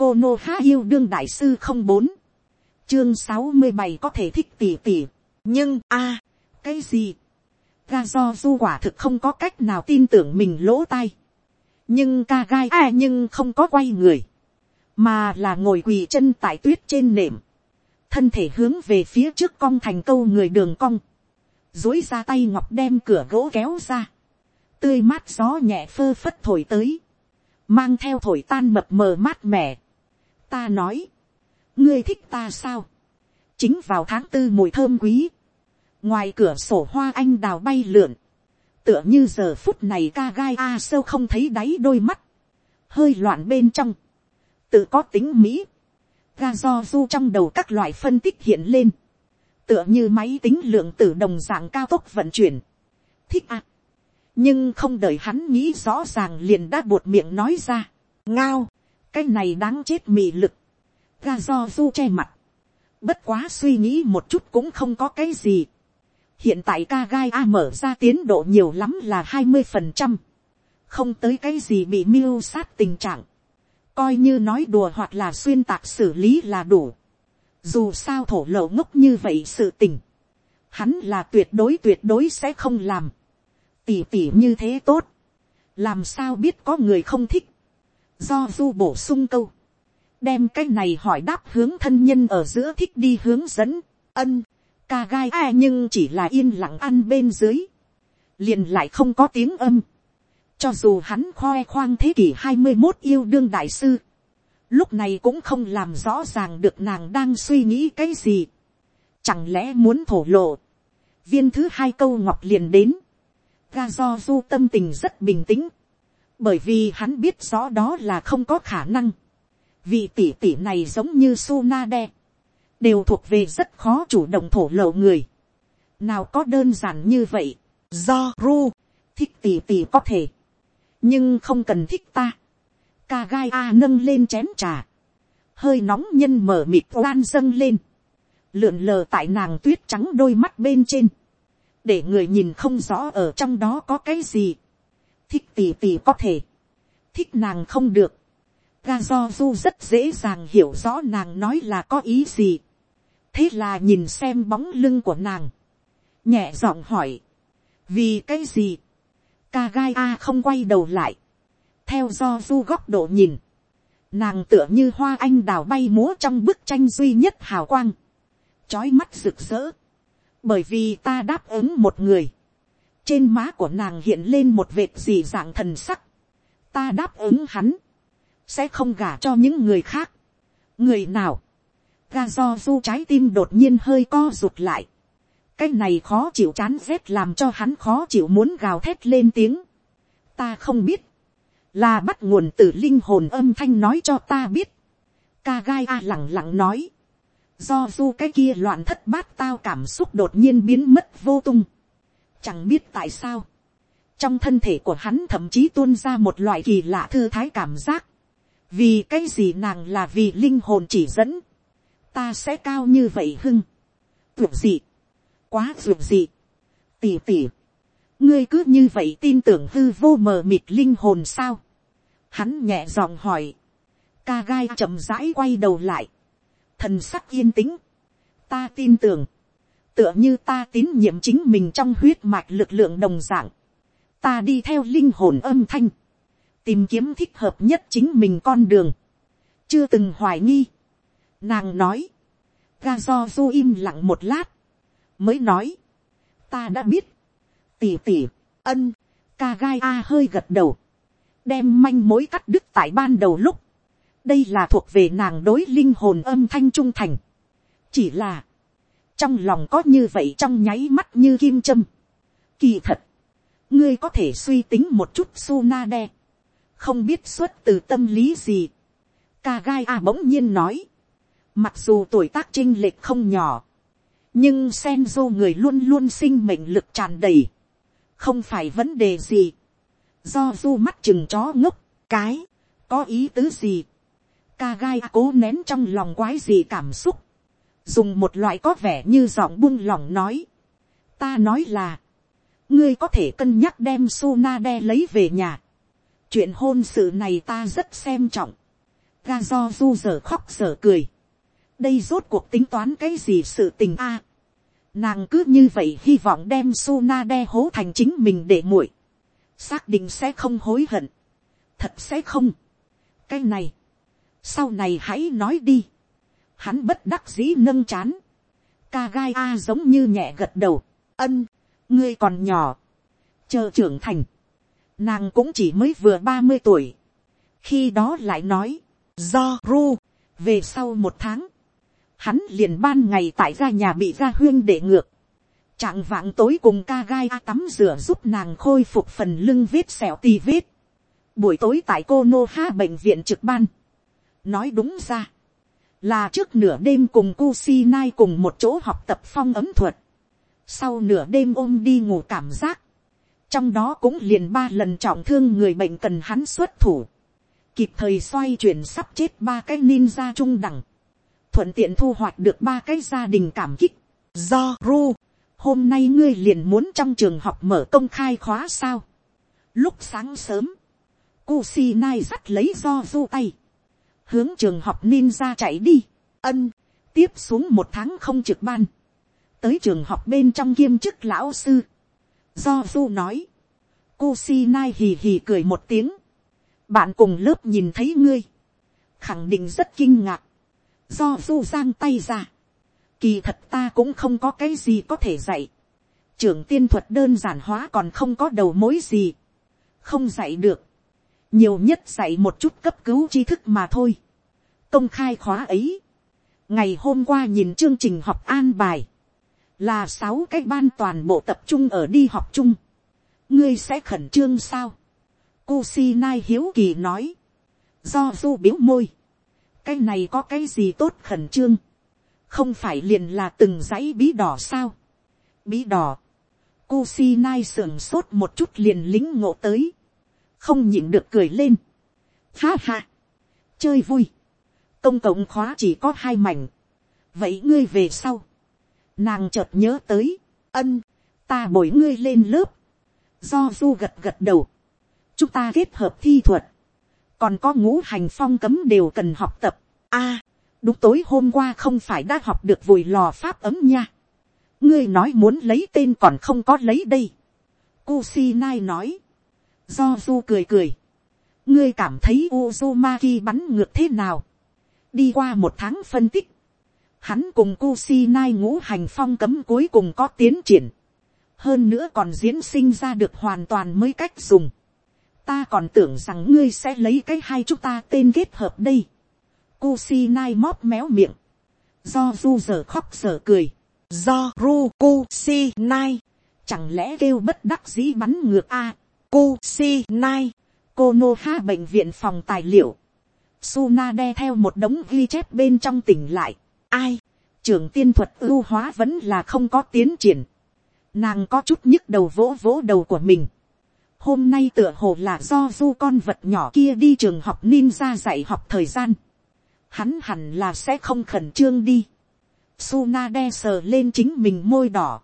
cô nô há yêu đương đại sư không bốn, chương sáu mươi bảy có thể thích tỉ tỉ, nhưng a, cái gì, ga do du quả thực không có cách nào tin tưởng mình lỗ tai, nhưng ca gai a nhưng không có quay người, mà là ngồi quỳ chân tại tuyết trên nệm, thân thể hướng về phía trước cong thành câu người đường cong, dối ra tay ngọc đem cửa gỗ kéo ra, tươi mát gió nhẹ phơ phất thổi tới, mang theo thổi tan mập mờ mát mẻ ta nói, ngươi thích ta sao, chính vào tháng tư mùi thơm quý, ngoài cửa sổ hoa anh đào bay lượn, tựa như giờ phút này ca gai a sâu không thấy đáy đôi mắt, hơi loạn bên trong, tự có tính mỹ, ga do du trong đầu các loại phân tích hiện lên, tựa như máy tính lượng tử đồng dạng cao tốc vận chuyển, thích ạ. nhưng không đợi hắn nghĩ rõ ràng liền đã buột miệng nói ra, ngao, cái này đáng chết mị lực, ga do du che mặt, bất quá suy nghĩ một chút cũng không có cái gì, hiện tại ca gai a mở ra tiến độ nhiều lắm là hai mươi phần trăm, không tới cái gì bị mưu sát tình trạng, coi như nói đùa hoặc là xuyên tạc xử lý là đủ. Dù sao thổ lậu ngốc như vậy sự tình, hắn là tuyệt đối tuyệt đối sẽ không làm. Tỉ tỉ như thế tốt, làm sao biết có người không thích. Do du bổ sung câu, đem cái này hỏi đáp hướng thân nhân ở giữa thích đi hướng dẫn, ân, ca gai à nhưng chỉ là yên lặng ăn bên dưới, liền lại không có tiếng âm cho dù hắn khoe khoang thế kỷ hai mươi một yêu đương đại sư. Lúc này cũng không làm rõ ràng được nàng đang suy nghĩ cái gì. Chẳng lẽ muốn thổ lộ. Viên thứ hai câu ngọc liền đến. Ga do du tâm tình rất bình tĩnh. Bởi vì hắn biết rõ đó là không có khả năng. Vì tỷ tỷ này giống như Suna De, Đều thuộc về rất khó chủ động thổ lộ người. Nào có đơn giản như vậy. Do ru thích tỷ tỷ có thể nhưng không cần thích ta. ca gai a nâng lên chén trà, hơi nóng nhân mở mịt oan dâng lên, lượn lờ tại nàng tuyết trắng đôi mắt bên trên, để người nhìn không rõ ở trong đó có cái gì, thích tỉ tỉ có thể, thích nàng không được, ga do du rất dễ dàng hiểu rõ nàng nói là có ý gì, thế là nhìn xem bóng lưng của nàng, nhẹ giọng hỏi, vì cái gì, ca gai a không quay đầu lại, theo do du góc độ nhìn, nàng tựa như hoa anh đào bay múa trong bức tranh duy nhất hào quang, trói mắt rực rỡ, bởi vì ta đáp ứng một người, trên má của nàng hiện lên một vệt gì dạng thần sắc, ta đáp ứng hắn, sẽ không gả cho những người khác, người nào, ga do du trái tim đột nhiên hơi co rụt lại, cái này khó chịu chán rét làm cho hắn khó chịu muốn gào thét lên tiếng. ta không biết, là bắt nguồn từ linh hồn âm thanh nói cho ta biết. ca gai a lẳng lặng nói, do du cái kia loạn thất bát tao cảm xúc đột nhiên biến mất vô tung chẳng biết tại sao, trong thân thể của hắn thậm chí tuôn ra một loại kỳ lạ thư thái cảm giác. vì cái gì nàng là vì linh hồn chỉ dẫn, ta sẽ cao như vậy hưng. tuyệt dị quá tuyệt gì. tỉ tỉ, ngươi cứ như vậy tin tưởng hư vô mờ mịt linh hồn sao. hắn nhẹ giọng hỏi, ca gai chậm rãi quay đầu lại, thần sắc yên tĩnh, ta tin tưởng, tựa như ta tín nhiệm chính mình trong huyết mạch lực lượng đồng dạng, ta đi theo linh hồn âm thanh, tìm kiếm thích hợp nhất chính mình con đường, chưa từng hoài nghi. Nàng nói, ga do du im lặng một lát, mới nói, ta đã biết, tỉ tỉ, ân, ca gai a hơi gật đầu, đem manh mối cắt đứt tại ban đầu lúc, đây là thuộc về nàng đối linh hồn âm thanh trung thành, chỉ là, trong lòng có như vậy trong nháy mắt như kim châm, kỳ thật, ngươi có thể suy tính một chút su na đe, không biết xuất từ tâm lý gì, ca gai a bỗng nhiên nói, mặc dù tuổi tác chinh lệch không nhỏ, nhưng Senzo người luôn luôn sinh mệnh lực tràn đầy, không phải vấn đề gì, do du mắt chừng chó ngốc, cái, có ý tứ gì, ca gai cố nén trong lòng quái gì cảm xúc, dùng một loại có vẻ như giọng buông lỏng nói, ta nói là, ngươi có thể cân nhắc đem Suna đe lấy về nhà, chuyện hôn sự này ta rất xem trọng, ga do du giờ khóc giờ cười, đây rốt cuộc tính toán cái gì sự tình a, nàng cứ như vậy hy vọng đem Suna đe hố thành chính mình để muội, xác định sẽ không hối hận, thật sẽ không, cái này, sau này hãy nói đi, hắn bất đắc dĩ nâng chán, ca gai a giống như nhẹ gật đầu, ân, ngươi còn nhỏ, chờ trưởng thành, nàng cũng chỉ mới vừa ba mươi tuổi, khi đó lại nói, do ru, về sau một tháng, hắn liền ban ngày tại gia nhà bị gia huyên để ngược, trạng vạng tối cùng ca gai a tắm rửa giúp nàng khôi phục phần lưng vết sẹo tì vết, buổi tối tại cô nô ha bệnh viện trực ban, nói đúng ra, là trước nửa đêm cùng Kusinai cùng một chỗ học tập phong ấm thuật, sau nửa đêm ôm đi ngủ cảm giác, trong đó cũng liền ba lần trọng thương người bệnh cần hắn xuất thủ, kịp thời xoay chuyển sắp chết ba cái ninja trung đẳng, thuận tiện thu hoạch được ba cái gia đình cảm kích, do ru, hôm nay ngươi liền muốn trong trường học mở công khai khóa sao, lúc sáng sớm, Kusinai dắt lấy do du tay, hướng trường học ninja chạy đi, ân, tiếp xuống một tháng không trực ban, tới trường học bên trong kiêm chức lão sư, do du nói, Kusinai hì hì cười một tiếng, bạn cùng lớp nhìn thấy ngươi, khẳng định rất kinh ngạc, do du giang tay ra, kỳ thật ta cũng không có cái gì có thể dạy, trưởng tiên thuật đơn giản hóa còn không có đầu mối gì, không dạy được, nhiều nhất dạy một chút cấp cứu tri thức mà thôi. công khai khóa ấy, ngày hôm qua nhìn chương trình học an bài, là sáu cái ban toàn bộ tập trung ở đi học chung, ngươi sẽ khẩn trương sao, Kusinai hiếu kỳ nói, do du biếu môi, cái này có cái gì tốt khẩn trương, không phải liền là từng dãy bí đỏ sao, bí đỏ, Kusinai sưởng sốt một chút liền lính ngộ tới, không nhịn được cười lên. Ha ha, chơi vui, công cộng khóa chỉ có hai mảnh, vậy ngươi về sau, nàng chợt nhớ tới, ân, ta bồi ngươi lên lớp, do du gật gật đầu, chúng ta kết hợp thi thuật, còn có ngũ hành phong cấm đều cần học tập, a, à, đúng tối hôm qua không phải đã học được vùi lò pháp ấm nha, ngươi nói muốn lấy tên còn không có lấy đây, Kusinai nói, Do du cười cười. Ngươi cảm thấy Uzumaki bắn ngược thế nào? Đi qua một tháng phân tích. Hắn cùng Kusinai ngũ hành phong cấm cuối cùng có tiến triển. Hơn nữa còn diễn sinh ra được hoàn toàn mới cách dùng. Ta còn tưởng rằng ngươi sẽ lấy cái hai chúng ta tên kết hợp đây. Kusinai móp méo miệng. Do du giờ khóc giờ cười. Do ru Kusinai. Chẳng lẽ kêu bất đắc dĩ bắn ngược a Kusinai, Konoha bệnh viện phòng tài liệu. Suna đe theo một đống ghi chép bên trong tỉnh lại. Ai? Trưởng tiên thuật ưu hóa vẫn là không có tiến triển. Nàng có chút nhức đầu vỗ vỗ đầu của mình. Hôm nay tựa hồ là do du con vật nhỏ kia đi trường học ninja dạy học thời gian. Hắn hẳn là sẽ không khẩn trương đi. Suna đe sờ lên chính mình môi đỏ.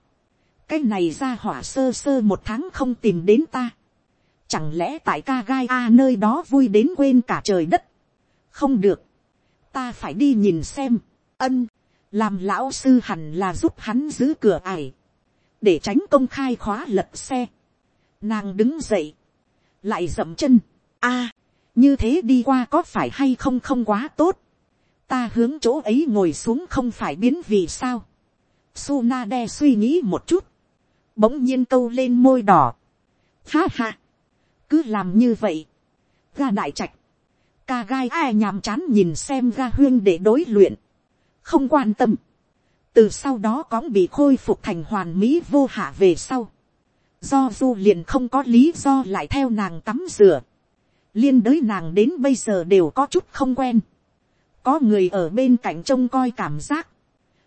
Cái này ra hỏa sơ sơ một tháng không tìm đến ta Chẳng lẽ tại ca gai a nơi đó vui đến quên cả trời đất. Không được. Ta phải đi nhìn xem. Ân. Làm lão sư hẳn là giúp hắn giữ cửa ải. Để tránh công khai khóa lật xe. Nàng đứng dậy. Lại dậm chân. a, như thế đi qua có phải hay không không quá tốt. Ta hướng chỗ ấy ngồi xuống không phải biến vì sao. Suna đe suy nghĩ một chút. Bỗng nhiên câu lên môi đỏ. Ha ha cứ làm như vậy, ga đại trạch, ca gai ai nhàm chán nhìn xem ga huyên để đối luyện, không quan tâm, từ sau đó cóng bị khôi phục thành hoàn mỹ vô hạ về sau, do du liền không có lý do lại theo nàng tắm rửa, liên đới nàng đến bây giờ đều có chút không quen, có người ở bên cạnh trông coi cảm giác,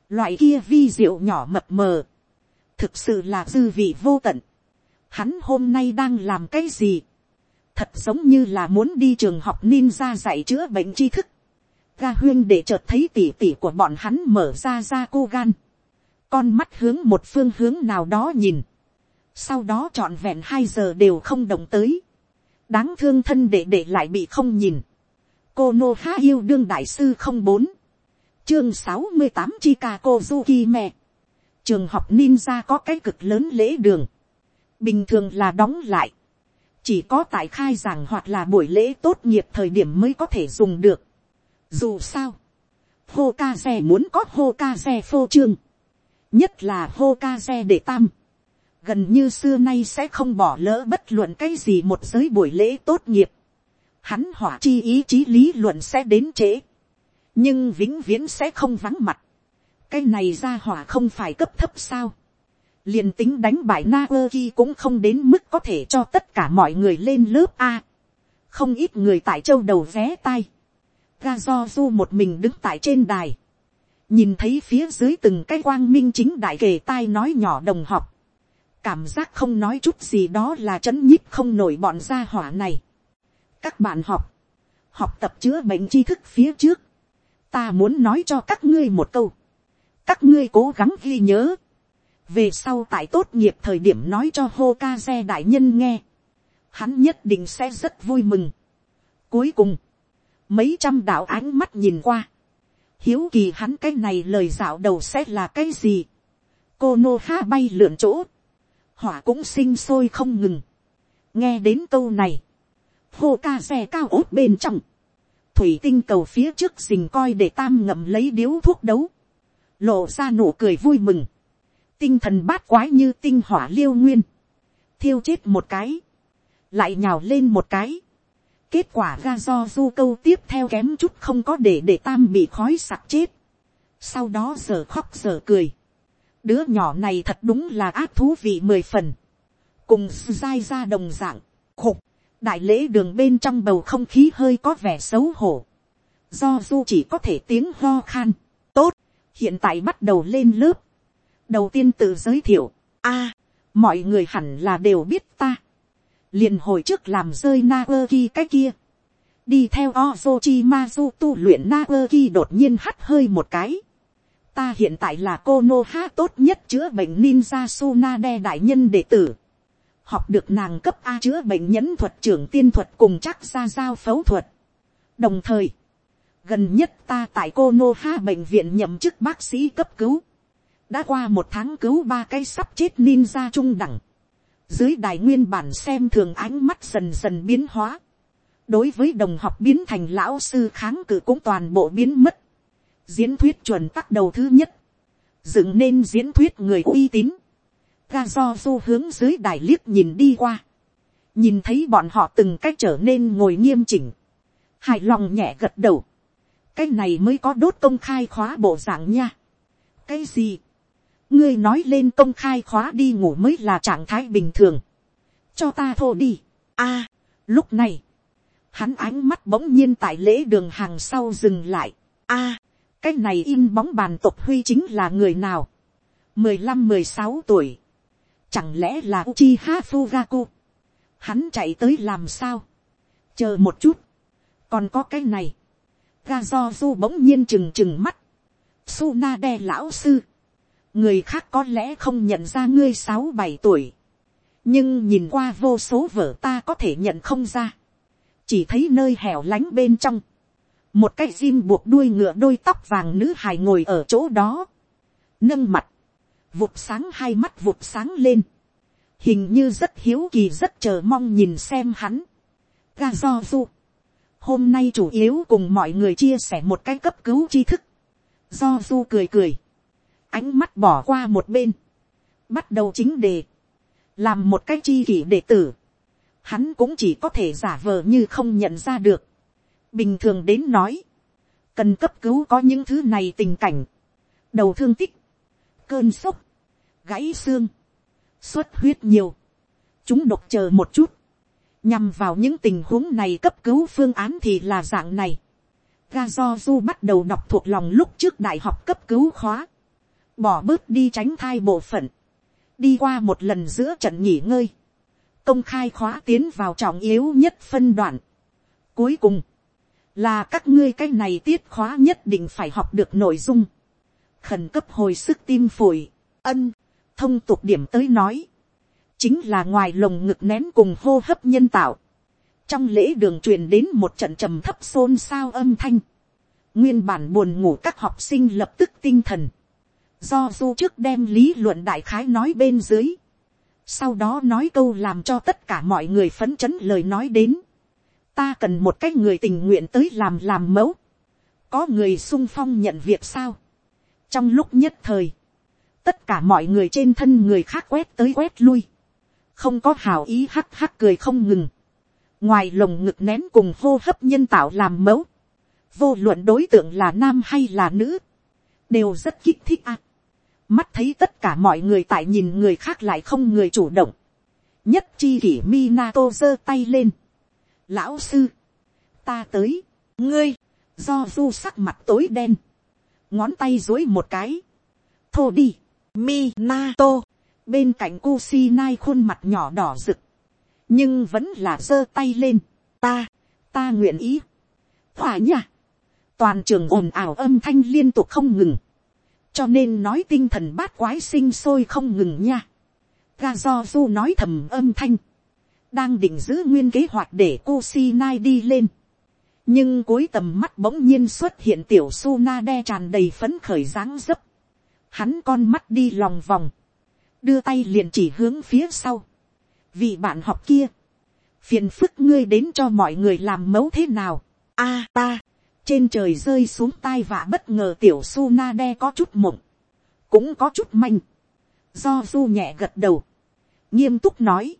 loại kia vi diệu nhỏ mập mờ, thực sự là dư vị vô tận, hắn hôm nay đang làm cái gì, thật giống như là muốn đi trường học ninja dạy chữa bệnh tri thức. Ga huyên để chợt thấy tỉ tỉ của bọn hắn mở ra ra cô gan. Con mắt hướng một phương hướng nào đó nhìn. Sau đó trọn vẹn hai giờ đều không động tới. Đáng thương thân để để lại bị không nhìn. cô nô há yêu đương đại sư không bốn, chương sáu mươi tám Chicago Zukime. Trường học ninja có cái cực lớn lễ đường. Bình thường là đóng lại. Chỉ có tại khai giảng hoặc là buổi lễ tốt nghiệp thời điểm mới có thể dùng được. Dù sao. Hokage muốn có Hokage phô trương. Nhất là Hokage để tam. Gần như xưa nay sẽ không bỏ lỡ bất luận cái gì một giới buổi lễ tốt nghiệp. Hắn hỏa chi ý chí lý luận sẽ đến trễ nhưng vĩnh viễn sẽ không vắng mặt. cái này ra hỏa không phải cấp thấp sao liền tính đánh bại na ơ ki cũng không đến mức có thể cho tất cả mọi người lên lớp a. không ít người tại châu đầu vé tay. ga do du một mình đứng tại trên đài. nhìn thấy phía dưới từng cái quang minh chính đại kề tai nói nhỏ đồng học. cảm giác không nói chút gì đó là chấn nhíp không nổi bọn gia hỏa này. các bạn học, học tập chữa bệnh tri thức phía trước, ta muốn nói cho các ngươi một câu, các ngươi cố gắng ghi nhớ, về sau tại tốt nghiệp thời điểm nói cho hô ca xe đại nhân nghe, hắn nhất định sẽ rất vui mừng. Cuối cùng, mấy trăm đạo ánh mắt nhìn qua, hiếu kỳ hắn cái này lời dạo đầu sẽ là cái gì, cô nô ha bay lượn chỗ, hỏa cũng sinh sôi không ngừng, nghe đến câu này, hô ca xe cao ốt bên trong, thủy tinh cầu phía trước dình coi để tam ngậm lấy điếu thuốc đấu, lộ ra nụ cười vui mừng, tinh thần bát quái như tinh hỏa liêu nguyên, thiêu chết một cái, lại nhào lên một cái, kết quả ga do du câu tiếp theo kém chút không có để để tam bị khói sặc chết, sau đó giờ khóc giờ cười, đứa nhỏ này thật đúng là ác thú vị mười phần, cùng dai ra đồng dạng, khục, đại lễ đường bên trong bầu không khí hơi có vẻ xấu hổ, do du chỉ có thể tiếng ho khan, tốt, hiện tại bắt đầu lên lớp, đầu tiên tự giới thiệu, a, mọi người hẳn là đều biết ta, liền hồi trước làm rơi na ơ ki cái kia, đi theo ozochi mazu tu luyện na ơ ki đột nhiên hắt hơi một cái, ta hiện tại là cô nô ha tốt nhất chữa bệnh ninja Sunade đại nhân đệ tử. Học được nàng cấp a chữa bệnh nhẫn thuật trưởng tiên thuật cùng chắc ra giao phẫu thuật. đồng thời, gần nhất ta tại cô nô ha bệnh viện nhậm chức bác sĩ cấp cứu, đã qua một tháng cứu ba cái sắp chết ninja trung đẳng, dưới đài nguyên bản xem thường ánh mắt dần dần biến hóa, đối với đồng học biến thành lão sư kháng cự cũng toàn bộ biến mất, diễn thuyết chuẩn tắc đầu thứ nhất, dựng nên diễn thuyết người uy tín, ga do du hướng dưới đài liếc nhìn đi qua. nhìn thấy bọn họ từng cách trở nên ngồi nghiêm chỉnh. hài lòng nhẹ gật đầu. cái này mới có đốt công khai khóa bộ dạng nha. cái gì ngươi nói lên công khai khóa đi ngủ mới là trạng thái bình thường. cho ta thô đi. a, lúc này, hắn ánh mắt bỗng nhiên tại lễ đường hàng sau dừng lại. a, cái này in bóng bàn tộc huy chính là người nào. mười lăm mười sáu tuổi Chẳng lẽ là Uchiha Fugaku? Hắn chạy tới làm sao? Chờ một chút. Còn có cái này. Ga do du bỗng nhiên trừng trừng mắt. Tsunade lão sư. Người khác có lẽ không nhận ra ngươi sáu bảy tuổi. Nhưng nhìn qua vô số vở ta có thể nhận không ra. Chỉ thấy nơi hẻo lánh bên trong. Một cái diêm buộc đuôi ngựa đôi tóc vàng nữ hài ngồi ở chỗ đó. Nâng mặt vụt sáng hai mắt vụt sáng lên, hình như rất hiếu kỳ rất chờ mong nhìn xem hắn. ga do du, hôm nay chủ yếu cùng mọi người chia sẻ một cái cấp cứu tri thức, do du cười cười, ánh mắt bỏ qua một bên, bắt đầu chính đề, làm một cái chi kỷ đệ tử, hắn cũng chỉ có thể giả vờ như không nhận ra được, bình thường đến nói, cần cấp cứu có những thứ này tình cảnh, đầu thương tích, cơn sốc, gãy xương, xuất huyết nhiều, chúng độc chờ một chút, nhằm vào những tình huống này cấp cứu phương án thì là dạng này. Ga do du bắt đầu đọc thuộc lòng lúc trước đại học cấp cứu khóa, bỏ bớt đi tránh thai bộ phận, đi qua một lần giữa trận nghỉ ngơi, công khai khóa tiến vào trọng yếu nhất phân đoạn. Cuối cùng, là các ngươi cái này tiết khóa nhất định phải học được nội dung, khẩn cấp hồi sức tim phổi, ân, thông tục điểm tới nói, chính là ngoài lồng ngực nén cùng hô hấp nhân tạo, trong lễ đường truyền đến một trận trầm thấp xôn xao âm thanh, nguyên bản buồn ngủ các học sinh lập tức tinh thần, do du trước đem lý luận đại khái nói bên dưới, sau đó nói câu làm cho tất cả mọi người phấn chấn lời nói đến, ta cần một cái người tình nguyện tới làm làm mẫu, có người sung phong nhận việc sao, trong lúc nhất thời, tất cả mọi người trên thân người khác quét tới quét lui, không có hào ý hắc hắc cười không ngừng, ngoài lồng ngực nén cùng hô hấp nhân tạo làm mẫu, vô luận đối tượng là nam hay là nữ, đều rất kích thích ạ mắt thấy tất cả mọi người tại nhìn người khác lại không người chủ động, nhất chi kỷ Minato giơ tay lên. lão sư, ta tới, ngươi, do du sắc mặt tối đen, ngón tay dối một cái, thô đi, Minato, bên cạnh Kusinai khuôn mặt nhỏ đỏ rực, nhưng vẫn là giơ tay lên, ta, ta nguyện ý, thỏa nhã toàn trường ồn ào âm thanh liên tục không ngừng, cho nên nói tinh thần bát quái sinh sôi không ngừng nha, ga do du nói thầm âm thanh, đang định giữ nguyên kế hoạch để Kusinai đi lên, nhưng cuối tầm mắt bỗng nhiên xuất hiện tiểu su na đe tràn đầy phấn khởi dáng dấp, hắn con mắt đi lòng vòng, đưa tay liền chỉ hướng phía sau, vì bạn học kia, phiền phức ngươi đến cho mọi người làm mẫu thế nào, a ta, trên trời rơi xuống tai vạ bất ngờ tiểu su na đe có chút mộng, cũng có chút manh, do du nhẹ gật đầu, nghiêm túc nói,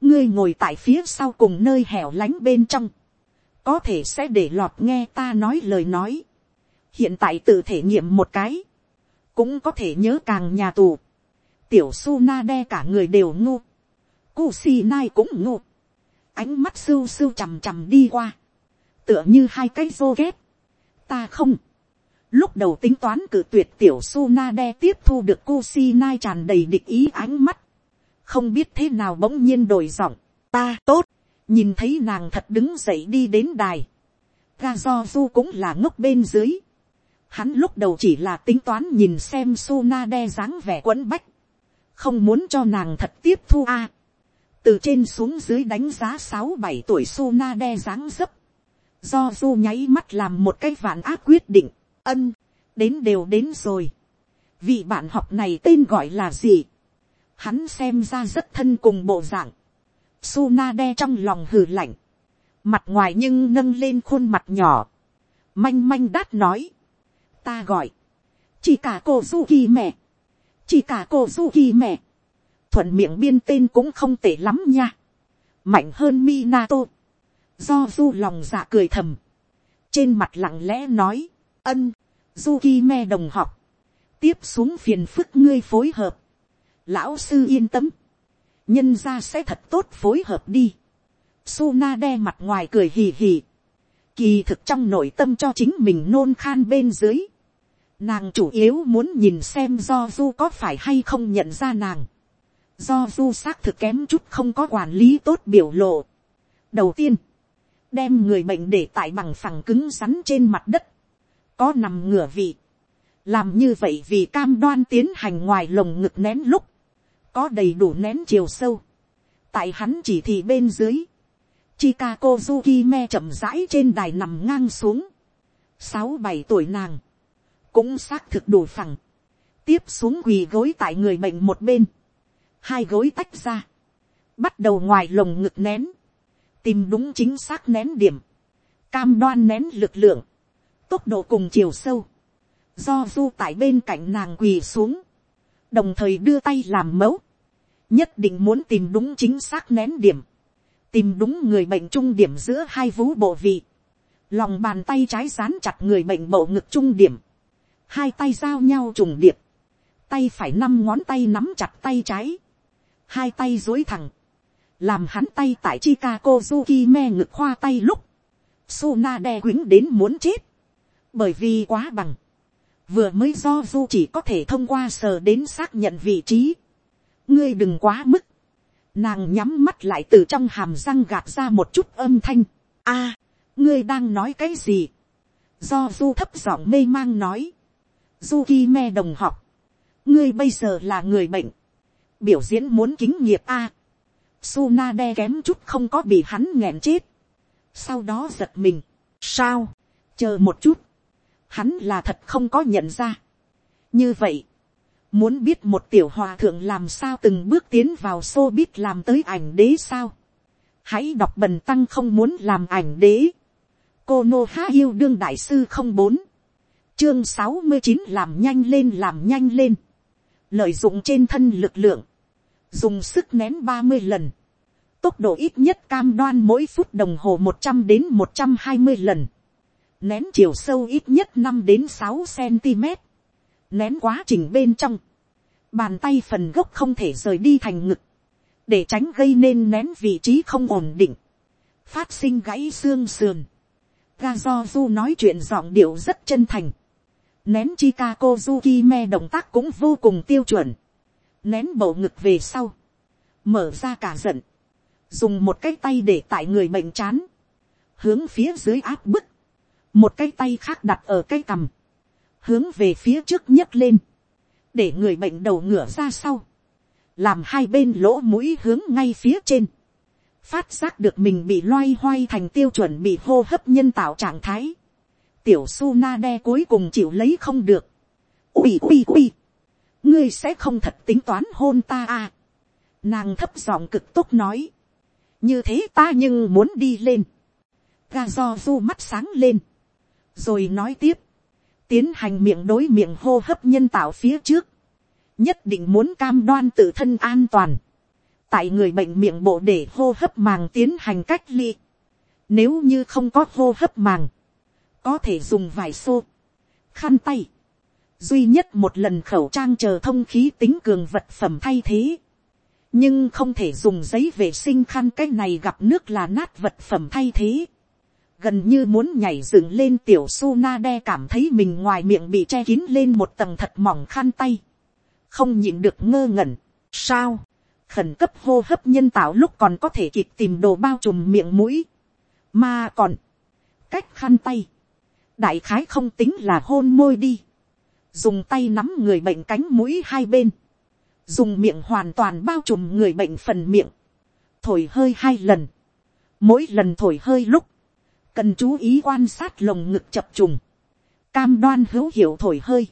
ngươi ngồi tại phía sau cùng nơi hẻo lánh bên trong, có thể sẽ để lọt nghe ta nói lời nói, hiện tại tự thể nghiệm một cái, cũng có thể nhớ càng nhà tù, tiểu su na đe cả người đều ngu, si nai cũng ngu, ánh mắt sưu sưu chằm chằm đi qua, tựa như hai cái vô ghép, ta không, lúc đầu tính toán cử tuyệt tiểu su na đe tiếp thu được kusinai tràn đầy địch ý ánh mắt, không biết thế nào bỗng nhiên đổi giọng, ta tốt, nhìn thấy nàng thật đứng dậy đi đến đài, ga do du cũng là ngốc bên dưới, hắn lúc đầu chỉ là tính toán nhìn xem su na đe dáng vẻ quẫn bách, không muốn cho nàng thật tiếp thu a, từ trên xuống dưới đánh giá sáu bảy tuổi su na đe dáng dấp, do du nháy mắt làm một cái vạn ác quyết định, ân, đến đều đến rồi, vị bạn học này tên gọi là gì, hắn xem ra rất thân cùng bộ dạng, su na đe trong lòng hừ lạnh, mặt ngoài nhưng nâng lên khuôn mặt nhỏ, manh manh đát nói, ta gọi, chỉ cả cô du kỳ mẹ, chỉ cả cô du kỳ mẹ, thuận miệng biên tên cũng không tệ lắm nha, mạnh hơn Minato, do du lòng dạ cười thầm, trên mặt lặng lẽ nói, ân, du ki me đồng học, tiếp xuống phiền phức ngươi phối hợp, lão sư yên tâm, nhân ra sẽ thật tốt phối hợp đi. Suna đe mặt ngoài cười hì hì. Kỳ thực trong nội tâm cho chính mình nôn khan bên dưới. Nàng chủ yếu muốn nhìn xem do du có phải hay không nhận ra nàng. Do du xác thực kém chút không có quản lý tốt biểu lộ. Đầu tiên, đem người bệnh để tại bằng phẳng cứng rắn trên mặt đất. Có nằm ngửa vị. Làm như vậy vì cam đoan tiến hành ngoài lồng ngực nén lúc có đầy đủ nén chiều sâu. tại hắn chỉ thị bên dưới, Chika Kozuki me chậm rãi trên đài nằm ngang xuống. sáu bảy tuổi nàng, cũng xác thực đủ phẳng. tiếp xuống quỳ gối tại người bệnh một bên, hai gối tách ra, bắt đầu ngoài lồng ngực nén, tìm đúng chính xác nén điểm, cam đoan nén lực lượng, tốc độ cùng chiều sâu, do du tại bên cạnh nàng quỳ xuống, đồng thời đưa tay làm mẫu, nhất định muốn tìm đúng chính xác nén điểm, tìm đúng người bệnh trung điểm giữa hai vú bộ vị, lòng bàn tay trái dán chặt người bệnh bộ ngực trung điểm, hai tay giao nhau trùng điệp, tay phải năm ngón tay nắm chặt tay trái, hai tay dối thẳng, làm hắn tay tại Chicago Zuki me ngực khoa tay lúc, Suna đe quýnh đến muốn chết, bởi vì quá bằng, vừa mới do du chỉ có thể thông qua sờ đến xác nhận vị trí, ngươi đừng quá mức, nàng nhắm mắt lại từ trong hàm răng gạt ra một chút âm thanh, a, ngươi đang nói cái gì, do du thấp giọng mê mang nói, du ki me đồng học, ngươi bây giờ là người bệnh, biểu diễn muốn kính nghiệp a, Suna đe kém chút không có bị hắn nghẹn chết. sau đó giật mình, sao, chờ một chút, hắn là thật không có nhận ra. như vậy, muốn biết một tiểu hòa thượng làm sao từng bước tiến vào xô biết làm tới ảnh đế sao. hãy đọc bần tăng không muốn làm ảnh đế. cô nô há yêu đương đại sư không bốn, chương sáu mươi chín làm nhanh lên làm nhanh lên, lợi dụng trên thân lực lượng, dùng sức nén ba mươi lần, tốc độ ít nhất cam đoan mỗi phút đồng hồ một trăm đến một trăm hai mươi lần, nén chiều sâu ít nhất năm đến sáu cm, nén quá trình bên trong, bàn tay phần gốc không thể rời đi thành ngực, để tránh gây nên nén vị trí không ổn định, phát sinh gãy xương sườn. Ga do du nói chuyện giọng điệu rất chân thành, nén chika Zuki me động tác cũng vô cùng tiêu chuẩn, nén bầu ngực về sau, mở ra cả giận, dùng một cái tay để tại người bệnh chán, hướng phía dưới áp bức, một cái tay khác đặt ở cái cằm, hướng về phía trước nhấc lên, để người bệnh đầu ngửa ra sau, làm hai bên lỗ mũi hướng ngay phía trên, phát giác được mình bị loay hoay thành tiêu chuẩn bị hô hấp nhân tạo trạng thái, tiểu su na đe cuối cùng chịu lấy không được, ui ui ui, ngươi sẽ không thật tính toán hôn ta à, nàng thấp giọng cực tốt nói, như thế ta nhưng muốn đi lên, ga do du mắt sáng lên, rồi nói tiếp, tiến hành miệng đối miệng hô hấp nhân tạo phía trước, nhất định muốn cam đoan tự thân an toàn, tại người bệnh miệng bộ để hô hấp màng tiến hành cách ly, nếu như không có hô hấp màng, có thể dùng vài xô, khăn tay, duy nhất một lần khẩu trang chờ thông khí tính cường vật phẩm thay thế, nhưng không thể dùng giấy vệ sinh khăn cái này gặp nước là nát vật phẩm thay thế. Gần như muốn nhảy dựng lên tiểu su na đe cảm thấy mình ngoài miệng bị che kín lên một tầng thật mỏng khăn tay, không nhịn được ngơ ngẩn, sao, khẩn cấp hô hấp nhân tạo lúc còn có thể kịp tìm đồ bao trùm miệng mũi, mà còn, cách khăn tay, đại khái không tính là hôn môi đi, dùng tay nắm người bệnh cánh mũi hai bên, dùng miệng hoàn toàn bao trùm người bệnh phần miệng, thổi hơi hai lần, mỗi lần thổi hơi lúc, cần chú ý quan sát lồng ngực chập trùng, cam đoan hữu hiệu thổi hơi,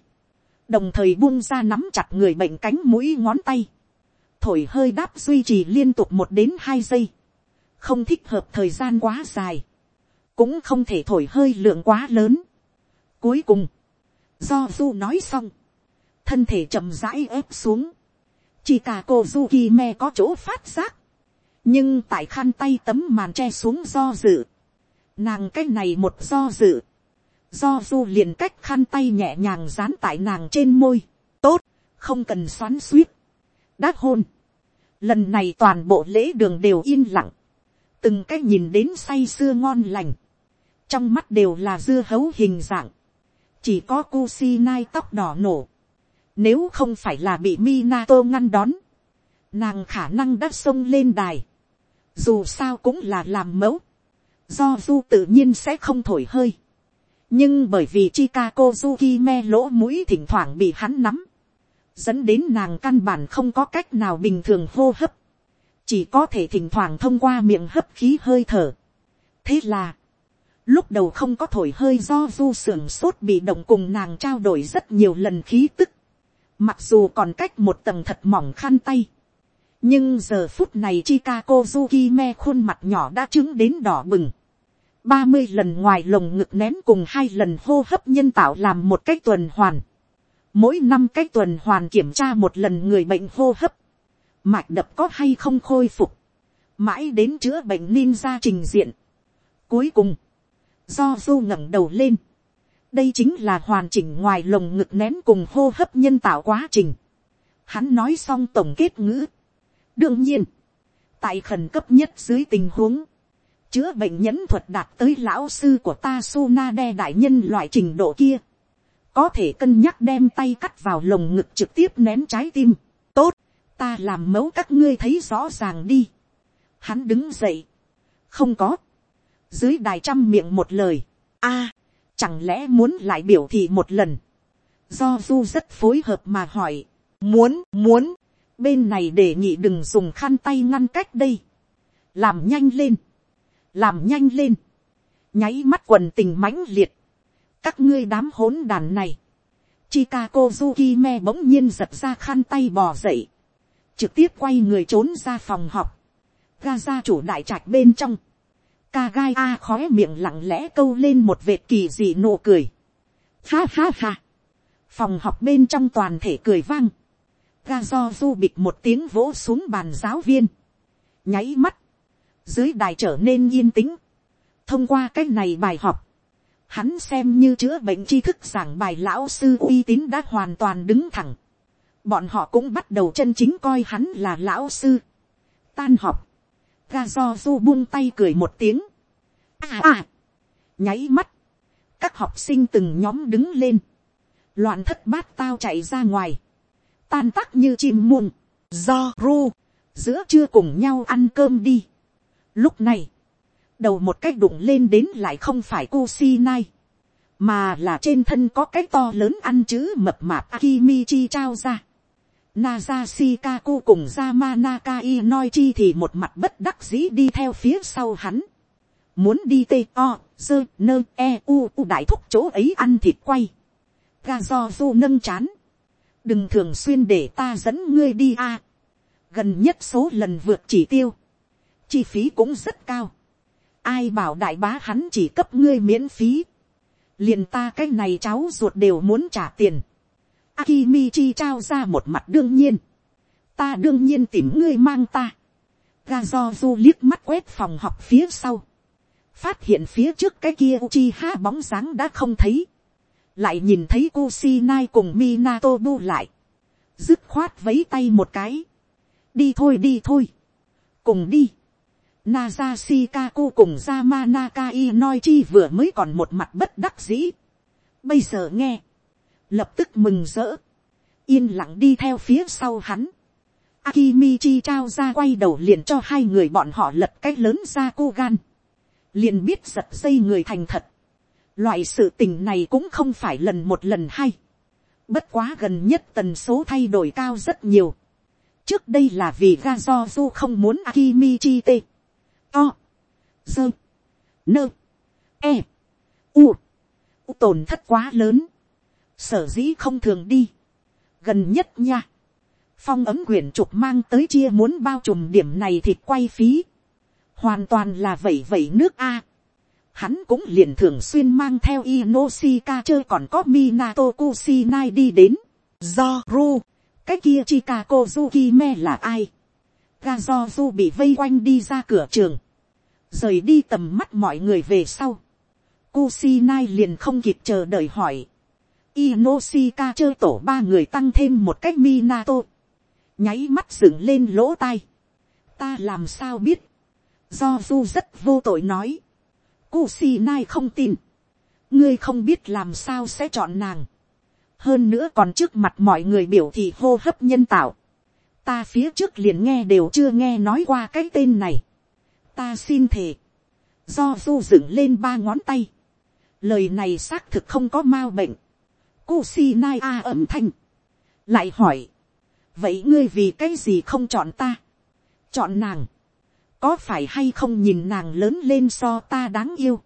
đồng thời buông ra nắm chặt người bệnh cánh mũi ngón tay, thổi hơi đáp duy trì liên tục một đến hai giây, không thích hợp thời gian quá dài, cũng không thể thổi hơi lượng quá lớn. Cuối cùng, do du nói xong, thân thể chậm rãi ép xuống, chỉ cả cô du me có chỗ phát giác, nhưng tại khăn tay tấm màn che xuống do dự, Nàng cách này một do dự. Do du liền cách khăn tay nhẹ nhàng dán tại nàng trên môi. Tốt, không cần xoắn suýt. Đát hôn. Lần này toàn bộ lễ đường đều yên lặng. Từng cái nhìn đến say sưa ngon lành. Trong mắt đều là dưa hấu hình dạng. Chỉ có nai tóc đỏ nổ. Nếu không phải là bị Minato ngăn đón. Nàng khả năng đã xông lên đài. Dù sao cũng là làm mẫu do du tự nhiên sẽ không thổi hơi. nhưng bởi vì Chikako Zuki lỗ mũi thỉnh thoảng bị hắn nắm, dẫn đến nàng căn bản không có cách nào bình thường hô hấp, chỉ có thể thỉnh thoảng thông qua miệng hấp khí hơi thở. thế là, lúc đầu không có thổi hơi do du sưởng sốt bị động cùng nàng trao đổi rất nhiều lần khí tức, mặc dù còn cách một tầng thật mỏng khăn tay, nhưng giờ phút này Chikako Zuki khuôn mặt nhỏ đã trứng đến đỏ bừng ba mươi lần ngoài lồng ngực ném cùng hai lần hô hấp nhân tạo làm một cách tuần hoàn. Mỗi năm cách tuần hoàn kiểm tra một lần người bệnh hô hấp. Mạch đập có hay không khôi phục. Mãi đến chữa bệnh ninja trình diện. Cuối cùng. Do du ngẩng đầu lên. Đây chính là hoàn chỉnh ngoài lồng ngực nén cùng hô hấp nhân tạo quá trình. Hắn nói xong tổng kết ngữ. Đương nhiên. Tại khẩn cấp nhất dưới tình huống chữa bệnh nhẫn thuật đạt tới lão sư của ta Suna đe đại nhân loại trình độ kia. Có thể cân nhắc đem tay cắt vào lồng ngực trực tiếp nén trái tim. Tốt, ta làm mẫu các ngươi thấy rõ ràng đi. Hắn đứng dậy. Không có. Dưới đài trăm miệng một lời. a chẳng lẽ muốn lại biểu thị một lần. Do Du rất phối hợp mà hỏi. Muốn, muốn. Bên này để nhị đừng dùng khăn tay ngăn cách đây. Làm nhanh lên làm nhanh lên, nháy mắt quần tình mãnh liệt, các ngươi đám hỗn đàn này, Chika Zukime bỗng nhiên giật ra khăn tay bò dậy, trực tiếp quay người trốn ra phòng học, ga ra chủ đại trạch bên trong, ca gai a khói miệng lặng lẽ câu lên một vệt kỳ dị nụ cười, ha ha ha, phòng học bên trong toàn thể cười vang, ga do du bịch một tiếng vỗ xuống bàn giáo viên, nháy mắt, dưới đài trở nên yên tĩnh, thông qua cách này bài học, hắn xem như chữa bệnh tri thức giảng bài lão sư uy tín đã hoàn toàn đứng thẳng, bọn họ cũng bắt đầu chân chính coi hắn là lão sư. tan học, ga do du buông tay cười một tiếng. à à, nháy mắt, các học sinh từng nhóm đứng lên, loạn thất bát tao chạy ra ngoài, tan tắc như chim muông. do ru, giữa trưa cùng nhau ăn cơm đi. Lúc này, đầu một cách đụng lên đến lại không phải cô si nai, mà là trên thân có cái to lớn ăn chữ mập mạp Akimichi trao ra. Nazashikaku cùng Yamanaka Inoichi thì một mặt bất đắc dĩ đi theo phía sau hắn. Muốn đi tê o, dơ, nơ, e, u, u đại thúc chỗ ấy ăn thịt quay. Gazozu nâng chán. Đừng thường xuyên để ta dẫn ngươi đi a. Gần nhất số lần vượt chỉ tiêu. Chi phí cũng rất cao. Ai bảo đại bá hắn chỉ cấp ngươi miễn phí. Liền ta cái này cháu ruột đều muốn trả tiền Akimichi trao ra một mặt đương nhiên. Ta đương nhiên tìm ngươi mang ta. Gazozu du liếc mắt quét phòng học phía sau. Phát hiện phía trước cái kia Uchiha bóng dáng đã không thấy. Lại nhìn thấy Kusinai cùng Minato bu lại. Dứt khoát vấy tay một cái. Đi thôi đi thôi. Cùng đi. Nazashikaku cùng Yamanaka Inoichi vừa mới còn một mặt bất đắc dĩ. Bây giờ nghe lập tức mừng rỡ, yên lặng đi theo phía sau hắn. Akimichi trao ra quay đầu liền cho hai người bọn họ lật cái lớn ra cô gan. Liền biết giật dây người thành thật. Loại sự tình này cũng không phải lần một lần hay. Bất quá gần nhất tần số thay đổi cao rất nhiều. Trước đây là vì ga do du không muốn Akimichi tê. To. Dơ. Nơ. E. U. Tổn thất quá lớn sở dĩ không thường đi, gần nhất nha, phong ấm quyển trục mang tới chia muốn bao trùm điểm này thịt quay phí, hoàn toàn là vẩy vẩy nước a. Hắn cũng liền thường xuyên mang theo Inoshika chơi còn có Minato Kusinai đi đến. Do Ru, cái kia Chika Kozuki me là ai? Ga do Ru bị vây quanh đi ra cửa trường. Rời đi tầm mắt mọi người về sau. Kusinai liền không kịp chờ đợi hỏi. Inoshika chơ tổ ba người tăng thêm một cách Minato. Nháy mắt dựng lên lỗ tai. Ta làm sao biết. Do Du rất vô tội nói. Kusinai không tin. Ngươi không biết làm sao sẽ chọn nàng. Hơn nữa còn trước mặt mọi người biểu thị hô hấp nhân tạo. Ta phía trước liền nghe đều chưa nghe nói qua cái tên này. Ta xin thề. Do Du dựng lên ba ngón tay. Lời này xác thực không có mau bệnh Kusinai a âm thanh. Lại hỏi. Vậy ngươi vì cái gì không chọn ta? Chọn nàng. Có phải hay không nhìn nàng lớn lên so ta đáng yêu?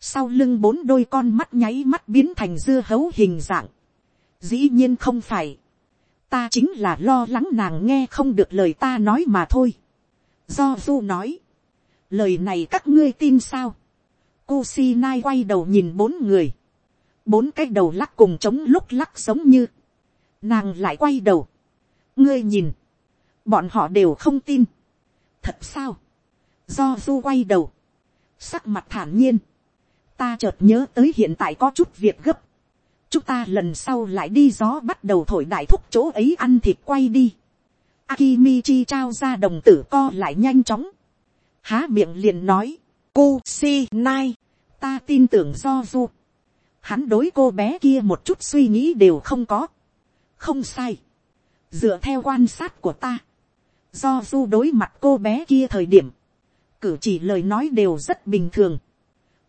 Sau lưng bốn đôi con mắt nháy mắt biến thành dưa hấu hình dạng. Dĩ nhiên không phải. Ta chính là lo lắng nàng nghe không được lời ta nói mà thôi. Do Du nói. Lời này các ngươi tin sao? Kusinai quay đầu nhìn bốn người bốn cái đầu lắc cùng chống lúc lắc giống như, nàng lại quay đầu, ngươi nhìn, bọn họ đều không tin, thật sao, do du quay đầu, sắc mặt thản nhiên, ta chợt nhớ tới hiện tại có chút việc gấp, chúng ta lần sau lại đi gió bắt đầu thổi đại thúc chỗ ấy ăn thịt quay đi, Akimichi trao ra đồng tử co lại nhanh chóng, há miệng liền nói, cô si nai, ta tin tưởng do du, hắn đối cô bé kia một chút suy nghĩ đều không có. không sai. dựa theo quan sát của ta, do du đối mặt cô bé kia thời điểm, cử chỉ lời nói đều rất bình thường.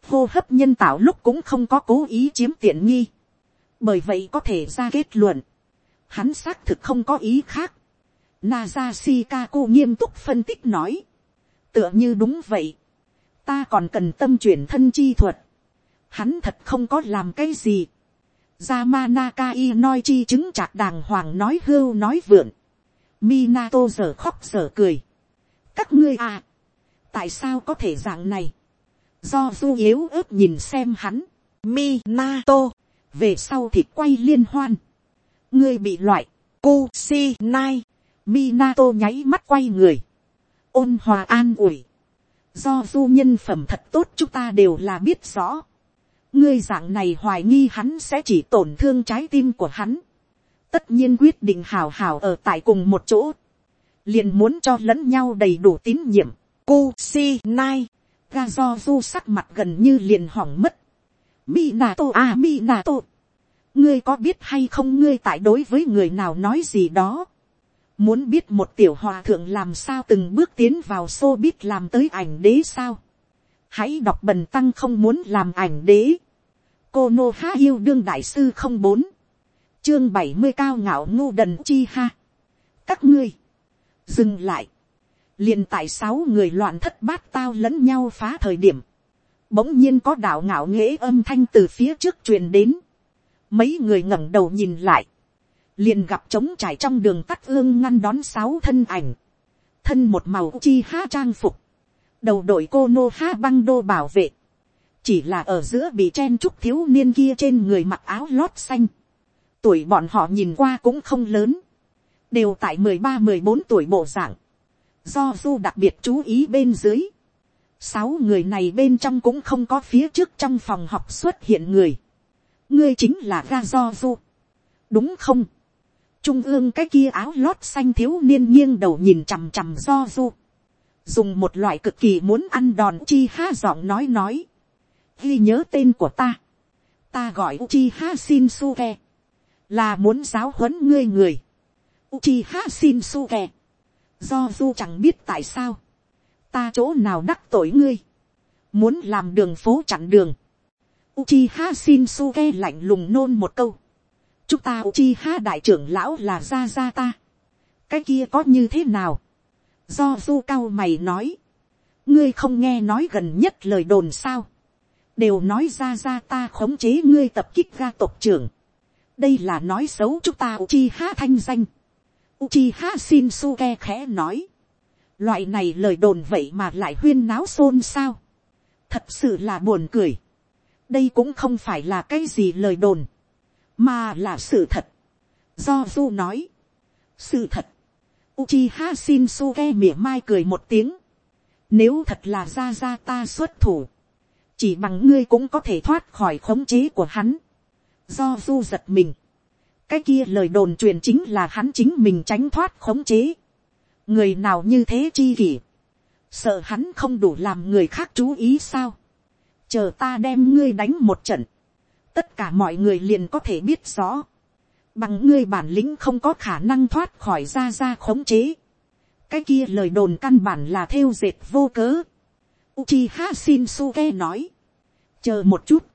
hô hấp nhân tạo lúc cũng không có cố ý chiếm tiện nghi. bởi vậy có thể ra kết luận, hắn xác thực không có ý khác. Naza Shikaku nghiêm túc phân tích nói, tựa như đúng vậy, ta còn cần tâm chuyển thân chi thuật, hắn thật không có làm cái gì, Yamanaka nói chi chứng chạc đàng hoàng nói hưu nói vượn. Minato giờ khóc giờ cười. Các ngươi à. Tại sao có thể dạng này? Do du yếu ớt nhìn xem hắn. Minato. Về sau thì quay liên hoan. Ngươi bị loại. Kusinai. Minato nháy mắt quay người. Ôn hòa an ủi. Do du nhân phẩm thật tốt chúng ta đều là biết rõ ngươi dạng này hoài nghi hắn sẽ chỉ tổn thương trái tim của hắn. tất nhiên quyết định hào hào ở tại cùng một chỗ. liền muốn cho lẫn nhau đầy đủ tín nhiệm. Cô si nai, ga do du sắc mặt gần như liền hỏng mất. mi na nato à mi na nato. ngươi có biết hay không ngươi tại đối với người nào nói gì đó. muốn biết một tiểu hòa thượng làm sao từng bước tiến vào xô biết làm tới ảnh đế sao hãy đọc bần tăng không muốn làm ảnh đế. cô nô há yêu đương đại sư không bốn, chương bảy mươi cao ngạo ngô đần chi ha. các ngươi, dừng lại, liền tại sáu người loạn thất bát tao lẫn nhau phá thời điểm, bỗng nhiên có đạo ngạo nghễ âm thanh từ phía trước truyền đến, mấy người ngẩng đầu nhìn lại, liền gặp trống trải trong đường tắt ương ngăn đón sáu thân ảnh, thân một màu chi ha trang phục, đầu đội cô nô ha băng đô bảo vệ, chỉ là ở giữa bị chen chúc thiếu niên kia trên người mặc áo lót xanh, tuổi bọn họ nhìn qua cũng không lớn, đều tại mười ba mười bốn tuổi bộ dạng, do du đặc biệt chú ý bên dưới, sáu người này bên trong cũng không có phía trước trong phòng học xuất hiện người, ngươi chính là ga do du, đúng không, trung ương cái kia áo lót xanh thiếu niên nghiêng đầu nhìn chằm chằm do du, dùng một loại cực kỳ muốn ăn đòn chi ha giọng nói nói, ghi nhớ tên của ta, ta gọi Uchiha ke, là muốn giáo huấn ngươi người. Uchiha ke, do du chẳng biết tại sao, ta chỗ nào đắc tội ngươi, muốn làm đường phố chặn đường. Uchiha Shinsuke lạnh lùng nôn một câu, chúng ta Uchiha đại trưởng lão là Ra Ra ta, cái kia có như thế nào, do du cao mày nói, ngươi không nghe nói gần nhất lời đồn sao, đều nói ra ra ta khống chế ngươi tập kích ra tộc trưởng, đây là nói xấu chúng ta Uchiha thanh danh. Uchiha Shinsuke khẽ nói. Loại này lời đồn vậy mà lại huyên náo xôn sao. Thật sự là buồn cười. Đây cũng không phải là cái gì lời đồn. Mà là sự thật. Do Du nói. Sự thật. Uchiha Shinsuke mỉa mai cười một tiếng. Nếu thật là ra ra ta xuất thủ. Chỉ bằng ngươi cũng có thể thoát khỏi khống chế của hắn. Do du giật mình. Cái kia lời đồn truyền chính là hắn chính mình tránh thoát khống chế. Người nào như thế chi kỷ. Sợ hắn không đủ làm người khác chú ý sao. Chờ ta đem ngươi đánh một trận. Tất cả mọi người liền có thể biết rõ bằng ngươi bản lĩnh không có khả năng thoát khỏi ra ra khống chế. cái kia lời đồn căn bản là theo dệt vô cớ. Uchiha Shinsuke nói, chờ một chút,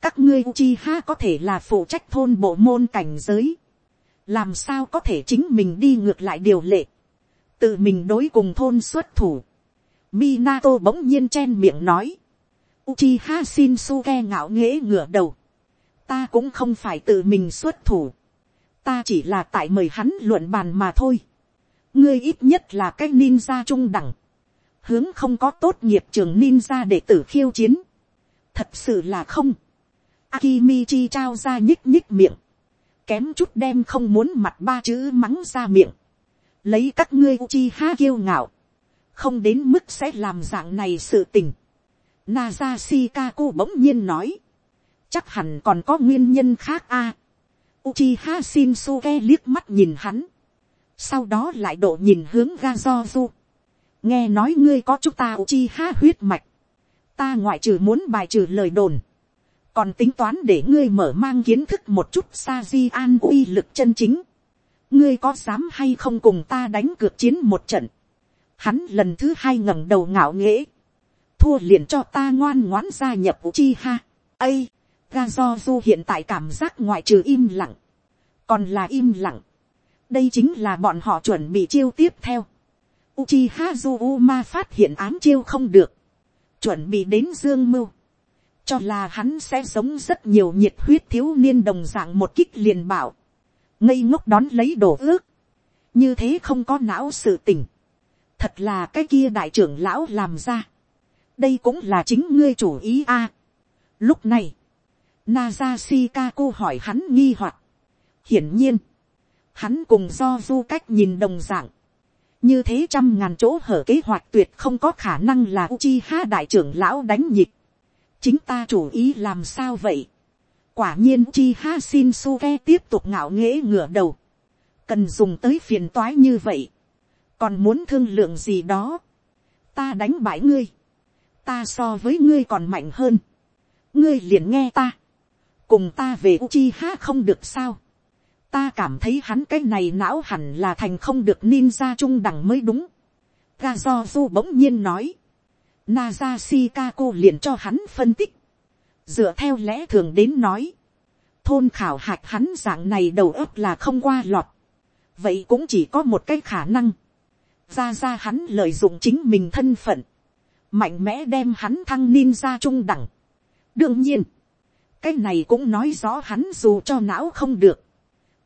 các ngươi Uchiha có thể là phụ trách thôn bộ môn cảnh giới, làm sao có thể chính mình đi ngược lại điều lệ, tự mình đối cùng thôn xuất thủ. Minato bỗng nhiên chen miệng nói, Uchiha Shinsuke ngạo nghễ ngửa đầu, ta cũng không phải tự mình xuất thủ, ta chỉ là tại mời hắn luận bàn mà thôi. ngươi ít nhất là cái ninja trung đẳng, hướng không có tốt nghiệp trường ninja để tử khiêu chiến. thật sự là không. Akimichi trao ra nhích nhích miệng, kém chút đem không muốn mặt ba chữ mắng ra miệng, lấy các ngươi uchi ha kiêu ngạo, không đến mức sẽ làm dạng này sự tình. Naza Shikaku bỗng nhiên nói, chắc hẳn còn có nguyên nhân khác a. Uchiha Shinsuke liếc mắt nhìn hắn. Sau đó lại độ nhìn hướng Gazozu. Nghe nói ngươi có chúng ta Uchiha huyết mạch. Ta ngoại trừ muốn bài trừ lời đồn. Còn tính toán để ngươi mở mang kiến thức một chút Saji An uy lực chân chính. Ngươi có dám hay không cùng ta đánh cược chiến một trận. Hắn lần thứ hai ngẩng đầu ngạo nghễ. Thua liền cho ta ngoan ngoãn gia nhập Uchiha. Ây! Ga do du hiện tại cảm giác ngoại trừ im lặng, còn là im lặng. đây chính là bọn họ chuẩn bị chiêu tiếp theo. Uchiha Zuma phát hiện ám chiêu không được. chuẩn bị đến dương mưu, cho là hắn sẽ giống rất nhiều nhiệt huyết thiếu niên đồng dạng một kích liền bảo, ngây ngốc đón lấy đồ ước, như thế không có não sự tình, thật là cái kia đại trưởng lão làm ra, đây cũng là chính ngươi chủ ý a. lúc này, Naza Shikaku hỏi hắn nghi hoặc, hiển nhiên, hắn cùng do du cách nhìn đồng dạng, như thế trăm ngàn chỗ hở kế hoạch tuyệt không có khả năng là Uchiha đại trưởng lão đánh nhịp. chính ta chủ ý làm sao vậy. quả nhiên Uchiha Shinsuke tiếp tục ngạo nghễ ngửa đầu. cần dùng tới phiền toái như vậy. còn muốn thương lượng gì đó. ta đánh bại ngươi. ta so với ngươi còn mạnh hơn. ngươi liền nghe ta cùng ta về Uchiha không được sao ta cảm thấy hắn cái này não hẳn là thành không được ninja trung đẳng mới đúng. ga bỗng nhiên nói. Naza Shikako liền cho hắn phân tích. Dựa theo lẽ thường đến nói. Thôn khảo hạch hắn dạng này đầu óc là không qua lọt. Vậy cũng chỉ có một cái khả năng. Ra ra hắn lợi dụng chính mình thân phận. Mạnh mẽ đem hắn thăng ninja trung đẳng. Đương nhiên. Cái này cũng nói rõ hắn dù cho não không được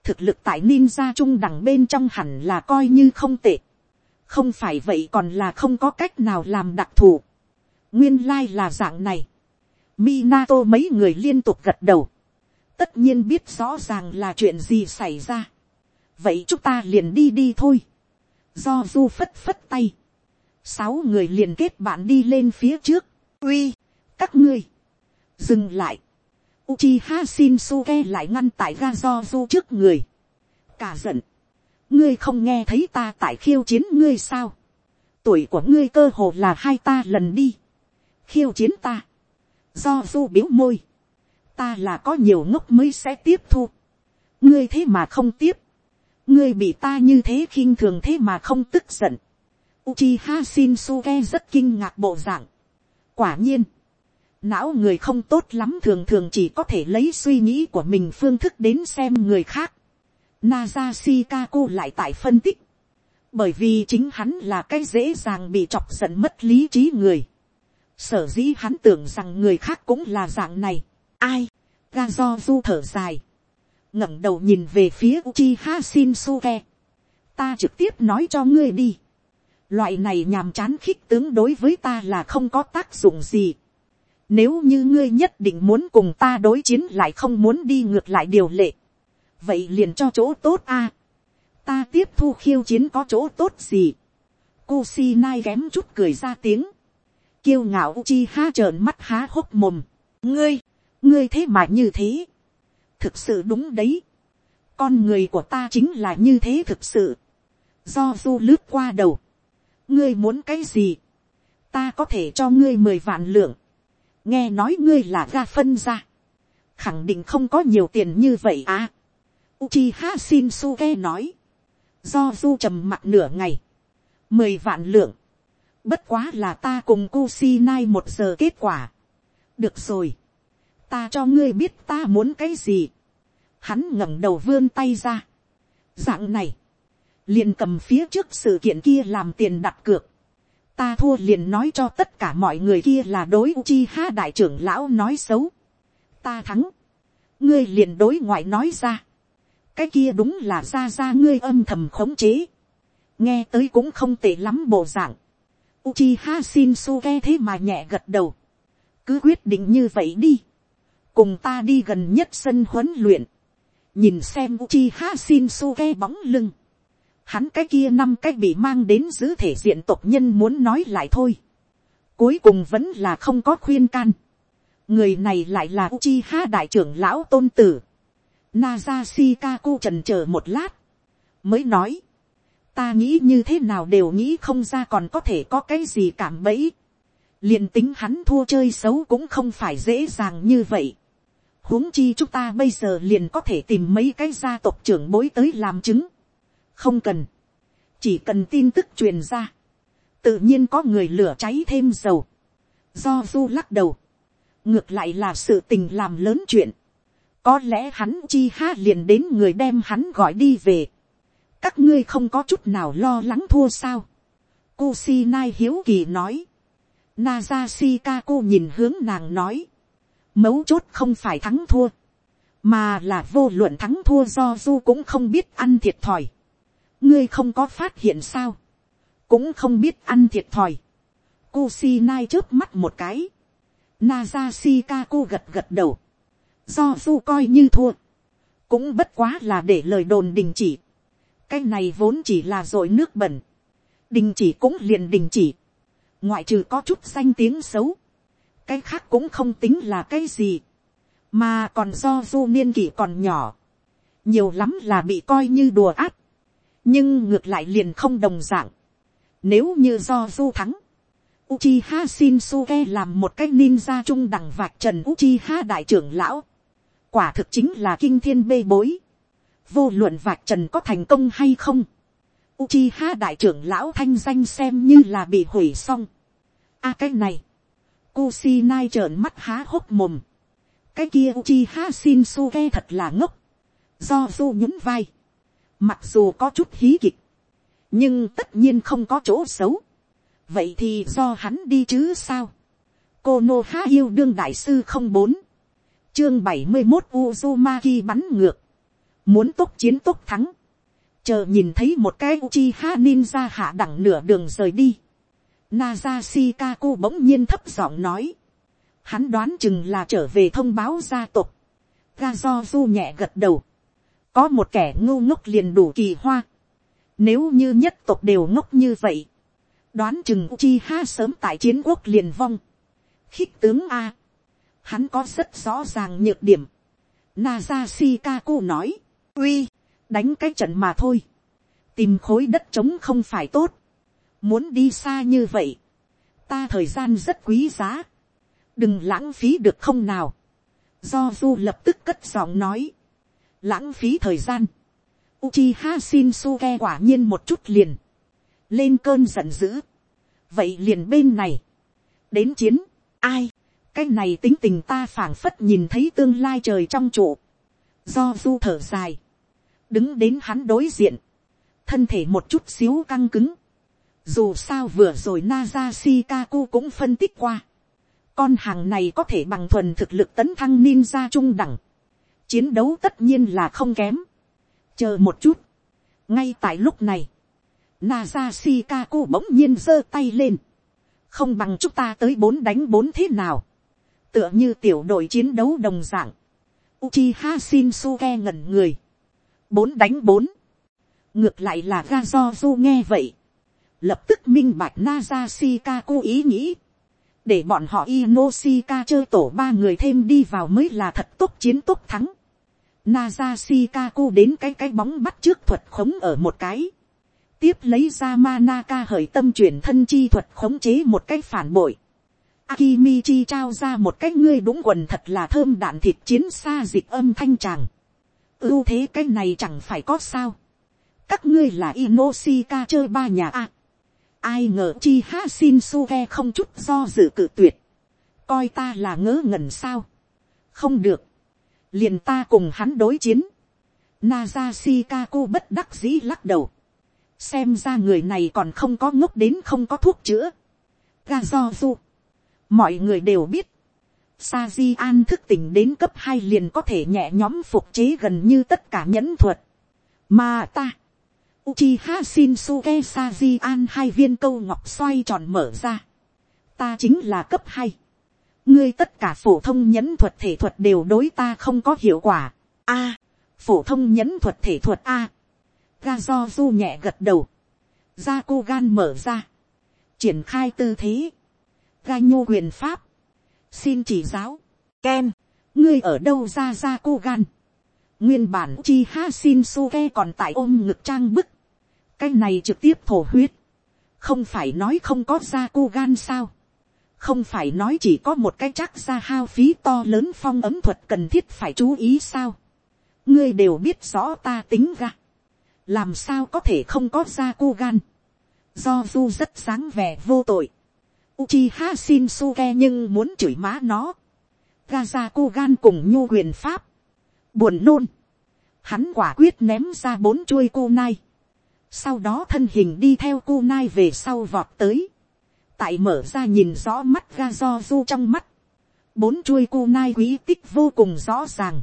thực lực tại ninja trung đẳng bên trong hẳn là coi như không tệ. không phải vậy còn là không có cách nào làm đặc thù. nguyên lai là dạng này. Minato mấy người liên tục gật đầu. tất nhiên biết rõ ràng là chuyện gì xảy ra. vậy chúng ta liền đi đi thôi. do du phất phất tay. sáu người liền kết bạn đi lên phía trước. uy, các ngươi, dừng lại Uchiha Shinsuke lại ngăn tại ga do du trước người. Cả giận. Ngươi không nghe thấy ta tại khiêu chiến ngươi sao? Tuổi của ngươi cơ hồ là hai ta lần đi. Khiêu chiến ta. Do du biếu môi. Ta là có nhiều ngốc mới sẽ tiếp thu. Ngươi thế mà không tiếp. Ngươi bị ta như thế khinh thường thế mà không tức giận. Uchiha Shinsuke rất kinh ngạc bộ dạng. Quả nhiên não người không tốt lắm thường thường chỉ có thể lấy suy nghĩ của mình phương thức đến xem người khác. Naza Shikaku lại tại phân tích. Bởi vì chính hắn là cái dễ dàng bị chọc giận mất lý trí người. Sở dĩ hắn tưởng rằng người khác cũng là dạng này. Ai? Ga do du thở dài. ngẩng đầu nhìn về phía Uchiha Shinsuke. Ta trực tiếp nói cho ngươi đi. Loại này nhàm chán khích tướng đối với ta là không có tác dụng gì nếu như ngươi nhất định muốn cùng ta đối chiến lại không muốn đi ngược lại điều lệ. Vậy liền cho chỗ tốt a. Ta tiếp thu khiêu chiến có chỗ tốt gì. Kusinai ghém chút cười ra tiếng. Kiêu ngạo chi ha trợn mắt há hốc mồm. Ngươi, ngươi thế mà như thế. Thực sự đúng đấy. Con người của ta chính là như thế thực sự. Do du lướt qua đầu. Ngươi muốn cái gì? Ta có thể cho ngươi mười vạn lượng nghe nói ngươi là ra phân ra, khẳng định không có nhiều tiền như vậy à. Uchiha Shinsuke nói, do du trầm mặt nửa ngày, mười vạn lượng, bất quá là ta cùng Kusinai một giờ kết quả. được rồi, ta cho ngươi biết ta muốn cái gì. Hắn ngẩng đầu vươn tay ra. dạng này, liền cầm phía trước sự kiện kia làm tiền đặt cược ta thua liền nói cho tất cả mọi người kia là đối Uchiha đại trưởng lão nói xấu. Ta thắng. Ngươi liền đối ngoại nói ra. Cái kia đúng là ra ra ngươi âm thầm khống chế. Nghe tới cũng không tệ lắm bộ dạng. Uchiha Shinsuke thế mà nhẹ gật đầu. Cứ quyết định như vậy đi. Cùng ta đi gần nhất sân huấn luyện. Nhìn xem Uchiha Shinsuke bóng lưng hắn cái kia năm cái bị mang đến giữ thể diện tộc nhân muốn nói lại thôi. Cuối cùng vẫn là không có khuyên can. Người này lại là Uchiha đại trưởng lão tôn tử. Naza Shikaku trần chờ một lát. Mới nói. Ta nghĩ như thế nào đều nghĩ không ra còn có thể có cái gì cảm bẫy. liền tính hắn thua chơi xấu cũng không phải dễ dàng như vậy. huống chi chúng ta bây giờ liền có thể tìm mấy cái gia tộc trưởng bối tới làm chứng không cần, chỉ cần tin tức truyền ra, tự nhiên có người lửa cháy thêm dầu, do du lắc đầu, ngược lại là sự tình làm lớn chuyện, có lẽ hắn chi ha liền đến người đem hắn gọi đi về, các ngươi không có chút nào lo lắng thua sao, Kusinai hiếu kỳ nói, Naza cô nhìn hướng nàng nói. Mấu chốt không phải thắng thua. Mà là vô luận thắng thua do du cũng không biết ăn thiệt thòi. Ngươi không có phát hiện sao. Cũng không biết ăn thiệt thòi. Kusinai trước mắt một cái. Naza Shikaku gật gật đầu. Do du coi như thua. Cũng bất quá là để lời đồn đình chỉ. Cái này vốn chỉ là dội nước bẩn. Đình chỉ cũng liền đình chỉ ngoại trừ có chút danh tiếng xấu, cái khác cũng không tính là cái gì, mà còn do du niên kỷ còn nhỏ, nhiều lắm là bị coi như đùa át, nhưng ngược lại liền không đồng d ạ n g nếu như do du thắng, Uchiha Shinsuke làm một cái ninja trung đẳng vạch trần Uchiha đại trưởng lão. Quả thực chính là kinh thiên bê bối. Vô luận vạch trần có thành công hay không. Uchiha đại trưởng lão thanh danh xem như là bị hủy xong. a à, cái này. Kusinai trợn mắt há hốc mồm. Cái kia Uchiha Shinsuke thật là ngốc. Do du nhún vai. Mặc dù có chút hí kịch. Nhưng tất nhiên không có chỗ xấu. Vậy thì do hắn đi chứ sao. Cô Nô Há yêu đương đại sư không bốn, chương bảy mươi một Uzumaki bắn ngược. Muốn tốt chiến tốt thắng chờ nhìn thấy một cái Uchiha ninja hạ đẳng nửa đường rời đi. Naza Shikaku bỗng nhiên thấp giọng nói. Hắn đoán chừng là trở về thông báo gia tộc. Gazozu nhẹ gật đầu. Có một kẻ ngu ngốc liền đủ kỳ hoa. Nếu như nhất tộc đều ngốc như vậy. Đoán chừng Uchiha sớm tại chiến quốc liền vong. Khích tướng A. Hắn có rất rõ ràng nhược điểm. Naza Shikaku nói. Uy đánh cái trận mà thôi, tìm khối đất trống không phải tốt, muốn đi xa như vậy, ta thời gian rất quý giá, đừng lãng phí được không nào, do du lập tức cất giọng nói, lãng phí thời gian, Uchiha Shinsuke quả nhiên một chút liền, lên cơn giận dữ, vậy liền bên này, đến chiến, ai, cái này tính tình ta phảng phất nhìn thấy tương lai trời trong trụ, do du thở dài, đứng đến hắn đối diện, thân thể một chút xíu căng cứng. Dù sao vừa rồi Naza Shikaku cũng phân tích qua. Con hàng này có thể bằng thuần thực lực tấn thăng ninja trung đẳng. Chiến đấu tất nhiên là không kém. Chờ một chút. Ngay tại lúc này. Naza Shikaku bỗng nhiên giơ tay lên. Không bằng chúng ta tới bốn đánh bốn thế nào. Tựa như tiểu đội chiến đấu đồng dạng. Uchiha Shinsuke ngẩn người bốn đánh bốn. ngược lại là Gazozu nghe vậy. lập tức minh bạch naza shikaku ý nghĩ. để bọn họ Inoshika chơi tổ ba người thêm đi vào mới là thật tốt chiến tốt thắng. Naza Shikaku đến cái cái bóng bắt trước thuật khống ở một cái. Tiếp lấy ra Manaka hởi tâm chuyển thân chi thuật khống chế một cái phản bội. Akimichi trao ra một cái ngươi đúng quần thật là thơm đạn thịt chiến xa dịch âm thanh chàng ưu thế cái này chẳng phải có sao. các ngươi là Inoshika chơi ba nhà a. ai ngờ chi ha xin suke không chút do dự cự tuyệt. coi ta là ngớ ngẩn sao. không được liền ta cùng hắn đối chiến. Naza Shikaku bất đắc dĩ lắc đầu. xem ra người này còn không có ngốc đến không có thuốc chữa. Gazozu. mọi người đều biết Saji an thức tỉnh đến cấp hai liền có thể nhẹ nhóm phục chế gần như tất cả nhẫn thuật. mà ta, Uchiha Shinsuke Sajian hai viên câu ngọc xoay tròn mở ra. Ta chính là cấp hai. Ngươi tất cả phổ thông nhẫn thuật thể thuật đều đối ta không có hiệu quả. A. phổ thông nhẫn thuật thể thuật A. Ga do du nhẹ gật đầu. Ra cô gan mở ra. Triển khai tư thế. Ga nhô quyền pháp xin chỉ giáo, ken, ngươi ở đâu ra ra cô gan, nguyên bản chi ha xin suke còn tại ôm ngực trang bức, cái này trực tiếp thổ huyết, không phải nói không có ra cô gan sao, không phải nói chỉ có một cái chắc ra hao phí to lớn phong ấm thuật cần thiết phải chú ý sao, ngươi đều biết rõ ta tính ra, làm sao có thể không có ra cu gan, do du rất sáng vẻ vô tội, Uchiha Shinsuke nhưng muốn chửi má nó. Gaza gan cùng nhu quyền pháp. Buồn nôn. Hắn quả quyết ném ra bốn chuôi cô nai. Sau đó thân hình đi theo cô nai về sau vọt tới tại mở ra nhìn rõ mắt ga do du trong mắt, bốn chuôi cu nai quý tích vô cùng rõ ràng,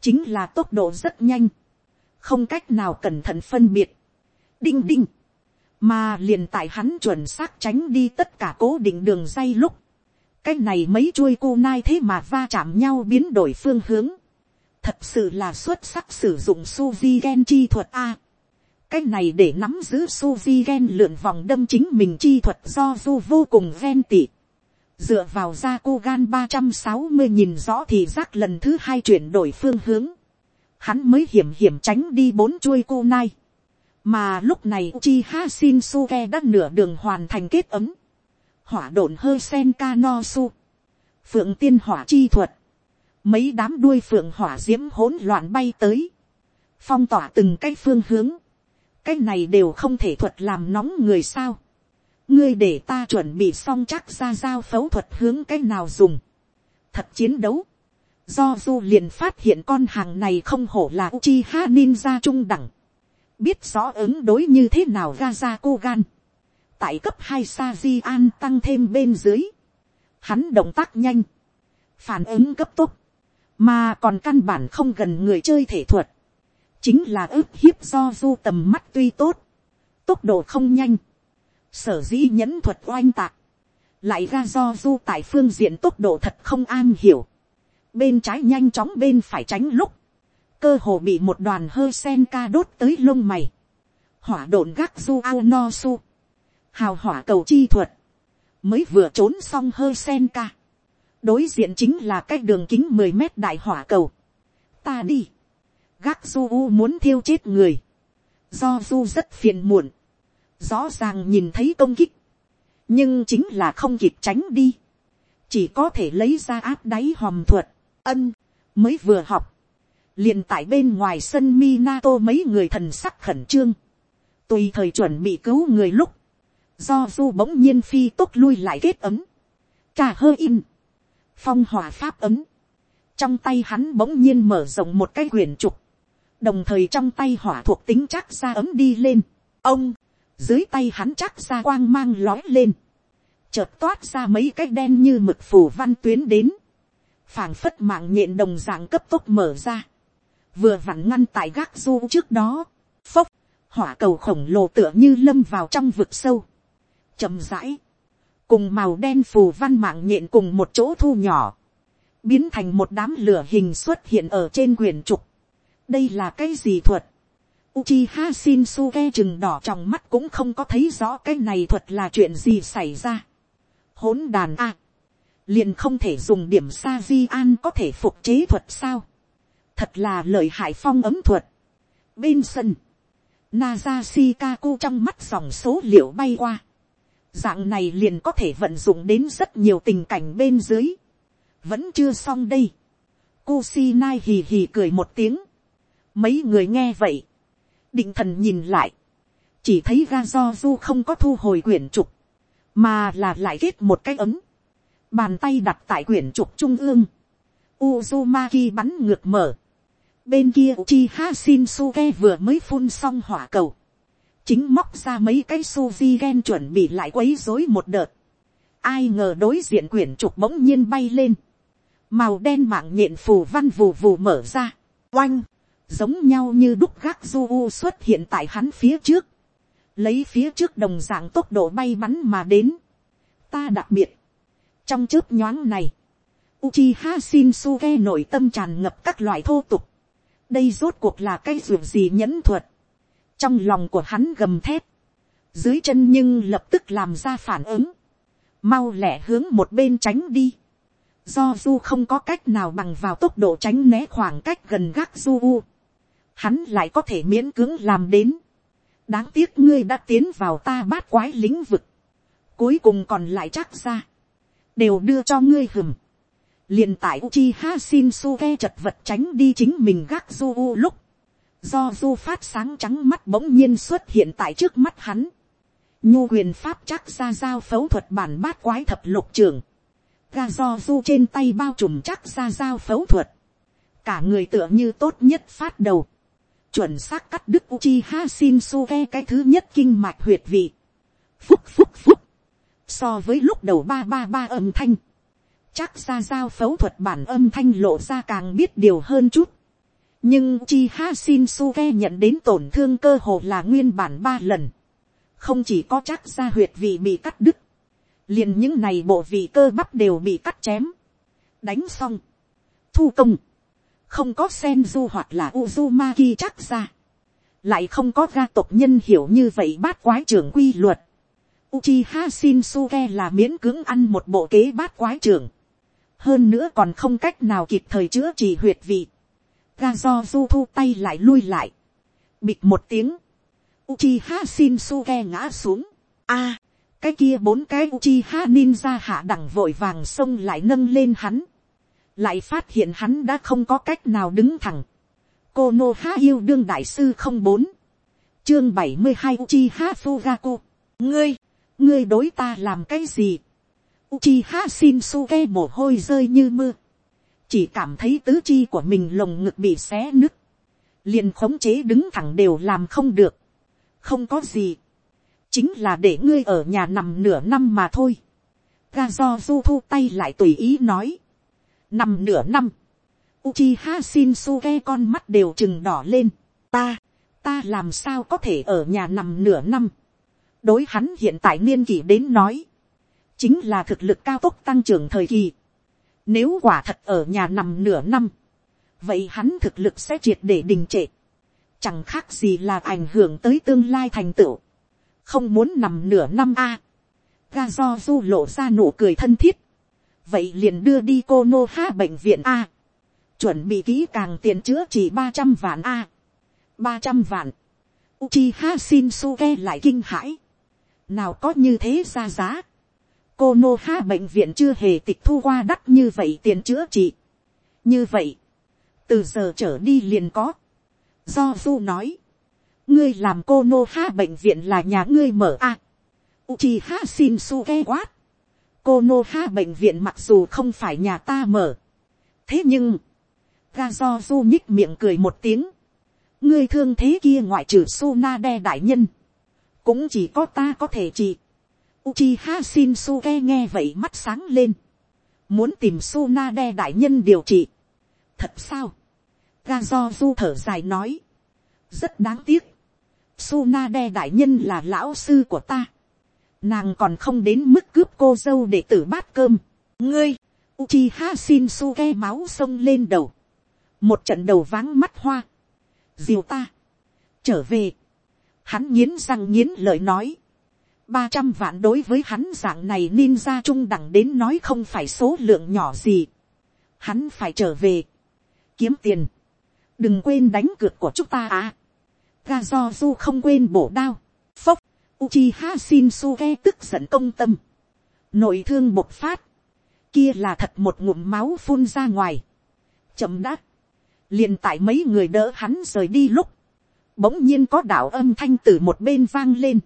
chính là tốc độ rất nhanh, không cách nào cẩn thận phân biệt, đinh đinh, mà liền tại hắn chuẩn xác tránh đi tất cả cố định đường dây lúc, cái này mấy chuôi cu nai thế mà va chạm nhau biến đổi phương hướng, thật sự là xuất sắc sử dụng suvi gen chi thuật a cái này để nắm giữ suvi gen lượn vòng đâm chính mình chi thuật do du vô cùng ghen tị. dựa vào ra cô gan ba trăm sáu mươi nhìn rõ thì giác lần thứ hai chuyển đổi phương hướng. hắn mới hiểm hiểm tránh đi bốn chuôi cô nai. mà lúc này chi ha sin suke đã nửa đường hoàn thành kết ấm. hỏa độn hơi sen ca no su. phượng tiên hỏa chi thuật mấy đám đuôi phượng hỏa d i ễ m hỗn loạn bay tới, phong tỏa từng cái phương hướng, cái này đều không thể thuật làm nóng người sao, ngươi để ta chuẩn bị xong chắc ra giao phẫu thuật hướng cái nào dùng, thật chiến đấu, do du liền phát hiện con hàng này không hổ là uchi ha ninja trung đẳng, biết rõ ứng đối như thế nào ga ra cô gan, tại cấp hai sa di an tăng thêm bên dưới, hắn động tác nhanh, phản ứng cấp tốc, mà còn căn bản không gần người chơi thể thuật, chính là ức hiếp do du tầm mắt tuy tốt, tốc độ không nhanh, sở dĩ nhẫn thuật oanh tạc, lại ra do du tại phương diện tốc độ thật không an hiểu, bên trái nhanh chóng bên phải tránh lúc, cơ hồ bị một đoàn hơi sen ca đốt tới lông mày, hỏa độn gác du ao no su, hào hỏa cầu chi thuật, mới vừa trốn xong hơi sen ca, đối diện chính là cái đường kính mười mét đại hỏa cầu. ta đi, du u muốn thiêu chết người, do du rất phiền muộn, rõ ràng nhìn thấy công kích, nhưng chính là không kịp tránh đi, chỉ có thể lấy ra áp đáy hòm thuật, ân, mới vừa học, liền tại bên ngoài sân Minato mấy người thần sắc khẩn trương, tùy thời chuẩn bị cứu người lúc, do du bỗng nhiên phi tốt lui lại kết ấm, cả hơi in, phong hỏa pháp ấm, trong tay hắn bỗng nhiên mở rộng một cái quyển trục, đồng thời trong tay hỏa thuộc tính chắc ra ấm đi lên, ông, dưới tay hắn chắc ra quang mang lói lên, chợt toát ra mấy cái đen như mực phủ văn tuyến đến, phảng phất mạng nhện đồng dạng cấp tốc mở ra, vừa vặn ngăn tại gác du trước đó, phốc, hỏa cầu khổng lồ tựa như lâm vào trong vực sâu, chậm rãi, cùng màu đen phù văn mạng nhện cùng một chỗ thu nhỏ, biến thành một đám lửa hình xuất hiện ở trên quyển trục đây là cái gì thuật. Uchiha Shinsuke chừng đỏ trong mắt cũng không có thấy rõ cái này thuật là chuyện gì xảy ra. hỗn đàn a, liền không thể dùng điểm sa di an có thể phục chế thuật sao. thật là lợi hại phong ấm thuật. bên sân, Naza Shikaku trong mắt dòng số liệu bay qua dạng này liền có thể vận dụng đến rất nhiều tình cảnh bên dưới. vẫn chưa xong đây. Kusinai hì hì cười một tiếng mấy người nghe vậy. định thần nhìn lại. chỉ thấy ga do du không có thu hồi quyển trục. mà là lại kết một cái ấm. bàn tay đặt tại quyển trục trung ương. Uzumaki bắn ngược mở. bên kia Uchiha Shinsuke vừa mới phun xong hỏa cầu chính móc ra mấy cái suzy gen chuẩn bị lại quấy rối một đợt. ai ngờ đối diện quyển trục bỗng nhiên bay lên. màu đen mạng nhện phù văn vù vù mở ra. oanh, giống nhau như đúc gác du u xuất hiện tại hắn phía trước. lấy phía trước đồng dạng tốc độ bay bắn mà đến. ta đặc biệt, trong chớp nhoáng này, Uchiha Shinsuke nội tâm tràn ngập các loại thô tục. Đây rốt cuộc là cái ruột gì nhẫn thuật trong lòng của hắn gầm thét, dưới chân nhưng lập tức làm ra phản ứng, mau lẹ hướng một bên tránh đi, do du không có cách nào bằng vào tốc độ tránh né khoảng cách gần gác du u, hắn lại có thể miễn cưỡng làm đến, đáng tiếc ngươi đã tiến vào ta bát quái lĩnh vực, cuối cùng còn lại chắc ra, đều đưa cho ngươi hừm. liền tại uchi ha shin suke chật vật tránh đi chính mình gác du u lúc, do du phát sáng trắng mắt bỗng nhiên xuất hiện tại trước mắt hắn. nhu quyền pháp chắc ra giao phẫu thuật bản bát quái thập lục trường. ga do du trên tay bao trùm chắc ra giao phẫu thuật. cả người tựa như tốt nhất phát đầu chuẩn xác cắt đứt Uchiha shinsuke cái thứ nhất kinh mạch huyệt vị. phúc phúc phúc. so với lúc đầu ba ba ba âm thanh, chắc ra giao phẫu thuật bản âm thanh lộ ra càng biết điều hơn chút. nhưng chi ha nhận đến tổn thương cơ hồ là nguyên bản ba lần. không chỉ có chắc ra huyệt vị bị cắt đứt, liền những này bộ vị cơ bắp đều bị cắt chém, đánh xong, thu công, không có sen du hoặc là uzumaki chắc ra, lại không có gia tộc nhân hiểu như vậy bát quái trưởng quy luật. Uchiha Shinsuke là miễn cưỡng ăn một bộ kế bát quái trưởng. Hơn nữa còn không cách nào kịp thời chữa trị huyệt vị. Gazozu thu tay lại lui lại. Bịt một tiếng. Uchiha Shinsuke ngã xuống. a cái kia bốn cái Uchiha ninja hạ đẳng vội vàng xông lại nâng lên hắn. Lại phát hiện hắn đã không có cách nào đứng thẳng. Cô nô há yêu đương đại sư không bốn. Chương bảy mươi hai uchi ha fugaku. Ngươi ngươi đối ta làm cái gì? Uchi ha shinsuke mồ hôi rơi như mưa. Chỉ cảm thấy tứ chi của mình lồng ngực bị xé nứt. Liền khống chế đứng thẳng đều làm không được. Không có gì. Chính là để ngươi ở nhà nằm nửa năm mà thôi. Ga do du thu tay lại tùy ý nói nằm nửa năm Uchiha Shinsuke con mắt đều chừng đỏ lên. Ta, ta làm sao có thể ở nhà nằm nửa năm. Đối hắn hiện tại niên kỷ đến nói. Chính là thực lực cao tốc tăng trưởng thời kỳ. Nếu quả thật ở nhà nằm nửa năm. Vậy hắn thực lực sẽ triệt để đình trệ. Chẳng khác gì là ảnh hưởng tới tương lai thành tựu. Không muốn nằm nửa năm a. À, Ga do du lộ ra nụ cười thân thiết. Vậy liền đưa đi cô Nô Ha bệnh viện a. Chuẩn bị kỹ càng tiền chữa chỉ ba trăm vạn a, ba trăm vạn, Uchiha Shinsuke lại kinh hãi, nào có như thế ra giá, cô nô ha bệnh viện chưa hề tịch thu qua đắt như vậy tiền chữa trị, như vậy, từ giờ trở đi liền có, do du nói, ngươi làm cô nô ha bệnh viện là nhà ngươi mở a, Uchiha Shinsuke quát, cô nô ha bệnh viện mặc dù không phải nhà ta mở, thế nhưng, ga do du nhích miệng cười một tiếng. ngươi thương thế kia ngoại trừ Su Na đe đại nhân. cũng chỉ có ta có thể trị. Uchiha ke nghe vậy mắt sáng lên. muốn tìm Su Na đe đại nhân điều trị. thật sao. ga do du thở dài nói. rất đáng tiếc. suna đe đại nhân là lão sư của ta nàng còn không đến mức cướp cô dâu để tử bát cơm. ngươi, Uchiha Shinsuke máu sông lên đầu. Một trận đầu váng mắt hoa, diều ta, trở về, hắn nghiến răng nghiến lời nói, ba trăm vạn đối với hắn dạng này ninja trung đẳng đến nói không phải số lượng nhỏ gì, hắn phải trở về, kiếm tiền, đừng quên đánh cược của chúng ta à, ga do du không quên bổ đao, phốc, Uchiha Shinsuke tức giận công tâm. Nội thương bộc phát. Kia là thật một ngụm máu phun ra ngoài. Chậm đắt liền tại mấy người đỡ hắn rời đi lúc, bỗng nhiên có đạo âm thanh từ một bên vang lên.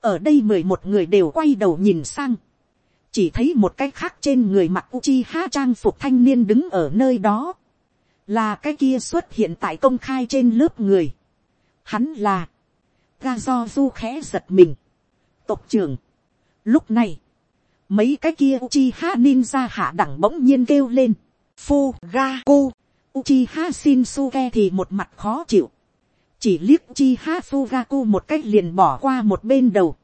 ở đây mười một người đều quay đầu nhìn sang, chỉ thấy một cái khác trên người mặt Uchiha trang phục thanh niên đứng ở nơi đó, là cái kia xuất hiện tại công khai trên lớp người. Hắn là, ga do du khẽ giật mình, tộc trưởng. Lúc này, mấy cái kia Uchiha ninja hạ đẳng bỗng nhiên kêu lên, phu ga cu Uchiha Shinsuke thì một mặt khó chịu. Chỉ liếc Uchiha Fugaku một cách liền bỏ qua một bên đầu.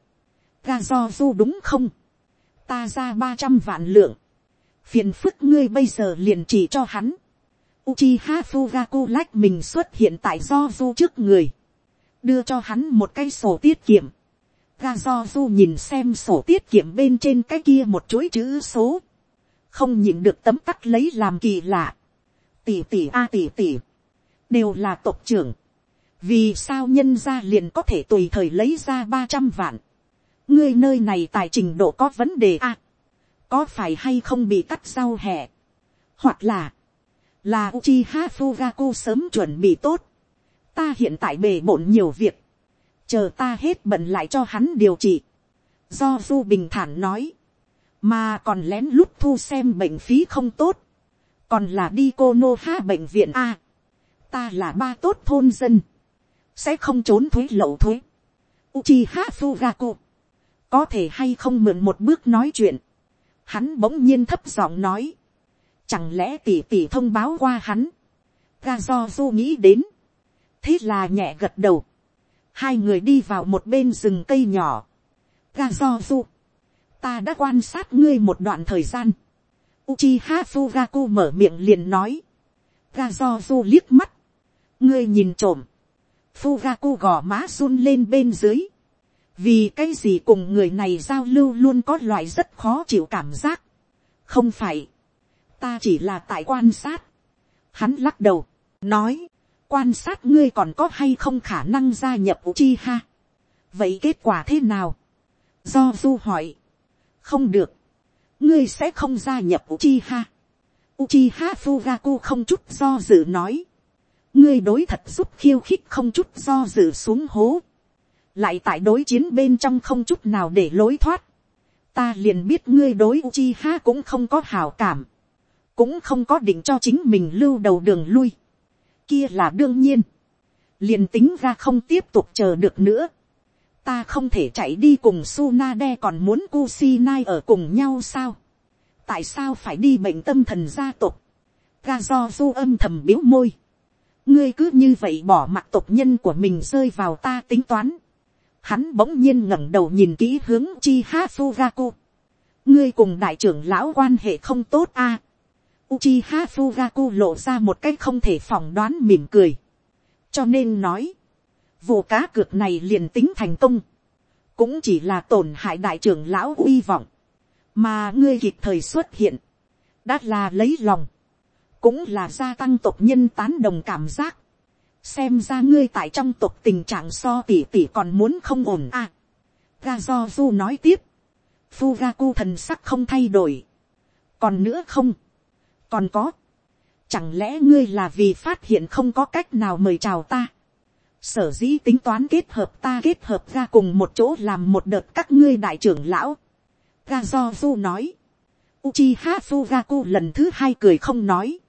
Gazozu đúng không? Ta ra 300 vạn lượng. Phiền phức ngươi bây giờ liền chỉ cho hắn. Uchiha Fugaku lách mình xuất hiện tại Zozu trước người. Đưa cho hắn một cái sổ tiết kiệm. Gazozu nhìn xem sổ tiết kiệm bên trên cái kia một chuỗi chữ số. Không nhìn được tấm tắc lấy làm kỳ lạ. Tỷ tỷ a tỷ tỷ, đều là tộc trưởng, vì sao nhân gia liền có thể tùy thời lấy ra ba trăm vạn, ngươi nơi này tài trình độ có vấn đề a, có phải hay không bị cắt rau hẹ, hoặc là, là Uchiha Fugaku sớm chuẩn bị tốt, ta hiện tại bề bộn nhiều việc, chờ ta hết bận lại cho hắn điều trị, do du bình thản nói, mà còn lén lút thu xem bệnh phí không tốt, còn là đi cô nô ha bệnh viện a. ta là ba tốt thôn dân, sẽ không trốn thuế lậu thuế. Uchiha Fugaku, có thể hay không mượn một bước nói chuyện, hắn bỗng nhiên thấp giọng nói, chẳng lẽ tỉ tỉ thông báo qua hắn, ga do du nghĩ đến, thế là nhẹ gật đầu, hai người đi vào một bên rừng cây nhỏ, ga do du, ta đã quan sát ngươi một đoạn thời gian, Uchiha Fugaku mở miệng liền nói. Gazozu liếc mắt. Ngươi nhìn trộm. Fugaku gò má run lên bên dưới. Vì cái gì cùng người này giao lưu luôn có loại rất khó chịu cảm giác. Không phải. Ta chỉ là tại quan sát. Hắn lắc đầu. Nói. Quan sát ngươi còn có hay không khả năng gia nhập Uchiha. Vậy kết quả thế nào? Do Du hỏi. Không được ngươi sẽ không gia nhập Uchiha. Uchiha Fugaku không chút do dự nói. ngươi đối thật giúp khiêu khích không chút do dự xuống hố. lại tại đối chiến bên trong không chút nào để lối thoát. ta liền biết ngươi đối Uchiha cũng không có hào cảm. cũng không có định cho chính mình lưu đầu đường lui kia là đương nhiên. liền tính ra không tiếp tục chờ được nữa ta không thể chạy đi cùng Sunade còn muốn Kusinai ở cùng nhau sao? Tại sao phải đi bệnh tâm thần gia tộc? Ga do du âm thầm biếu môi. Ngươi cứ như vậy bỏ mặt tộc nhân của mình rơi vào ta tính toán. Hắn bỗng nhiên ngẩng đầu nhìn kỹ hướng Chi Ha Fugaku. Ngươi cùng đại trưởng lão quan hệ không tốt a. À? Uchiha Fugaku lộ ra một cách không thể phỏng đoán mỉm cười. Cho nên nói vụ cá cược này liền tính thành công, cũng chỉ là tổn hại đại trưởng lão uy vọng, mà ngươi kịp thời xuất hiện, đã là lấy lòng, cũng là gia tăng tộc nhân tán đồng cảm giác, xem ra ngươi tại trong tộc tình trạng so tỉ tỉ còn muốn không ổn à. ga do du nói tiếp, Fugaku thần sắc không thay đổi, còn nữa không, còn có, chẳng lẽ ngươi là vì phát hiện không có cách nào mời chào ta, sở dĩ tính toán kết hợp ta kết hợp ra cùng một chỗ làm một đợt các ngươi đại trưởng lão. ga do du nói. ga ku lần thứ hai cười không nói.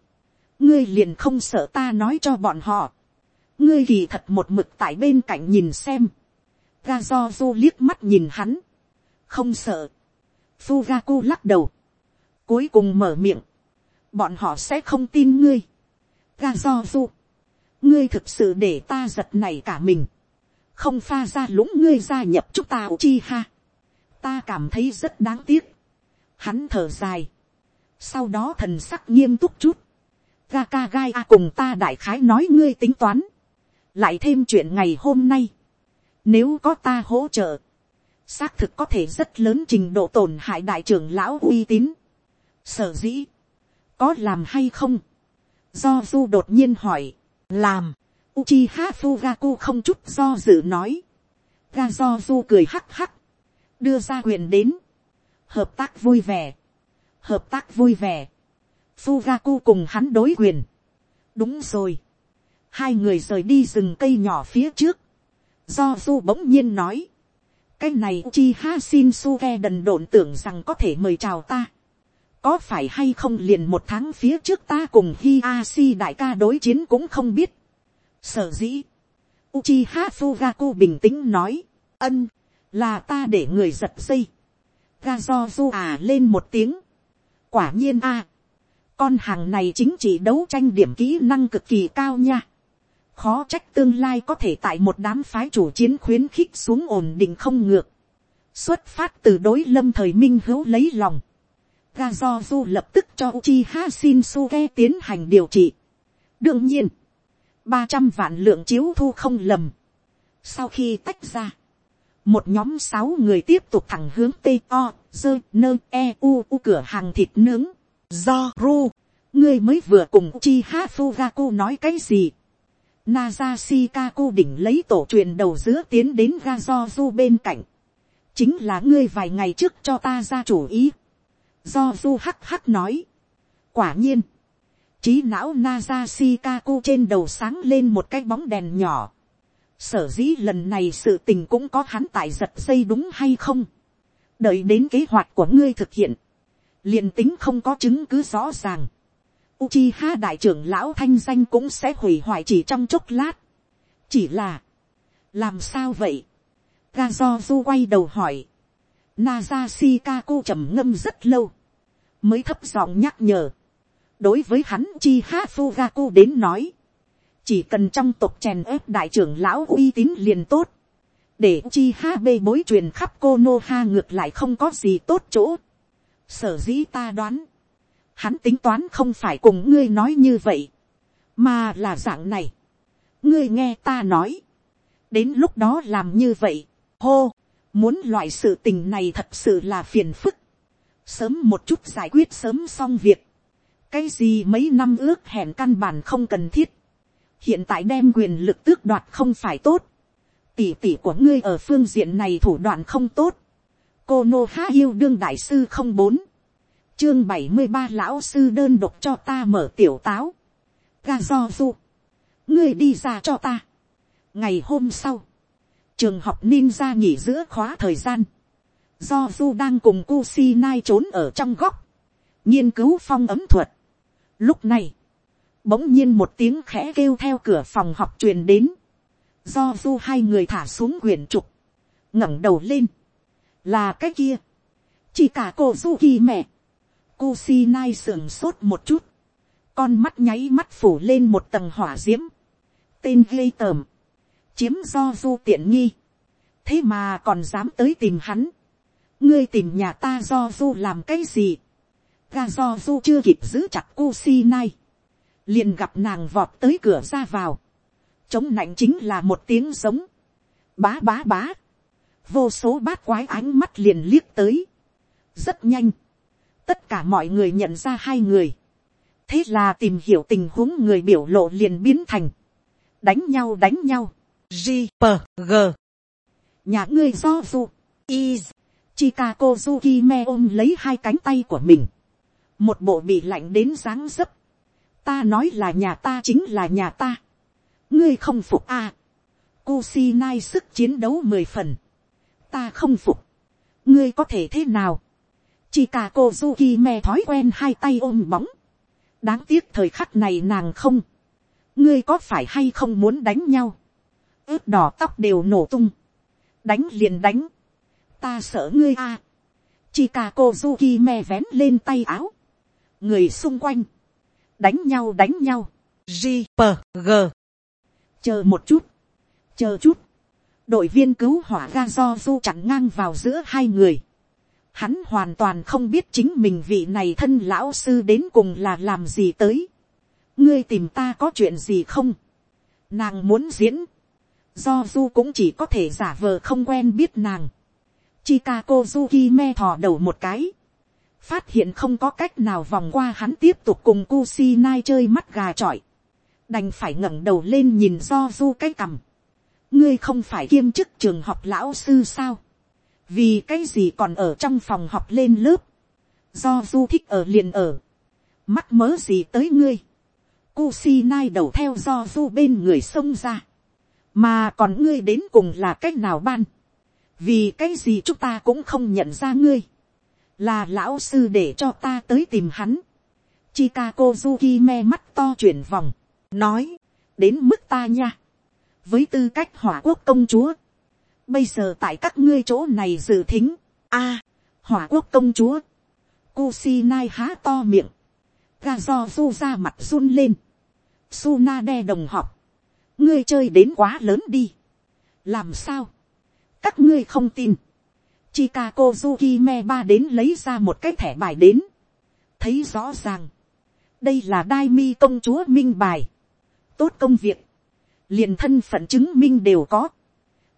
ngươi liền không sợ ta nói cho bọn họ. ngươi kỳ thật một mực tại bên cạnh nhìn xem. ga do du liếc mắt nhìn hắn. không sợ. Fugaku lắc đầu. cuối cùng mở miệng bọn họ sẽ không tin ngươi. ga do du. Ngươi thực sự để ta giật này cả mình, không pha ra lũng ngươi gia nhập chúng ta chi ha, ta cảm thấy rất đáng tiếc, hắn thở dài, sau đó thần sắc nghiêm túc chút, Gaka gai a cùng ta đại khái nói ngươi tính toán, lại thêm chuyện ngày hôm nay, nếu có ta hỗ trợ, xác thực có thể rất lớn trình độ tổn hại đại trưởng lão uy tín. Sở dĩ, có làm hay không? Do du đột nhiên hỏi, làm, Uchiha Fugaku không chút do dự nói. Ga do du cười hắc hắc, đưa ra quyền đến, hợp tác vui vẻ, hợp tác vui vẻ, Fugaku cùng hắn đối quyền. đúng rồi, hai người rời đi rừng cây nhỏ phía trước, do du bỗng nhiên nói, cái này Uchiha Shinsuke đần độn tưởng rằng có thể mời chào ta. Có phải hay không liền một tháng phía trước ta cùng Hiashi đại ca đối chiến cũng không biết. Sở dĩ. Uchiha Fugaku bình tĩnh nói. Ân. Là ta để người giật dây. Gazozu à lên một tiếng. Quả nhiên a, Con hàng này chính trị đấu tranh điểm kỹ năng cực kỳ cao nha. Khó trách tương lai có thể tại một đám phái chủ chiến khuyến khích xuống ổn định không ngược. Xuất phát từ đối lâm thời minh hữu lấy lòng Gazozu lập tức cho Uchiha Shinsuke tiến hành điều trị. đương nhiên, ba trăm vạn lượng chiếu thu không lầm. Sau khi tách ra, một nhóm sáu người tiếp tục thẳng hướng T O, dơ, nơ, e, u, u cửa hàng thịt nướng. Do ru, ngươi mới vừa cùng Uchiha Fugaku nói cái gì? Nazashikaku đỉnh lấy tổ truyền đầu giữa tiến đến Gazozu bên cạnh. Chính là ngươi vài ngày trước cho ta ra chủ ý do du hắc hắc nói. quả nhiên, trí não naza shikaku trên đầu sáng lên một cái bóng đèn nhỏ. sở dĩ lần này sự tình cũng có hắn tại giật dây đúng hay không. đợi đến kế hoạch của ngươi thực hiện, liền tính không có chứng cứ rõ ràng. Uchiha đại trưởng lão thanh danh cũng sẽ hủy hoại chỉ trong chốc lát. Chỉ là, làm sao vậy? Gazozu quay đầu hỏi Naza Shikaku trầm ngâm rất lâu. Mới thấp giọng nhắc nhở. Đối với hắn chi ha Fugaku đến nói. Chỉ cần trong tộc chèn ép đại trưởng lão uy tín liền tốt. Để chi ha bê bối truyền khắp cô Nô Ha ngược lại không có gì tốt chỗ. Sở dĩ ta đoán. Hắn tính toán không phải cùng ngươi nói như vậy. Mà là dạng này. Ngươi nghe ta nói. Đến lúc đó làm như vậy. Hô Muốn loại sự tình này thật sự là phiền phức. Sớm một chút giải quyết sớm xong việc. Cái gì mấy năm ước hẹn căn bản không cần thiết. Hiện tại đem quyền lực tước đoạt không phải tốt. Tỷ tỷ của ngươi ở phương diện này thủ đoạn không tốt. Cô Nô Há yêu đương đại sư không bốn. Chương bảy mươi ba lão sư đơn độc cho ta mở tiểu táo. Ga do du. Ngươi đi ra cho ta. Ngày hôm sau trường học ninja nghỉ giữa khóa thời gian, do du đang cùng Kusinai trốn ở trong góc, nghiên cứu phong ấm thuật. Lúc này, bỗng nhiên một tiếng khẽ kêu theo cửa phòng học truyền đến, do du hai người thả xuống quyển trục, ngẩng đầu lên, là cái kia, chỉ cả cô du kỳ mẹ, Kusinai sườn sốt một chút, con mắt nháy mắt phủ lên một tầng hỏa d i ễ m tên ghê tởm, chiếm do du tiện nghi, thế mà còn dám tới tìm hắn, ngươi tìm nhà ta do du làm cái gì, ga do du chưa kịp giữ chặt cu si nai, liền gặp nàng vọt tới cửa ra vào, chống nạnh chính là một tiếng giống, bá bá bá, vô số bát quái ánh mắt liền liếc tới, rất nhanh, tất cả mọi người nhận ra hai người, thế là tìm hiểu tình huống người biểu lộ liền biến thành, đánh nhau đánh nhau, JPG, Nhà ngươi do du, is, Chikako Zuki ôm lấy hai cánh tay của mình. Một bộ bị lạnh đến dáng dấp. Ta nói là nhà ta chính là nhà ta. Ngươi không phục à. Kusinai sức chiến đấu mười phần. Ta không phục. Ngươi có thể thế nào? Chikako Zuki thói quen hai tay ôm bóng. Đáng tiếc thời khắc này nàng không. Ngươi có phải hay không muốn đánh nhau? Ướt đỏ tóc đều nổ tung, đánh liền đánh, ta sợ ngươi a, à. Chika Kozuki me vén lên tay áo, người xung quanh, đánh nhau đánh nhau, g p g. Chờ một chút, chờ chút, đội viên cứu hỏa ga do du chặn ngang vào giữa hai người, hắn hoàn toàn không biết chính mình vị này thân lão sư đến cùng là làm gì tới, ngươi tìm ta có chuyện gì không, nàng muốn diễn, do du cũng chỉ có thể giả vờ không quen biết nàng. Chika Kozuki me thò đầu một cái. Phát hiện không có cách nào vòng qua hắn tiếp tục cùng Kusinai chơi mắt gà trọi. Đành phải ngẩng đầu lên nhìn do du cái cằm. Ngươi không phải kiêm chức trường học lão sư sao? Vì cái gì còn ở trong phòng học lên lớp? Do du thích ở liền ở. Mắt mớ gì tới ngươi? Kusinai đầu theo do du bên người xông ra mà còn ngươi đến cùng là c á c h nào ban, vì cái gì chúng ta cũng không nhận ra ngươi, là lão sư để cho ta tới tìm hắn, Chika Kozuki me mắt to chuyển vòng, nói, đến mức ta nha, với tư cách hỏa quốc công chúa, bây giờ tại các ngươi chỗ này dự thính, a, hỏa quốc công chúa, Kusinai há to miệng, ga do du ra mặt run lên, Suna đe đồng học, ngươi chơi đến quá lớn đi. làm sao, các ngươi không tin. Chika Zuki me ba đến lấy ra một cái thẻ bài đến. thấy rõ ràng, đây là đai mi công chúa minh bài. tốt công việc, liền thân phận chứng minh đều có.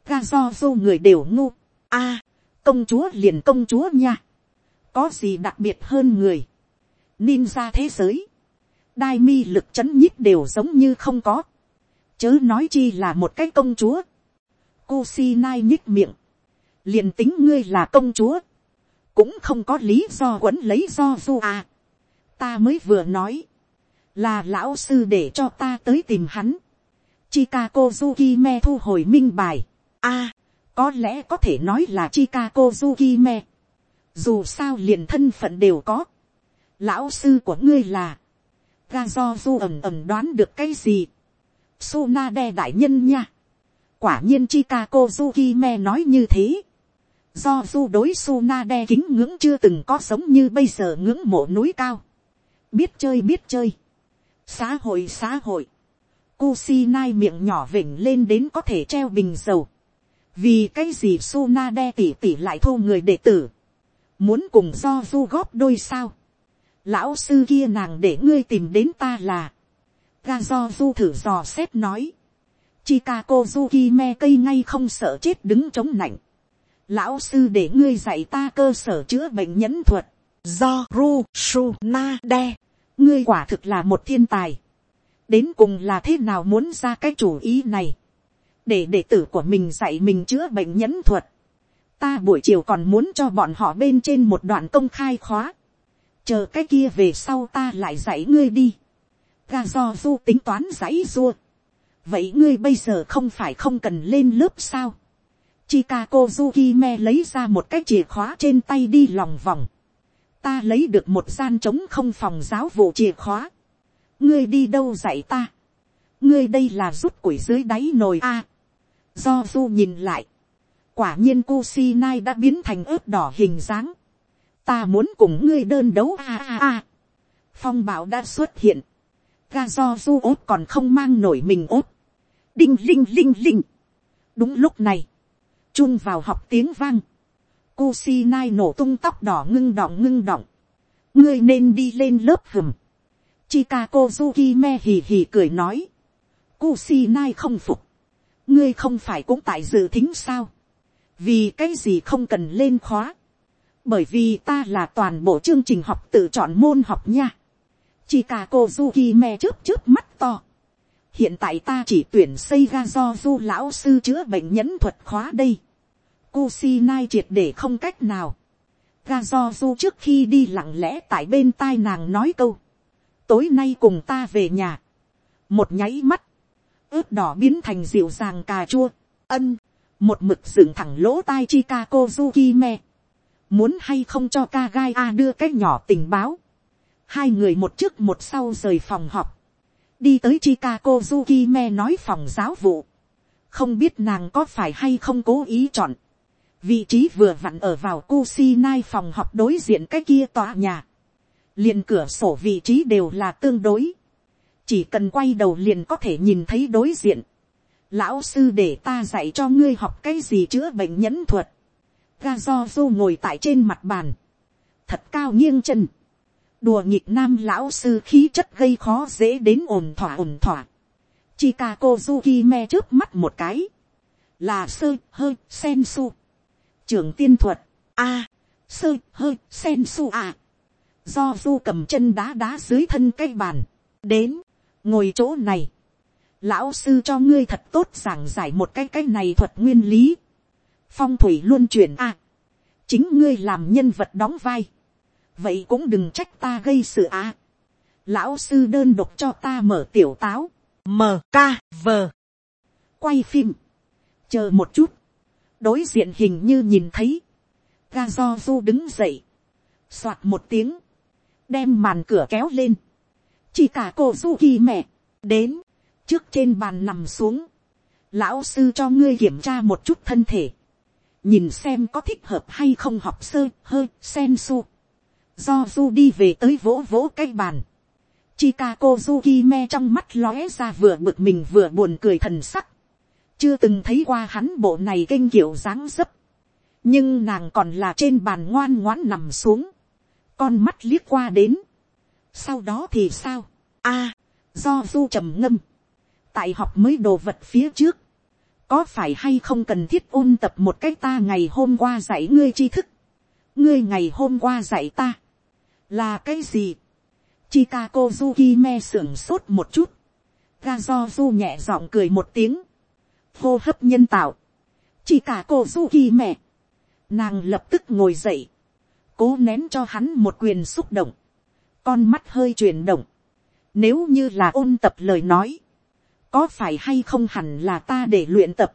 ga do du người đều ngu. a, công chúa liền công chúa nha. có gì đặc biệt hơn người. ninja thế giới, đai mi lực c h ấ n nhít đều giống như không có chớ nói chi là một cái công chúa. Kusinai nhích miệng, liền tính ngươi là công chúa, cũng không có lý do quấn lấy do du à. ta mới vừa nói, là lão sư để cho ta tới tìm hắn. Chika Zukime thu hồi minh bài. a, à, có lẽ có thể nói là Chika Zukime. dù sao liền thân phận đều có. lão sư của ngươi là, ga du ẩm ẩm đoán được cái gì Suna đe đại nhân nha. Quả nhiên Chika Zukime me nói như thế. do du đối Suna đe kính ngưỡng chưa từng có sống như bây giờ ngưỡng mộ núi cao, biết chơi biết chơi, xã hội xã hội, Kusinai miệng nhỏ vỉnh lên đến có thể treo bình dầu. Vì cái gì Suna đe tỉ tỉ lại thu người đệ tử. Muốn cùng do du góp đôi sao. Lão sư kia nàng để ngươi tìm đến ta là. Ga do du thử dò xét nói. Chikako me cây ngay không sợ chết đứng chống nạnh. Lão sư để ngươi dạy ta cơ sở chữa bệnh nhẫn thuật. Do ru su na đe. Ngươi quả thực là một thiên tài đến cùng là thế nào muốn ra cái chủ ý này, để đệ tử của mình dạy mình chữa bệnh nhẫn thuật. Ta buổi chiều còn muốn cho bọn họ bên trên một đoạn công khai khóa, chờ cái kia về sau ta lại dạy ngươi đi. Ga do du tính toán dãy dua. vậy ngươi bây giờ không phải không cần lên lớp sao. Chikako Zukime lấy ra một cái chìa khóa trên tay đi lòng vòng. Ta lấy được một gian trống không phòng giáo vụ chìa khóa. Ngươi đi đâu dạy ta, ngươi đây là rút củi dưới đáy nồi a, do du nhìn lại, quả nhiên Kusinai đã biến thành ớt đỏ hình dáng, ta muốn cùng ngươi đơn đấu a a a, phong bảo đã xuất hiện, ga do du ốt còn không mang nổi mình ốt, đinh linh linh linh, đúng lúc này, chun vào học tiếng vang, Kusinai nổ tung tóc đỏ ngưng đọng ngưng đọng, ngươi nên đi lên lớp hầm, Chikako Zukime hì hì cười nói. Kusinai không phục. Ngươi không phải cũng tại dự thính sao. Vì cái gì không cần lên khóa. Bởi vì ta là toàn bộ chương trình học tự chọn môn học nha. Chikako Zukime chớp chớp mắt to. Hiện tại ta chỉ tuyển xây ra do du lão sư chữa bệnh nhẫn thuật khóa đây. Kusinai triệt để không cách nào. Ga do du trước khi đi lặng lẽ tại bên tai nàng nói câu tối nay cùng ta về nhà, một nháy mắt, ướp đỏ biến thành dịu dàng cà chua, ân, một mực dựng thẳng lỗ tai Chikako Zukime. muốn hay không cho ca gai a đưa cái nhỏ tình báo, hai người một trước một sau rời phòng họp, đi tới Chicago Kozuki me nói phòng giáo vụ, không biết nàng có phải hay không cố ý chọn, vị trí vừa vặn ở vào Kusinai phòng họp đối diện cái kia tòa nhà. Liền cửa sổ vị trí đều là tương đối, chỉ cần quay đầu liền có thể nhìn thấy đối diện. Lão sư để ta dạy cho ngươi học cái gì chữa bệnh nhẫn thuật. Ga do du ngồi tại trên mặt bàn, thật cao nghiêng chân, đùa nghịch nam lão sư khí chất gây khó dễ đến ổn thỏa ổn thỏa. Chikako Zuki me trước mắt một cái, là sơ hơi sen su, trưởng tiên thuật, a, sơ hơi sen su à. Do du cầm chân đá đá dưới thân cây bàn, đến, ngồi chỗ này, lão sư cho ngươi thật tốt giảng giải một cái cái này thuật nguyên lý, phong thủy luôn chuyển a, chính ngươi làm nhân vật đóng vai, vậy cũng đừng trách ta gây sự a, lão sư đơn độc cho ta mở tiểu táo, m k v. Quay phim, chờ một chút, đối diện hình như nhìn thấy, ga do du đứng dậy, soạt một tiếng, đem màn cửa kéo lên, chỉ cả cô du kỳ mẹ, đến, trước trên bàn nằm xuống, lão sư cho ngươi kiểm tra một chút thân thể, nhìn xem có thích hợp hay không học sơ hơi sen su, do du đi về tới vỗ vỗ cái bàn, Chikako Zukime trong mắt lóe ra vừa bực mình vừa buồn cười thần sắc. Chưa từng thấy qua hắn bộ này kinh kiểu dáng dấp. Nhưng nàng còn là trên bàn ngoan ngoãn nằm xuống. Con mắt liếc qua đến. sau đó thì sao, a, do du trầm ngâm, tại học mới đồ vật phía trước, có phải hay không cần thiết ôn tập một cách ta ngày hôm qua dạy ngươi tri thức, ngươi ngày hôm qua dạy ta, là cái gì, Chikako Zukime sưởng sốt một chút, ga do du nhẹ giọng cười một tiếng, hô hấp nhân tạo, Chikako Zuki nàng lập tức ngồi dậy, cố nén cho hắn một quyền xúc động, con mắt hơi chuyển động, nếu như là ôn tập lời nói, có phải hay không hẳn là ta để luyện tập,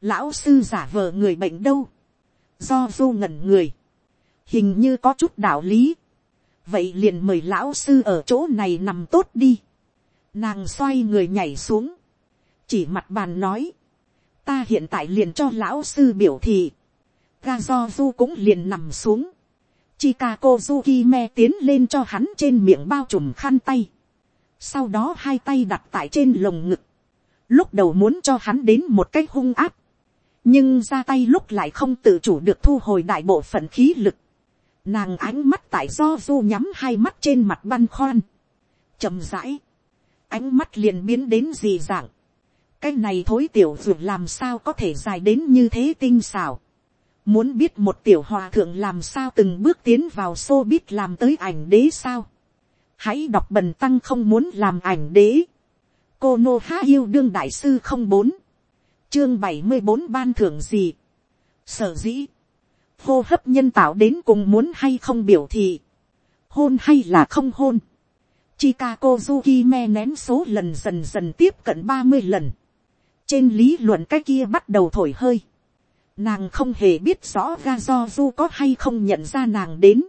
lão sư giả vờ người bệnh đâu, do du ngẩn người, hình như có chút đạo lý, vậy liền mời lão sư ở chỗ này nằm tốt đi, nàng xoay người nhảy xuống, chỉ mặt bàn nói, ta hiện tại liền cho lão sư biểu thị, ga do du cũng liền nằm xuống, Chikako Zukime tiến lên cho hắn trên miệng bao trùm khăn tay. Sau đó hai tay đặt tại trên lồng ngực. Lúc đầu muốn cho hắn đến một cách hung áp. Nhưng ra tay lúc lại không tự chủ được thu hồi đại bộ phận khí lực. Nàng ánh mắt tại do du nhắm hai mắt trên mặt băn khoăn. chậm rãi. Ánh mắt liền biến đến gì dạng. Cái này thối tiểu dù làm sao có thể dài đến như thế tinh xảo Muốn biết một tiểu hòa thượng làm sao từng bước tiến vào xô biết làm tới ảnh đế sao. Hãy đọc bần tăng không muốn làm ảnh đế. Cô Nô Há Yêu Đương Đại Sư không bốn Chương bảy mươi bốn ban thưởng gì. Sở dĩ. Hô hấp nhân tạo đến cùng muốn hay không biểu thị. Hôn hay là không hôn. Chikako Zuki me nén số lần dần dần tiếp cận ba mươi lần. Trên lý luận cái kia bắt đầu thổi hơi Nàng không hề biết rõ ga do du có hay không nhận ra nàng đến.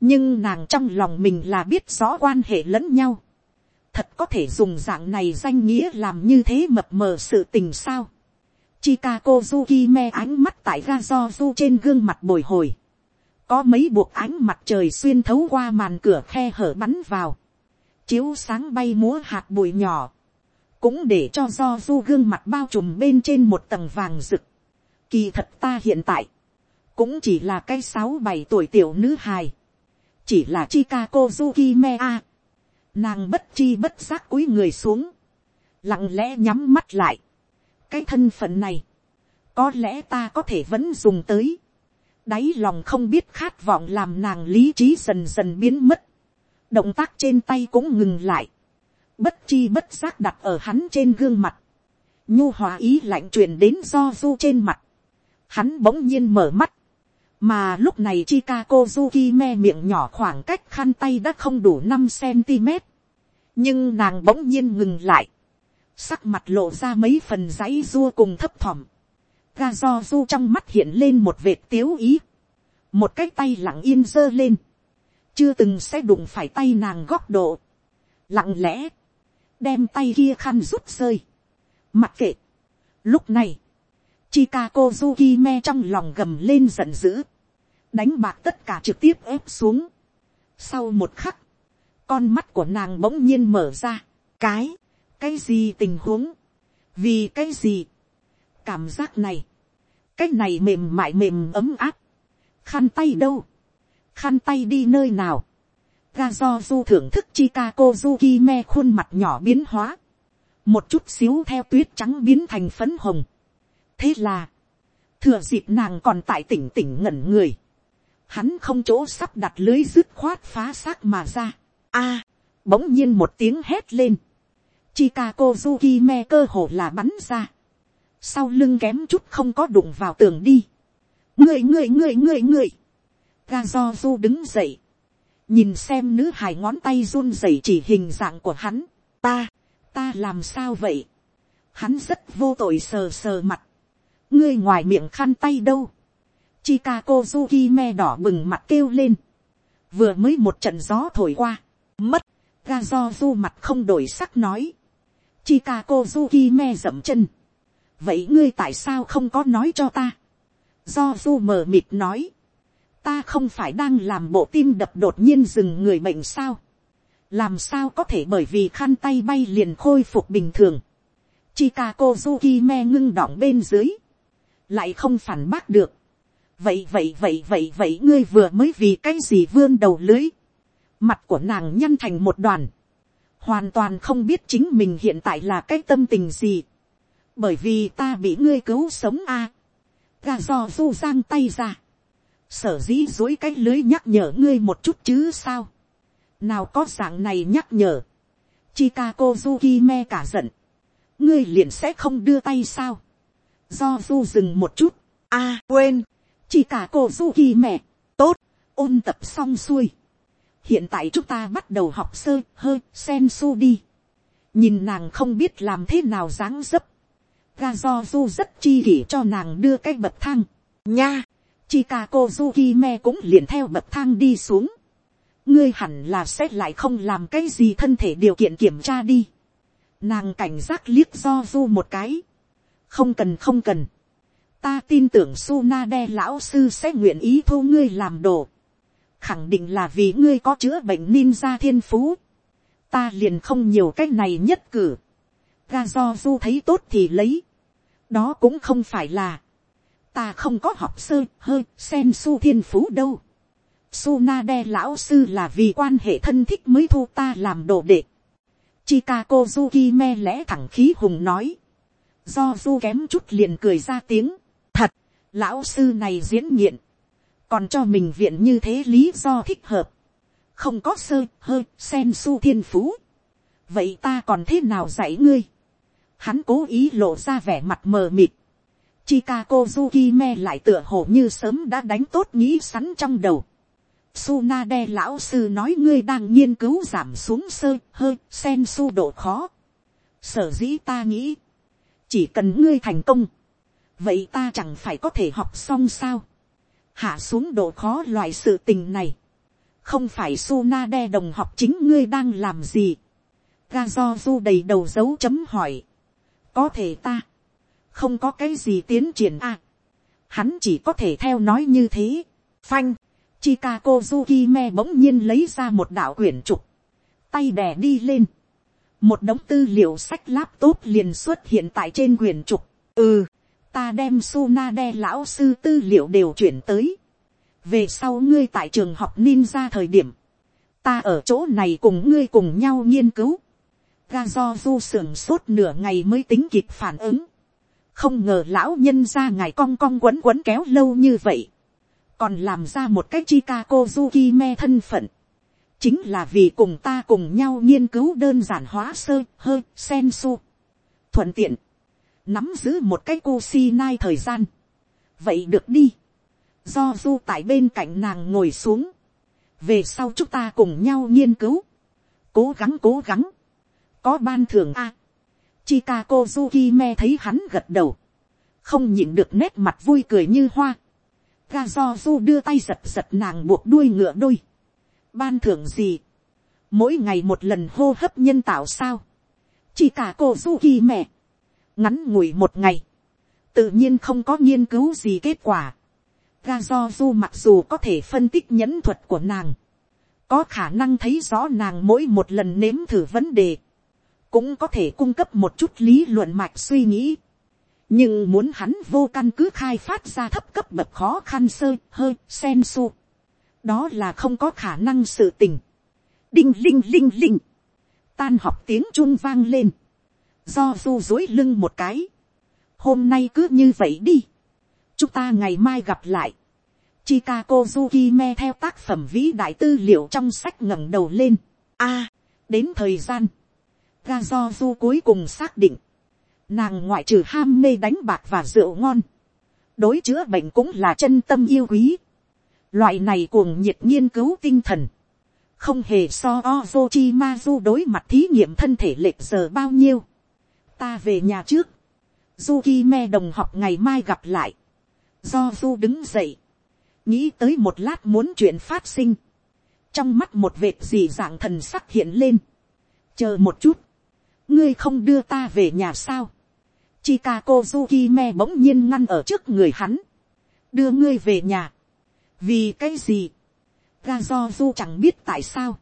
Nhưng nàng trong lòng mình là biết rõ quan hệ lẫn nhau. Thật có thể dùng dạng này danh nghĩa làm như thế mập mờ sự tình sao. Chikako Zukime ánh mắt tại ga do du trên gương mặt bồi hồi. Có mấy buộc ánh mặt trời xuyên thấu qua màn cửa khe hở bắn vào. Chiếu sáng bay múa hạt bụi nhỏ. Cũng để cho do du gương mặt bao trùm bên trên một tầng vàng rực Kỳ thật ta hiện tại, cũng chỉ là cái sáu bảy tuổi tiểu nữ hài. Chỉ là Chikako Zukime a Nàng bất chi bất giác cúi người xuống. Lặng lẽ nhắm mắt lại. Cái thân phận này, có lẽ ta có thể vẫn dùng tới. Đáy lòng không biết khát vọng làm nàng lý trí dần dần biến mất. Động tác trên tay cũng ngừng lại. Bất chi bất giác đặt ở hắn trên gương mặt. Nhu hòa ý lạnh truyền đến do du trên mặt hắn bỗng nhiên mở mắt, mà lúc này Chikako Zuki me miệng nhỏ khoảng cách khăn tay đã không đủ năm cm, nhưng nàng bỗng nhiên ngừng lại, sắc mặt lộ ra mấy phần giấy dua cùng thấp thỏm, ga do du trong mắt hiện lên một vệt tiếu ý, một cái tay lặng yên giơ lên, chưa từng sẽ đụng phải tay nàng góc độ, lặng lẽ, đem tay kia khăn rút rơi, mặc kệ, lúc này, Chikako Zukime trong lòng gầm lên giận dữ. Đánh bạc tất cả trực tiếp ép xuống. Sau một khắc. Con mắt của nàng bỗng nhiên mở ra. Cái. Cái gì tình huống. Vì cái gì. Cảm giác này. Cái này mềm mại mềm ấm áp. Khăn tay đâu. Khăn tay đi nơi nào. Ga do du thưởng thức Chikako Zukime khuôn mặt nhỏ biến hóa. Một chút xíu theo tuyết trắng biến thành phấn hồng thế là, thừa dịp nàng còn tại tỉnh tỉnh ngẩn người, hắn không chỗ sắp đặt lưới dứt khoát phá xác mà ra. a, bỗng nhiên một tiếng hét lên, Chikako Zukime cơ hồ là bắn ra, sau lưng kém chút không có đụng vào tường đi, người người người người người, Gazozu đứng dậy, nhìn xem nữ hài ngón tay run rẩy chỉ hình dạng của hắn, ta, ta làm sao vậy, hắn rất vô tội sờ sờ mặt, ngươi ngoài miệng khăn tay đâu. Chikako Zukime đỏ bừng mặt kêu lên. Vừa mới một trận gió thổi qua. Mất. Gazozu mặt không đổi sắc nói. Chikako Zuki dậm chân. Vậy ngươi tại sao không có nói cho ta? Do du mờ mịt nói. Ta không phải đang làm bộ tim đập đột nhiên dừng người bệnh sao? Làm sao có thể bởi vì khăn tay bay liền khôi phục bình thường. Chikako Zuki ngưng đọng bên dưới lại không phản bác được. vậy vậy vậy vậy vậy ngươi vừa mới vì cái gì vươn đầu lưới. mặt của nàng nhăn thành một đoàn hoàn toàn không biết chính mình hiện tại là cái tâm tình gì. bởi vì ta bị ngươi cứu sống a. À. gà do du giang tay ra. sở dĩ dối cái lưới nhắc nhở ngươi một chút chứ sao. nào có dạng này nhắc nhở. Chikako Zuki cả giận. ngươi liền sẽ không đưa tay sao do du dừng một chút, a quên, chỉ cả cô du mẹ, tốt, ôn tập xong xuôi hiện tại chúng ta bắt đầu học sơ hơi sen su đi. nhìn nàng không biết làm thế nào dáng dấp. ga do du rất chi kỷ cho nàng đưa cái bậc thang. nha, chi cả cô du kỳ cũng liền theo bậc thang đi xuống. ngươi hẳn là sẽ lại không làm cái gì thân thể điều kiện kiểm tra đi. nàng cảnh giác liếc do du một cái không cần không cần, ta tin tưởng Suna đe lão sư sẽ nguyện ý thu ngươi làm đồ khẳng định là vì ngươi có chữa bệnh ninja thiên phú. ta liền không nhiều cách này nhất cử. ga do du thấy tốt thì lấy. đó cũng không phải là. ta không có học sơ hơi sen su thiên phú đâu. Suna đe lão sư là vì quan hệ thân thích mới thu ta làm đồ đệ. Chikako Zuki me lẽ thẳng khí hùng nói. Do du kém chút liền cười ra tiếng. Thật, lão sư này diễn nghiện. Còn cho mình viện như thế lý do thích hợp. Không có sơ, hơi, sen su thiên phú. Vậy ta còn thế nào dạy ngươi? Hắn cố ý lộ ra vẻ mặt mờ mịt. Chikako Zuki me lại tựa hồ như sớm đã đánh tốt nghĩ sẵn trong đầu Sunade lão sư nói ngươi đang nghiên cứu giảm xuống sơ hơi sen su độ khó. Sở dĩ ta nghĩ. Chỉ cần ngươi thành công. Vậy ta chẳng phải có thể học xong sao. Hạ xuống độ khó loại sự tình này. Không phải Sunade đồng học chính ngươi đang làm gì. Ga do du đầy đầu dấu chấm hỏi. Có thể ta. Không có cái gì tiến triển à. Hắn chỉ có thể theo nói như thế. Phanh Chikako Zukime bỗng nhiên lấy ra một đạo quyển trục. Tay đè đi lên. Một đống tư liệu sách laptop liền xuất hiện tại trên quyển trục. Ừ, ta đem Sunade lão sư tư liệu đều chuyển tới. Về sau ngươi tại trường học ninja thời điểm. Ta ở chỗ này cùng ngươi cùng nhau nghiên cứu. Ga do du sưởng sốt nửa ngày mới tính kịp phản ứng. Không ngờ lão nhân ra ngài cong cong quấn quấn kéo lâu như vậy còn làm ra một cách Chicago Zukime thân phận, chính là vì cùng ta cùng nhau nghiên cứu đơn giản hóa sơ hơi sen su. thuận tiện, nắm giữ một cái cô si nai thời gian. vậy được đi, do du tại bên cạnh nàng ngồi xuống, về sau chúng ta cùng nhau nghiên cứu, cố gắng cố gắng, có ban thường a. À, Zuki me thấy hắn gật đầu, không nhịn được nét mặt vui cười như hoa ga do du đưa tay giật giật nàng buộc đuôi ngựa đôi. ban thưởng gì. mỗi ngày một lần hô hấp nhân tạo sao. chỉ cả cô du kỳ mẹ ngắn ngủi một ngày. tự nhiên không có nghiên cứu gì kết quả. ga do du mặc dù có thể phân tích nhẫn thuật của nàng. có khả năng thấy rõ nàng mỗi một lần nếm thử vấn đề. cũng có thể cung cấp một chút lý luận mạch suy nghĩ nhưng muốn hắn vô căn cứ khai phát ra thấp cấp bậc khó khăn sơ hơi sen su đó là không có khả năng sự tình đinh, linh linh linh tan học tiếng trung vang lên do du dối lưng một cái hôm nay cứ như vậy đi chúng ta ngày mai gặp lại Chikako Zukime theo tác phẩm vĩ đại tư liệu trong sách ngẩng đầu lên. A, đến thời gian. Ga do du cuối cùng xác định. Nàng ngoại trừ ham mê đánh bạc và rượu ngon. Đối chữa bệnh cũng là chân tâm yêu quý. Loại này cuồng nhiệt nghiên cứu tinh thần. Không hề so Ozochimazu đối mặt thí nghiệm thân thể lệch giờ bao nhiêu. Ta về nhà trước. Zuki đồng học ngày mai gặp lại. Do Du đứng dậy. Nghĩ tới một lát muốn chuyện phát sinh. Trong mắt một vệt gì dạng thần sắc hiện lên. Chờ một chút. Ngươi không đưa ta về nhà sao? Chikako Zukime bỗng nhiên ngăn ở trước người hắn. Đưa ngươi về nhà. Vì cái gì? Gazozu chẳng biết tại sao.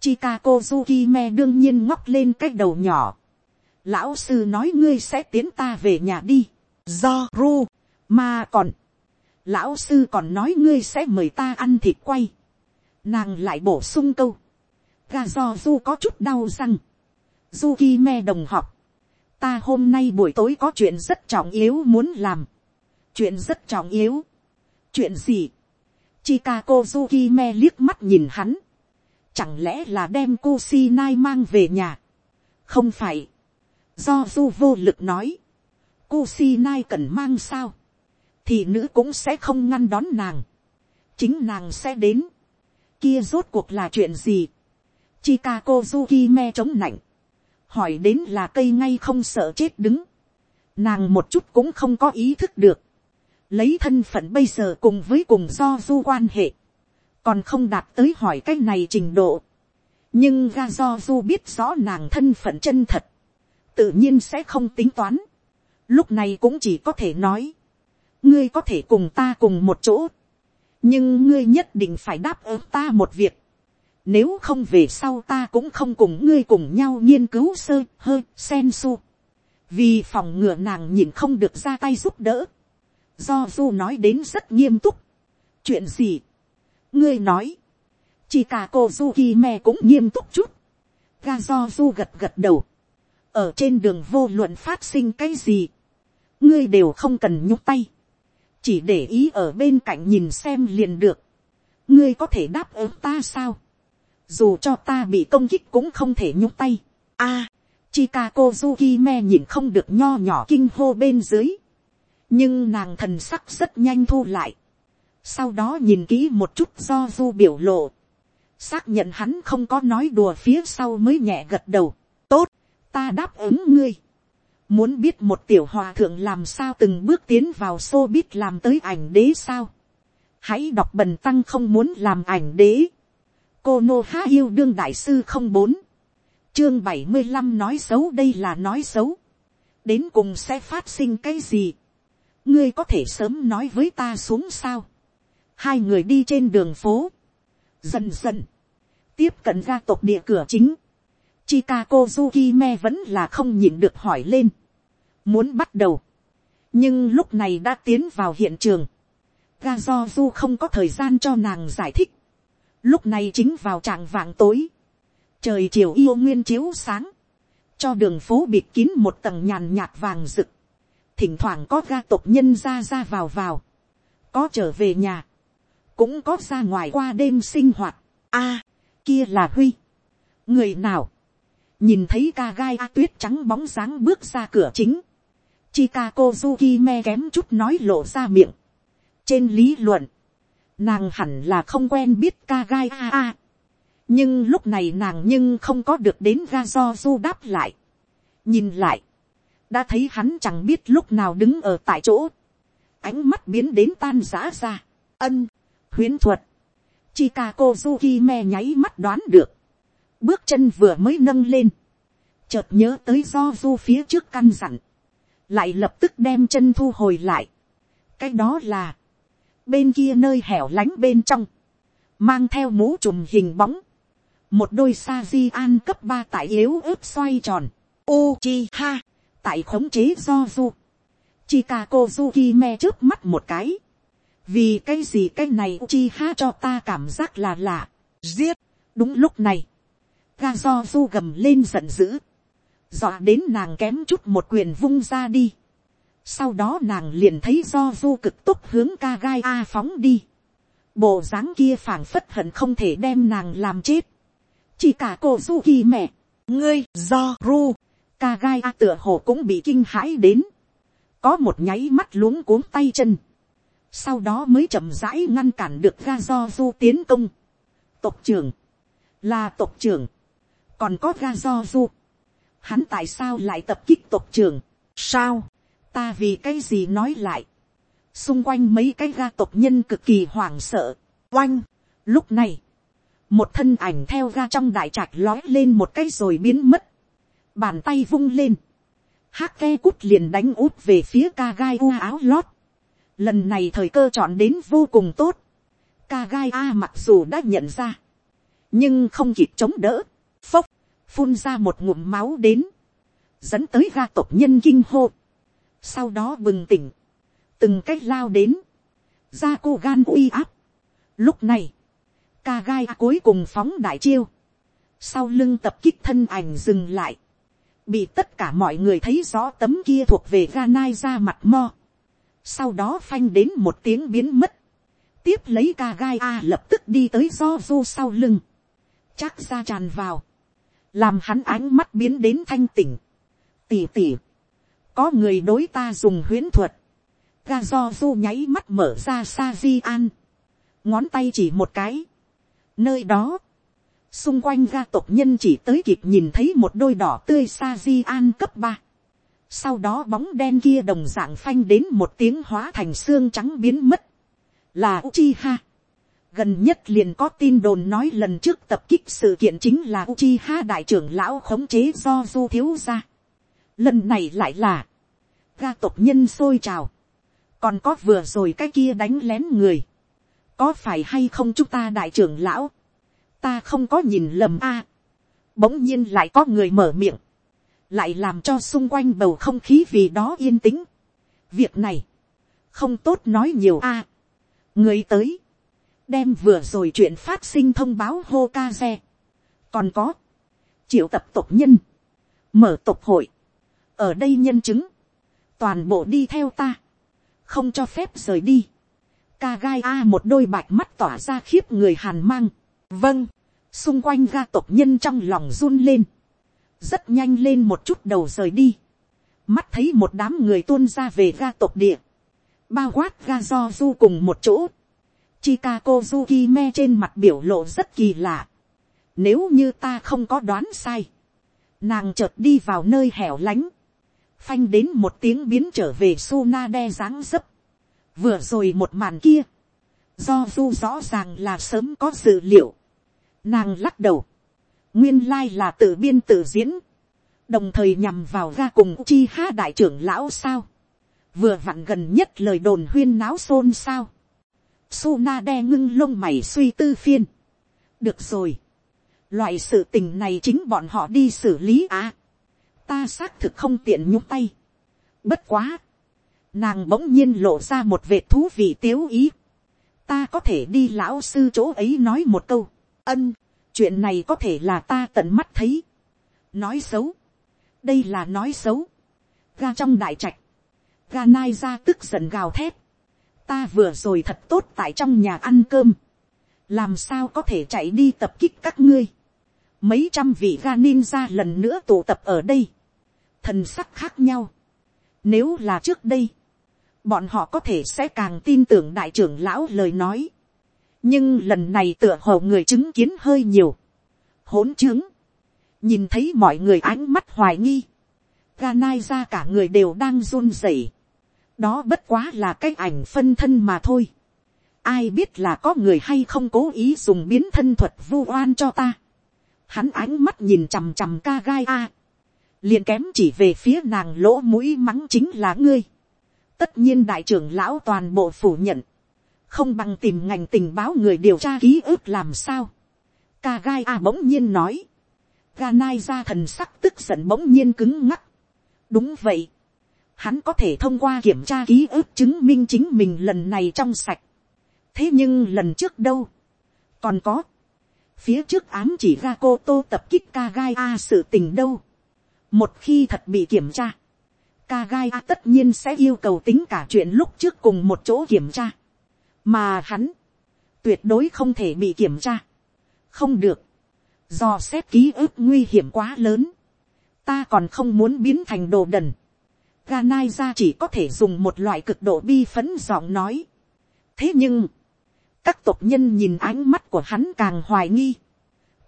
Chikako Zukime đương nhiên ngóc lên cái đầu nhỏ. Lão sư nói ngươi sẽ tiến ta về nhà đi. Do ru. Mà còn. Lão sư còn nói ngươi sẽ mời ta ăn thịt quay. Nàng lại bổ sung câu. do ru có chút đau răng. Zukime đồng học ta hôm nay buổi tối có chuyện rất trọng yếu muốn làm. chuyện rất trọng yếu. chuyện gì. Chikako Zukime liếc mắt nhìn hắn. Chẳng lẽ là đem cô mang về nhà. không phải do du vô lực nói. cô Sinai cần mang sao. thì nữ cũng sẽ không ngăn đón nàng. chính nàng sẽ đến. kia rốt cuộc là chuyện gì. Chikako Zukime chống nạnh hỏi đến là cây ngay không sợ chết đứng, nàng một chút cũng không có ý thức được, lấy thân phận bây giờ cùng với cùng do du quan hệ, còn không đạt tới hỏi cái này trình độ, nhưng ga do du biết rõ nàng thân phận chân thật, tự nhiên sẽ không tính toán, lúc này cũng chỉ có thể nói, ngươi có thể cùng ta cùng một chỗ, nhưng ngươi nhất định phải đáp ứng ta một việc, nếu không về sau ta cũng không cùng ngươi cùng nhau nghiên cứu sơ hơi sen su. Vì phòng ngừa nàng nhìn không được ra tay giúp đỡ. Do du nói đến rất nghiêm túc. Chuyện gì? Ngươi nói. Chỉ cả cô Zuki me cũng nghiêm túc chút. Ga do du gật gật đầu. Ở trên đường vô luận phát sinh cái gì. Ngươi đều không cần nhúc tay. Chỉ để ý ở bên cạnh nhìn xem liền được. Ngươi có thể đáp ứng ta sao? dù cho ta bị công kích cũng không thể nhúc tay. A, à, Chika Kozuki me nhìn không được nho nhỏ kinh hô bên dưới. nhưng nàng thần sắc rất nhanh thu lại. sau đó nhìn kỹ một chút do du biểu lộ. xác nhận hắn không có nói đùa phía sau mới nhẹ gật đầu. tốt, ta đáp ứng ngươi. muốn biết một tiểu hòa thượng làm sao từng bước tiến vào xô biết làm tới ảnh đế sao. hãy đọc bần tăng không muốn làm ảnh đế. Cô nô há yêu đương đại sư không bốn. Chương bảy mươi năm nói xấu, đây là nói xấu. Đến cùng sẽ phát sinh cái gì? Ngươi có thể sớm nói với ta xuống sao? Hai người đi trên đường phố. Dần dần, tiếp cận ra tộc địa cửa chính. Chikako Zukime vẫn là không nhịn được hỏi lên. Muốn bắt đầu. Nhưng lúc này đã tiến vào hiện trường. Gazozu không có thời gian cho nàng giải thích. Lúc này chính vào trạng vạng tối, trời chiều yêu nguyên chiếu sáng, cho đường phố bịt kín một tầng nhàn nhạt vàng rực, thỉnh thoảng có ga tộc nhân ra ra vào vào, có trở về nhà, cũng có ra ngoài qua đêm sinh hoạt, a, kia là huy, người nào, nhìn thấy ca gai a tuyết trắng bóng dáng bước ra cửa chính, Chika Kozuki me kém chút nói lộ ra miệng. Trên lý luận, nàng hẳn là không quen biết ca gai a a. nhưng lúc này nàng nhưng không có được đến ga do du đáp lại. nhìn lại, đã thấy hắn chẳng biết lúc nào đứng ở tại chỗ, ánh mắt biến đến tan giã ra, ân, huyến thuật, Chika Kozuki me nháy mắt đoán được, bước chân vừa mới nâng lên, chợt nhớ tới do du phía trước căn dặn, lại lập tức đem chân thu hồi lại, cái đó là, bên kia nơi hẻo lánh bên trong, mang theo mũ trùm hình bóng, một đôi sa di an cấp ba tại yếu ớt xoay tròn, uchi ha, tại khống chế do du, chikako zuki me trước mắt một cái, vì cái gì cái này uchiha cho ta cảm giác là lạ, giết, đúng lúc này, ga do du gầm lên giận dữ, dọa đến nàng kém chút một quyền vung ra đi, sau đó nàng liền thấy do du cực tốc hướng ca gai a phóng đi. bộ dáng kia phảng phất hận không thể đem nàng làm chết. chỉ cả cô du kỳ mẹ, ngươi do ru, ca gai a tựa hồ cũng bị kinh hãi đến. có một nháy mắt luống cuống tay chân. sau đó mới chậm rãi ngăn cản được ga do du tiến công. tộc trưởng, là tộc trưởng, còn có ga do du. hắn tại sao lại tập kích tộc trưởng, sao, ta vì cái gì nói lại, xung quanh mấy cái ga tộc nhân cực kỳ hoảng sợ, oanh, lúc này, một thân ảnh theo ga trong đại trạch lói lên một cái rồi biến mất, bàn tay vung lên, hát ke cút liền đánh út về phía ca gai u áo lót, lần này thời cơ chọn đến vô cùng tốt, ca gai a mặc dù đã nhận ra, nhưng không kịp chống đỡ, phốc, phun ra một ngụm máu đến, dẫn tới ga tộc nhân kinh hô, sau đó bừng tỉnh, từng cách lao đến, ra cô gan uy áp. Lúc này, ca gai cuối cùng phóng đại chiêu, sau lưng tập kích thân ảnh dừng lại, bị tất cả mọi người thấy rõ tấm kia thuộc về ga nai ra mặt mo, sau đó phanh đến một tiếng biến mất, tiếp lấy ca gai a lập tức đi tới do du sau lưng, chắc ra tràn vào, làm hắn ánh mắt biến đến thanh tỉnh, tỉ tỉ, có người đối ta dùng huyễn thuật, ga do du nháy mắt mở ra sa di an, ngón tay chỉ một cái, nơi đó, xung quanh ga tộc nhân chỉ tới kịp nhìn thấy một đôi đỏ tươi sa di an cấp ba, sau đó bóng đen kia đồng dạng phanh đến một tiếng hóa thành xương trắng biến mất, là Uchiha. Gần nhất liền có tin đồn nói lần trước tập kích sự kiện chính là Uchiha đại trưởng lão khống chế do du thiếu ra Lần này lại là, ga tộc nhân sôi trào. còn có vừa rồi cái kia đánh lén người, có phải hay không chúng ta đại trưởng lão, ta không có nhìn lầm a, bỗng nhiên lại có người mở miệng, lại làm cho xung quanh bầu không khí vì đó yên tĩnh. việc này, không tốt nói nhiều a. người tới, đem vừa rồi chuyện phát sinh thông báo hô ca xe. còn có, triệu tập tộc nhân, mở tộc hội, ở đây nhân chứng, toàn bộ đi theo ta, không cho phép rời đi. Ca gai a một đôi bạch mắt tỏa ra khiếp người hàn mang. vâng, xung quanh ga tộc nhân trong lòng run lên, rất nhanh lên một chút đầu rời đi, mắt thấy một đám người tuôn ra về ga tộc địa, bao quát ga do du cùng một chỗ, Chikako Zukime trên mặt biểu lộ rất kỳ lạ. Nếu như ta không có đoán sai. Nàng chợt đi vào nơi hẻo lánh. Phanh đến một tiếng biến trở về Suna đe dáng dấp. Vừa rồi một màn kia. Do du rõ ràng là sớm có dự liệu. Nàng lắc đầu. Nguyên lai là tự biên tự diễn. Đồng thời nhằm vào ra cùng chi ha đại trưởng lão sao. Vừa vặn gần nhất lời đồn huyên náo xôn sao Suna đe ngưng lông mày suy tư phiên. Được rồi. Loại sự tình này chính bọn họ đi xử lý à. Ta xác thực không tiện nhúc tay. Bất quá. Nàng bỗng nhiên lộ ra một vệt thú vị tiếu ý. Ta có thể đi lão sư chỗ ấy nói một câu. Ân. Chuyện này có thể là ta tận mắt thấy. Nói xấu. Đây là nói xấu. Ga trong đại trạch. Ga nai ra tức giận gào thét ta vừa rồi thật tốt tại trong nhà ăn cơm, làm sao có thể chạy đi tập kích các ngươi, mấy trăm vị ga ninja lần nữa tụ tập ở đây, thần sắc khác nhau, nếu là trước đây, bọn họ có thể sẽ càng tin tưởng đại trưởng lão lời nói, nhưng lần này tựa hồ người chứng kiến hơi nhiều, hỗn chứng, nhìn thấy mọi người ánh mắt hoài nghi, ga nai ra cả người đều đang run rẩy, đó bất quá là cái ảnh phân thân mà thôi. ai biết là có người hay không cố ý dùng biến thân thuật vu oan cho ta. hắn ánh mắt nhìn chằm chằm ca gai a. liền kém chỉ về phía nàng lỗ mũi mắng chính là ngươi. tất nhiên đại trưởng lão toàn bộ phủ nhận. không bằng tìm ngành tình báo người điều tra ký ức làm sao. ca gai a bỗng nhiên nói. ga nai ra thần sắc tức giận bỗng nhiên cứng ngắc. đúng vậy hắn có thể thông qua kiểm tra ký ức chứng minh chính mình lần này trong sạch. thế nhưng lần trước đâu, còn có, phía trước ám chỉ ra cô tô tập kích ca gai a sự tình đâu. một khi thật bị kiểm tra, ca gai a tất nhiên sẽ yêu cầu tính cả chuyện lúc trước cùng một chỗ kiểm tra. mà hắn, tuyệt đối không thể bị kiểm tra. không được, do xét ký ức nguy hiểm quá lớn, ta còn không muốn biến thành đồ đần Ganai ra chỉ có thể dùng một loại cực độ bi phấn giọng nói. Thế nhưng, các tộc nhân nhìn ánh mắt của hắn càng hoài nghi.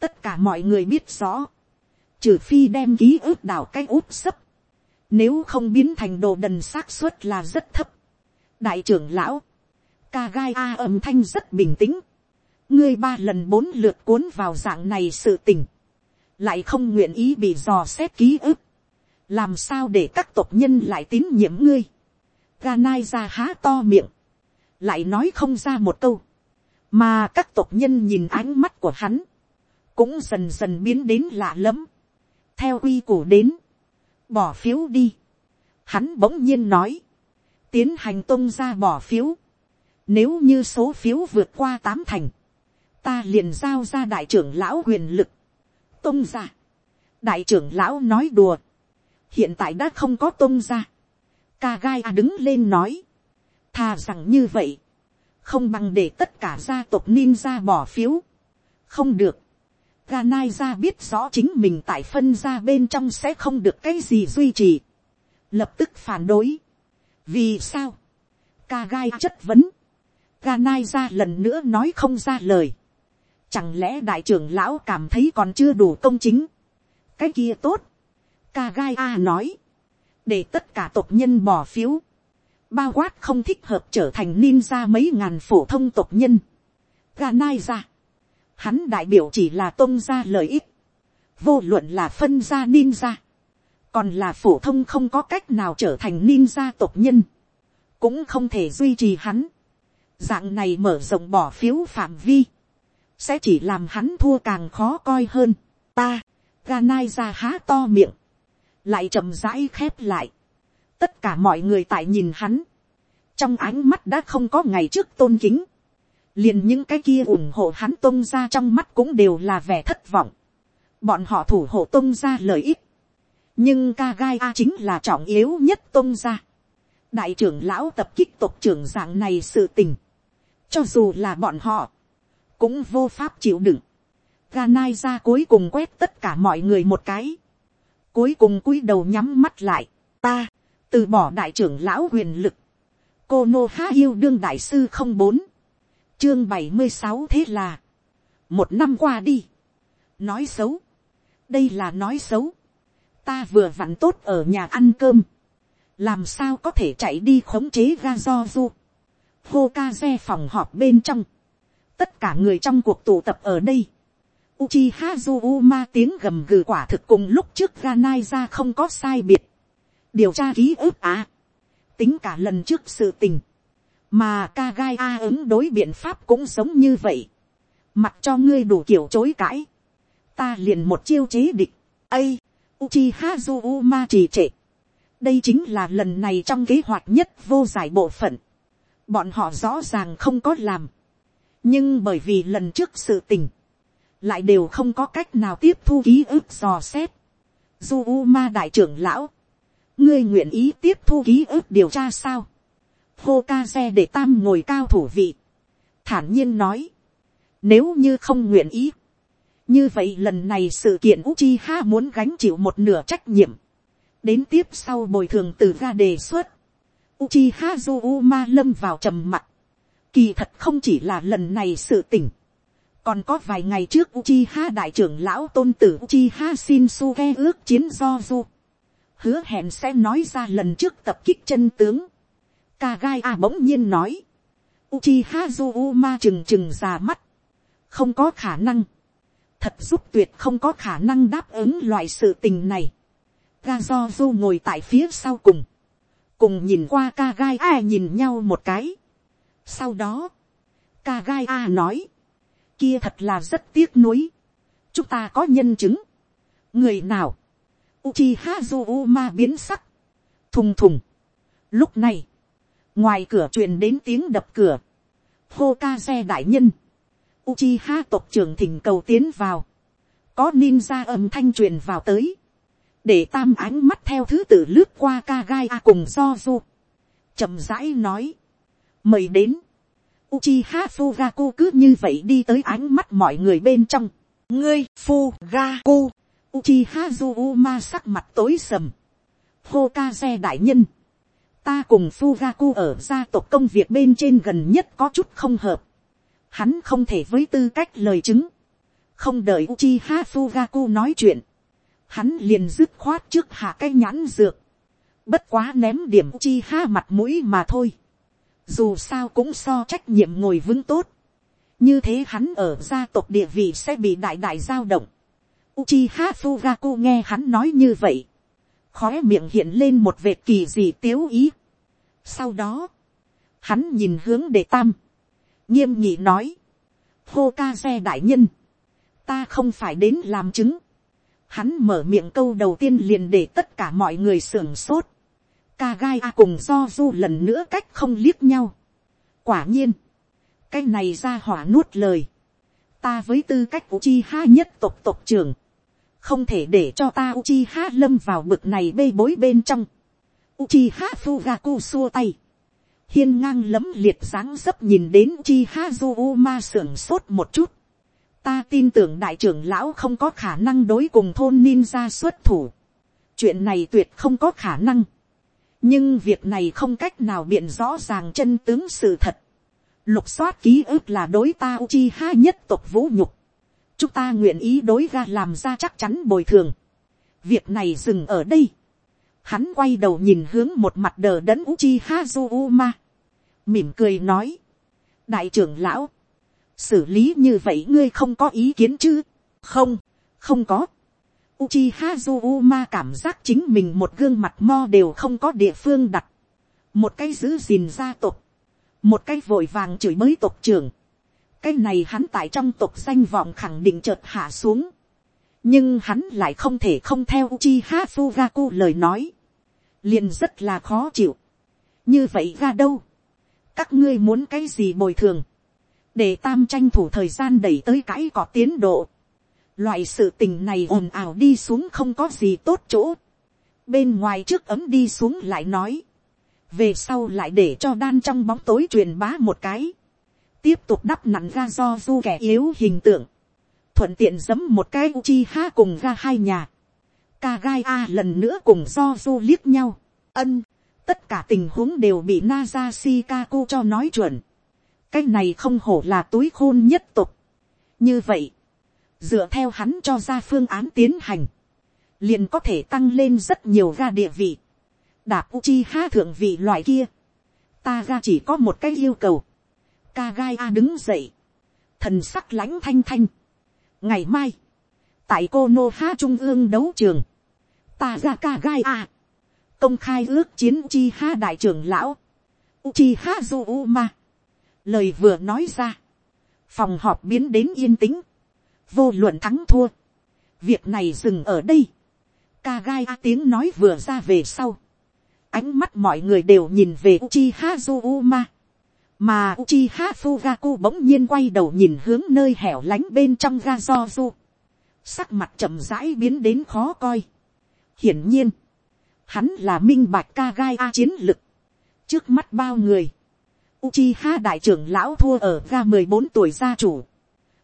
Tất cả mọi người biết rõ. Trừ phi đem ký ức đảo cái úp sấp. Nếu không biến thành đồ đần xác suất là rất thấp. Đại trưởng lão. Ca gai A âm thanh rất bình tĩnh. Ngươi ba lần bốn lượt cuốn vào dạng này sự tình. Lại không nguyện ý bị dò xét ký ức làm sao để các tộc nhân lại tín nhiệm ngươi. Ganai ra há to miệng, lại nói không ra một câu, mà các tộc nhân nhìn ánh mắt của hắn, cũng dần dần biến đến lạ lẫm. theo quy củ đến, bỏ phiếu đi. Hắn bỗng nhiên nói, tiến hành tôn ra bỏ phiếu. Nếu như số phiếu vượt qua tám thành, ta liền giao ra đại trưởng lão quyền lực. Tôn ra, đại trưởng lão nói đùa, hiện tại đã không có tôn ra. ca gai à đứng lên nói, thà rằng như vậy, không bằng để tất cả gia tộc ninja bỏ phiếu. không được, Ganai ra biết rõ chính mình tại phân ra bên trong sẽ không được cái gì duy trì. Lập tức phản đối. Vì sao? Ca gai chất vấn. Ganai ra lần nữa nói không ra lời. Chẳng lẽ đại trưởng lão cảm thấy còn chưa đủ công chính? Cái kia tốt. Kagai A nói, để tất cả tộc nhân bỏ phiếu, bao quát không thích hợp trở thành ninja mấy ngàn phổ thông tộc nhân. Ganai ra, hắn đại biểu chỉ là tôn ra lợi ích, vô luận là phân ra ninja, còn là phổ thông không có cách nào trở thành ninja tộc nhân, cũng không thể duy trì hắn. Dạng này mở rộng bỏ phiếu phạm vi, sẽ chỉ làm hắn thua càng khó coi hơn. Ta, Ganai ra há to miệng, lại chậm rãi khép lại. Tất cả mọi người tại nhìn hắn, trong ánh mắt đã không có ngày trước tôn kính. liền những cái kia ủng hộ hắn tôn ra trong mắt cũng đều là vẻ thất vọng. bọn họ thủ hộ tôn ra lợi ích. nhưng ca gai a chính là trọng yếu nhất tôn ra. đại trưởng lão tập kích tộc trưởng dạng này sự tình. cho dù là bọn họ, cũng vô pháp chịu đựng. Ganai ra cuối cùng quét tất cả mọi người một cái. Cuối cùng cúi đầu nhắm mắt lại. Ta, từ bỏ đại trưởng lão quyền lực. Cô nô há yêu đương đại sư không bốn. Chương bảy mươi sáu thế là một năm qua đi. Nói xấu. Đây là nói xấu. Ta vừa vặn tốt ở nhà ăn cơm. Làm sao có thể chạy đi khống chế ga do du hô ca xe phòng họp bên trong. Tất cả người trong cuộc tụ tập ở đây. Uchiha Zuma tiếng gầm gừ quả thực cùng lúc trước Ganai ra không có sai biệt. Điều tra ký ức à. Tính cả lần trước sự tình, mà Kagai a ứng đối biện pháp cũng giống như vậy, mặc cho ngươi đủ kiểu chối cãi, ta liền một chiêu chế địch, ây, Uchiha Zuma chỉ trì trệ, đây chính là lần này trong kế hoạch nhất vô giải bộ phận, bọn họ rõ ràng không có làm, nhưng bởi vì lần trước sự tình, lại đều không có cách nào tiếp thu ký ức dò xét. Du U Ma đại trưởng lão, ngươi nguyện ý tiếp thu ký ức điều tra sao. hô ca xe để tam ngồi cao thủ vị. thản nhiên nói. nếu như không nguyện ý. như vậy lần này sự kiện Uchiha muốn gánh chịu một nửa trách nhiệm. đến tiếp sau bồi thường từ ra đề xuất. Uchiha Ma lâm vào trầm mặt. Kỳ thật không chỉ là lần này sự tỉnh. Còn có vài ngày trước Uchiha đại trưởng lão tôn tử Uchiha Shinsuke ước chiến do du hứa hẹn sẽ nói ra lần trước tập kích chân tướng. Kagai a bỗng nhiên nói. Uchiha Zuma trừng trừng ra mắt. Không có khả năng. Thật giúp tuyệt không có khả năng đáp ứng loại sự tình này. Gazozu ngồi tại phía sau cùng. Cùng nhìn qua Kagai a nhìn nhau một cái. Sau đó. Kagai a nói. Kia thật là rất tiếc nuối. Chúng ta có nhân chứng. Người nào Uchiha Zuma biến sắc. Thùng thùng. Lúc này, ngoài cửa truyền đến tiếng đập cửa. Hokage đại nhân. Uchiha tộc trưởng thỉnh cầu tiến vào. Có ninja âm thanh truyền vào tới. Để tam ánh mắt theo thứ tự lướt qua Kagaya cùng Zozu. chậm rãi nói. Mời đến. Uchiha Fugaku cứ như vậy đi tới ánh mắt mọi người bên trong. Ngươi, Fugaku, Uchiha Zuma sắc mặt tối sầm. Hokage đại nhân. Ta cùng Fugaku ở gia tộc công việc bên trên gần nhất có chút không hợp. Hắn không thể với tư cách lời chứng. Không đợi Uchiha Fugaku nói chuyện. Hắn liền dứt khoát trước hạ cái nhãn dược. Bất quá ném điểm Uchiha mặt mũi mà thôi. Dù sao cũng so trách nhiệm ngồi vững tốt. Như thế hắn ở gia tộc địa vị sẽ bị đại đại giao động Uchiha Fugaku nghe hắn nói như vậy. Khóe miệng hiện lên một vệt kỳ dị tiếu ý. Sau đó, hắn nhìn hướng đệ tam. Nghiêm nhị nói. Hokage đại nhân. Ta không phải đến làm chứng. Hắn mở miệng câu đầu tiên liền để tất cả mọi người sưởng sốt. Kagai A cùng do du lần nữa cách không liếc nhau. Quả nhiên. Cái này ra hỏa nuốt lời. Ta với tư cách Uchiha nhất tộc tộc trưởng, không thể để cho ta Uchiha lâm vào bực này bê bối bên trong. Uchiha Fugaku xua tay. Hiên ngang lấm liệt dáng dấp nhìn đến Uchiha ma sưởng sốt một chút. Ta tin tưởng đại trưởng lão không có khả năng đối cùng thôn ninja xuất thủ. Chuyện này tuyệt không có khả năng. Nhưng việc này không cách nào biện rõ ràng chân tướng sự thật. Lục soát ký ức là đối ta Uchiha nhất tộc vũ nhục chúng ta nguyện ý đối ra làm ra chắc chắn bồi thường. việc này dừng ở đây. hắn quay đầu nhìn hướng một mặt đờ đẫn uchi hazu mỉm cười nói. đại trưởng lão, xử lý như vậy ngươi không có ý kiến chứ. không, không có. Uchiha Zuma cảm giác chính mình một gương mặt mo đều không có địa phương đặt. một cái giữ gìn gia tộc, một cái vội vàng chửi mới tộc trưởng, cái này hắn tại trong tộc danh vọng khẳng định chợt hạ xuống, nhưng hắn lại không thể không theo Uchiha Fugaku lời nói, liền rất là khó chịu. như vậy ra đâu, các ngươi muốn cái gì bồi thường, để tam tranh thủ thời gian đẩy tới cãi có tiến độ. Loại sự tình này ồn ào đi xuống không có gì tốt chỗ. Bên ngoài trước ấm đi xuống lại nói. Về sau lại để cho đan trong bóng tối truyền bá một cái. Tiếp tục đắp nặn ra do du kẻ yếu hình tượng. Thuận tiện giấm một cái Uchiha cùng ra hai nhà. Kagai A lần nữa cùng do du liếc nhau. Ân. Tất cả tình huống đều bị Naza Shikaku cho nói chuẩn cái này không hổ là túi khôn nhất tục. như vậy, dựa theo hắn cho ra phương án tiến hành, liền có thể tăng lên rất nhiều ga địa vị. đạp uchi ha thượng vị loại kia, ta ra chỉ có một cái yêu cầu. Kagai a đứng dậy, thần sắc lãnh thanh thanh. ngày mai, tại cô nô ha trung ương đấu trường, ta ra Kagai a, công khai ước chiến uchi ha đại trưởng lão, uchi ha du u ma lời vừa nói ra, phòng họp biến đến yên tĩnh, vô luận thắng thua, việc này dừng ở đây, ca gai a tiếng nói vừa ra về sau, ánh mắt mọi người đều nhìn về uchi hazu mà uchi ha fugaku bỗng nhiên quay đầu nhìn hướng nơi hẻo lánh bên trong ga do du, sắc mặt chậm rãi biến đến khó coi, hiển nhiên, hắn là minh bạch ca gai a chiến lực, trước mắt bao người, Uchiha đại trưởng lão thua ở ga 14 tuổi gia chủ.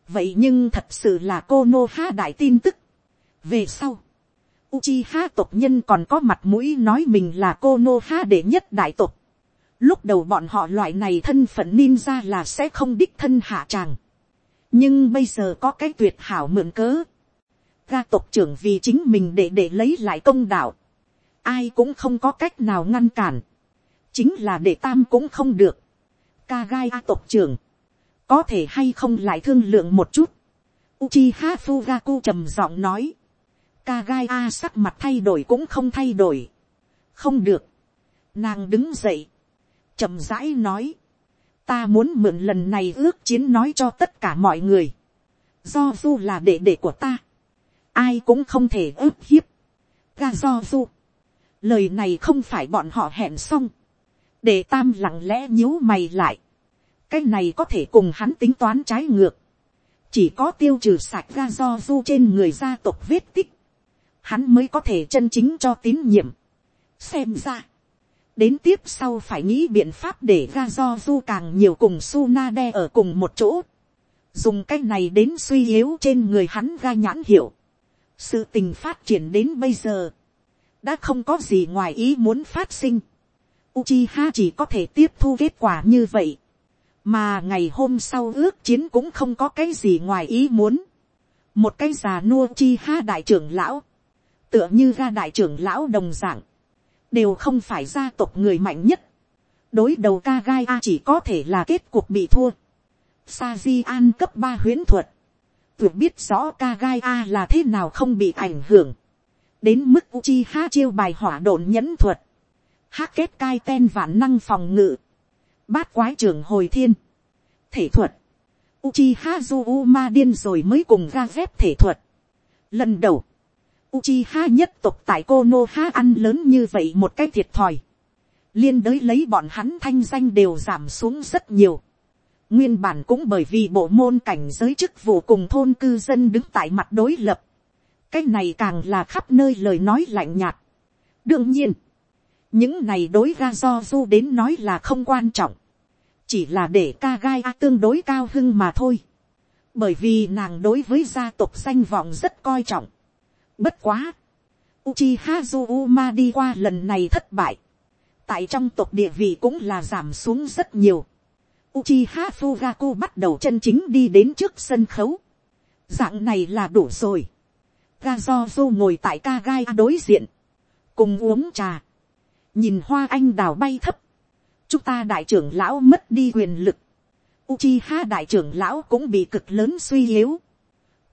Vậy nhưng thật sự là cô Nô Ha đại tin tức. Về sau, Uchiha tộc nhân còn có mặt mũi nói mình là cô Nô Ha đệ nhất đại tộc. Lúc đầu bọn họ loại này thân phận ninja là sẽ không đích thân hạ tràng. Nhưng bây giờ có cái tuyệt hảo mượn cớ. Ga tộc trưởng vì chính mình để để lấy lại công đạo. Ai cũng không có cách nào ngăn cản. Chính là để tam cũng không được Kagai A tộc trưởng, có thể hay không lại thương lượng một chút. Uchiha Fugaku trầm giọng nói, Kagai A sắc mặt thay đổi cũng không thay đổi. Không được. Nàng đứng dậy, trầm rãi nói, ta muốn mượn lần này ước chiến nói cho tất cả mọi người. Do du là đệ đệ của ta. Ai cũng không thể ức hiếp. Ga do du. Lời này không phải bọn họ hẹn xong để tam lặng lẽ nhíu mày lại cái này có thể cùng hắn tính toán trái ngược. chỉ có tiêu trừ sạch ra do du trên người gia tộc vết tích. hắn mới có thể chân chính cho tín nhiệm. xem ra, đến tiếp sau phải nghĩ biện pháp để ra do du càng nhiều cùng su na đe ở cùng một chỗ. dùng cái này đến suy yếu trên người hắn ra nhãn hiệu. sự tình phát triển đến bây giờ, đã không có gì ngoài ý muốn phát sinh Uchiha chỉ có thể tiếp thu kết quả như vậy. Mà ngày hôm sau ước chiến cũng không có cái gì ngoài ý muốn. Một cái già nua chi ha đại trưởng lão. Tựa như ra đại trưởng lão đồng dạng. Đều không phải gia tộc người mạnh nhất. Đối đầu ca gai A chỉ có thể là kết cuộc bị thua. sa di An cấp ba huyễn thuật. Tuyệt biết rõ ca gai A là thế nào không bị ảnh hưởng. Đến mức Uchiha chiêu bài hỏa độn nhẫn thuật hắc kết cai ten vạn năng phòng ngự, bát quái trưởng hồi thiên, thể thuật, Uchiha Zuma điên rồi mới cùng ra phép thể thuật. Lần đầu, Uchiha nhất tộc tại Konoha ăn lớn như vậy một cái thiệt thòi. Liên đới lấy bọn hắn thanh danh đều giảm xuống rất nhiều. Nguyên bản cũng bởi vì bộ môn cảnh giới chức vụ cùng thôn cư dân đứng tại mặt đối lập. Cái này càng là khắp nơi lời nói lạnh nhạt. Đương nhiên, những này đối ra do du đến nói là không quan trọng, chỉ là để ca gai a tương đối cao hưng mà thôi, bởi vì nàng đối với gia tộc danh vọng rất coi trọng. Bất quá, Uchiha Zuma đi qua lần này thất bại, tại trong tộc địa vị cũng là giảm xuống rất nhiều. Uchiha Fugaku bắt đầu chân chính đi đến trước sân khấu. Dạng này là đủ rồi. Gazozu ngồi tại Kagai đối diện. Cùng uống trà nhìn hoa anh đào bay thấp, chúng ta đại trưởng lão mất đi quyền lực, Uchiha đại trưởng lão cũng bị cực lớn suy yếu,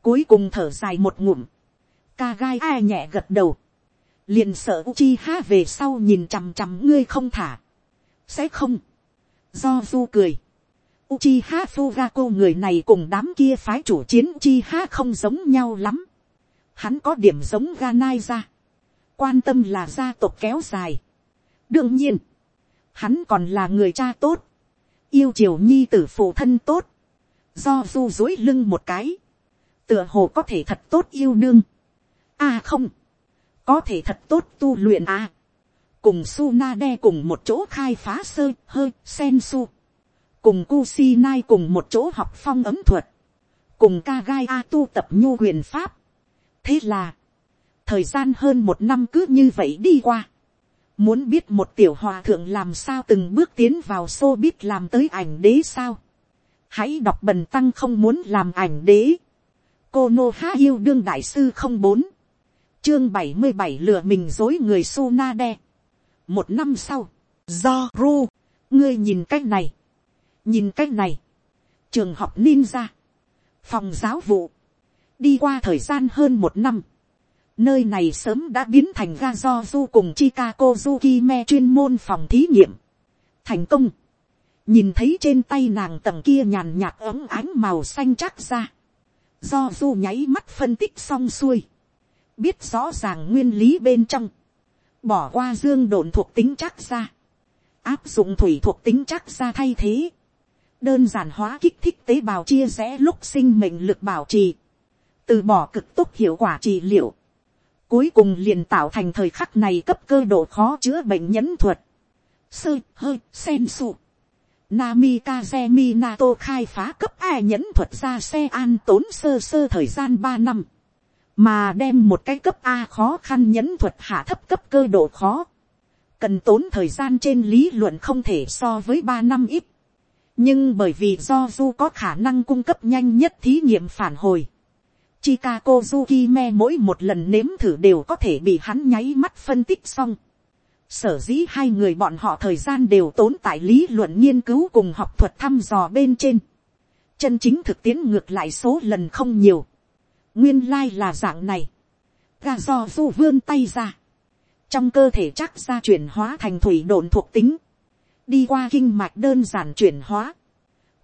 cuối cùng thở dài một ngụm, ca gai nhẹ gật đầu, liền sợ Uchiha về sau nhìn chằm chằm ngươi không thả, sẽ không, do du cười, Uchiha Fugako người này cùng đám kia phái chủ chiến Uchiha không giống nhau lắm. Hắn có điểm giống Ganai ra. Quan tâm là gia tộc kéo dài. Đương nhiên, hắn còn là người cha tốt. Yêu triều nhi tử phụ thân tốt. Do du dối lưng một cái. Tựa hồ có thể thật tốt yêu đương. À không. Có thể thật tốt tu luyện à. Cùng su na đe cùng một chỗ khai phá sơ hơi sen su cùng ku si nai cùng một chỗ học phong ấm thuật, cùng Kagai A tu tập nhu quyền pháp. thế là, thời gian hơn một năm cứ như vậy đi qua muốn biết một tiểu hòa thượng làm sao từng bước tiến vào xô biết làm tới ảnh đế sao. hãy đọc bần tăng không muốn làm ảnh đế. cô nô há yêu đương đại sư không bốn, chương bảy mươi bảy lừa mình dối người su na đe. một năm sau, do ru, ngươi nhìn cách này, nhìn cách này, trường học ninja, phòng giáo vụ, đi qua thời gian hơn một năm, nơi này sớm đã biến thành ga do du cùng Chicago Zukime chuyên môn phòng thí nghiệm. Thành công. Nhìn thấy trên tay nàng tầng kia nhàn nhạt ấm ánh màu xanh chắc ra. Do du nháy mắt phân tích xong xuôi. Biết rõ ràng nguyên lý bên trong. Bỏ qua dương độn thuộc tính chắc ra. Áp dụng thủy thuộc tính chắc ra thay thế đơn giản hóa kích thích tế bào chia rẽ lúc sinh mệnh lực bảo trì, từ bỏ cực tốt hiệu quả trị liệu, cuối cùng liền tạo thành thời khắc này cấp cơ độ khó chữa bệnh nhẫn thuật, sơ hơi sen sụ, Namikaze Minato khai phá cấp A nhẫn thuật ra xe an tốn sơ sơ thời gian ba năm. Mà đem một cái cấp A khó khăn nhẫn thuật hạ thấp cấp cơ độ khó. Cần tốn thời gian trên lý luận không thể so với ba năm ít nhưng bởi vì do du có khả năng cung cấp nhanh nhất thí nghiệm phản hồi, Chicago Zukime mỗi một lần nếm thử đều có thể bị hắn nháy mắt phân tích xong. Sở dĩ hai người bọn họ thời gian đều tốn tại lý luận nghiên cứu cùng học thuật thăm dò bên trên. Chân chính thực tiễn ngược lại số lần không nhiều. Nguyên lai like là dạng này. Gà do du vươn tay ra. Trong cơ thể chắc ra chuyển hóa thành thủy độn thuộc tính đi qua kinh mạch đơn giản chuyển hóa,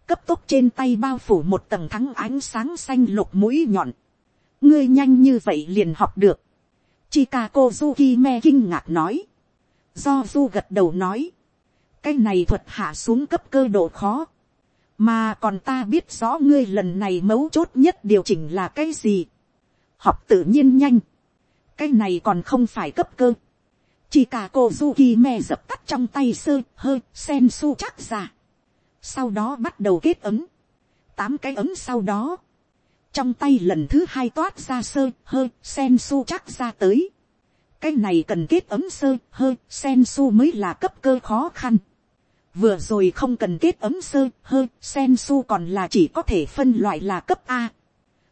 cấp tốc trên tay bao phủ một tầng thắng ánh sáng xanh lục mũi nhọn, ngươi nhanh như vậy liền học được, Chikako Zukime kinh ngạc nói, do du gật đầu nói, cái này thuật hạ xuống cấp cơ độ khó, mà còn ta biết rõ ngươi lần này mấu chốt nhất điều chỉnh là cái gì, học tự nhiên nhanh, cái này còn không phải cấp cơ, Chika cả Zuki me dập tắt trong tay sơ hơi sen su chắc ra. Sau đó bắt đầu kết ấm. Tám cái ấm sau đó. Trong tay lần thứ hai toát ra sơ hơi sen su chắc ra tới. Cái này cần kết ấm sơ hơi sen su mới là cấp cơ khó khăn. Vừa rồi không cần kết ấm sơ hơi sen su còn là chỉ có thể phân loại là cấp A.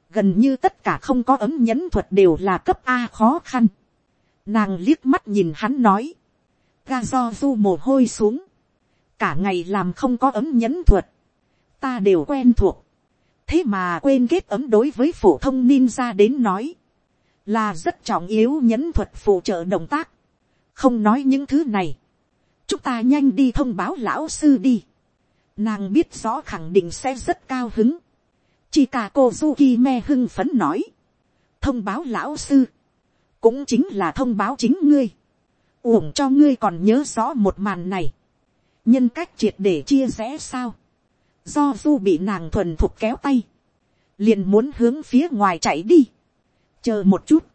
Gần như tất cả không có ấm nhẫn thuật đều là cấp A khó khăn Nàng liếc mắt nhìn hắn nói. Ga do du mồ hôi xuống. Cả ngày làm không có ấm nhẫn thuật. Ta đều quen thuộc. Thế mà quên kết ấm đối với phổ thông ninja đến nói. Là rất trọng yếu nhẫn thuật phụ trợ động tác. Không nói những thứ này. Chúng ta nhanh đi thông báo lão sư đi. Nàng biết rõ khẳng định sẽ rất cao hứng. Chỉ cả cô Zuki me hưng phấn nói. Thông báo lão sư cũng chính là thông báo chính ngươi, uổng cho ngươi còn nhớ rõ một màn này, nhân cách triệt để chia rẽ sao, do du bị nàng thuần thục kéo tay, liền muốn hướng phía ngoài chạy đi, chờ một chút,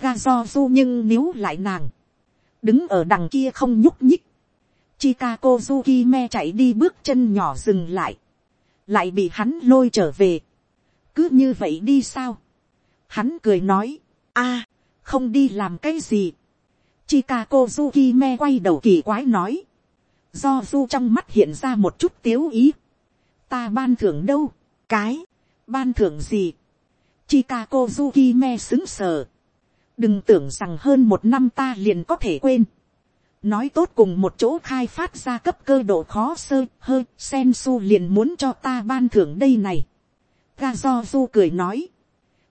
ga do du nhưng níu lại nàng, đứng ở đằng kia không nhúc nhích, Chikako Zukime chạy đi bước chân nhỏ dừng lại. Lại bị hắn lôi trở về. Cứ như vậy đi sao? Hắn cười nói. a không đi làm cái gì. Chikako Zukime quay đầu kỳ quái nói. Do du trong mắt hiện ra một chút tiếu ý. Ta ban thưởng đâu? Cái? Ban thưởng gì? Chikako Zukime xứng sờ. Đừng tưởng rằng hơn một năm ta liền có thể quên. Nói tốt cùng một chỗ khai phát ra cấp cơ độ khó sơ hơi sen su liền muốn cho ta ban thưởng đây này. Ga do du cười nói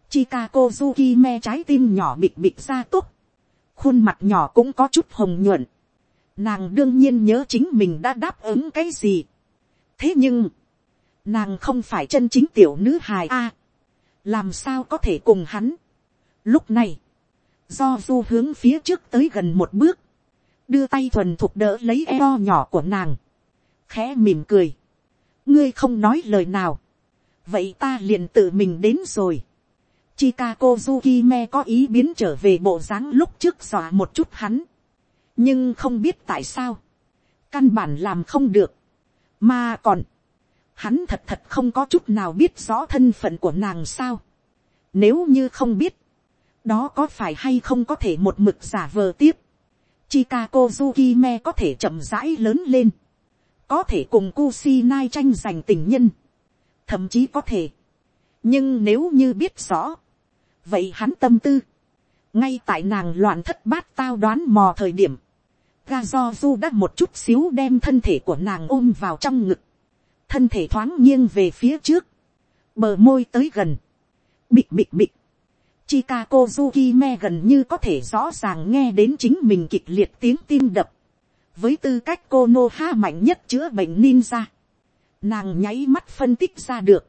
Chikako Zukime trái tim nhỏ bịt bịt ra tốt. Khuôn mặt nhỏ cũng có chút hồng nhuận. Nàng đương nhiên nhớ chính mình đã đáp ứng cái gì. Thế nhưng, nàng không phải chân chính tiểu nữ hài a. làm sao có thể cùng hắn. Lúc này, do du hướng phía trước tới gần một bước, đưa tay thuần thục đỡ lấy eo nhỏ của nàng, khẽ mỉm cười, ngươi không nói lời nào, vậy ta liền tự mình đến rồi. Chikako Zukime có ý biến trở về bộ dáng lúc trước dọa một chút hắn, nhưng không biết tại sao, căn bản làm không được, mà còn, hắn thật thật không có chút nào biết rõ thân phận của nàng sao. Nếu như không biết, đó có phải hay không có thể một mực giả vờ tiếp. Chikako Zukime có thể chậm rãi lớn lên, có thể cùng Kusinai tranh giành tình nhân, thậm chí có thể. nhưng nếu như biết rõ, vậy hắn tâm tư, ngay tại nàng loạn thất bát tao đoán mò thời điểm, Gazozu du đã một chút xíu đem thân thể của nàng ôm vào trong ngực, thân thể thoáng nghiêng về phía trước, bờ môi tới gần, bịt bịt bịt, Chikako Zukime gần như có thể rõ ràng nghe đến chính mình kịch liệt tiếng tim đập. Với tư cách cô Nô Ha mạnh nhất chữa bệnh ninja. Nàng nháy mắt phân tích ra được.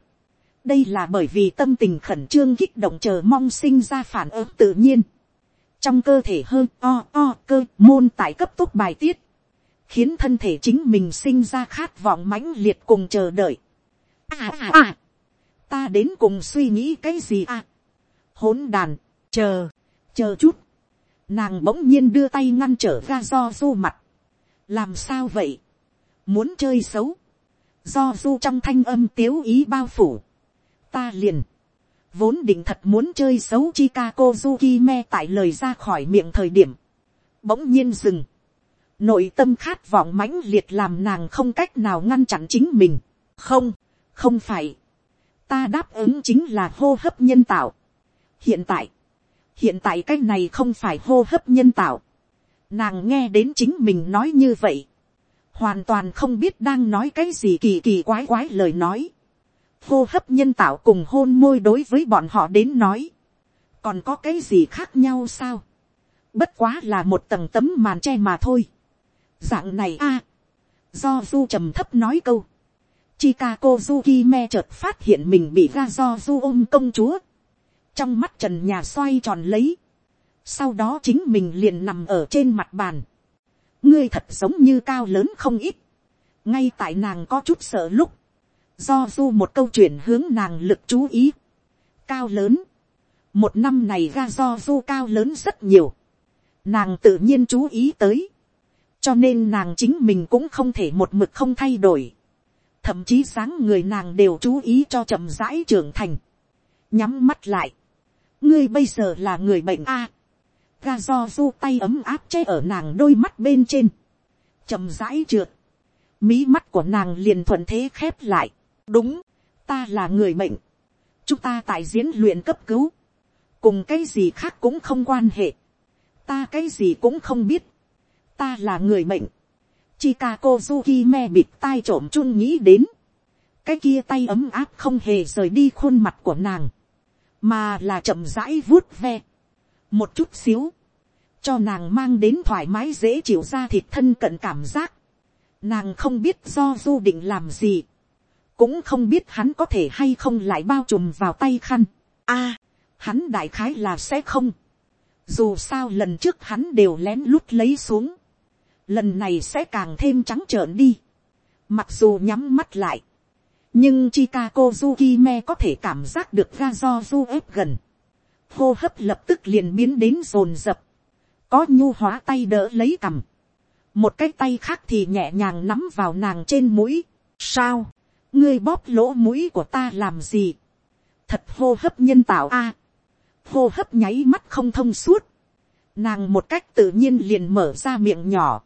Đây là bởi vì tâm tình khẩn trương kích động chờ mong sinh ra phản ứng tự nhiên. Trong cơ thể hơn o o cơ môn tại cấp tốc bài tiết. Khiến thân thể chính mình sinh ra khát vọng mãnh liệt cùng chờ đợi. À à à. Ta đến cùng suy nghĩ cái gì à hỗn đàn, chờ, chờ chút. Nàng bỗng nhiên đưa tay ngăn trở ra do du mặt. làm sao vậy, muốn chơi xấu, do du trong thanh âm tiếu ý bao phủ. ta liền, vốn định thật muốn chơi xấu Chikako Zuki tại lời ra khỏi miệng thời điểm. Bỗng nhiên dừng. Nội tâm khát vọng mãnh liệt làm nàng không cách nào ngăn chặn chính mình. Không, không phải. Ta đáp ứng chính là hô hấp nhân tạo hiện tại, hiện tại cái này không phải hô hấp nhân tạo. Nàng nghe đến chính mình nói như vậy, hoàn toàn không biết đang nói cái gì kỳ kỳ quái quái lời nói. hô hấp nhân tạo cùng hôn môi đối với bọn họ đến nói, còn có cái gì khác nhau sao. bất quá là một tầng tấm màn che mà thôi dạng này a, do du trầm thấp nói câu, Chikako Zukime chợt phát hiện mình bị ra do du ôm công chúa. Trong mắt trần nhà xoay tròn lấy, sau đó chính mình liền nằm ở trên mặt bàn, ngươi thật giống như cao lớn không ít, ngay tại nàng có chút sợ lúc, do du một câu chuyện hướng nàng lực chú ý, cao lớn, một năm này ra do du cao lớn rất nhiều, nàng tự nhiên chú ý tới, cho nên nàng chính mình cũng không thể một mực không thay đổi, thậm chí sáng người nàng đều chú ý cho chậm rãi trưởng thành, nhắm mắt lại, ngươi bây giờ là người bệnh a. ga do du tay ấm áp che ở nàng đôi mắt bên trên. chậm rãi trượt. mí mắt của nàng liền thuận thế khép lại. đúng, ta là người bệnh. chúng ta tại diễn luyện cấp cứu. cùng cái gì khác cũng không quan hệ. ta cái gì cũng không biết ta là người mệnh. Chikako Zuki me bịt tai trộm chun nghĩ đến. Cái kia tay ấm áp không hề rời đi khuôn mặt của nàng mà là chậm rãi vuốt ve, một chút xíu, cho nàng mang đến thoải mái dễ chịu ra thịt thân cận cảm giác. Nàng không biết do du định làm gì, cũng không biết hắn có thể hay không lại bao trùm vào tay khăn. a, hắn đại khái là sẽ không. dù sao lần trước hắn đều lén lút lấy xuống, lần này sẽ càng thêm trắng trợn đi. mặc dù nhắm mắt lại, nhưng Chikako Zukime có thể cảm giác được ga do du ép gần. hô hấp lập tức liền biến đến rồn rập. có nhu hóa tay đỡ lấy cầm. một cái tay khác thì nhẹ nhàng nắm vào nàng trên mũi. sao, ngươi bóp lỗ mũi của ta làm gì. thật hô hấp nhân tạo a. hô hấp nháy mắt không thông suốt. nàng một cách tự nhiên liền mở ra miệng nhỏ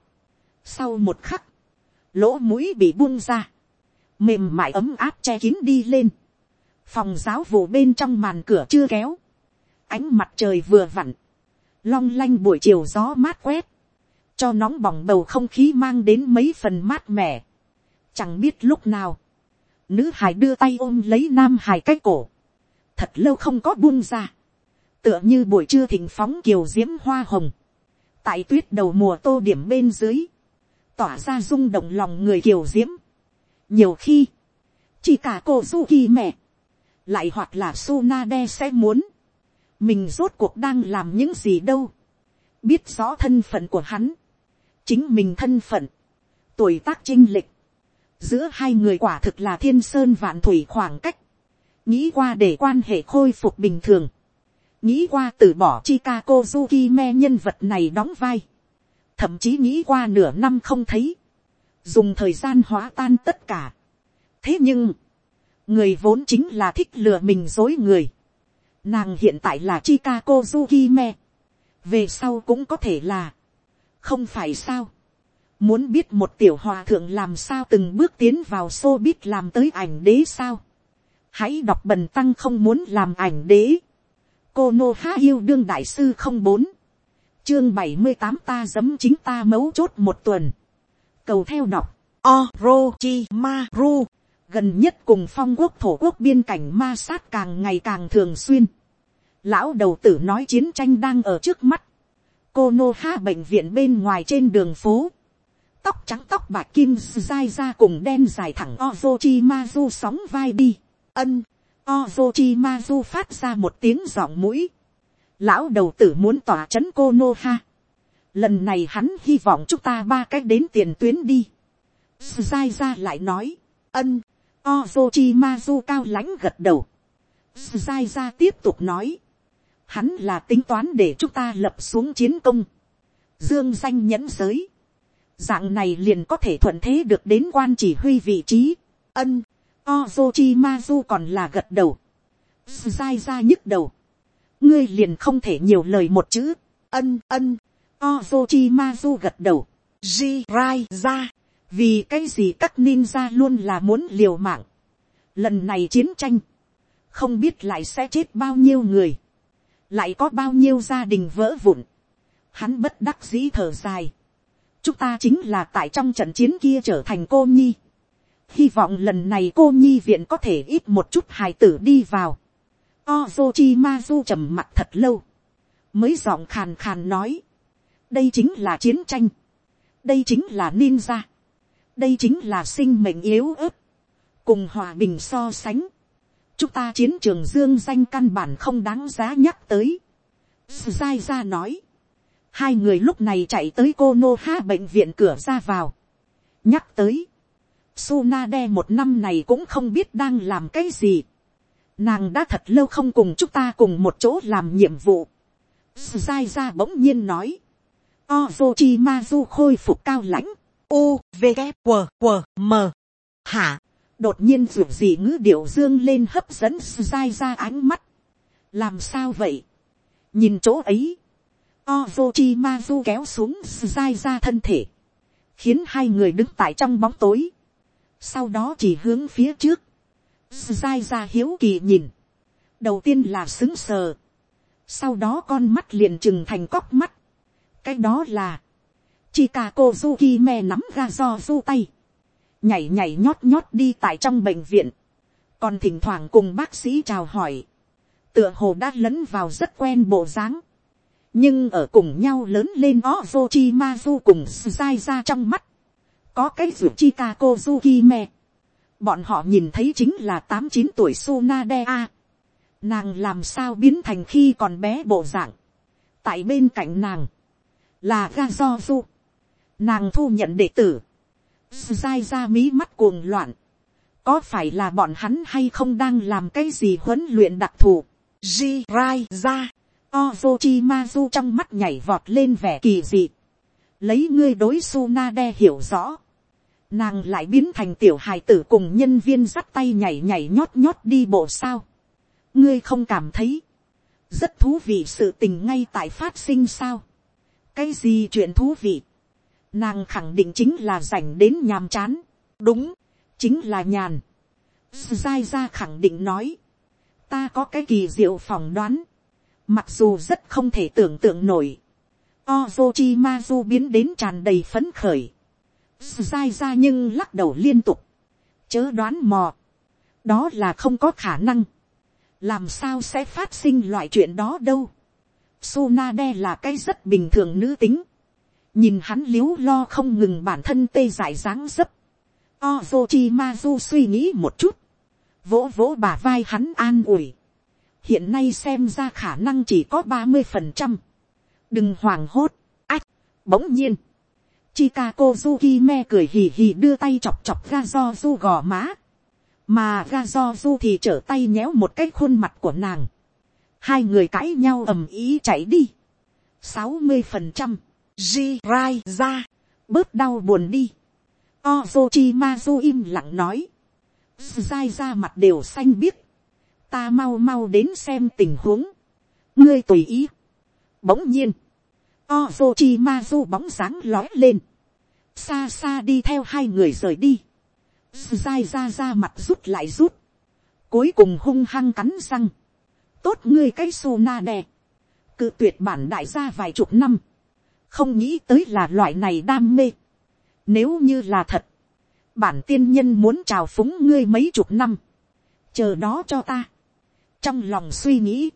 sau một khắc, lỗ mũi bị buông ra. Mềm mại ấm áp che kín đi lên, phòng giáo vụ bên trong màn cửa chưa kéo, ánh mặt trời vừa vặn, long lanh buổi chiều gió mát quét, cho nóng bỏng bầu không khí mang đến mấy phần mát mẻ, chẳng biết lúc nào, nữ hải đưa tay ôm lấy nam hải cái cổ, thật lâu không có buông ra, tựa như buổi trưa thỉnh phóng kiều diễm hoa hồng, tại tuyết đầu mùa tô điểm bên dưới, tỏa ra rung động lòng người kiều diễm. nhiều khi, chỉ cả cô du kỳ mẹ, lại hoặc là su Sunade sẽ muốn, mình rốt cuộc đang làm những gì đâu, biết rõ thân phận của hắn, chính mình thân phận, tuổi tác chinh lịch, giữa hai người quả thực là thiên sơn vạn thủy khoảng cách, nghĩ qua để quan hệ khôi phục bình thường, nghĩ qua từ bỏ Chikako Zukime nhân vật này đóng vai, thậm chí nghĩ qua nửa năm không thấy, dùng thời gian hóa tan tất cả. thế nhưng, người vốn chính là thích lừa mình dối người, nàng hiện tại là Chikako Zukime, về sau cũng có thể là, không phải sao, muốn biết một tiểu hòa thượng làm sao từng bước tiến vào xô biết làm tới ảnh đế sao, hãy đọc bần tăng không muốn làm ảnh đế, cô nô há yêu đương đại sư không bốn, chương bảy mươi tám ta giấm chính ta mấu chốt một tuần, cầu theo đọc, Orochimaru, gần nhất cùng phong quốc thổ quốc biên cảnh ma sát càng ngày càng thường xuyên. Lão đầu tử nói chiến tranh đang ở trước mắt. Cô Nô Ha bệnh viện bên ngoài trên đường phố. Tóc trắng tóc bạc kim dai ra cùng đen dài thẳng Orochimaru sóng vai đi. Ân, Orochimaru phát ra một tiếng giọng mũi. Lão đầu tử muốn tỏa chấn cô Nô Ha. Lần này hắn hy vọng chúng ta ba cách đến tiền tuyến đi. sai ra lại nói. Ân, Ozochimazu cao lãnh gật đầu. sai ra tiếp tục nói. Hắn là tính toán để chúng ta lập xuống chiến công. Dương danh nhẫn giới. Dạng này liền có thể thuận thế được đến quan chỉ huy vị trí. Ân. Ozochimazu còn là gật đầu. sai ra nhức đầu. Ngươi liền không thể nhiều lời một chữ. Ân ân. Ozochimazu gật đầu. Jirai ra. Vì cái gì các ninja luôn là muốn liều mạng. Lần này chiến tranh. Không biết lại sẽ chết bao nhiêu người lại có bao nhiêu gia đình vỡ vụn, hắn bất đắc dĩ thở dài, chúng ta chính là tại trong trận chiến kia trở thành cô nhi, hy vọng lần này cô nhi viện có thể ít một chút hài tử đi vào, Ozochimazu trầm mặt thật lâu, mới giọng khàn khàn nói, đây chính là chiến tranh, đây chính là ninja, đây chính là sinh mệnh yếu ớt, cùng hòa bình so sánh, chúng ta chiến trường dương danh căn bản không đáng giá nhắc tới. Zai ra nói, hai người lúc này chạy tới cô nô ha bệnh viện cửa ra vào. nhắc tới, Sunade một năm này cũng không biết đang làm cái gì. Nàng đã thật lâu không cùng chúng ta cùng một chỗ làm nhiệm vụ. Sai ra bỗng nhiên nói. Ozochimazu khôi phục cao lãnh. U, V, K, W, W, M. Hả? đột nhiên ruột gì ngữ điệu dương lên hấp dẫn dai ra ánh mắt. làm sao vậy. nhìn chỗ ấy, Ozochi Mazu kéo xuống dai ra thân thể, khiến hai người đứng tại trong bóng tối, sau đó chỉ hướng phía trước, dai ra hiếu kỳ nhìn, đầu tiên là xứng sờ, sau đó con mắt liền trừng thành cóc mắt, cái đó là, Chikako Zuki nắm ra do du tay, nhảy nhảy nhót nhót đi tại trong bệnh viện, còn thỉnh thoảng cùng bác sĩ chào hỏi, tựa hồ đã lấn vào rất quen bộ dáng, nhưng ở cùng nhau lớn lên Ozochi Mazu cùng sai ra trong mắt, có cái ruột Chikako me, bọn họ nhìn thấy chính là tám chín tuổi Sunade A, nàng làm sao biến thành khi còn bé bộ dạng, tại bên cạnh nàng, là Gazozu, nàng thu nhận đệ tử, dai ra mí mắt cuồng loạn. Có phải là bọn hắn hay không đang làm cái gì huấn luyện đặc thù? Jirai ra. Ozochimazu trong mắt nhảy vọt lên vẻ kỳ dị. Lấy ngươi đối Sunade hiểu rõ. Nàng lại biến thành tiểu hài tử cùng nhân viên dắt tay nhảy nhảy nhót nhót đi bộ sao. Ngươi không cảm thấy. Rất thú vị sự tình ngay tại phát sinh sao. Cái gì chuyện thú vị nàng khẳng định chính là dành đến nhàm chán, đúng, chính là nhàn. Giai ra khẳng định nói, ta có cái kỳ diệu phỏng đoán, mặc dù rất không thể tưởng tượng nổi, Ozochi biến đến tràn đầy phấn khởi, dai ra nhưng lắc đầu liên tục, chớ đoán mò, đó là không có khả năng, làm sao sẽ phát sinh loại chuyện đó đâu. Sunade là cái rất bình thường nữ tính, nhìn hắn l i ế u lo không ngừng bản thân tê dại dáng dấp, Ozochimazu suy nghĩ một chút, vỗ vỗ bà vai hắn an ủi, hiện nay xem ra khả năng chỉ có ba mươi phần trăm, đừng hoảng hốt, ách, bỗng nhiên, Chikako Zukime cười hì hì đưa tay chọc chọc ga do du gò má, mà ga do du thì trở tay nhéo một cái khuôn mặt của nàng, hai người cãi nhau ầm ý chạy đi, sáu mươi phần trăm, Jirai ra, bớt đau buồn đi. Ozochimazu im lặng nói. Dai ra mặt đều xanh biếc. Ta mau mau đến xem tình huống. Ngươi tùy ý. Bỗng nhiên. Ozochimazu bóng dáng lói lên. Xa xa đi theo hai người rời đi. Dai ra ra mặt rút lại rút. Cuối cùng hung hăng cắn răng. Tốt ngươi cái sô na đè. Cự tuyệt bản đại gia vài chục năm không nghĩ tới là loại này đam mê. Nếu như là thật, bản tiên nhân muốn chào phúng ngươi mấy chục năm, chờ đó cho ta. trong lòng suy nghĩ,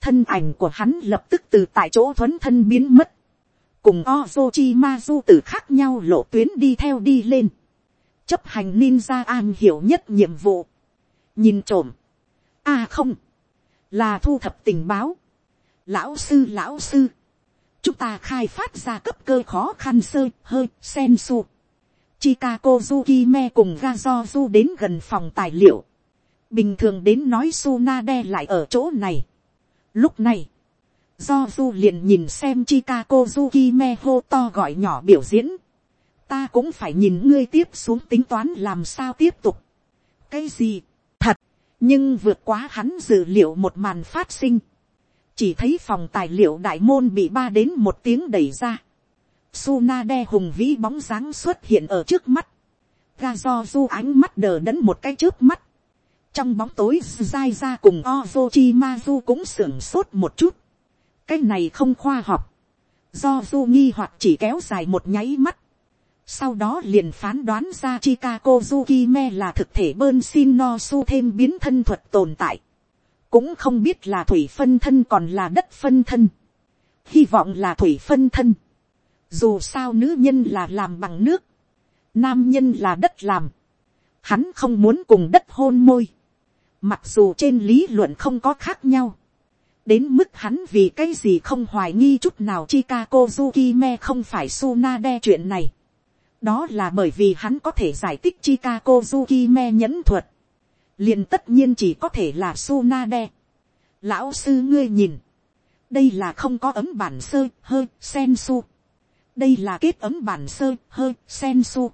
thân ảnh của hắn lập tức từ tại chỗ thuấn thân biến mất, cùng Ozochi Mazu từ khác nhau lộ tuyến đi theo đi lên, chấp hành ninja an hiểu nhất nhiệm vụ, nhìn trộm, a à không, là thu thập tình báo, lão sư lão sư, chúng ta khai phát ra cấp cơ khó khăn sơ hơi sen su. Chikako Zukime cùng Gazozu đến gần phòng tài liệu. Bình thường đến nói Sunade lại ở chỗ này. Lúc này, do du liền nhìn xem Chikako Zukime hô to gọi nhỏ biểu diễn. Ta cũng phải nhìn ngươi tiếp xuống tính toán làm sao tiếp tục. Cái gì? Thật. Nhưng vượt quá hắn dự liệu một màn phát sinh chỉ thấy phòng tài liệu đại môn bị ba đến một tiếng đẩy ra. Sunade hùng vĩ bóng dáng xuất hiện ở trước mắt. Ga do du ánh mắt đờ đẫn một cái trước mắt. Trong bóng tối dai ra cùng Ozochi cũng sưởng sốt một chút. Cái này không khoa học. Do du nghi hoặc chỉ kéo dài một nháy mắt. Sau đó liền phán đoán ra Chikako Zukime là thực thể bơn xin no su thêm biến thân thuật tồn tại cũng không biết là thủy phân thân còn là đất phân thân, hy vọng là thủy phân thân, dù sao nữ nhân là làm bằng nước, nam nhân là đất làm, hắn không muốn cùng đất hôn môi, mặc dù trên lý luận không có khác nhau, đến mức hắn vì cái gì không hoài nghi chút nào Chika Zukime không phải Sunade chuyện này. đó là bởi vì hắn có thể giải thích Chika Zukime nhẫn thuật liền tất nhiên chỉ có thể là Sunade. Lão sư ngươi nhìn, đây là không có ấm bản sơ hơi sen su. đây là kết ấm bản sơ hơi sen su.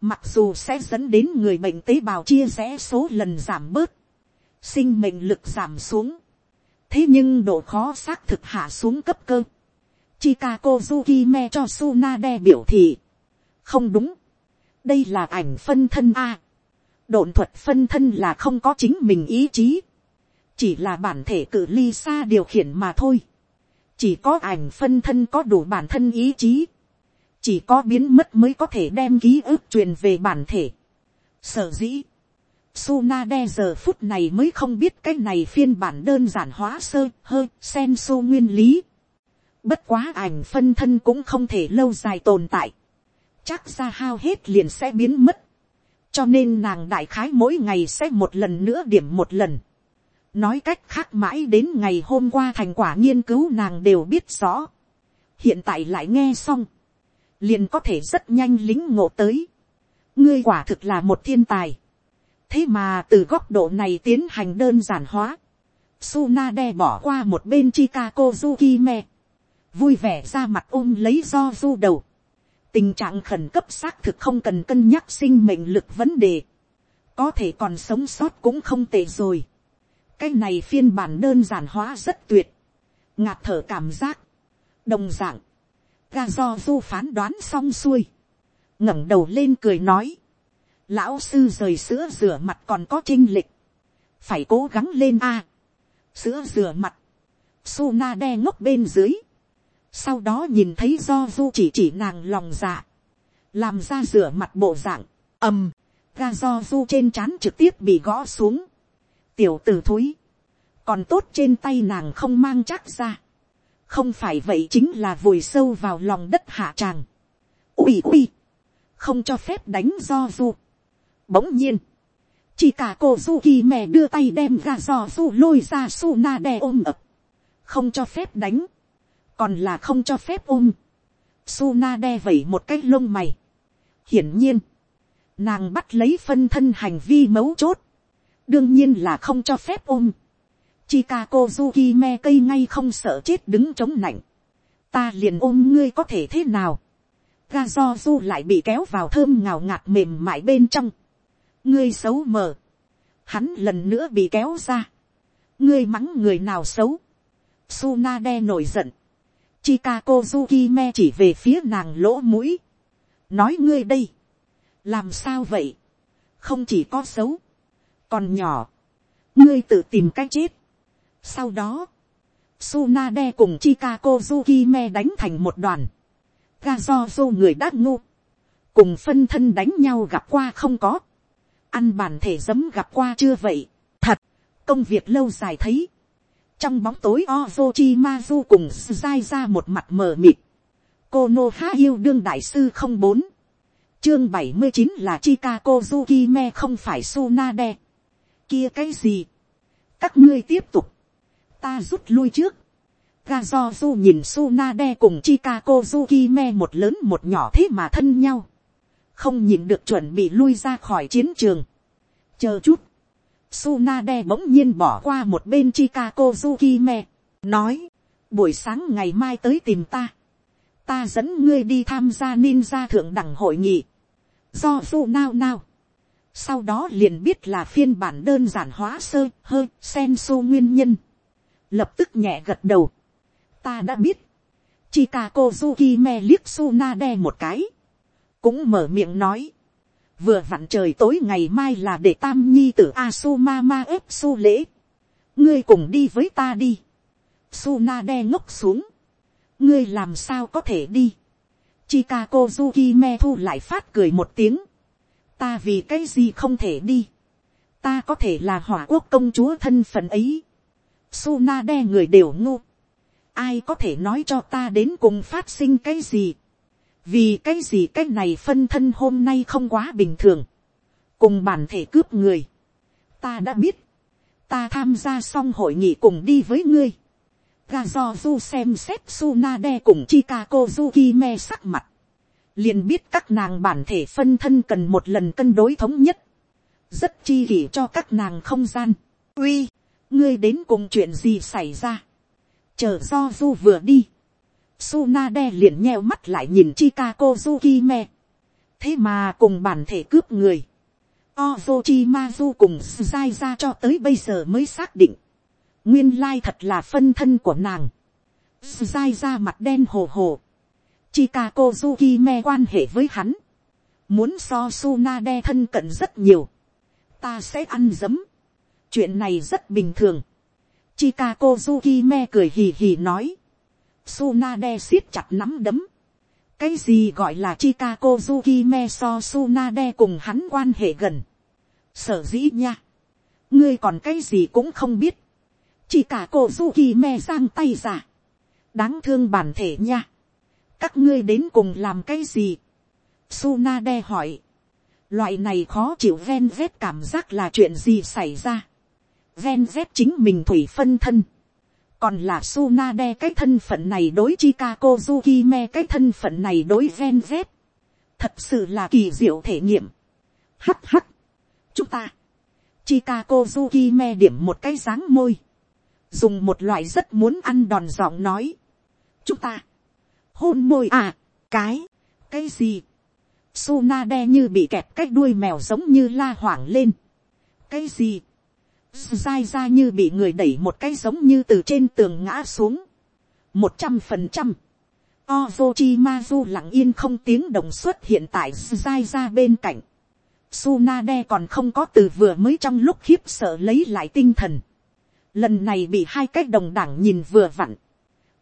mặc dù sẽ dẫn đến người bệnh tế bào chia rẽ số lần giảm bớt, sinh mệnh lực giảm xuống. thế nhưng độ khó xác thực hạ xuống cấp cơ. Chikako Zukime cho Sunade biểu thị. không đúng, đây là ảnh phân thân a độn thuật phân thân là không có chính mình ý chí, chỉ là bản thể cự ly xa điều khiển mà thôi, chỉ có ảnh phân thân có đủ bản thân ý chí, chỉ có biến mất mới có thể đem ký ức truyền về bản thể. Sở dĩ, Sunade giờ phút này mới không biết cái này phiên bản đơn giản hóa sơ hơi sen su nguyên lý. Bất quá ảnh phân thân cũng không thể lâu dài tồn tại. Chắc ra hao hết liền sẽ biến mất cho nên nàng đại khái mỗi ngày sẽ một lần nữa điểm một lần. nói cách khác mãi đến ngày hôm qua thành quả nghiên cứu nàng đều biết rõ. hiện tại lại nghe xong, liền có thể rất nhanh lính ngộ tới. ngươi quả thực là một thiên tài thế mà từ góc độ này tiến hành đơn giản hóa. Suna đe bỏ qua một bên Chikako Zukime. Vui vẻ ra mặt ôm lấy do du đầu. Tình trạng khẩn cấp xác thực không cần cân nhắc sinh mệnh lực vấn đề, có thể còn sống sót cũng không tệ rồi. cái này phiên bản đơn giản hóa rất tuyệt, ngạt thở cảm giác, đồng d ạ n g ga do du phán đoán xong xuôi, ngẩng đầu lên cười nói, lão sư rời sữa rửa mặt còn có trinh lịch, phải cố gắng lên a, sữa rửa mặt, su na đe ngốc bên dưới, sau đó nhìn thấy do du chỉ chỉ nàng lòng dạ, làm ra rửa mặt bộ dạng, ầm, ga do du trên c h á n trực tiếp bị gõ xuống, tiểu t ử thúi, còn tốt trên tay nàng không mang chắc ra, không phải vậy chính là vùi sâu vào lòng đất hạ tràng. ui ui, không cho phép đánh do du bỗng nhiên, chỉ cả cô du kỳ mẹ đưa tay đem ra giò du lôi ra su na đè ôm ập, không cho phép đánh, còn là không cho phép ôm. su na đe vẩy một cái lông mày. hiển nhiên, nàng bắt lấy phân thân hành vi mấu chốt, đương nhiên là không cho phép ôm. Chika Kozuki me cây ngay không sợ chết đứng chống nạnh. Ta liền ôm ngươi có thể thế nào. Ga do du lại bị kéo vào thơm ngào ngạt mềm mại bên trong. Ngươi xấu mờ. Hắn lần nữa bị kéo ra. Ngươi mắng người nào xấu. Sunade nổi giận. Chika Zukime me chỉ về phía nàng lỗ mũi. Nói ngươi đây. Làm sao vậy? Không chỉ có xấu. Còn nhỏ. Ngươi tự tìm cách chết sau đó, Sunade cùng Chikako Zukime đánh thành một đoàn. Gazozo người đã ngu. Cùng phân thân đánh nhau gặp qua không có. Ăn bản thể dấm gặp qua chưa vậy. Thật, công việc lâu dài thấy. Trong bóng tối Ozochimazu cùng dai ra một mặt mờ mịt. Kono Ha yêu đương đại sư không bốn Chương bảy mươi chín là Chikako Zukime không phải Sunade. Kia cái gì? Các ngươi tiếp tục ta rút lui trước. ga do du nhìn Sunade cùng Chikako Zukime một lớn một nhỏ thế mà thân nhau. Không nhìn được chuẩn bị lui ra khỏi chiến trường. Chờ chút. Sunade bỗng nhiên bỏ qua một bên Chikako Zukime. Nói. Buổi sáng ngày mai tới tìm ta. Ta dẫn ngươi đi tham gia ninja thượng đẳng hội nghị. Do Su nao nao. Sau đó liền biết là phiên bản đơn giản hóa sơ hơi sen su nguyên nhân lập tức nhẹ gật đầu. ta đã biết, Chikako Zukime liếc Sunade một cái, cũng mở miệng nói, vừa vặn trời tối ngày mai là để tam nhi tử Asumama ép su lễ, ngươi cùng đi với ta đi, Sunade ngốc xuống, ngươi làm sao có thể đi, Chikako Zuki me thu lại phát cười một tiếng, ta vì cái gì không thể đi, ta có thể là hỏa quốc công chúa thân phận ấy, Suna đe người đều ngu. Ai có thể nói cho ta đến cùng phát sinh cái gì. Vì cái gì cái này phân thân hôm nay không quá bình thường. Cùng bản thể cướp người. Ta đã biết. Ta tham gia xong hội nghị cùng đi với ngươi. Ga do du xem xét sunade cùng Chikako Zukime sắc mặt. Liền biết các nàng bản thể phân thân cần một lần cân đối thống nhất. Rất chi kỷ cho các nàng không gian. Uy ngươi đến cùng chuyện gì xảy ra, chờ do du vừa đi, Sunade liền nheo mắt lại nhìn Chikako Zukime. Thế mà cùng bản thể cướp người. Ozochimazu cùng Suzai ra cho tới bây giờ mới xác định. Nguyên lai thật là phân thân của nàng. Suzai ra mặt đen hồ hồ. Chikako Zukime quan hệ với hắn. Muốn so Sunade thân cận rất nhiều. Ta sẽ ăn dấm chuyện này rất bình thường. Chika Zukime me cười hì hì nói. Sunade siết chặt nắm đấm. cái gì gọi là Chika Zukime me so Sunade cùng hắn quan hệ gần. sở dĩ nha. ngươi còn cái gì cũng không biết. Chỉ cả cô Zukime giang tay giả. đáng thương bản thể nha. các ngươi đến cùng làm cái gì. Sunade hỏi. Loại này khó chịu ven vết cảm giác là chuyện gì xảy ra ven vét chính mình thủy phân thân còn là Sunade cái thân phận này đối Chikako Zukime cái thân phận này đối ven Z. thật sự là kỳ diệu thể nghiệm. Hắc hắc. chúng ta. Chikako Zukime điểm một cái dáng môi. dùng một loại rất muốn ăn đòn giọng nói. chúng ta. hôn môi à. cái. cái gì. Sunade như bị kẹp cái đuôi mèo giống như la hoảng lên. cái gì dai ra như bị người đẩy một cái giống như từ trên tường ngã xuống. một trăm phần trăm. Ozochimazu lặng yên không tiếng đồng xuất hiện tại dai ra bên cạnh. Sunade còn không có từ vừa mới trong lúc khiếp sợ lấy lại tinh thần. Lần này bị hai cái đồng đảng nhìn vừa vặn.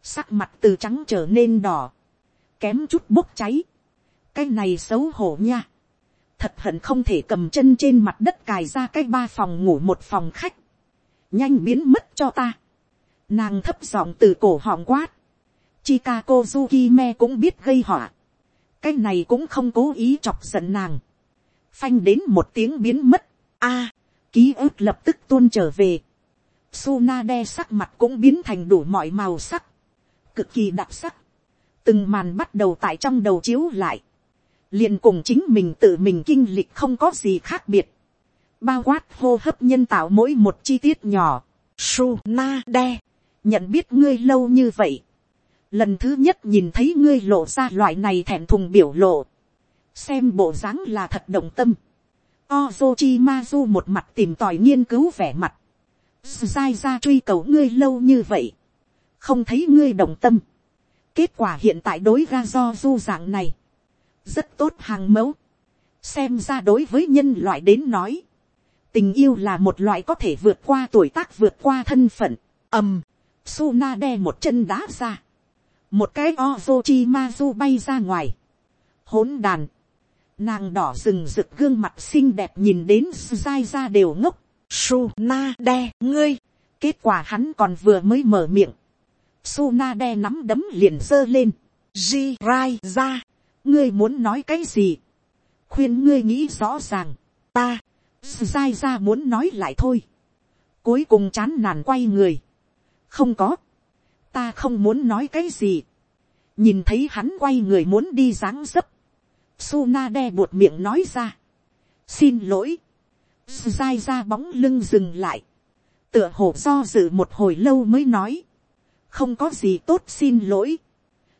Sắc mặt từ trắng trở nên đỏ. Kém chút bốc cháy. Cái này xấu hổ nha thật hận không thể cầm chân trên mặt đất cài ra cái ba phòng ngủ một phòng khách, nhanh biến mất cho ta, nàng thấp giọng từ cổ họng quát, Chika Zukime cũng biết gây họa. Cái này cũng không cố ý chọc giận nàng. Phanh đến một tiếng biến mất. a ký ức lập tức tuôn trở về. Sunade sắc mặt cũng biến thành đủ mọi màu sắc. Cực kỳ đặc sắc. Từng màn bắt đầu tại trong đầu chiếu lại liền cùng chính mình tự mình kinh lịch không có gì khác biệt. Bao quát hô hấp nhân tạo mỗi một chi tiết nhỏ. su, na de Nhận biết ngươi lâu như vậy. Lần thứ nhất nhìn thấy ngươi lộ ra loại này thẹn thùng biểu lộ. Xem bộ dáng là thật động tâm. Ozochimazu một mặt tìm tòi nghiên cứu vẻ mặt. Sai ra truy cầu ngươi lâu như vậy. Không thấy ngươi đồng tâm. Kết quả hiện tại đối ra do du dạng này. Rất tốt hàng mẫu. Xem ra đối với nhân loại đến nói. Tình yêu là một loại có thể vượt qua tuổi tác, vượt qua thân phận. ầm. Suna đe một chân đá ra. Một cái Ozochimazu bay ra ngoài. Hỗn đàn Nàng đỏ rừng rực gương mặt xinh đẹp nhìn đến dai ra đều ngốc. Su na đe, ngươi. Kết quả hắn còn vừa mới mở miệng. Su na đe nắm đấm liền giơ lên. Ji rai ra. Ngươi muốn nói cái gì? Khuyên ngươi nghĩ rõ ràng. Ta. Dai ra muốn nói lại thôi. Cuối cùng chán nản quay người. Không có. Ta không muốn nói cái gì. Nhìn thấy hắn quay người muốn đi dáng dấp Sunade buột miệng nói ra. Xin lỗi. Dai ra bóng lưng dừng lại. Tựa hồ do dự một hồi lâu mới nói. Không có gì tốt xin lỗi.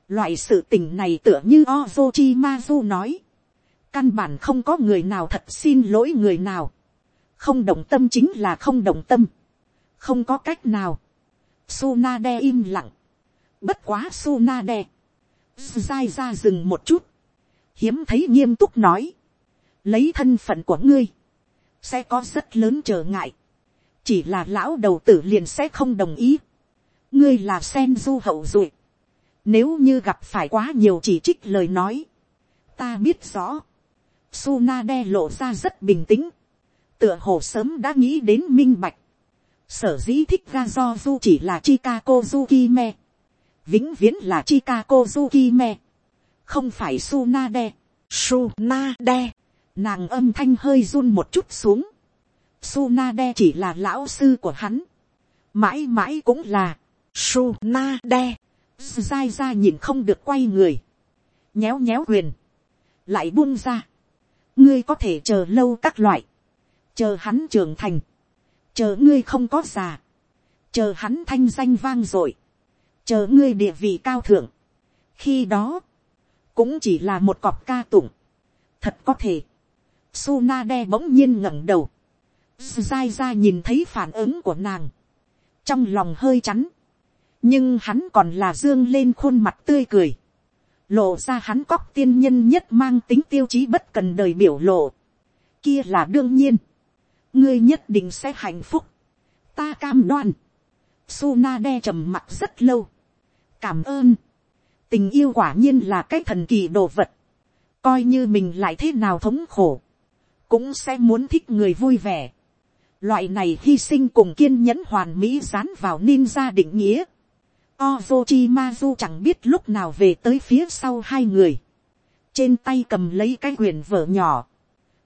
Loại sự tình này tựa như Ozochimazu nói. Căn bản không có người nào thật xin lỗi người nào. Không đồng tâm chính là không đồng tâm. Không có cách nào. Sunade im lặng. Bất quá Sunade. Dai ra dừng một chút hiếm thấy nghiêm túc nói, lấy thân phận của ngươi, sẽ có rất lớn trở ngại, chỉ là lão đầu tử liền sẽ không đồng ý, ngươi là sen du hậu duệ, nếu như gặp phải quá nhiều chỉ trích lời nói, ta biết rõ, Suna đe lộ ra rất bình tĩnh, tựa hồ sớm đã nghĩ đến minh bạch, sở dĩ thích ga do du chỉ là Chikako Zukime, vĩnh viễn là Chikako Zukime, không phải Suna đe. Suna đe. Nàng âm thanh hơi run một chút xuống. Suna đe chỉ là lão sư của hắn. Mãi mãi cũng là. Suna đe Dai ra nhìn không được quay người. Nhéo nhéo quyền. Lại buông ra. Ngươi có thể chờ lâu các loại. Chờ hắn trưởng thành. Chờ ngươi không có già. Chờ hắn thanh danh vang dội. Chờ ngươi địa vị cao thượng. Khi đó, cũng chỉ là một cọp ca tụng. thật có thể. Suna đe bỗng nhiên ngẩng đầu. Dai ra nhìn thấy phản ứng của nàng. trong lòng hơi chắn nhưng hắn còn là dương lên khuôn mặt tươi cười. lộ ra hắn cóc tiên nhân nhất mang tính tiêu chí bất cần đời biểu lộ. kia là đương nhiên. ngươi nhất định sẽ hạnh phúc. ta cam đoan. suna đe trầm mặt rất lâu. cảm ơn tình yêu quả nhiên là cái thần kỳ đồ vật, coi như mình lại thế nào thống khổ, cũng sẽ muốn thích người vui vẻ. Loại này hy sinh cùng kiên nhẫn hoàn mỹ dán vào ninja định nghĩa. Ozochimazu chẳng biết lúc nào về tới phía sau hai người. Trên tay cầm lấy cái quyển vở nhỏ.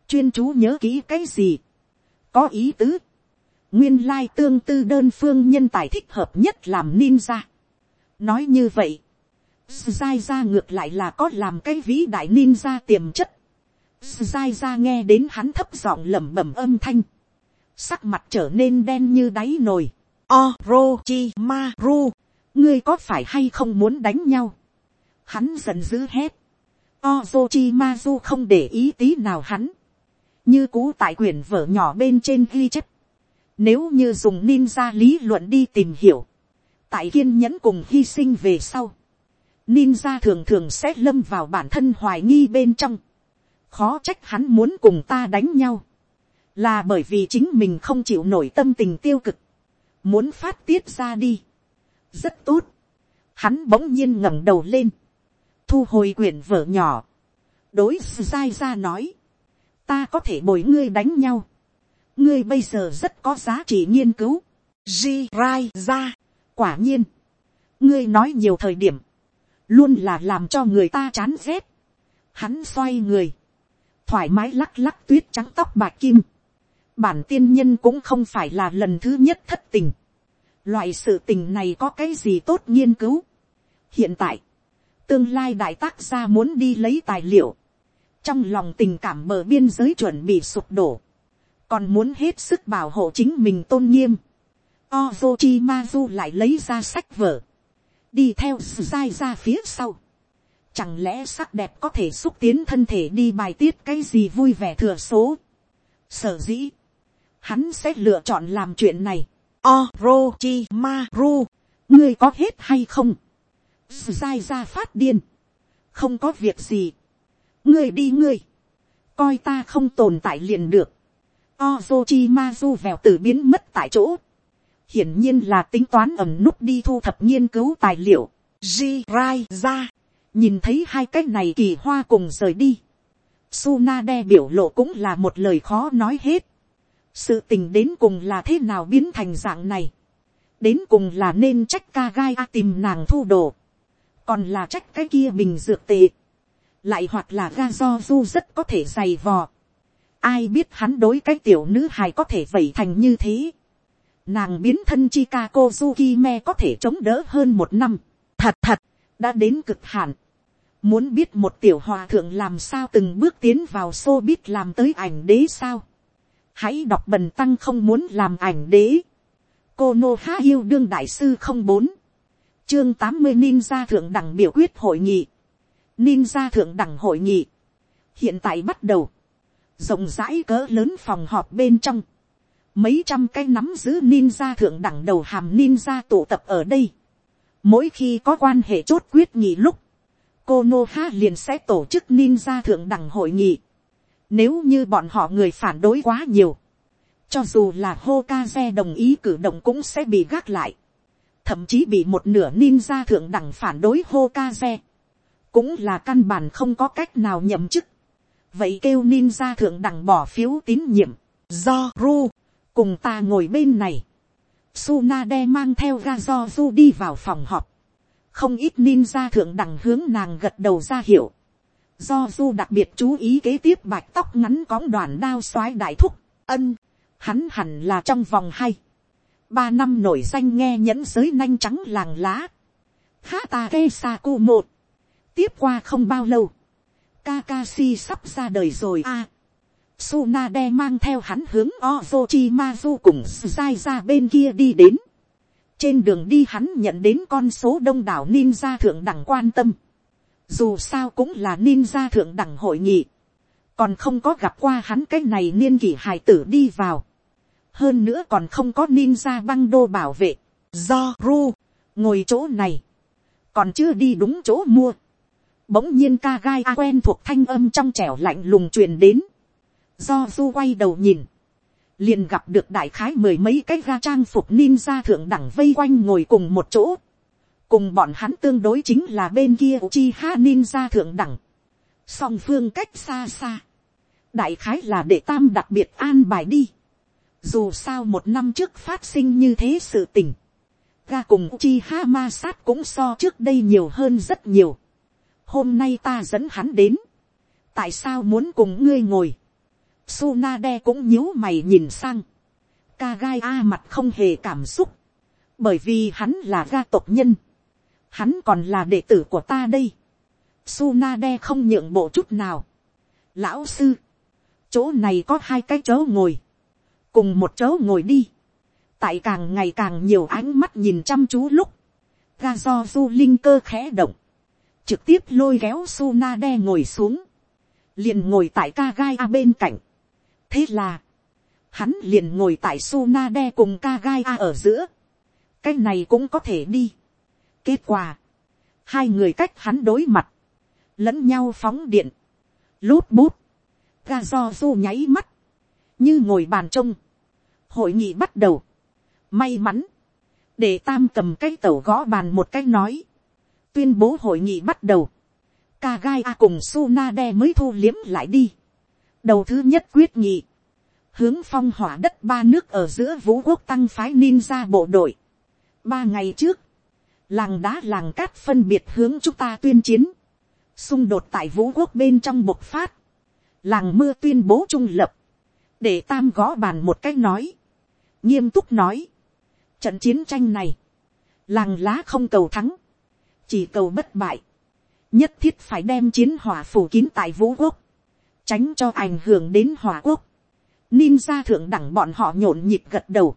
Chuyên chú nhớ kỹ cái gì. Có ý tứ. Nguyên lai tương tư đơn phương nhân tài thích hợp nhất làm ninja. Nói như vậy Zai ra ngược lại là có làm cái vĩ đại ninja tiềm chất. Zai ra nghe đến hắn thấp giọng lẩm bẩm âm thanh. Sắc mặt trở nên đen như đáy nồi. Orochimaru, ngươi có phải hay không muốn đánh nhau? Hắn giận dữ hét. Orochimaru không để ý tí nào hắn. Như cú tại quyển vở nhỏ bên trên ghi chép. Nếu như dùng ninja lý luận đi tìm hiểu. Tại kiên nhẫn cùng hy sinh về sau, ninja thường thường sẽ lâm vào bản thân hoài nghi bên trong. khó trách hắn muốn cùng ta đánh nhau. là bởi vì chính mình không chịu nổi tâm tình tiêu cực. muốn phát tiết ra đi rất tốt. hắn bỗng nhiên ngẩng đầu lên. thu hồi quyển vở nhỏ. đối dai ra nói. ta có thể bồi ngươi đánh nhau. ngươi bây giờ rất có giá trị nghiên cứu. Ji rai ra. quả nhiên. ngươi nói nhiều thời điểm luôn là làm cho người ta chán rét. Hắn xoay người, thoải mái lắc lắc tuyết trắng tóc bạc kim. Bản tiên nhân cũng không phải là lần thứ nhất thất tình. Loại sự tình này có cái gì tốt nghiên cứu. Hiện tại, tương lai đại tác gia muốn đi lấy tài liệu. Trong lòng tình cảm bờ biên giới chuẩn bị sụp đổ. Còn muốn hết sức bảo hộ chính mình tôn nghiêm. Ozochimazu lại lấy ra sách vở. Đi theo dai ra phía sau. Chẳng lẽ sắc đẹp có thể xúc tiến thân thể đi bài tiết cái gì vui vẻ thừa số. Sở dĩ. Hắn sẽ lựa chọn làm chuyện này. Orochimaru. Ngươi có hết hay không? Sai ra phát điên. Không có việc gì. Ngươi đi ngươi. Coi ta không tồn tại liền được. Orochimaru vèo tử biến mất tại chỗ hiển nhiên là tính toán ẩm nút đi thu thập nghiên cứu tài liệu. Jirai ra, nhìn thấy hai cái này kỳ hoa cùng rời đi. Sunade biểu lộ cũng là một lời khó nói hết. Sự tình đến cùng là thế nào biến thành dạng này. Đến cùng là nên trách ca gai a tìm nàng thu đồ. Còn là trách cái kia bình dược tệ. Lại hoặc là ga do du rất có thể dày vò. Ai biết hắn đối cái tiểu nữ hài có thể vẩy thành như thế nàng biến thân Chika Kozuki me có thể chống đỡ hơn một năm. Thật thật, đã đến cực hạn. Muốn biết một tiểu hòa thượng làm sao từng bước tiến vào xô biết làm tới ảnh đế sao. Hãy đọc bần tăng không muốn làm ảnh đế. Cô Nô Há yêu đương đại sư không bốn Chương tám mươi Ninja thượng đẳng biểu quyết hội nghị. Ninja thượng đẳng hội nghị. Hiện tại bắt đầu. Rộng rãi cỡ lớn phòng họp bên trong mấy trăm cái nắm giữ ninja thượng đẳng đầu hàm ninja tụ tập ở đây. Mỗi khi có quan hệ chốt quyết nghị lúc, cô Nô Ha liền sẽ tổ chức ninja thượng đẳng hội nghị. Nếu như bọn họ người phản đối quá nhiều, cho dù là Hokage đồng ý cử động cũng sẽ bị gác lại. Thậm chí bị một nửa ninja thượng đẳng phản đối Hokage. Cũng là căn bản không có cách nào nhậm chức. Vậy kêu ninja thượng đẳng bỏ phiếu tín nhiệm. Do Ru cùng ta ngồi bên này, Sunade mang theo Ra do du đi vào phòng họp, không ít ninja thượng đẳng hướng nàng gật đầu ra hiệu, do du đặc biệt chú ý kế tiếp bạch tóc ngắn cóng đoàn đao soái đại thúc, ân, hắn hẳn là trong vòng hai, ba năm nổi danh nghe nhẫn giới nanh trắng làng lá, hata ke cu một, tiếp qua không bao lâu, Kakashi sắp ra đời rồi a. Tsunade mang theo hắn hướng Ozochimazu cùng Sai ra bên kia đi đến. Trên đường đi hắn nhận đến con số đông đảo ninja thượng đẳng quan tâm. Dù sao cũng là ninja thượng đẳng hội nghị. Còn không có gặp qua hắn cái này niên kỷ hài tử đi vào. Hơn nữa còn không có ninja băng đô bảo vệ. Do Ru, ngồi chỗ này. Còn chưa đi đúng chỗ mua. Bỗng nhiên ca gai quen thuộc thanh âm trong trẻo lạnh lùng truyền đến do du quay đầu nhìn, liền gặp được đại khái mười mấy cái ga trang phục ninja thượng đẳng vây quanh ngồi cùng một chỗ cùng bọn hắn tương đối chính là bên kia chi ha ninja thượng đẳng. song phương cách xa xa. đại khái là để tam đặc biệt an bài đi. dù sao một năm trước phát sinh như thế sự tình. ga cùng chi ha ma sát cũng so trước đây nhiều hơn rất nhiều. hôm nay ta dẫn hắn đến. tại sao muốn cùng ngươi ngồi Sunade cũng nhíu mày nhìn sang. Kagai A mặt không hề cảm xúc. Bởi vì hắn là gia tộc nhân. Hắn còn là đệ tử của ta đây. Sunade không nhượng bộ chút nào. Lão sư. Chỗ này có hai cái chỗ ngồi. Cùng một chỗ ngồi đi. Tại càng ngày càng nhiều ánh mắt nhìn chăm chú lúc. Ga do du linh cơ khẽ động. Trực tiếp lôi kéo Sunade ngồi xuống. Liền ngồi tại Kagai A bên cạnh thế là, hắn liền ngồi tại Sunade cùng Kagaya ở giữa. cái này cũng có thể đi kết quả, hai người cách hắn đối mặt, lẫn nhau phóng điện, lút bút, ga do du nháy mắt, như ngồi bàn trông. hội nghị bắt đầu. may mắn, để tam cầm cái tẩu gõ bàn một cái nói, tuyên bố hội nghị bắt đầu. Kagaya cùng Sunade mới thu liếm lại đi. Đầu thứ nhất quyết nghị, hướng phong hỏa đất ba nước ở giữa vũ quốc tăng phái ninja bộ đội. ba ngày trước, làng đá làng cát phân biệt hướng chúng ta tuyên chiến, xung đột tại vũ quốc bên trong bộc phát, làng mưa tuyên bố trung lập, để tam gõ bàn một cách nói, nghiêm túc nói, trận chiến tranh này, làng lá không cầu thắng, chỉ cầu bất bại, nhất thiết phải đem chiến hỏa phủ kín tại vũ quốc, tránh cho ảnh hưởng đến hỏa quốc, ninja thượng đẳng bọn họ nhộn nhịp gật đầu,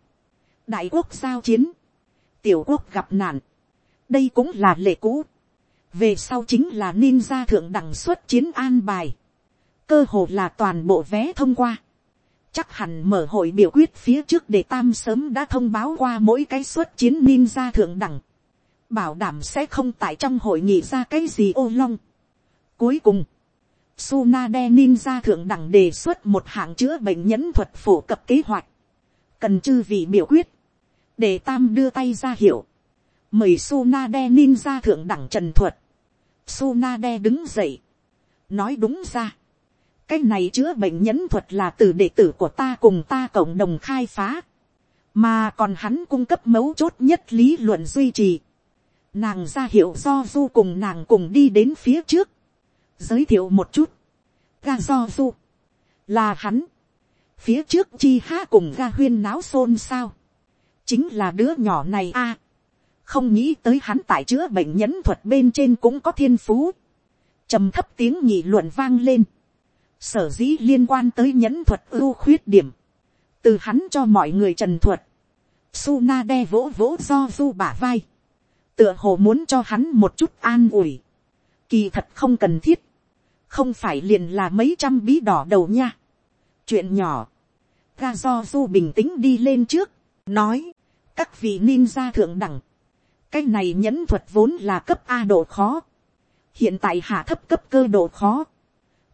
đại quốc giao chiến, tiểu quốc gặp nạn, đây cũng là lệ cũ, về sau chính là ninja thượng đẳng xuất chiến an bài, cơ hồ là toàn bộ vé thông qua, chắc hẳn mở hội biểu quyết phía trước để tam sớm đã thông báo qua mỗi cái xuất chiến ninja thượng đẳng, bảo đảm sẽ không tại trong hội nghị ra cái gì ô long. Cuối cùng, Sunade Ninja thượng đẳng đề xuất một hạng chữa bệnh nhẫn thuật phổ cập kế hoạch. Cần chư vị biểu quyết. Để Tam đưa tay ra hiệu. Mời Sunade Ninja thượng đẳng trần thuật. Sunade đứng dậy. Nói đúng ra. Cái này chữa bệnh nhẫn thuật là từ đệ tử của ta cùng ta cộng đồng khai phá. Mà còn hắn cung cấp mấu chốt nhất lý luận duy trì. Nàng ra hiệu do du cùng nàng cùng đi đến phía trước giới thiệu một chút, ga do du, là hắn, phía trước chi ha cùng ga huyên náo xôn sao, chính là đứa nhỏ này a, không nghĩ tới hắn tại chữa bệnh nhẫn thuật bên trên cũng có thiên phú, trầm thấp tiếng nhị luận vang lên, sở dĩ liên quan tới nhẫn thuật ưu khuyết điểm, từ hắn cho mọi người trần thuật, Suna đe vỗ vỗ do du bả vai, tựa hồ muốn cho hắn một chút an ủi, kỳ thật không cần thiết, không phải liền là mấy trăm bí đỏ đầu nha. chuyện nhỏ, ga do du bình tĩnh đi lên trước, nói, các vị ninja thượng đẳng, cái này nhẫn thuật vốn là cấp a độ khó, hiện tại hạ thấp cấp cơ độ khó,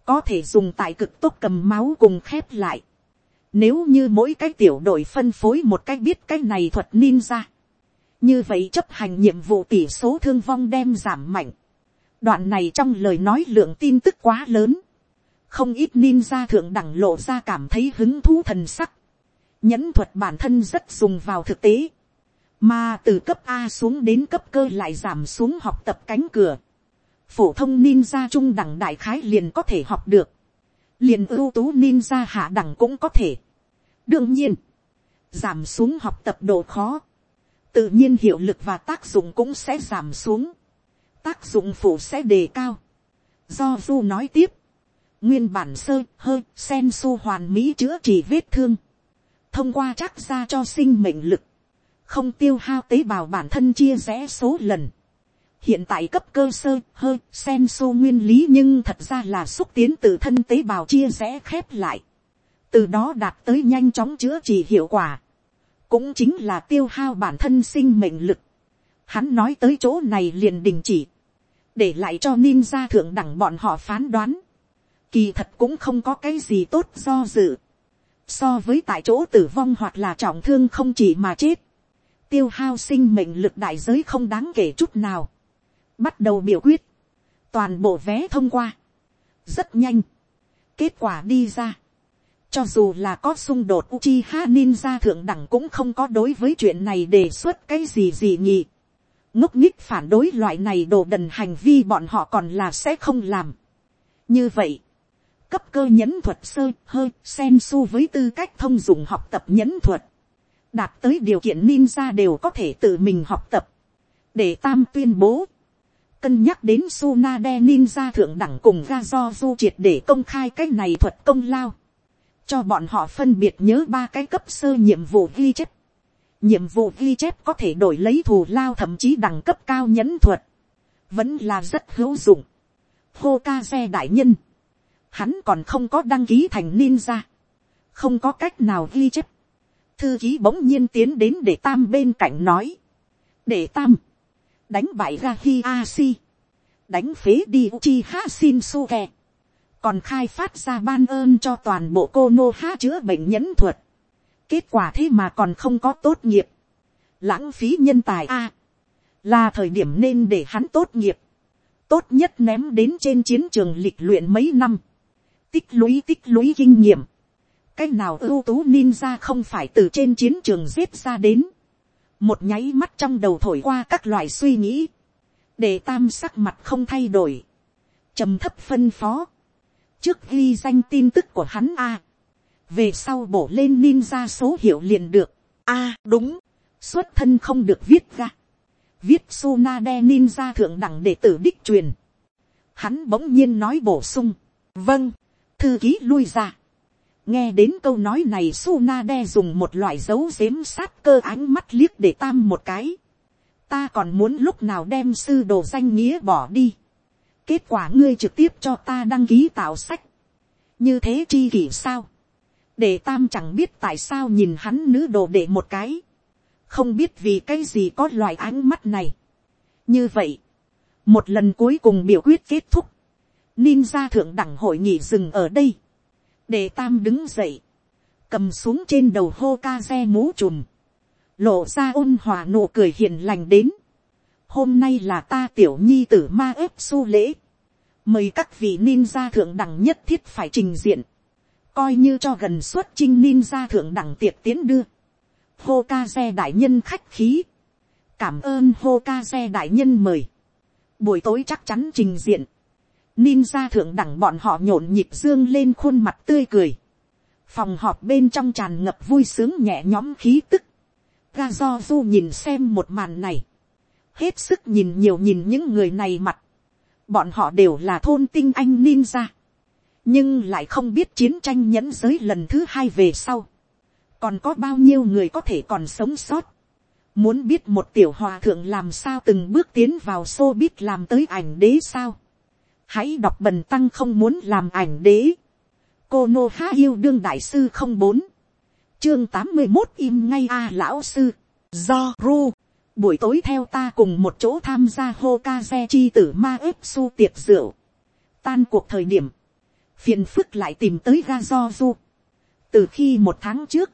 có thể dùng tại cực tốt cầm máu cùng khép lại. Nếu như mỗi cái tiểu đội phân phối một cách biết cái này thuật ninja, như vậy chấp hành nhiệm vụ tỷ số thương vong đem giảm mạnh. Đoạn này trong lời nói lượng tin tức quá lớn. Không ít ninja thượng đẳng lộ ra cảm thấy hứng thú thần sắc. Nhẫn thuật bản thân rất dùng vào thực tế. Mà từ cấp A xuống đến cấp cơ lại giảm xuống học tập cánh cửa. Phổ thông ninja trung đẳng đại khái liền có thể học được. Liền ưu tú ninja hạ đẳng cũng có thể. Đương nhiên, giảm xuống học tập độ khó. Tự nhiên hiệu lực và tác dụng cũng sẽ giảm xuống tác dụng phụ sẽ đề cao. Do du nói tiếp, nguyên bản sơ hơi sen su hoàn mỹ chữa trị vết thương, thông qua chắc ra cho sinh mệnh lực, không tiêu hao tế bào bản thân chia rẽ số lần. hiện tại cấp cơ sơ hơi sen su nguyên lý nhưng thật ra là xúc tiến từ thân tế bào chia rẽ khép lại, từ đó đạt tới nhanh chóng chữa trị hiệu quả, cũng chính là tiêu hao bản thân sinh mệnh lực Hắn nói tới chỗ này liền đình chỉ. Để lại cho ninja thượng đẳng bọn họ phán đoán. Kỳ thật cũng không có cái gì tốt do dự. So với tại chỗ tử vong hoặc là trọng thương không chỉ mà chết. Tiêu hao sinh mệnh lực đại giới không đáng kể chút nào. Bắt đầu biểu quyết. Toàn bộ vé thông qua. Rất nhanh. Kết quả đi ra. Cho dù là có xung đột Uchiha Ninja thượng đẳng cũng không có đối với chuyện này đề xuất cái gì gì nhỉ ngốc nghích phản đối loại này đồ đần hành vi bọn họ còn là sẽ không làm. như vậy, cấp cơ nhẫn thuật sơ hơi sen su với tư cách thông dụng học tập nhẫn thuật, đạt tới điều kiện ninja đều có thể tự mình học tập, để tam tuyên bố, cân nhắc đến Sunade ninja thượng đẳng cùng ga do du triệt để công khai cái này thuật công lao, cho bọn họ phân biệt nhớ ba cái cấp sơ nhiệm vụ ghi chép. Nhiệm vụ ghi chép có thể đổi lấy thù lao thậm chí đẳng cấp cao nhẫn thuật, vẫn là rất hữu dụng. hô ca xe đại nhân, hắn còn không có đăng ký thành ninja, không có cách nào ghi chép thư ký bỗng nhiên tiến đến để tam bên cạnh nói, để tam, đánh bại ra hi a si, đánh phế đi uchi ha sin suke, còn khai phát ra ban ơn cho toàn bộ cô nô ha chữa bệnh nhẫn thuật, kết quả thế mà còn không có tốt nghiệp, lãng phí nhân tài a, là thời điểm nên để hắn tốt nghiệp, tốt nhất ném đến trên chiến trường lịch luyện mấy năm, tích lũy tích lũy kinh nghiệm, cái nào ưu tú ninja không phải từ trên chiến trường giết ra đến, một nháy mắt trong đầu thổi qua các loại suy nghĩ, để tam sắc mặt không thay đổi, trầm thấp phân phó, trước ghi danh tin tức của hắn a, về sau bổ lên ninja số hiệu liền được, a đúng, xuất thân không được viết ra, viết Sunade ninja thượng đẳng đệ tử đích truyền, hắn bỗng nhiên nói bổ sung, vâng, thư ký lui ra, nghe đến câu nói này Sunade dùng một loại dấu giếm sát cơ ánh mắt liếc để tam một cái, ta còn muốn lúc nào đem sư đồ danh nghĩa bỏ đi, kết quả ngươi trực tiếp cho ta đăng ký tạo sách, như thế chi kỷ sao, để tam chẳng biết tại sao nhìn hắn nữ đồ để một cái, không biết vì cái gì có loại ánh mắt này. như vậy, một lần cuối cùng biểu quyết kết thúc, ninja thượng đẳng hội nghị dừng ở đây, để tam đứng dậy, cầm xuống trên đầu hô ca xe mũ trùm, lộ ra ôn hòa nụ cười hiền lành đến. hôm nay là ta tiểu nhi tử ma ếp su lễ, mời các vị ninja thượng đẳng nhất thiết phải trình diện, coi như cho gần suốt chinh ninja thượng đẳng tiệc tiến đưa. hô ca xe đại nhân khách khí, cảm ơn hô ca xe đại nhân mời, buổi tối chắc chắn trình diện, ninja thượng đẳng bọn họ nhộn nhịp dương lên khuôn mặt tươi cười, phòng họp bên trong tràn ngập vui sướng nhẹ nhõm khí tức, ga do du nhìn xem một màn này, hết sức nhìn nhiều nhìn những người này mặt, bọn họ đều là thôn tinh anh ninja, nhưng lại không biết chiến tranh nhẫn giới lần thứ hai về sau, còn có bao nhiêu người có thể còn sống sót, muốn biết một tiểu hòa thượng làm sao từng bước tiến vào xô biết làm tới ảnh đế sao, hãy đọc bần tăng không muốn làm ảnh đế, cô nô há yêu đương đại sư không bốn, chương tám mươi một im ngay a lão sư, do ru, buổi tối theo ta cùng một chỗ tham gia hô ca xe chi tử ma ếp su tiệc rượu, tan cuộc thời điểm, phiền phức lại tìm tới ga do du. từ khi một tháng trước,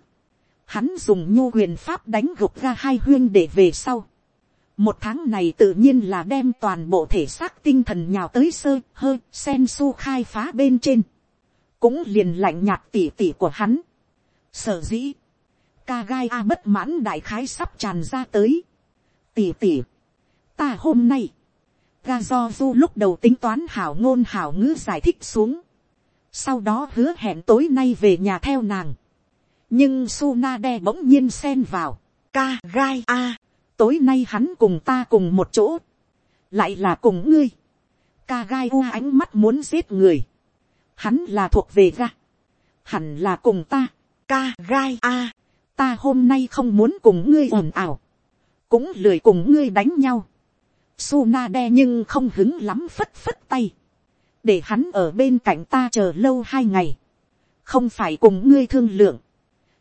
hắn dùng nhu huyền pháp đánh gục ga hai huyên để về sau một tháng này tự nhiên là đem toàn bộ thể xác tinh thần nhào tới sơ hơ sen su khai phá bên trên. cũng liền lạnh nhạt tỉ tỉ của hắn. sở dĩ, ca gai a bất mãn đại khái sắp tràn ra tới. tỉ tỉ, ta hôm nay, ga do du lúc đầu tính toán hảo ngôn hảo ngữ giải thích xuống sau đó hứa hẹn tối nay về nhà theo nàng. nhưng Suna đe bỗng nhiên xen vào, ca gai a, tối nay hắn cùng ta cùng một chỗ, lại là cùng ngươi, ca gai u ánh mắt muốn giết người, hắn là thuộc về ga, hẳn là cùng ta, ca gai a, ta hôm nay không muốn cùng ngươi ồn ào, cũng lười cùng ngươi đánh nhau, Suna đe nhưng không hứng lắm phất phất tay. Để hắn ở bên cạnh ta chờ lâu hai ngày, không phải cùng ngươi thương lượng,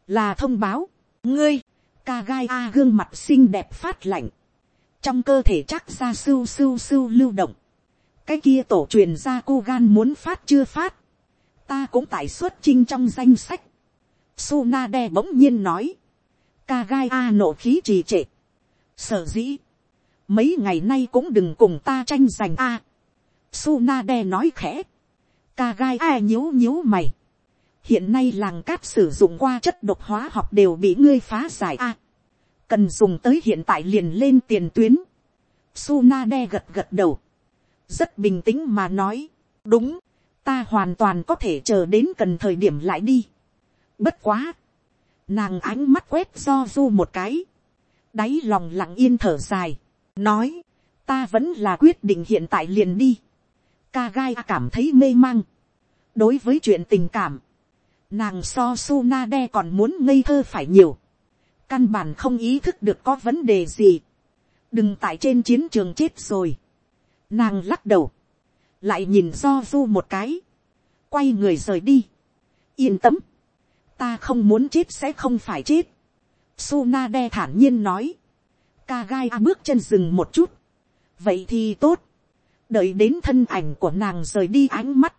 là thông báo, ngươi, ca gai a gương mặt xinh đẹp phát lạnh, trong cơ thể chắc ra sưu sưu sưu lưu động, cái kia tổ truyền ra cô gan muốn phát chưa phát, ta cũng tải xuất chinh trong danh sách, Suna đe bỗng nhiên nói, ca gai a nộ khí trì trệ, sở dĩ, mấy ngày nay cũng đừng cùng ta tranh giành a, Sunade nói khẽ. Ca gai a nhíu nhíu mày. Hiện nay làng cát sử dụng qua chất độc hóa học đều bị ngươi phá giải a. cần dùng tới hiện tại liền lên tiền tuyến. Sunade gật gật đầu. Rất bình tĩnh mà nói. Đúng, ta hoàn toàn có thể chờ đến cần thời điểm lại đi. Bất quá. Nàng ánh mắt quét do du một cái. Đáy lòng lặng yên thở dài. Nói, ta vẫn là quyết định hiện tại liền đi ca gai cảm thấy mê mang. đối với chuyện tình cảm, nàng so su na đe còn muốn ngây thơ phải nhiều. căn bản không ý thức được có vấn đề gì. đừng tại trên chiến trường chết rồi. nàng lắc đầu, lại nhìn do du một cái, quay người rời đi. yên tâm, ta không muốn chết sẽ không phải chết. su na đe thản nhiên nói, ca gai bước chân dừng một chút. vậy thì tốt đợi đến thân ảnh của nàng rời đi ánh mắt,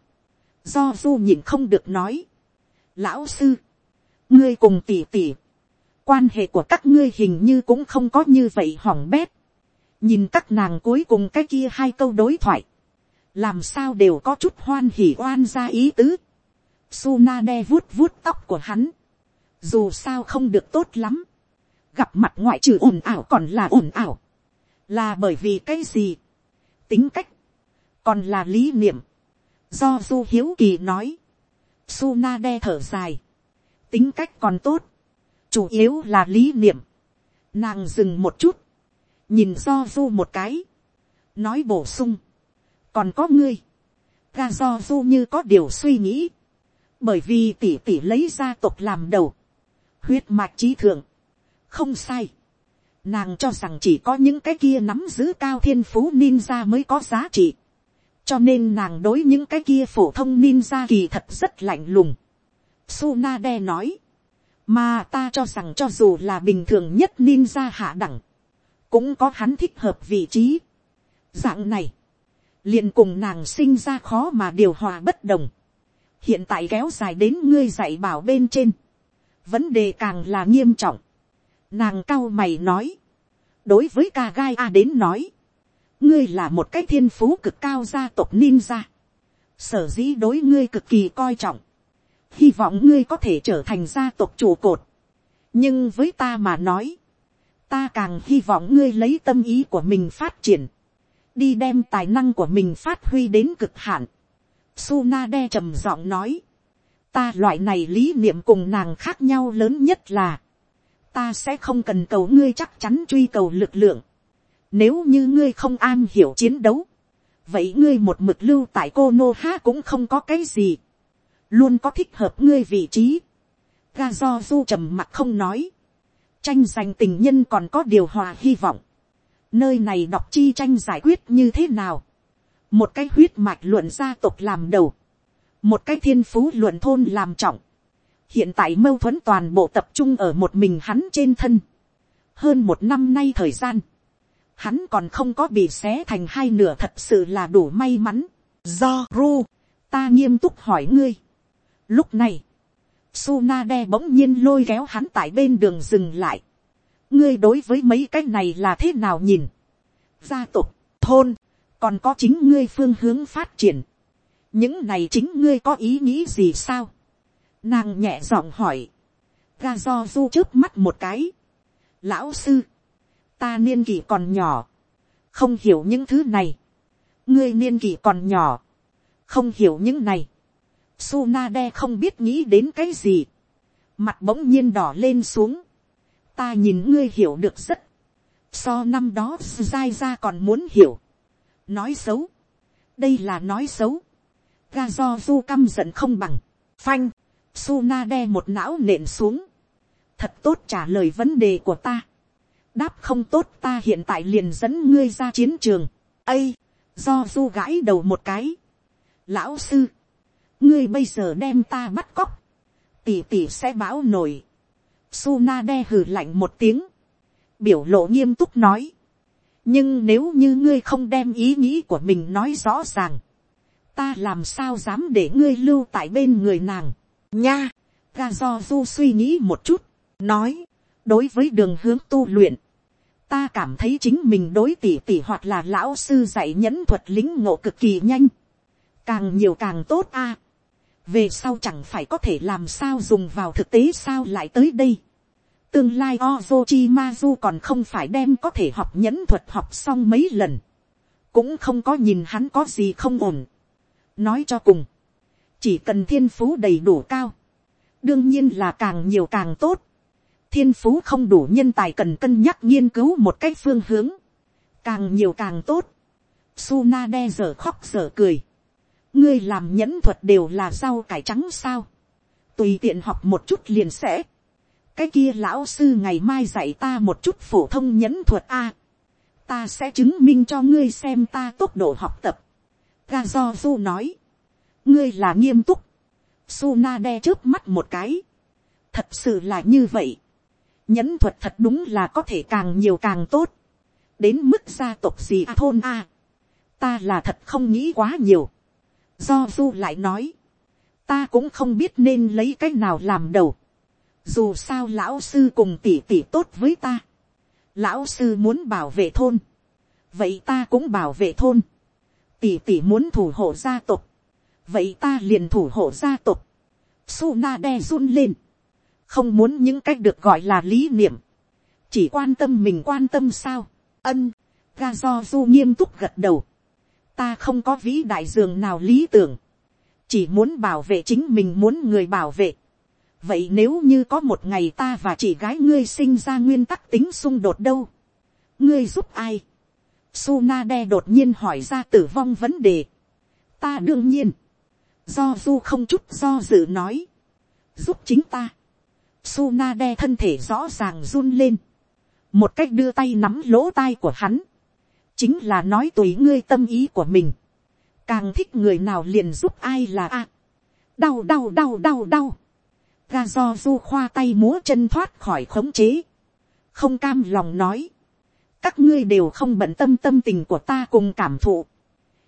do du nhìn không được nói lão sư, ngươi cùng tỉ tỉ, quan hệ của các ngươi hình như cũng không có như vậy hỏng bét. nhìn các nàng cuối cùng cái kia hai câu đối thoại, làm sao đều có chút hoan hỉ oan ra ý tứ. Suna đe vuốt vuốt tóc của hắn, dù sao không được tốt lắm, gặp mặt ngoại trừ ồn ảo còn là ồn ảo, là bởi vì cái gì, tính cách, còn là lý niệm, do du hiếu kỳ nói, Suna đe thở dài, tính cách còn tốt, chủ yếu là lý niệm, nàng dừng một chút, nhìn do du một cái, nói bổ sung, còn có ngươi, ga do du như có điều suy nghĩ, bởi vì tỷ tỷ lấy gia tộc làm đầu, huyết mạch trí thượng, không sai, nàng cho rằng chỉ có những cái kia nắm giữ cao thiên phú ninja mới có giá trị, cho nên nàng đối những cái kia phổ thông ninja kỳ thật rất lạnh lùng. Sunade nói, mà ta cho rằng cho dù là bình thường nhất ninja hạ đẳng, cũng có hắn thích hợp vị trí. Dạng này, liền cùng nàng sinh ra khó mà điều hòa bất đồng. hiện tại kéo dài đến ngươi dạy bảo bên trên, vấn đề càng là nghiêm trọng. nàng cao mày nói, đối với ca gai a đến nói, ngươi là một cái thiên phú cực cao gia tộc ninja, sở dĩ đối ngươi cực kỳ coi trọng, hy vọng ngươi có thể trở thành gia tộc trụ cột, nhưng với ta mà nói, ta càng hy vọng ngươi lấy tâm ý của mình phát triển, đi đem tài năng của mình phát huy đến cực hạn. Suna đe trầm giọng nói, ta loại này lý niệm cùng nàng khác nhau lớn nhất là, ta sẽ không cần cầu ngươi chắc chắn truy cầu lực lượng, nếu như ngươi không an hiểu chiến đấu, vậy ngươi một mực lưu tại cô nô Há cũng không có cái gì, luôn có thích hợp ngươi vị trí. Ga do du trầm mặt không nói, tranh giành tình nhân còn có điều hòa hy vọng. Nơi này đọc chi tranh giải quyết như thế nào. Một cái huyết mạch luận gia tộc làm đầu. Một cái thiên phú luận thôn làm trọng. Hiện tại mâu thuẫn toàn bộ tập trung ở một mình hắn trên thân. Hơn một năm nay thời gian. Hắn còn không có bị xé thành hai nửa thật sự là đủ may mắn. Do ru, ta nghiêm túc hỏi ngươi. Lúc này, Sunade bỗng nhiên lôi kéo hắn tại bên đường dừng lại. Ngươi đối với mấy cái này là thế nào nhìn? Gia tộc, thôn, còn có chính ngươi phương hướng phát triển. Những này chính ngươi có ý nghĩ gì sao? Nàng nhẹ giọng hỏi. Ga do du trước mắt một cái. Lão sư, ta niên kỷ còn nhỏ. Không hiểu những thứ này. Ngươi niên kỷ còn nhỏ. Không hiểu những này Sunade không biết nghĩ đến cái gì. Mặt bỗng nhiên đỏ lên xuống. Ta nhìn ngươi hiểu được rất. So năm đó dai ra còn muốn hiểu. Nói xấu. Đây là nói xấu. Ga do du căm giận không bằng. Phanh. Sunade một não nện xuống. Thật tốt trả lời vấn đề của ta. Đáp không tốt ta hiện tại liền dẫn ngươi ra chiến trường. ây, do du gãi đầu một cái. Lão sư ngươi bây giờ đem ta bắt cóc, tỷ tỷ sẽ bão nổi. Suna đe hừ lạnh một tiếng, biểu lộ nghiêm túc nói. nhưng nếu như ngươi không đem ý nghĩ của mình nói rõ ràng, ta làm sao dám để ngươi lưu tại bên người nàng, nha, ga do du suy nghĩ một chút, nói, đối với đường hướng tu luyện, ta cảm thấy chính mình đối tỷ tỷ hoặc là lão sư dạy nhẫn thuật lính ngộ cực kỳ nhanh, càng nhiều càng tốt a về sau chẳng phải có thể làm sao dùng vào thực tế sao lại tới đây. tương lai ozochi mazu còn không phải đem có thể học nhẫn thuật học xong mấy lần. cũng không có nhìn hắn có gì không ổn. nói cho cùng, chỉ cần thiên phú đầy đủ cao, đương nhiên là càng nhiều càng tốt thiên phú không đủ nhân tài cần cân nhắc nghiên cứu một cách phương hướng, càng nhiều càng tốt. Suna đe giờ khóc giờ cười. Ngươi làm nhẫn thuật đều là rau cải trắng sao, tùy tiện học một chút liền sẽ, cái kia lão sư ngày mai dạy ta một chút phổ thông nhẫn thuật a, ta sẽ chứng minh cho ngươi xem ta tốc độ học tập, ga do du nói, ngươi là nghiêm túc, Suna đe trước mắt một cái, thật sự là như vậy, nhẫn thuật thật đúng là có thể càng nhiều càng tốt, đến mức gia tộc gì a thôn a, ta là thật không nghĩ quá nhiều, Do du lại nói. Ta cũng không biết nên lấy cái nào làm đầu. Dù sao lão sư cùng tỷ tỷ tốt với ta. Lão sư muốn bảo vệ thôn. Vậy ta cũng bảo vệ thôn. Tỷ tỷ muốn thủ hộ gia tộc. Vậy ta liền thủ hộ gia tộc. Suna đe run lên. Không muốn những cách được gọi là lý niệm. chỉ quan tâm mình quan tâm sao, ân, ga do du nghiêm túc gật đầu, ta không có vĩ đại dường nào lý tưởng, chỉ muốn bảo vệ chính mình muốn người bảo vệ. vậy nếu như có một ngày ta và chị gái ngươi sinh ra nguyên tắc tính xung đột đâu, ngươi giúp ai, Sunade đột nhiên hỏi ra tử vong vấn đề. Ta đương nhiên. Do du không chút do dự nói. Giúp chính ta. Sunade thân thể rõ ràng run lên. Một cách đưa tay nắm lỗ tai của hắn. Chính là nói tùy ngươi tâm ý của mình. Càng thích người nào liền giúp ai là a. Đau đau đau đau đau. Ga do du khoa tay múa chân thoát khỏi khống chế. Không cam lòng nói các ngươi đều không bận tâm tâm tình của ta cùng cảm thụ,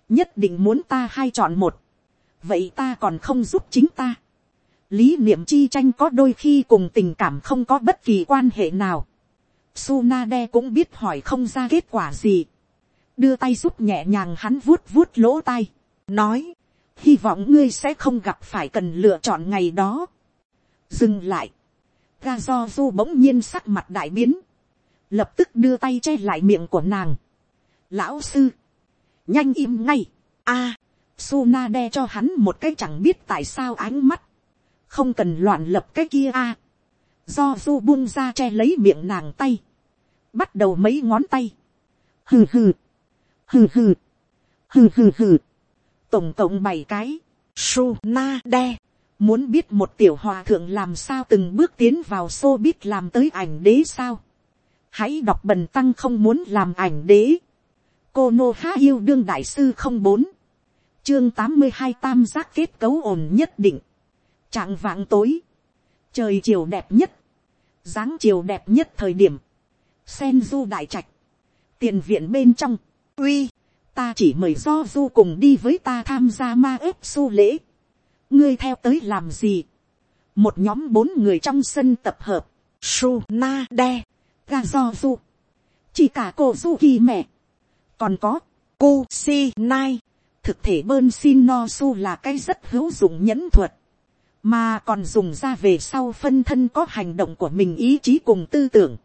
nhất định muốn ta hai chọn một, vậy ta còn không giúp chính ta lý niệm chi tranh có đôi khi cùng tình cảm không có bất kỳ quan hệ nào. Sunade cũng biết hỏi không ra kết quả gì. đưa tay giúp nhẹ nhàng hắn vuốt vuốt lỗ tay, nói, hy vọng ngươi sẽ không gặp phải cần lựa chọn ngày đó. dừng lại, ga do du bỗng nhiên sắc mặt đại biến, lập tức đưa tay che lại miệng của nàng. lão sư, nhanh im ngay, a, à, Suna cho hắn một cái chẳng biết tại sao ánh mắt, không cần loạn lập cái kia a. do du buông ra che lấy miệng nàng tay, bắt đầu mấy ngón tay, hừ hừ, hừ hừ, hừ hừ hừ, tổng cộng bảy cái, su na đe, muốn biết một tiểu hòa thượng làm sao từng bước tiến vào xô biết làm tới ảnh đế sao, hãy đọc bần tăng không muốn làm ảnh đế. cô nô há yêu đương đại sư không bốn, chương tám mươi hai tam giác kết cấu ổn nhất định, trạng vạng tối, trời chiều đẹp nhất, dáng chiều đẹp nhất thời điểm, sen du đại trạch, tiền viện bên trong, uy, ta chỉ mời do du cùng đi với ta tham gia ma ếp su lễ, ngươi theo tới làm gì, một nhóm bốn người trong sân tập hợp, su na de, ga do du, chỉ cả cô du kỳ mẹ, còn có, cô si nai, thực thể bơn xin no su là cái rất hữu dụng nhẫn thuật, mà còn dùng ra về sau phân thân có hành động của mình ý chí cùng tư tưởng,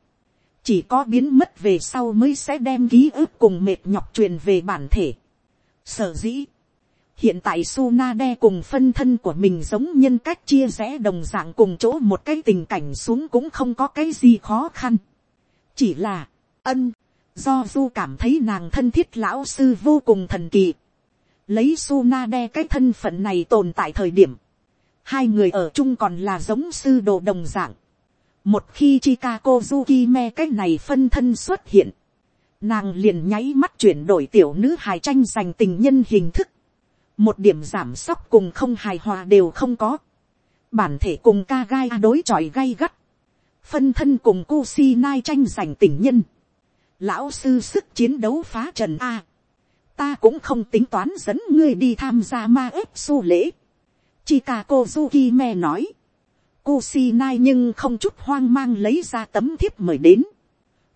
chỉ có biến mất về sau mới sẽ đem ký ức cùng mệt nhọc truyền về bản thể. Sở dĩ, hiện tại Sunade cùng phân thân của mình giống nhân cách chia rẽ đồng dạng cùng chỗ một cái tình cảnh xuống cũng không có cái gì khó khăn. Chỉ là, ân, do du cảm thấy nàng thân thiết lão sư vô cùng thần kỳ, lấy su na đe cái thân phận này tồn tại thời điểm, hai người ở chung còn là giống sư đồ đồng dạng, một khi Chika Kozuki me cái này phân thân xuất hiện, nàng liền nháy mắt chuyển đổi tiểu nữ hài tranh giành tình nhân hình thức, một điểm giảm sóc cùng không hài hòa đều không có, bản thể cùng ca gai đối chọi gay gắt, phân thân cùng cu si nai tranh giành tình nhân, lão sư sức chiến đấu phá trần a, ta cũng không tính toán dẫn ngươi đi tham gia ma ếp su lễ, Chika Kozuki me nói, Kusinai nhưng không chút hoang mang lấy ra tấm thiếp mời đến,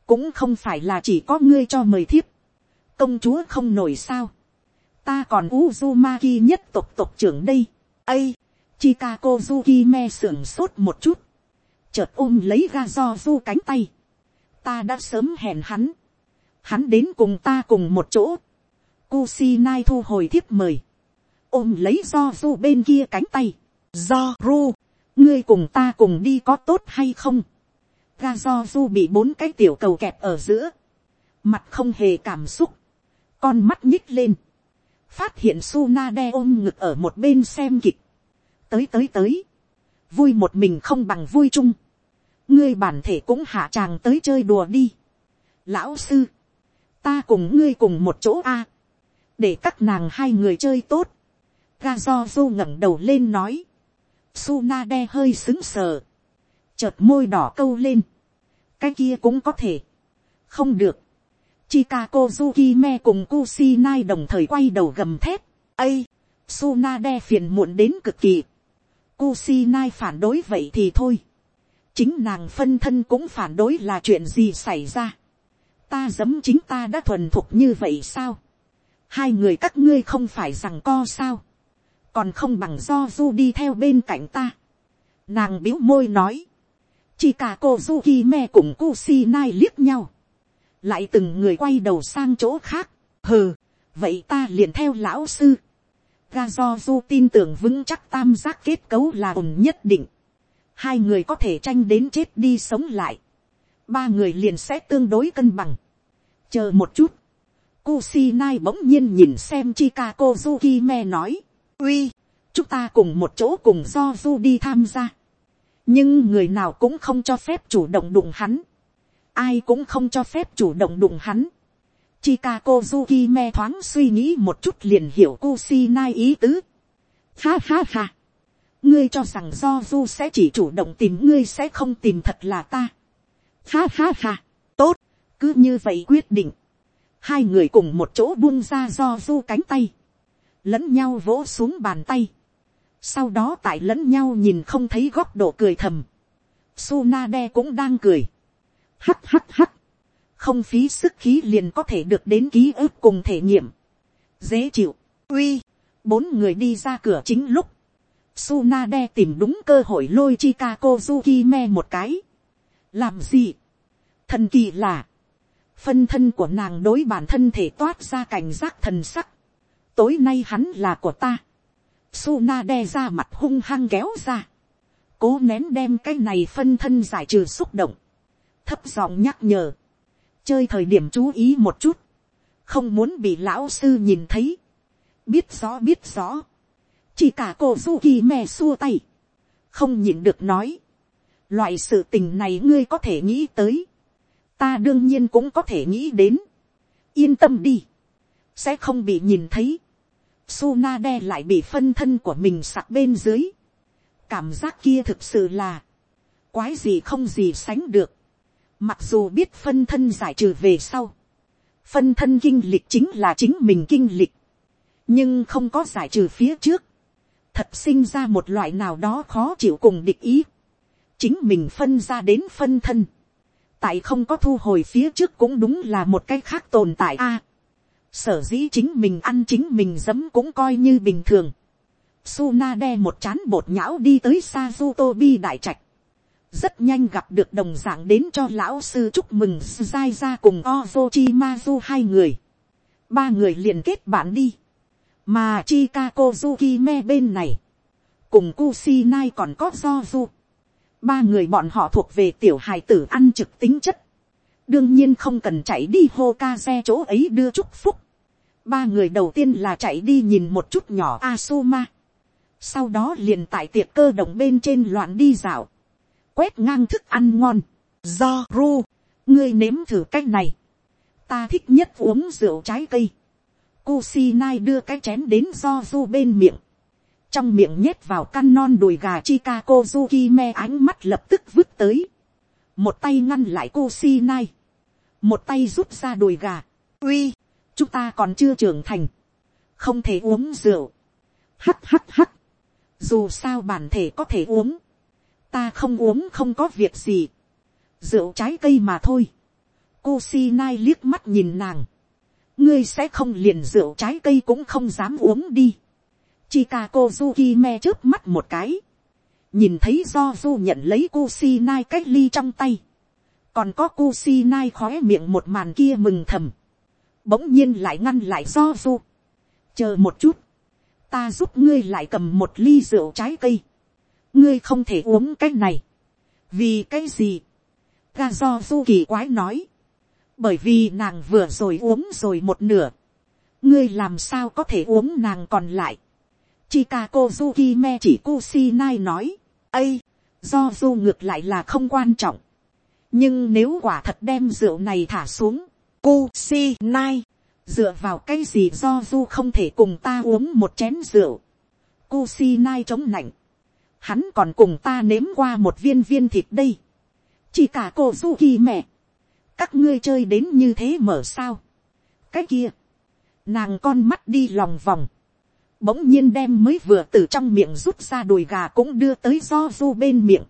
cũng không phải là chỉ có ngươi cho mời thiếp, công chúa không nổi sao, ta còn Uzumaki nhất tộc tộc trưởng đây, ây, Chika Kozuki me sưởng sốt một chút, chợt ôm lấy ga do du cánh tay. ta đã sớm hẹn hắn. hắn đến cùng ta cùng một chỗ. Kusinai thu hồi thiếp mời ôm lấy do du bên kia cánh tay. do ru, ngươi cùng ta cùng đi có tốt hay không. ga do du bị bốn cái tiểu cầu kẹp ở giữa. mặt không hề cảm xúc. con mắt nhích lên. phát hiện Su Na đe ôm ngực ở một bên xem kịch. tới tới tới vui một mình không bằng vui chung. ngươi bản thể cũng hạ chàng tới chơi đùa đi. lão sư, ta cùng ngươi cùng một chỗ a, để các nàng hai người chơi tốt ga do du ngẩng đầu lên nói, Suna đe hơi xứng sờ, chợt môi đỏ câu lên, cái kia cũng có thể, không được, Chikako Zukime cùng Kusinai đồng thời quay đầu gầm thép. Ây, Sunade phiền muộn đến cực kỳ. Kusinai phản đối vậy thì thôi. Chính nàng phân thân cũng phản đối là chuyện gì xảy ra. Ta giấm chính ta đã thuần thục như vậy sao? Hai người các ngươi không phải rằng co sao? Còn không bằng do du đi theo bên cạnh ta. Nàng biếu môi nói. chỉ cả cô me cùng Kusinai liếc nhau. Lại từng người quay đầu sang chỗ khác. Hừ, vậy ta liền theo lão sư. Ga do du tin tưởng vững chắc tam giác kết cấu là ổn nhất định. Hai người có thể tranh đến chết đi sống lại. Ba người liền sẽ tương đối cân bằng. Chờ một chút. Kusinai bỗng nhiên nhìn xem Chikako me nói. Uy, chúng ta cùng một chỗ cùng do du đi tham gia. Nhưng người nào cũng không cho phép chủ động đụng hắn. Ai cũng không cho phép chủ động đụng hắn. Chikako me thoáng suy nghĩ một chút liền hiểu Kusinai ý tứ. Ha ha ha. Ngươi cho rằng do du sẽ chỉ chủ động tìm ngươi sẽ không tìm thật là ta. Ha ha ha. Tốt. Cứ như vậy quyết định hai người cùng một chỗ buông ra do du cánh tay, lẫn nhau vỗ xuống bàn tay, sau đó tại lẫn nhau nhìn không thấy góc độ cười thầm, Sunade cũng đang cười, hắt hắt hắt, không phí sức khí liền có thể được đến ký ức cùng thể nghiệm, dễ chịu, uy, bốn người đi ra cửa chính lúc, Sunade tìm đúng cơ hội lôi Chikako Zukime một cái. Làm gì? Thần kỳ là, phân thân của nàng đối bản thân thể toát ra cảnh giác thần sắc tối nay hắn là của ta. Suna đe ra mặt hung hăng kéo ra. cố nén đem cái này phân thân giải trừ xúc động. thấp giọng nhắc nhở. chơi thời điểm chú ý một chút. không muốn bị lão sư nhìn thấy. biết rõ biết rõ. chỉ cả cô du kỳ mè xua tay. không nhìn được nói. loại sự tình này ngươi có thể nghĩ tới ta đương nhiên cũng có thể nghĩ đến. yên tâm đi, sẽ không bị nhìn thấy. Sunade lại bị phân thân của mình sặc bên dưới. cảm giác kia thực sự là, quái gì không gì sánh được. mặc dù biết phân thân giải trừ về sau, phân thân kinh lịch chính là chính mình kinh lịch, nhưng không có giải trừ phía trước, thật sinh ra một loại nào đó khó chịu cùng địch ý. chính mình phân ra đến phân thân tại không có thu hồi phía trước cũng đúng là một cái khác tồn tại a sở dĩ chính mình ăn chính mình dấm cũng coi như bình thường. Suna đe một chán bột nhão đi tới Sazutobi đại trạch. Rất nhanh gặp được đồng dạng đến cho lão sư chúc mừng Zai ra cùng Ozochimazu hai người. Ba người liền kết bạn đi. Mà Chikako Zukime bên này. Cùng Kusinai còn có Zozu ba người bọn họ thuộc về tiểu hài tử ăn trực tính chất, đương nhiên không cần chạy đi hô ca xe chỗ ấy đưa chúc phúc ba người đầu tiên là chạy đi nhìn một chút nhỏ Asuma, sau đó liền tại tiệc cơ động bên trên loạn đi dạo, quét ngang thức ăn ngon, do ru, ngươi nếm thử cách này, ta thích nhất uống rượu trái cây, Kusinai đưa cái chén đến do Ru bên miệng, trong miệng nhét vào căn non đùi gà Chika Kozuki me ánh mắt lập tức vứt tới. Một tay ngăn lại Kusinai. nai. Một tay rút ra đùi gà. Uy, chúng ta còn chưa trưởng thành. Không thể uống rượu. Hắt hắt hắt. Dù sao bản thể có thể uống. Ta không uống không có việc gì. Rượu trái cây mà thôi. Cô si nai liếc mắt nhìn nàng. Ngươi sẽ không liền rượu trái cây cũng không dám uống đi Chikako me trước mắt một cái. Nhìn thấy do du nhận lấy Kusinai cách ly trong tay. Còn có Kusinai khóe miệng một màn kia mừng thầm. Bỗng nhiên lại ngăn lại do du. Chờ một chút. Ta giúp ngươi lại cầm một ly rượu trái cây. Ngươi không thể uống cái này. Vì cái gì? Ga do du kỳ quái nói. Bởi vì nàng vừa rồi uống rồi một nửa. Ngươi làm sao có thể uống nàng còn lại Chikako Zukime chỉ Kusinai nói, ây, do du ngược lại là không quan trọng. nhưng nếu quả thật đem rượu này thả xuống, Kusinai, dựa vào cái gì do du không thể cùng ta uống một chén rượu. Kusinai chống nạnh, hắn còn cùng ta nếm qua một viên viên thịt đây. chỉ cả cô du mẹ, các ngươi chơi đến như thế mở sao. cái kia, nàng con mắt đi lòng vòng, bỗng nhiên đem mới vừa từ trong miệng rút ra đùi gà cũng đưa tới do du bên miệng.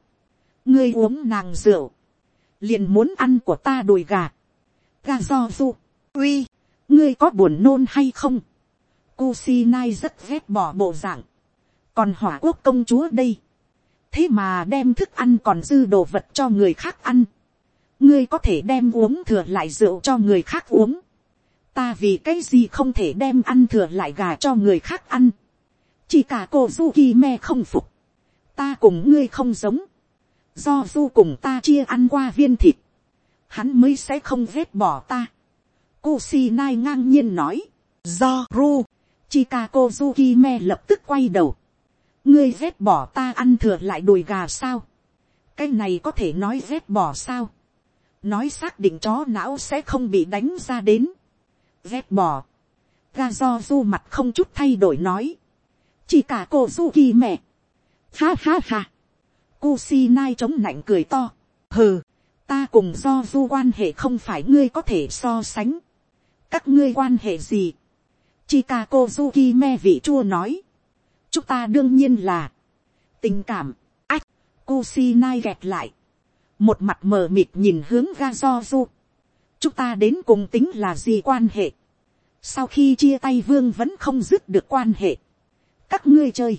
ngươi uống nàng rượu, liền muốn ăn của ta đùi gà ga do du, uy, ngươi có buồn nôn hay không. Kusinai rất ghét bỏ bộ dạng. còn hỏa quốc công chúa đây. thế mà đem thức ăn còn dư đồ vật cho người khác ăn, ngươi có thể đem uống thừa lại rượu cho người khác uống, ta vì cái gì không thể đem ăn thừa lại gà cho người khác ăn, chỉ cả cô du ki me không phục, ta cùng ngươi không giống, do du cùng ta chia ăn qua viên thịt, hắn mới sẽ không ghét bỏ ta. Kusinai ngang nhiên nói, do ru, Chikako Zukime lập tức quay đầu. ngươi ghét bỏ ta ăn thừa lại đùi gà sao. cái này có thể nói ghét bỏ sao. nói xác định chó não sẽ không bị đánh ra đến. ghét bỏ. ga do du mặt không chút thay đổi nói. chỉ cả cô mẹ. ha ha ha. Kusinai chống nạnh cười to. hừ ta cùng do du quan hệ không phải ngươi có thể so sánh. các ngươi quan hệ gì. Chikako Zuki me vị chua nói. chúng ta đương nhiên là tình cảm. ách, Kusinai gẹt lại. một mặt mờ mịt nhìn hướng ga do du. chúng ta đến cùng tính là gì quan hệ. sau khi chia tay vương vẫn không dứt được quan hệ. các ngươi chơi.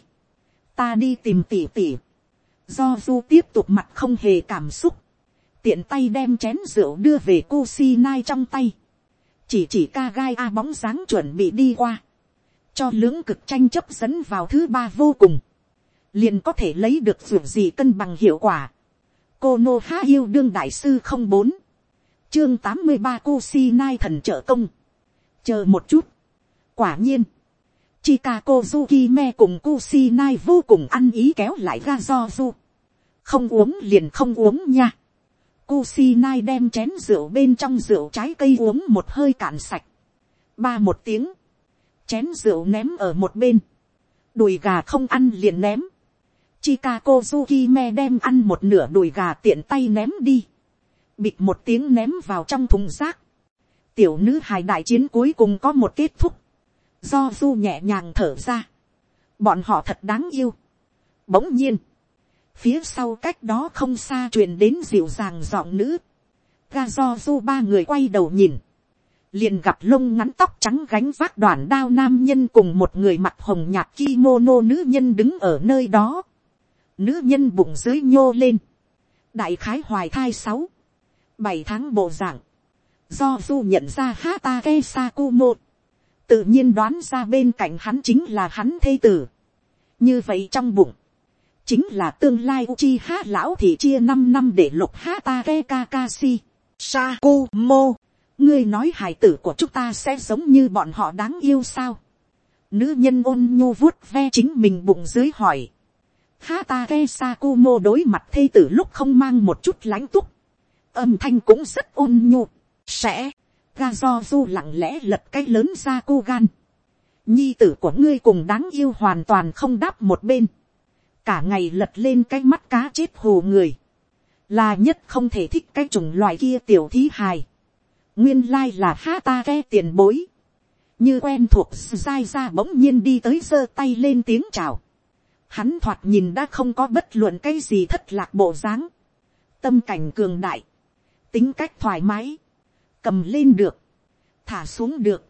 ta đi tìm tỉ tỉ. do du tiếp tục mặt không hề cảm xúc tiện tay đem chén rượu đưa về cô si nai trong tay, chỉ chỉ ca gai a bóng dáng chuẩn bị đi qua, cho lưỡng cực tranh chấp dẫn vào thứ ba vô cùng, liền có thể lấy được ruộng gì cân bằng hiệu quả. cô nô há yêu đương đại sư không bốn, chương tám mươi ba cô si nai thần trợ công, chờ một chút, quả nhiên, Chikako Zukime cùng Kusinai vô cùng ăn ý kéo lại ga do du. Không uống liền không uống nha. Kusinai đem chén rượu bên trong rượu trái cây uống một hơi cạn sạch. Ba một tiếng. Chén rượu ném ở một bên. Đùi gà không ăn liền ném. Chikako Zukime đem ăn một nửa đùi gà tiện tay ném đi. Bịt một tiếng ném vào trong thùng rác. Tiểu nữ hài đại chiến cuối cùng có một kết thúc. Do Du nhẹ nhàng thở ra. Bọn họ thật đáng yêu. Bỗng nhiên phía sau cách đó không xa truyền đến dịu dàng giọng nữ, ga do du ba người quay đầu nhìn, liền gặp lông ngắn tóc trắng gánh vác đoàn đao nam nhân cùng một người mặt hồng nhạt kimono nữ nhân đứng ở nơi đó, nữ nhân bụng dưới nhô lên, đại khái hoài thai sáu, bảy tháng bộ dạng, do du nhận ra Hatake sakumo, tự nhiên đoán ra bên cạnh hắn chính là hắn thê tử, như vậy trong bụng, chính là tương lai Uchiha lão thị chia năm năm để lục Hatake Kakashi. Sakumo, ngươi nói hài tử của chúng ta sẽ giống như bọn họ đáng yêu sao? Nữ nhân ôn nhu vuốt ve chính mình bụng dưới hỏi. Hatake Sakumo đối mặt thê tử lúc không mang một chút lãnh túc. Âm thanh cũng rất ôn nhu. Sẽ, ga do du lặng lẽ lật cái lớn ra cô gan. Nhi tử của ngươi cùng đáng yêu hoàn toàn không đáp một bên cả ngày lật lên cái mắt cá chết hồ người, là nhất không thể thích cái chủng loại kia tiểu thí hài, nguyên lai là ha ta ke tiền bối, như quen thuộc dai ra bỗng nhiên đi tới giơ tay lên tiếng chào, hắn thoạt nhìn đã không có bất luận cái gì thất lạc bộ dáng, tâm cảnh cường đại, tính cách thoải mái, cầm lên được, thả xuống được,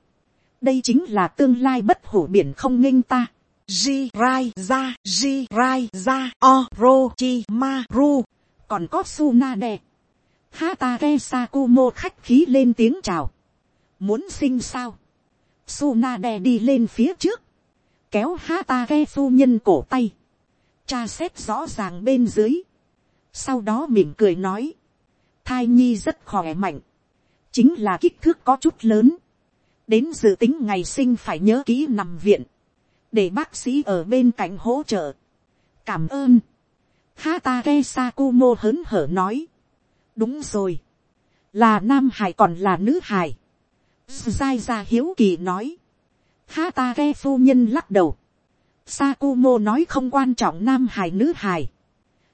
đây chính là tương lai bất hủ biển không nghênh ta. Jirai ra, Jirai ra, Orochimaru, còn có Tsunade. Hatake Sakumo khách khí lên tiếng chào. Muốn sinh sao? Tsunade đi lên phía trước. Kéo Hatake phu nhân cổ tay. Cha xét rõ ràng bên dưới. Sau đó mỉm cười nói. Thai nhi rất khỏe mạnh. Chính là kích thước có chút lớn. Đến dự tính ngày sinh phải nhớ kỹ nằm viện để bác sĩ ở bên cạnh hỗ trợ. cảm ơn. Hatake Sakumo hớn hở nói. đúng rồi. là nam hải còn là nữ hải. Zai ra hiếu kỳ nói. Hatake phu nhân lắc đầu. Sakumo nói không quan trọng nam hải nữ hải.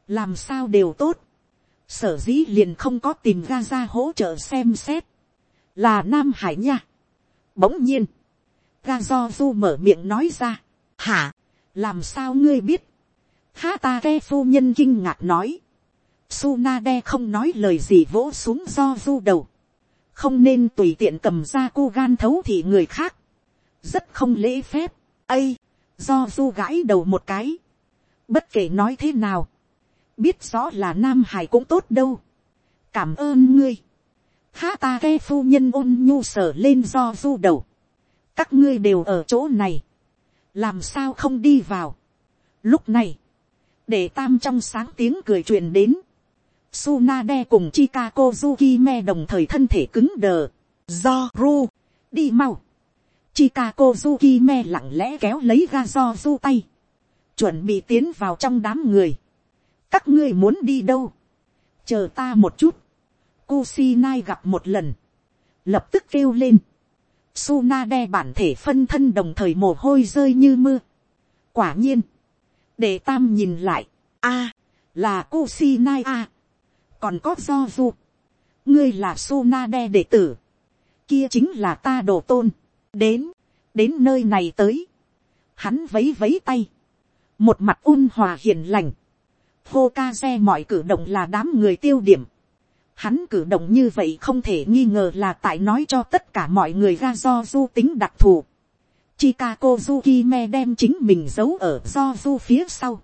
làm sao đều tốt. sở dĩ liền không có tìm ra ra hỗ trợ xem xét. là nam hải nha. bỗng nhiên. Ga do du mở miệng nói ra hả, làm sao ngươi biết, Hata ke phu nhân kinh ngạc nói, Sunade không nói lời gì vỗ xuống do du đầu, không nên tùy tiện cầm ra cô gan thấu thị người khác, rất không lễ phép, ây, do du gãi đầu một cái, bất kể nói thế nào, biết rõ là nam hải cũng tốt đâu, cảm ơn ngươi, ha ta ghe phu nhân ôn nhu sở lên do du đầu, các ngươi đều ở chỗ này, làm sao không đi vào. Lúc này, để tam trong sáng tiếng cười truyền đến, Sunade cùng Chika Zukime đồng thời thân thể cứng đờ, do ru, đi mau. Chika Zukime lặng lẽ kéo lấy ga do du tay, chuẩn bị tiến vào trong đám người. các ngươi muốn đi đâu, chờ ta một chút. Kusinai gặp một lần, lập tức kêu lên. Sunade bản thể phân thân đồng thời mồ hôi rơi như mưa. Quả nhiên, để tam nhìn lại, a, là Kusinai a, còn có do du, ngươi là Sunade đệ tử, kia chính là ta đồ tôn, đến, đến nơi này tới, hắn vấy vấy tay, một mặt un hòa hiền lành, hô ca xe mọi cử động là đám người tiêu điểm, Hắn cử động như vậy không thể nghi ngờ là tại nói cho tất cả mọi người ra do du tính đặc thù. Chikako Zukime đem chính mình giấu ở do du phía sau.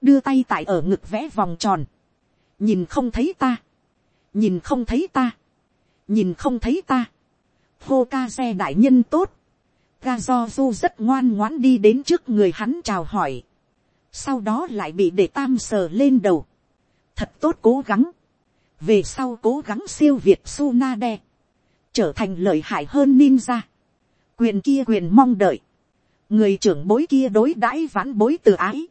Đưa tay tại ở ngực vẽ vòng tròn. Nhìn không thấy ta. Nhìn không thấy ta. Nhìn không thấy ta. Hô ca xe đại nhân tốt. Ga do du rất ngoan ngoãn đi đến trước người hắn chào hỏi. Sau đó lại bị để tam sờ lên đầu. Thật tốt cố gắng về sau cố gắng siêu việt Sunade, trở thành lợi hại hơn ninja, quyền kia quyền mong đợi, người trưởng bối kia đối đãi vãn bối từ ái,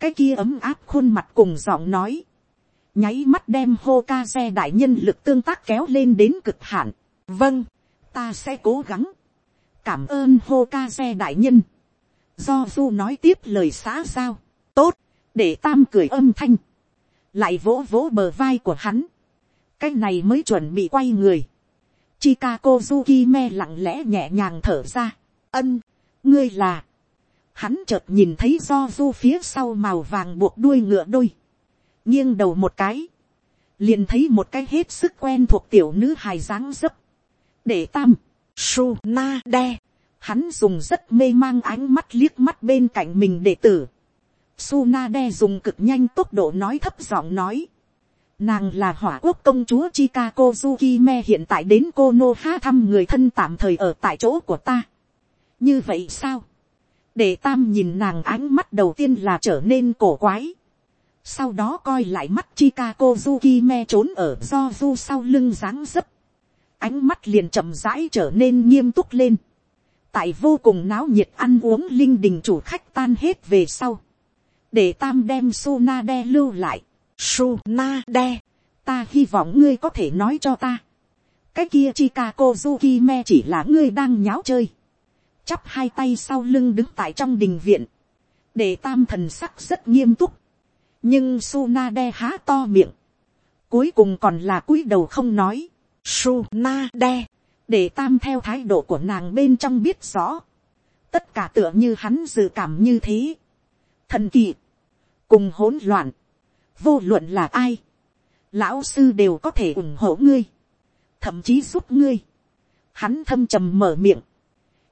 cái kia ấm áp khuôn mặt cùng giọng nói, nháy mắt đem hô ca xe đại nhân lực tương tác kéo lên đến cực hạn. vâng, ta sẽ cố gắng, cảm ơn hô ca xe đại nhân, do du nói tiếp lời xã giao, tốt, để tam cười âm thanh, lại vỗ vỗ bờ vai của hắn, cái này mới chuẩn bị quay người. Chika Zuki me lặng lẽ nhẹ nhàng thở ra. Ân, ngươi là. Hắn chợt nhìn thấy do du phía sau màu vàng buộc đuôi ngựa đôi. Nghiêng đầu một cái. Liền thấy một cái hết sức quen thuộc tiểu nữ hài dáng dấp. Để tam. Su na de, Hắn dùng rất mê mang ánh mắt liếc mắt bên cạnh mình để tử. Sunade dùng cực nhanh tốc độ nói thấp giọng nói. Nàng là hỏa quốc công chúa Chika Zukime hiện tại đến Konoha thăm người thân tạm thời ở tại chỗ của ta. Như vậy sao? Để tam nhìn nàng ánh mắt đầu tiên là trở nên cổ quái. Sau đó coi lại mắt Chika Zukime trốn ở do du sau lưng dáng dấp. Ánh mắt liền chậm rãi trở nên nghiêm túc lên. Tại vô cùng náo nhiệt ăn uống linh đình chủ khách tan hết về sau. Để tam đem Sunade lưu lại Su na đe, ta hy vọng ngươi có thể nói cho ta. cái kia chikako Kozuki me chỉ là ngươi đang nháo chơi. chắp hai tay sau lưng đứng tại trong đình viện. để tam thần sắc rất nghiêm túc. nhưng Su na đe há to miệng. cuối cùng còn là cúi đầu không nói. Su na đe, để tam theo thái độ của nàng bên trong biết rõ. tất cả tựa như hắn dự cảm như thế. thần kỳ, cùng hỗn loạn vô luận là ai, lão sư đều có thể ủng hộ ngươi, thậm chí giúp ngươi. Hắn thâm trầm mở miệng,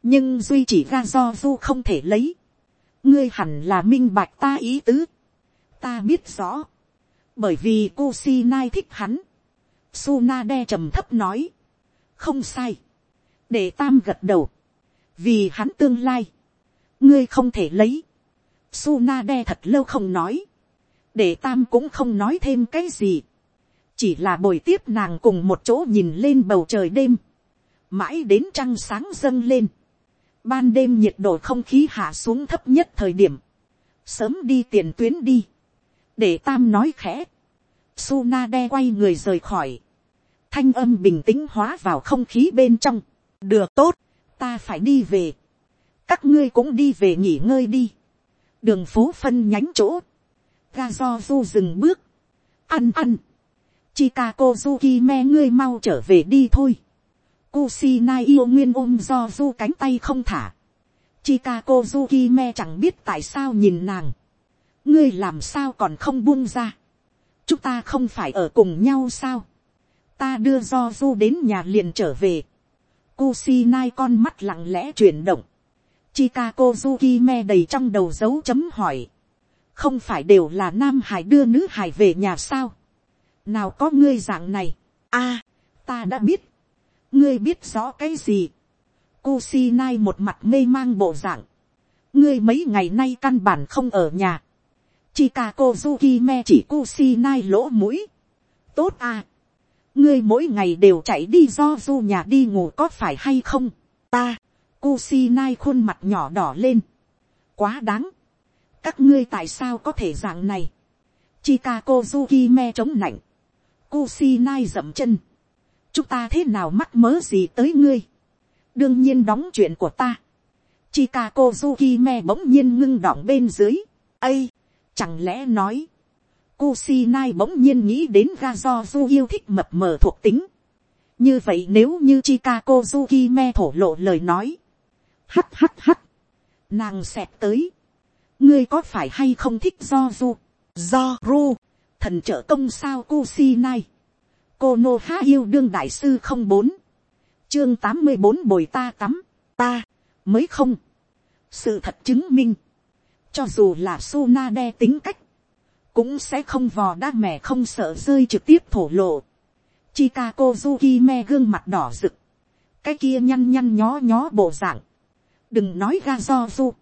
nhưng duy chỉ ra do du không thể lấy. ngươi hẳn là minh bạch ta ý tứ. ta biết rõ, bởi vì cô si nai thích hắn. Suna đe trầm thấp nói, không sai, để tam gật đầu, vì hắn tương lai, ngươi không thể lấy. Suna đe thật lâu không nói, để tam cũng không nói thêm cái gì, chỉ là bồi tiếp nàng cùng một chỗ nhìn lên bầu trời đêm, mãi đến trăng sáng dâng lên, ban đêm nhiệt độ không khí hạ xuống thấp nhất thời điểm, sớm đi tiền tuyến đi, để tam nói khẽ, Suna đe quay người rời khỏi, thanh âm bình tĩnh hóa vào không khí bên trong, được tốt, ta phải đi về, các ngươi cũng đi về nghỉ ngơi đi, đường phố phân nhánh chỗ, ga do du dừng bước, ăn ăn, Chika Zuki me ngươi mau trở về đi thôi. Kusinai yêu nguyên ôm do du cánh tay không thả. Chika Zuki me chẳng biết tại sao nhìn nàng. Ngươi làm sao còn không buông ra. Chúng ta không phải ở cùng nhau sao. Ta đưa do du đến nhà liền trở về. Kusinai con mắt lặng lẽ chuyển động. Chika Kozuki me đầy trong đầu dấu chấm hỏi. Không phải đều là nam hải đưa nữ hải về nhà sao, nào có ngươi dạng này, a, ta đã biết, ngươi biết rõ cái gì, Kusinai một mặt mê mang bộ dạng, ngươi mấy ngày nay căn bản không ở nhà, Chikako Zukime chỉ Kusinai lỗ mũi, tốt à, ngươi mỗi ngày đều chạy đi do du nhà đi ngủ có phải hay không, ta, Kusinai khuôn mặt nhỏ đỏ lên, quá đáng, các ngươi tại sao có thể dạng này, Chikako Zukime chống nạnh, Kusinai dậm chân, chúng ta thế nào mắc mớ gì tới ngươi, đương nhiên đóng chuyện của ta, Chikako Zukime bỗng nhiên ngưng đọng bên dưới, ây, chẳng lẽ nói, Kusinai bỗng nhiên nghĩ đến ga do du yêu thích mập mờ thuộc tính. Như vậy nếu như Chikako Zukime thổ lộ lời nói. Hắt hắt hắt. Nàng xẹt tới. Ngươi có phải hay không thích do du? Do ru. Thần trợ công sao cu si nai, Cô Nô Há yêu đương đại sư không bốn Chương tám mươi bốn bồi ta tắm. Ta. Mới không. Sự thật chứng minh. Cho dù là Suna đe tính cách cũng sẽ không vò đa mẻ không sợ rơi trực tiếp thổ lộ. Chikako Zukime gương mặt đỏ rực, cái kia nhăn nhăn nhó nhó bộ dạng, đừng nói ga do du,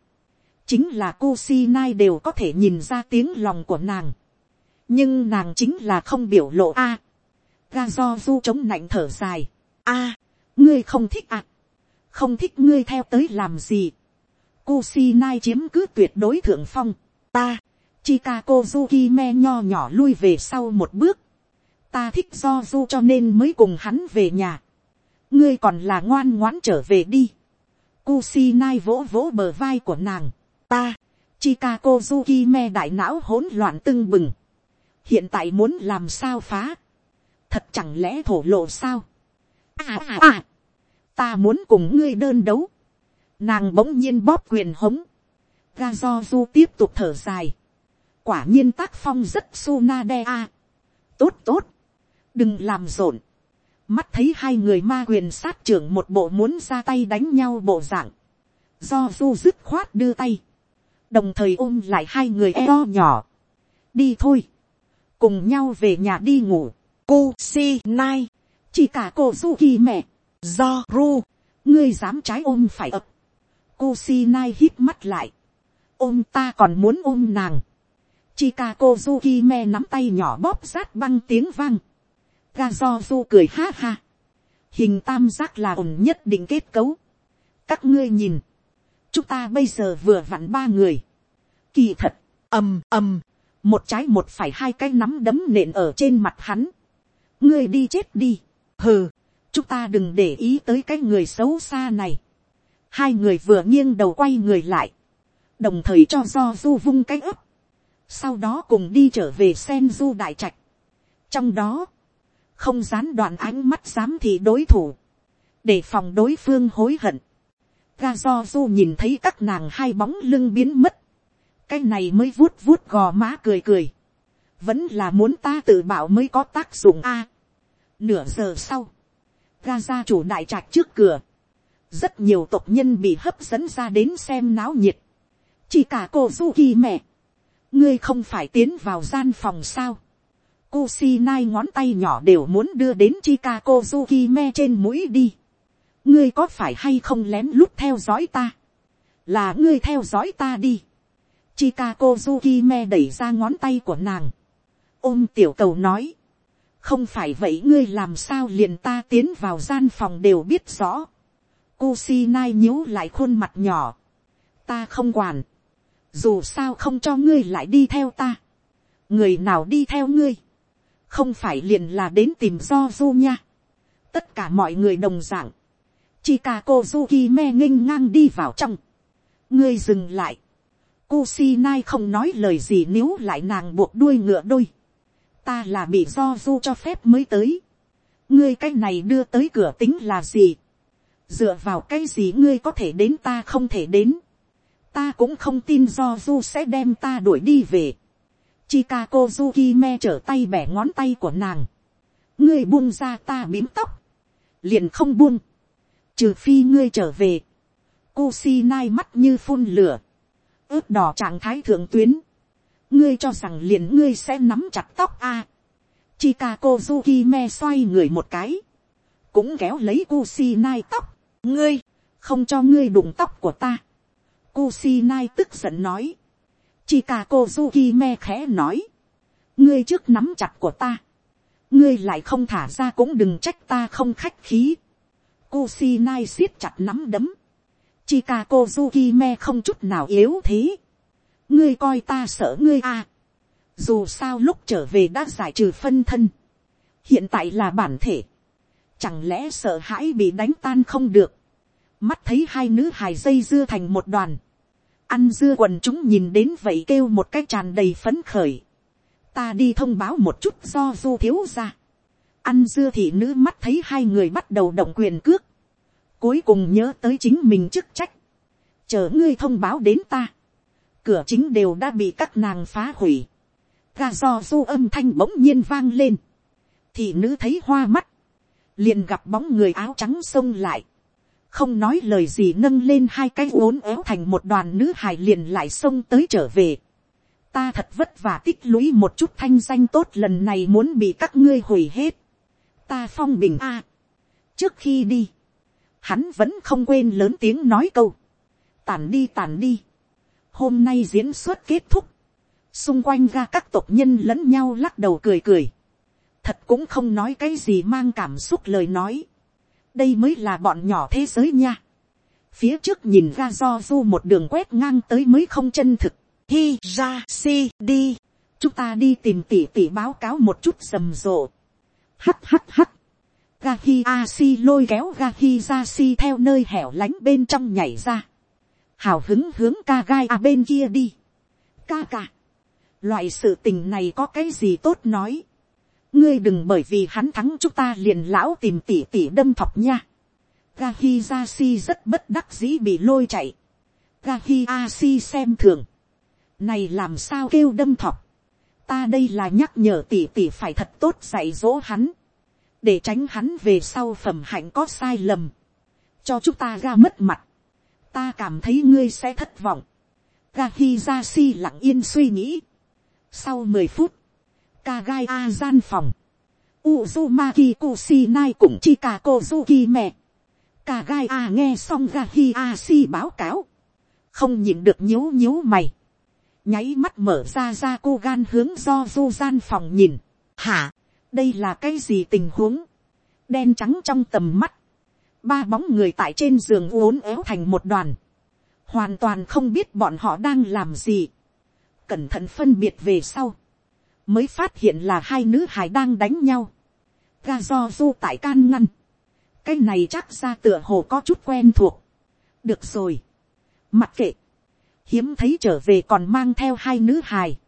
chính là cô si nai đều có thể nhìn ra tiếng lòng của nàng, nhưng nàng chính là không biểu lộ a. ga do du chống nạnh thở dài, a, ngươi không thích à, không thích ngươi theo tới làm gì, cô si nai chiếm cứ tuyệt đối thượng phong, ta, Chikako Zukime nho nhỏ lui về sau một bước. Ta thích do du cho nên mới cùng hắn về nhà. Ngươi còn là ngoan ngoãn trở về đi. Kusinai vỗ vỗ bờ vai của nàng. Ta, Chikako Zukime đại não hỗn loạn tưng bừng. Hiện tại muốn làm sao phá. Thật chẳng lẽ thổ lộ sao? À à à. Ta muốn cùng ngươi đơn đấu. Nàng bỗng nhiên bóp quyền hống. Ga do du tiếp tục thở dài quả nhiên tác phong rất su na đe a. tốt tốt, đừng làm rộn mắt thấy hai người ma quyền sát trưởng một bộ muốn ra tay đánh nhau bộ dạng. do du dứt khoát đưa tay. đồng thời ôm lại hai người eo nhỏ. đi thôi. cùng nhau về nhà đi ngủ. cô si nai. chỉ cả cô su kỳ mẹ. do ru. ngươi dám trái ôm phải ập. cô si nai hít mắt lại. ôm ta còn muốn ôm nàng Chikako Zukime nắm tay nhỏ bóp rát băng tiếng vang. Gà do du cười ha ha. Hình tam giác là ổn nhất định kết cấu. Các ngươi nhìn. Chúng ta bây giờ vừa vặn ba người. Kỳ thật. ầm ầm. Một trái một phải hai cái nắm đấm nện ở trên mặt hắn. Ngươi đi chết đi. Hừ. Chúng ta đừng để ý tới cái người xấu xa này. Hai người vừa nghiêng đầu quay người lại. Đồng thời cho do du vung cái ấp sau đó cùng đi trở về sen du đại trạch. trong đó, không gián đoạn ánh mắt dám thì đối thủ, để phòng đối phương hối hận. ga do du nhìn thấy các nàng hai bóng lưng biến mất, cái này mới vuốt vuốt gò má cười cười, vẫn là muốn ta tự bảo mới có tác dụng a. nửa giờ sau, ga gia chủ đại trạch trước cửa, rất nhiều tộc nhân bị hấp dẫn ra đến xem náo nhiệt, chỉ cả cô du kỳ mẹ, ngươi không phải tiến vào gian phòng sao. Kusinai ngón tay nhỏ đều muốn đưa đến Chikako Zukime trên mũi đi. ngươi có phải hay không lén lút theo dõi ta. là ngươi theo dõi ta đi. Chikako Zukime đẩy ra ngón tay của nàng. ôm tiểu cầu nói. không phải vậy ngươi làm sao liền ta tiến vào gian phòng đều biết rõ. Kusinai nhíu lại khuôn mặt nhỏ. ta không quản dù sao không cho ngươi lại đi theo ta, người nào đi theo ngươi, không phải liền là đến tìm do du nha, tất cả mọi người đồng d ạ n g Chikako Zuki me nghênh ngang đi vào trong. Ngươi dừng lại. Kusinai không nói lời gì nếu lại nàng buộc đuôi ngựa đôi. Ta là bị do du cho phép mới tới. Ngươi cái này đưa tới cửa tính là gì? Dựa vào cái gì ngươi có thể đến ta không thể đến ta cũng không tin do du sẽ đem ta đuổi đi về. Chikako Zukime trở tay bẻ ngón tay của nàng. ngươi buông ra ta bím tóc. liền không buông. trừ phi ngươi trở về. Kusinai mắt như phun lửa. ướp đỏ trạng thái thượng tuyến. ngươi cho rằng liền ngươi sẽ nắm chặt tóc a. Chika Kozuki me xoay người một cái, cũng kéo lấy Kusinai tóc, ngươi, không cho ngươi đụng tóc của ta. Kusinai tức giận nói, Chika Zuki me khẽ nói, ngươi trước nắm chặt của ta, ngươi lại không thả ra cũng đừng trách ta không khách khí. Kusinai siết chặt nắm đấm, Chika Zuki me không chút nào yếu thế. Ngươi coi ta sợ ngươi à. dù sao lúc trở về đã giải trừ phân thân, hiện tại là bản thể, chẳng lẽ sợ hãi bị đánh tan không được, mắt thấy hai nữ hài dây dưa thành một đoàn, ăn dưa quần chúng nhìn đến vậy kêu một cái tràn đầy phấn khởi, ta đi thông báo một chút do du thiếu ra, ăn dưa thì nữ mắt thấy hai người bắt đầu động quyền cước, cuối cùng nhớ tới chính mình chức trách, chờ ngươi thông báo đến ta, cửa chính đều đã bị các nàng phá hủy, ga do du âm thanh bỗng nhiên vang lên, thị nữ thấy hoa mắt, liền gặp bóng người áo trắng xông lại, không nói lời gì nâng lên hai cái uốn éo thành một đoàn nữ hài liền lại xông tới trở về. ta thật vất vả tích lũy một chút thanh danh tốt lần này muốn bị các ngươi hủy hết. ta phong bình a. trước khi đi, hắn vẫn không quên lớn tiếng nói câu, tàn đi tàn đi hôm nay diễn xuất kết thúc, xung quanh ra các tộc nhân lẫn nhau lắc đầu cười cười, thật cũng không nói cái gì mang cảm xúc lời nói, đây mới là bọn nhỏ thế giới nha, phía trước nhìn ra do du một đường quét ngang tới mới không chân thực, hi ra si đi, chúng ta đi tìm tỉ tỉ báo cáo một chút rầm rộ, hắt hắt hắt, a si lôi kéo Gahi ra si theo nơi hẻo lánh bên trong nhảy ra. Hào hứng hướng ca gai à bên kia đi. ca ca, loại sự tình này có cái gì tốt nói ngươi đừng bởi vì hắn thắng chúng ta liền lão tìm tỉ tỉ đâm thọc nha. Gahi Jasi rất bất đắc dĩ bị lôi chạy. Gahi Asi xem thường. Này làm sao kêu đâm thọc. Ta đây là nhắc nhở tỉ tỉ phải thật tốt dạy dỗ hắn. Để tránh hắn về sau phẩm hạnh có sai lầm. Cho chúng ta ra mất mặt ta cảm thấy ngươi sẽ thất vọng. Gahizashi lặng yên suy nghĩ. Sau mười phút, Kagai A gian phòng. Uzumaki Kusinai cùng Chika Kozuki mẹ. Kagai A nghe xong Gahiashi báo cáo. Không nhìn được nhíu nhíu mày. Nháy mắt mở ra ra cô gan hướng do du gian phòng nhìn. Hả, đây là cái gì tình huống? Đen trắng trong tầm mắt ba bóng người tại trên giường uốn éo thành một đoàn, hoàn toàn không biết bọn họ đang làm gì, cẩn thận phân biệt về sau, mới phát hiện là hai nữ hài đang đánh nhau, ga do du tại can ngăn, cái này chắc ra tựa hồ có chút quen thuộc, được rồi, mặc kệ, hiếm thấy trở về còn mang theo hai nữ hài,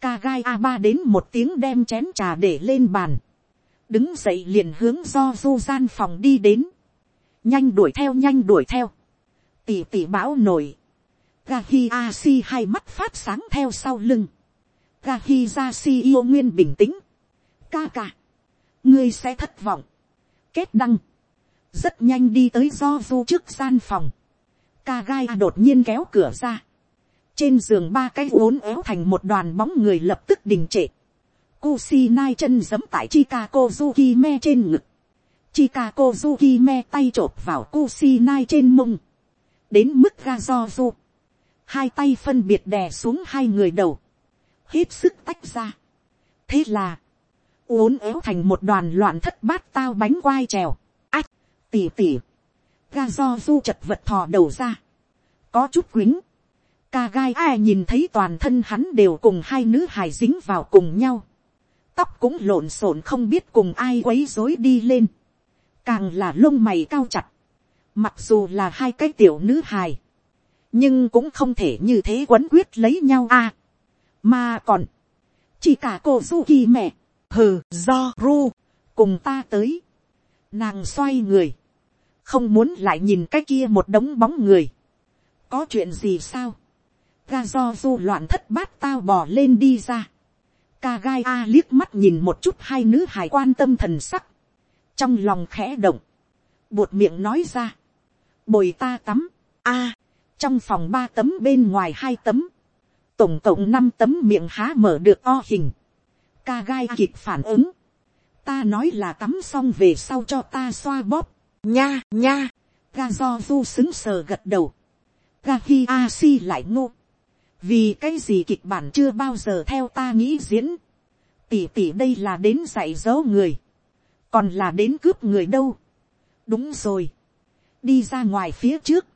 ca gai a ba đến một tiếng đem chén trà để lên bàn, đứng dậy liền hướng do du gian phòng đi đến, nhanh đuổi theo nhanh đuổi theo, tỉ tỉ bão nổi, Gahi Asi hai mắt phát sáng theo sau lưng. Gahi Jasi yêu nguyên bình tĩnh. Ca ca. Ngươi sẽ thất vọng. Kết đăng. Rất nhanh đi tới do du trước gian phòng. Ca gai đột nhiên kéo cửa ra. Trên giường ba cái uốn éo thành một đoàn bóng người lập tức đình trệ. Kusinai chân giấm tại Chika Kozuki me trên ngực. Chika Kozuki me tay chộp vào Kusinai trên mông. Đến mức ga do du. Hai tay phân biệt đè xuống hai người đầu. Hết sức tách ra. Thế là. Uốn éo thành một đoàn loạn thất bát tao bánh quai trèo. Ách. Tỉ tỉ. Ga do du chật vật thò đầu ra. Có chút quính. Ca gai ai nhìn thấy toàn thân hắn đều cùng hai nữ hài dính vào cùng nhau. Tóc cũng lộn xộn không biết cùng ai quấy rối đi lên càng là lông mày cao chặt, mặc dù là hai cái tiểu nữ hài, nhưng cũng không thể như thế quấn quyết lấy nhau a, mà còn, chỉ cả cô du kỳ mẹ, hừ do ru, cùng ta tới, nàng xoay người, không muốn lại nhìn cái kia một đống bóng người, có chuyện gì sao, ga do du loạn thất bát tao bò lên đi ra, ca gai a liếc mắt nhìn một chút hai nữ hài quan tâm thần sắc, trong lòng khẽ động, buột miệng nói ra, bồi ta tắm, a, trong phòng ba tấm bên ngoài hai tấm, tổng cộng năm tấm miệng há mở được o hình, ca gai kịp phản ứng, ta nói là tắm xong về sau cho ta xoa bóp, nha nha, ga do du xứng sờ gật đầu, ga hi a si lại ngô, vì cái gì kịch bản chưa bao giờ theo ta nghĩ diễn, tỷ tỷ đây là đến dạy dỗ người, còn là đến cướp người đâu, đúng rồi, đi ra ngoài phía trước,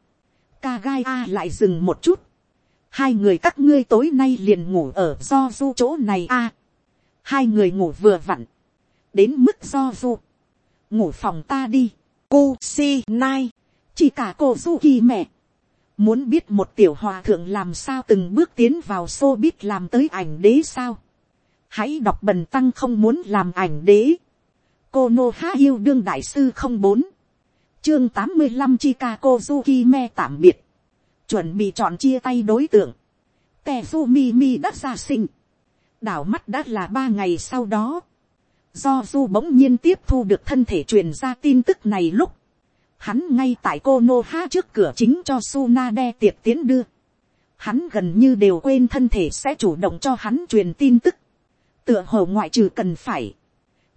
ca gai a lại dừng một chút, hai người các ngươi tối nay liền ngủ ở do du chỗ này a, hai người ngủ vừa vặn, đến mức do du, ngủ phòng ta đi, cô si nai, chỉ cả cô du kỳ mẹ, muốn biết một tiểu hòa thượng làm sao từng bước tiến vào xô biết làm tới ảnh đế sao, hãy đọc bần tăng không muốn làm ảnh đế, cô nô há yêu đương đại sư không bốn, chương tám mươi năm Chicago Zuki me tạm biệt. Chuẩn bị chọn chia tay đối tượng. Tezumi đã ra sinh. Đảo mắt đã là ba ngày sau đó. Do Du bỗng nhiên tiếp thu được thân thể truyền ra tin tức này lúc. Hắn ngay tại cô Nô Ha trước cửa chính cho Suna đe tiệc tiến đưa. Hắn gần như đều quên thân thể sẽ chủ động cho hắn truyền tin tức. Tựa hồ ngoại trừ cần phải.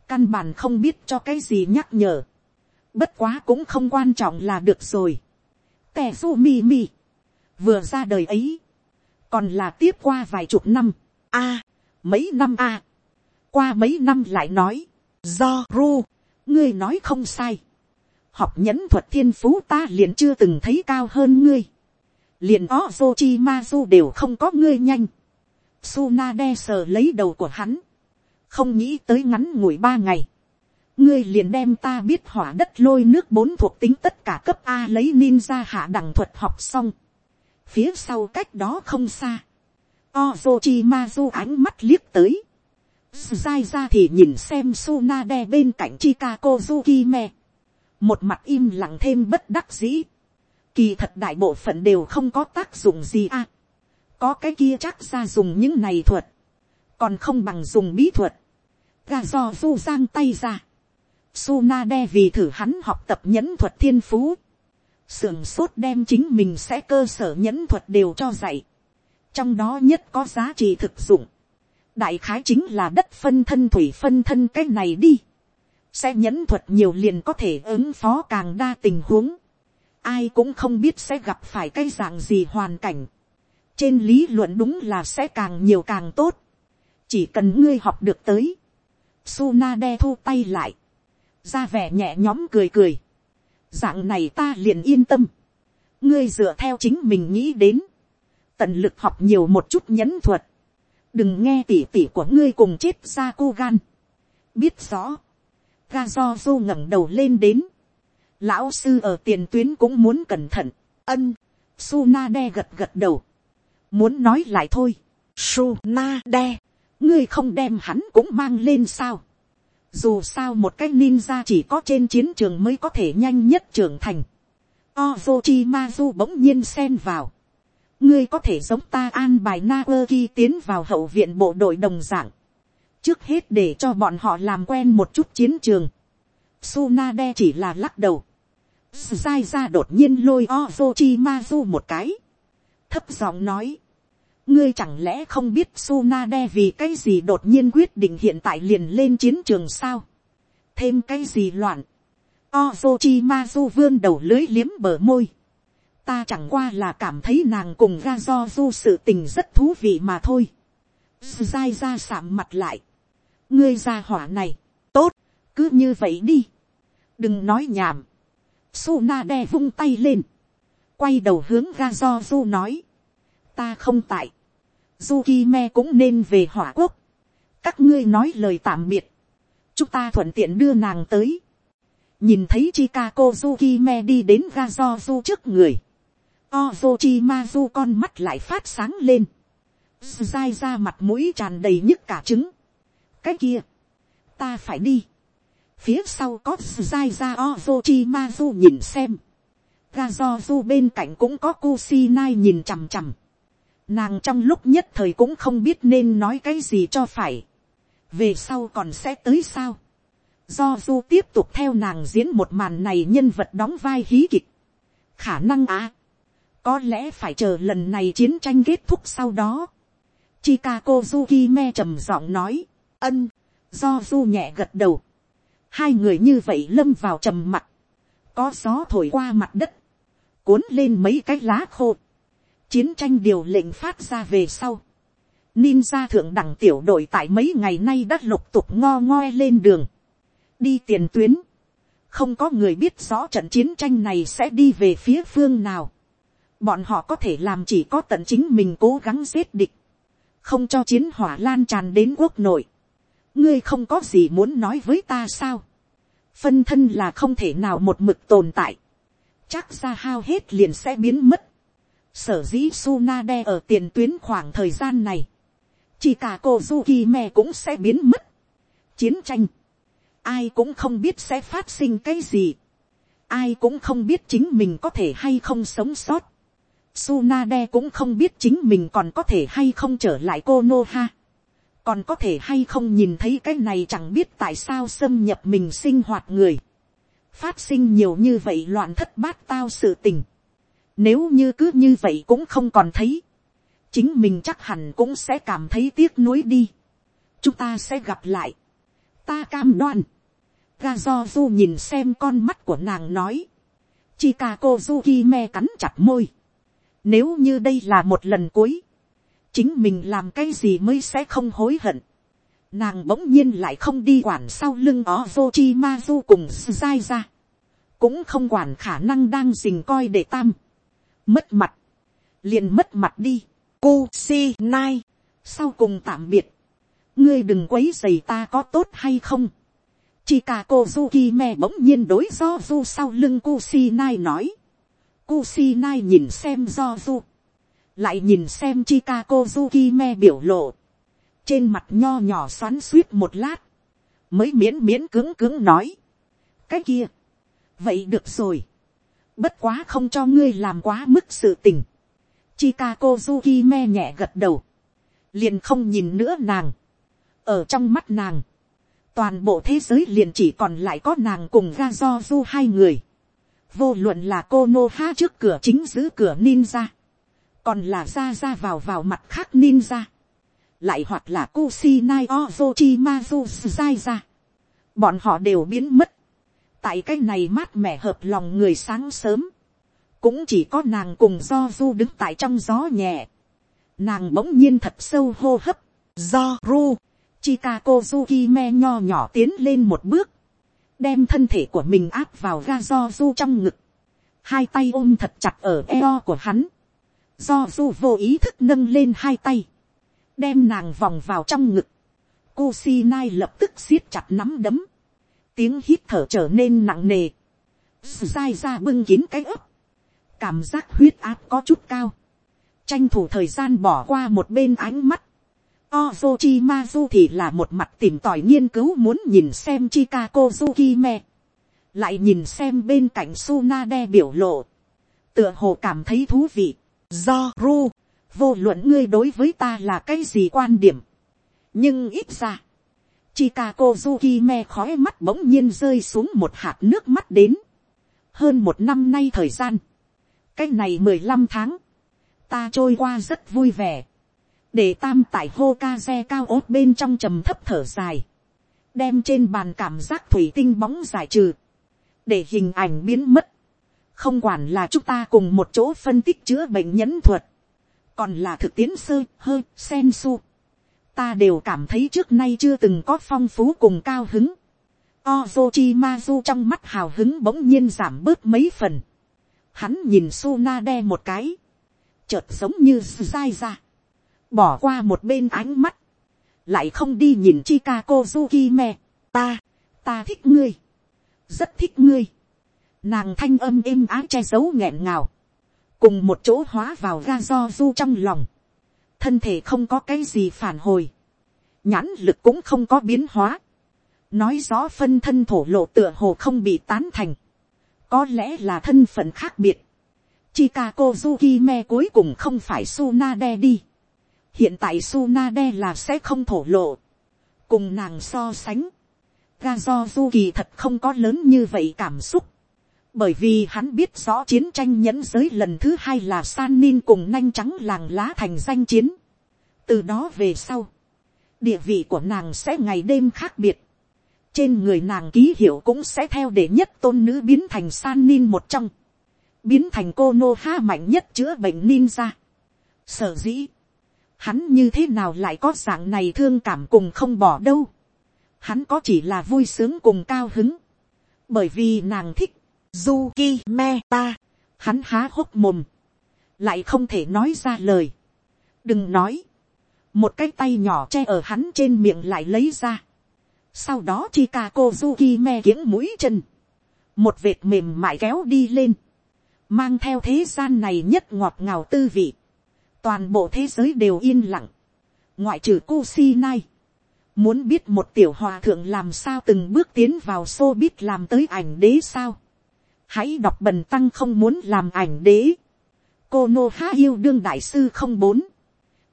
Căn bản không biết cho cái gì nhắc nhở Bất quá cũng không quan trọng là được rồi. Tè su mi mi. Vừa ra đời ấy. Còn là tiếp qua vài chục năm. a, mấy năm a Qua mấy năm lại nói. Do ru. Ngươi nói không sai. Học nhẫn thuật thiên phú ta liền chưa từng thấy cao hơn ngươi. Liền Ozochi Mazu đều không có ngươi nhanh. Tsunade sờ lấy đầu của hắn. Không nghĩ tới ngắn ngủi ba ngày, ngươi liền đem ta biết hỏa đất lôi nước bốn thuộc tính tất cả cấp a lấy ninja hạ đẳng thuật học xong phía sau cách đó không xa. Ozochi ánh mắt liếc tới. dai ra thì nhìn xem Sunade bên cạnh Chikako Zukime. Một mặt im lặng thêm bất đắc dĩ. Kỳ thật đại bộ phận đều không có tác dụng gì à. Có cái kia chắc ra dùng những này thuật. Còn không bằng dùng bí thuật. Gà do du giang tay ra. Sunade vì thử hắn học tập nhẫn thuật thiên phú. Sườn sốt đem chính mình sẽ cơ sở nhẫn thuật đều cho dạy. Trong đó nhất có giá trị thực dụng. Đại khái chính là đất phân thân thủy phân thân cái này đi. Sẽ nhẫn thuật nhiều liền có thể ứng phó càng đa tình huống. Ai cũng không biết sẽ gặp phải cái dạng gì hoàn cảnh. Trên lý luận đúng là sẽ càng nhiều càng tốt. Chỉ cần ngươi học được tới. Sunade thu tay lại ra vẻ nhẹ nhõm cười cười dạng này ta liền yên tâm. ngươi dựa theo chính mình nghĩ đến. tận lực học nhiều một chút nhẫn thuật. đừng nghe tỉ tỉ của ngươi cùng chết ra cô gan. biết rõ. ga do du ngẩng đầu lên đến. lão sư ở tiền tuyến cũng muốn cẩn thận. ân. su na đe gật gật đầu. muốn nói lại thôi. su na đe. ngươi không đem hắn cũng mang lên sao dù sao một cái ninja chỉ có trên chiến trường mới có thể nhanh nhất trưởng thành. Ozochimazu bỗng nhiên xen vào. ngươi có thể giống ta an bài Naoki tiến vào hậu viện bộ đội đồng dạng. trước hết để cho bọn họ làm quen một chút chiến trường. Sunade chỉ là lắc đầu. Sai ra đột nhiên lôi Ozochimazu một cái. thấp giọng nói ngươi chẳng lẽ không biết Sunade vì cái gì đột nhiên quyết định hiện tại liền lên chiến trường sao? Thêm cái gì loạn? Ozochimazu vươn đầu lưới liếm bờ môi. Ta chẳng qua là cảm thấy nàng cùng ga do du sự tình rất thú vị mà thôi. Zai ra sạm mặt lại. Ngươi ra hỏa này. Tốt, cứ như vậy đi. Đừng nói nhảm. Sunade vung tay lên. Quay đầu hướng ga do du nói. Ta không tại Yukime cũng nên về hỏa quốc. Các ngươi nói lời tạm biệt. Chúng ta thuận tiện đưa nàng tới. Nhìn thấy Chikako Yukime đi đến Gazozu trước người. Ozochimazu con mắt lại phát sáng lên. Dai ra mặt mũi tràn đầy nhức cả trứng. Cái kia. Ta phải đi. Phía sau có dai ra Ozochimazu nhìn xem. Gazozu bên cạnh cũng có Kusinai nhìn chằm chằm Nàng trong lúc nhất thời cũng không biết nên nói cái gì cho phải. Về sau còn sẽ tới sao. Do du tiếp tục theo nàng diễn một màn này nhân vật đóng vai hí kịch. Khả năng á. có lẽ phải chờ lần này chiến tranh kết thúc sau đó. Chika Zuki me trầm giọng nói. Ân. Do du nhẹ gật đầu. Hai người như vậy lâm vào trầm mặt. Có gió thổi qua mặt đất. Cuốn lên mấy cái lá khô. Chiến tranh điều lệnh phát ra về sau. Ninja thượng đẳng tiểu đội tại mấy ngày nay đã lục tục ngo ngoe lên đường. Đi tiền tuyến. Không có người biết rõ trận chiến tranh này sẽ đi về phía phương nào. Bọn họ có thể làm chỉ có tận chính mình cố gắng giết địch. Không cho chiến hỏa lan tràn đến quốc nội. Ngươi không có gì muốn nói với ta sao? Phân thân là không thể nào một mực tồn tại. Chắc ra hao hết liền sẽ biến mất. Sở dĩ Sunade ở tiền tuyến khoảng thời gian này chỉ cả cô Zuki cũng sẽ biến mất. Chiến tranh, ai cũng không biết sẽ phát sinh cái gì. Ai cũng không biết chính mình có thể hay không sống sót. Sunade cũng không biết chính mình còn có thể hay không trở lại cô Noha. Còn có thể hay không nhìn thấy cái này chẳng biết tại sao xâm nhập mình sinh hoạt người. Phát sinh nhiều như vậy loạn thất bát tao sự tình. Nếu như cứ như vậy cũng không còn thấy chính mình chắc hẳn cũng sẽ cảm thấy tiếc nuối đi. chúng ta sẽ gặp lại. ta cam đoan. ga do du nhìn xem con mắt của nàng nói. chika Zuki me cắn chặt môi. Nếu như đây là một lần cuối, chính mình làm cái gì mới sẽ không hối hận. Nàng bỗng nhiên lại không đi quản sau lưng Ozochi Mazu cùng sai ra. Cũng không quản khả năng đang dình coi để tam. Mất mặt. Liền mất mặt đi. Cô si nai. Sau cùng tạm biệt. Ngươi đừng quấy dày ta có tốt hay không. Chika Kozuki me bỗng nhiên đối do du sau lưng Kusinai nói. Kusinai nhìn xem do du. Lại nhìn xem Chika Kozuki me biểu lộ. Trên mặt nho nhỏ xoắn suýt một lát. Mới miễn miễn cứng cứng nói. Cái kia. Vậy được rồi. Bất quá không cho ngươi làm quá mức sự tình. Chika Zuki me nhẹ gật đầu. Liền không nhìn nữa nàng. Ở trong mắt nàng. Toàn bộ thế giới liền chỉ còn lại có nàng cùng Gazozu hai người. Vô luận là Konoha trước cửa chính giữ cửa ninja. Còn là ra ra vào vào mặt khác ninja. Lại hoặc là Kusinai Ozochimazu Zai ra. Bọn họ đều biến mất. Tại cái này mát mẻ hợp lòng người sáng sớm. Cũng chỉ có nàng cùng do du đứng tại trong gió nhẹ. nàng bỗng nhiên thật sâu hô hấp, do ru, chika kozuki me nho nhỏ tiến lên một bước, đem thân thể của mình áp vào ga do du trong ngực, hai tay ôm thật chặt ở eo của hắn, do du vô ý thức nâng lên hai tay, đem nàng vòng vào trong ngực, Kusinai lập tức siết chặt nắm đấm, tiếng hít thở trở nên nặng nề, dai ra bưng kín cái ấp, cảm giác huyết áp có chút cao, tranh thủ thời gian bỏ qua một bên ánh mắt, Ozochi Mazu thì là một mặt tìm tòi nghiên cứu muốn nhìn xem Chikako Zukime. Lại nhìn xem bên cạnh Sunade biểu lộ. Tựa hồ cảm thấy thú vị. Do Ru, vô luận ngươi đối với ta là cái gì quan điểm. Nhưng ít ra, Chikako Zukime khói mắt bỗng nhiên rơi xuống một hạt nước mắt đến. Hơn một năm nay thời gian. Cái này mười lăm tháng, ta trôi qua rất vui vẻ, để tam tại hô ca xe cao ốt bên trong trầm thấp thở dài, đem trên bàn cảm giác thủy tinh bóng giải trừ, để hình ảnh biến mất, không quản là chúng ta cùng một chỗ phân tích chữa bệnh nhẫn thuật, còn là thực tiễn sơ hơi sen su, ta đều cảm thấy trước nay chưa từng có phong phú cùng cao hứng. Ozochi Mazu trong mắt hào hứng bỗng nhiên giảm bớt mấy phần. Hắn nhìn Sunade một cái. Chợt giống như dai ra. Bỏ qua một bên ánh mắt. Lại không đi nhìn Chika Zukime. Ta, ta thích ngươi. Rất thích ngươi. Nàng thanh âm êm ái che giấu nghẹn ngào. Cùng một chỗ hóa vào ga do du trong lòng. Thân thể không có cái gì phản hồi. Nhãn lực cũng không có biến hóa. Nói rõ phân thân thổ lộ tựa hồ không bị tán thành có lẽ là thân phận khác biệt. Chika Kozuki me cuối cùng không phải Sunade đi. Hiện tại Sunade là sẽ không thổ lộ. Cùng nàng so sánh. Gazozu thật không có lớn như vậy cảm xúc. Bởi vì hắn biết rõ chiến tranh nhẫn giới lần thứ hai là san nin cùng nanh trắng làng lá thành danh chiến. từ đó về sau, địa vị của nàng sẽ ngày đêm khác biệt, trên người nàng ký hiệu cũng sẽ theo để nhất tôn nữ biến thành san nin một trong, biến thành cô nô ha mạnh nhất chữa bệnh ninja. Sở dĩ, hắn như thế nào lại có dạng này thương cảm cùng không bỏ đâu. Hắn có chỉ là vui sướng cùng cao hứng. Bởi vì nàng thích, Zuki Meta. Hắn há hốc mồm. Lại không thể nói ra lời. Đừng nói. Một cái tay nhỏ che ở hắn trên miệng lại lấy ra. Sau đó Chikako Zuki me kiếng mũi chân. Một vệt mềm mại kéo đi lên. Mang theo thế gian này nhất ngọt ngào tư vị toàn bộ thế giới đều yên lặng, ngoại trừ Kusinai. Muốn biết một tiểu hòa thượng làm sao từng bước tiến vào xô biết làm tới ảnh đế sao. Hãy đọc bần tăng không muốn làm ảnh đế. Cô Nô Há yêu đương đại sư không bốn.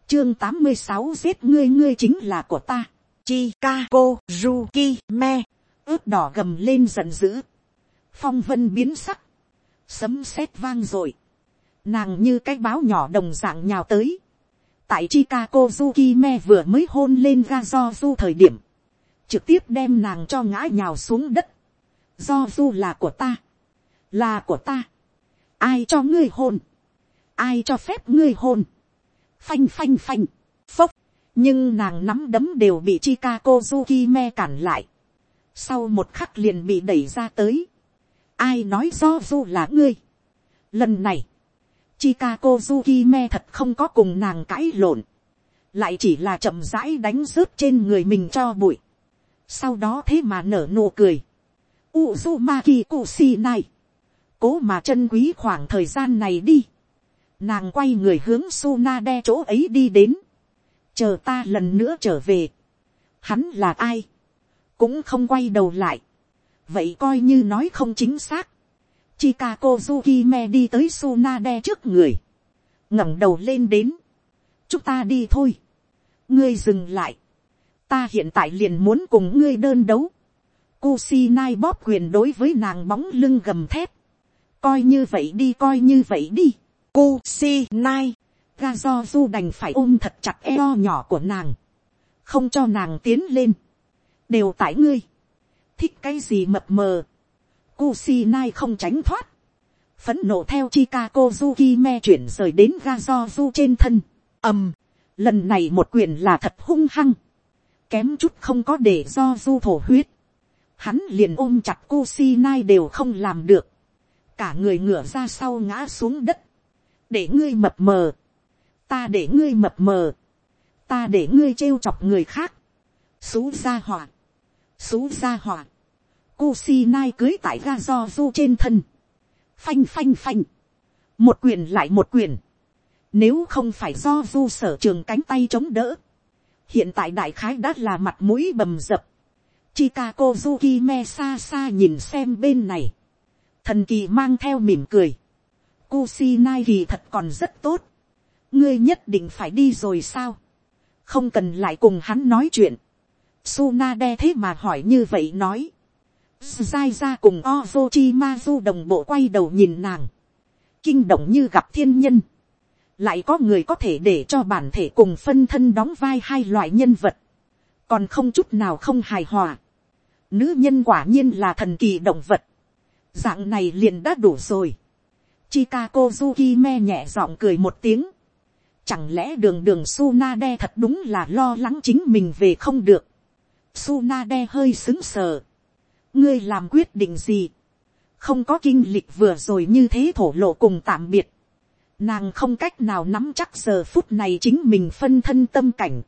Chương tám mươi sáu giết ngươi ngươi chính là của ta. Chikako Ruki Me. ướp đỏ gầm lên giận dữ. Phong vân biến sắc. Sấm sét vang rồi nàng như cái báo nhỏ đồng dạng nhào tới. tại Chicago Zukime vừa mới hôn lên ga do du thời điểm, trực tiếp đem nàng cho ngã nhào xuống đất. do du là của ta, là của ta, ai cho ngươi hôn, ai cho phép ngươi hôn, phanh phanh phanh, phốc, nhưng nàng nắm đấm đều bị Chicago Zukime cản lại. sau một khắc liền bị đẩy ra tới. ai nói do du là ngươi. lần này, Chikako Zukime thật không có cùng nàng cãi lộn. Lại chỉ là chậm rãi đánh rớt trên người mình cho bụi. Sau đó thế mà nở nụ cười. Uzumaki Kusinai. Cố mà chân quý khoảng thời gian này đi. Nàng quay người hướng Sunade chỗ ấy đi đến. Chờ ta lần nữa trở về. Hắn là ai? Cũng không quay đầu lại. Vậy coi như nói không chính xác Chikako Zukime đi tới Sunade trước người. ngẩng đầu lên đến. Chúng ta đi thôi. Ngươi dừng lại. Ta hiện tại liền muốn cùng ngươi đơn đấu. Kusinai bóp quyền đối với nàng bóng lưng gầm thép. Coi như vậy đi coi như vậy đi. Kusinai. Gazozu đành phải ôm thật chặt eo nhỏ của nàng. Không cho nàng tiến lên. Đều tại ngươi. Thích cái gì mập mờ Kusinai không tránh thoát. Phấn nộ theo Chikako Zukime chuyển rời đến Gazozu trên thân. ầm, lần này một quyền là thật hung hăng. Kém chút không có để do du thổ huyết. Hắn liền ôm chặt Kusinai đều không làm được. Cả người ngửa ra sau ngã xuống đất. Để ngươi mập mờ. Ta để ngươi mập mờ. Ta để ngươi trêu chọc người khác. Xú ra hỏa. Xú ra hỏa Kusinai cưới tại ga do du trên thân. Phanh phanh phanh. Một quyền lại một quyền. Nếu không phải do du sở trường cánh tay chống đỡ. Hiện tại đại khái đã là mặt mũi bầm dập. Chikako Zuki me xa xa nhìn xem bên này. Thần kỳ mang theo mỉm cười. Kusinai thì thật còn rất tốt. Ngươi nhất định phải đi rồi sao? Không cần lại cùng hắn nói chuyện. Suna đe thế mà hỏi như vậy nói. Zai ra cùng Ozochimazu đồng bộ quay đầu nhìn nàng. Kinh động như gặp thiên nhân. Lại có người có thể để cho bản thể cùng phân thân đóng vai hai loại nhân vật. Còn không chút nào không hài hòa. Nữ nhân quả nhiên là thần kỳ động vật. Dạng này liền đã đủ rồi. Chikako Zukime nhẹ giọng cười một tiếng. Chẳng lẽ đường đường Sunade thật đúng là lo lắng chính mình về không được. Sunade hơi xứng sờ ngươi làm quyết định gì, không có kinh lịch vừa rồi như thế thổ lộ cùng tạm biệt, nàng không cách nào nắm chắc giờ phút này chính mình phân thân tâm cảnh,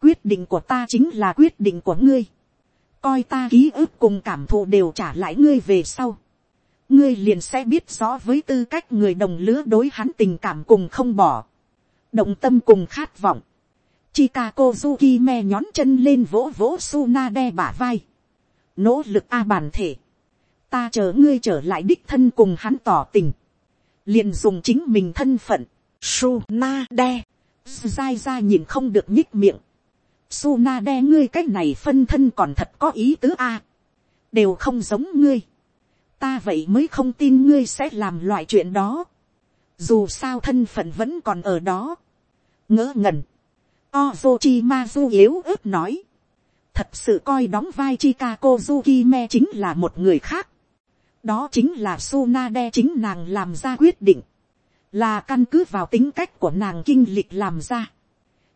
quyết định của ta chính là quyết định của ngươi, coi ta ký ức cùng cảm thụ đều trả lại ngươi về sau, ngươi liền sẽ biết rõ với tư cách người đồng lứa đối hắn tình cảm cùng không bỏ, động tâm cùng khát vọng, Chikako Zuki me nhón chân lên vỗ vỗ Sunade bả vai. Nỗ lực a bản thể, ta chờ ngươi trở lại đích thân cùng hắn tỏ tình, liền dùng chính mình thân phận, su na đe, dai ra nhìn không được nhích miệng, su na đe ngươi cách này phân thân còn thật có ý tứ a, đều không giống ngươi, ta vậy mới không tin ngươi sẽ làm loại chuyện đó, dù sao thân phận vẫn còn ở đó, ngỡ ngẩn, Ozochimazu yếu ớt nói. Thật sự coi đóng vai Chikako Zukime chính là một người khác. Đó chính là Sunade chính nàng làm ra quyết định. Là căn cứ vào tính cách của nàng kinh lịch làm ra.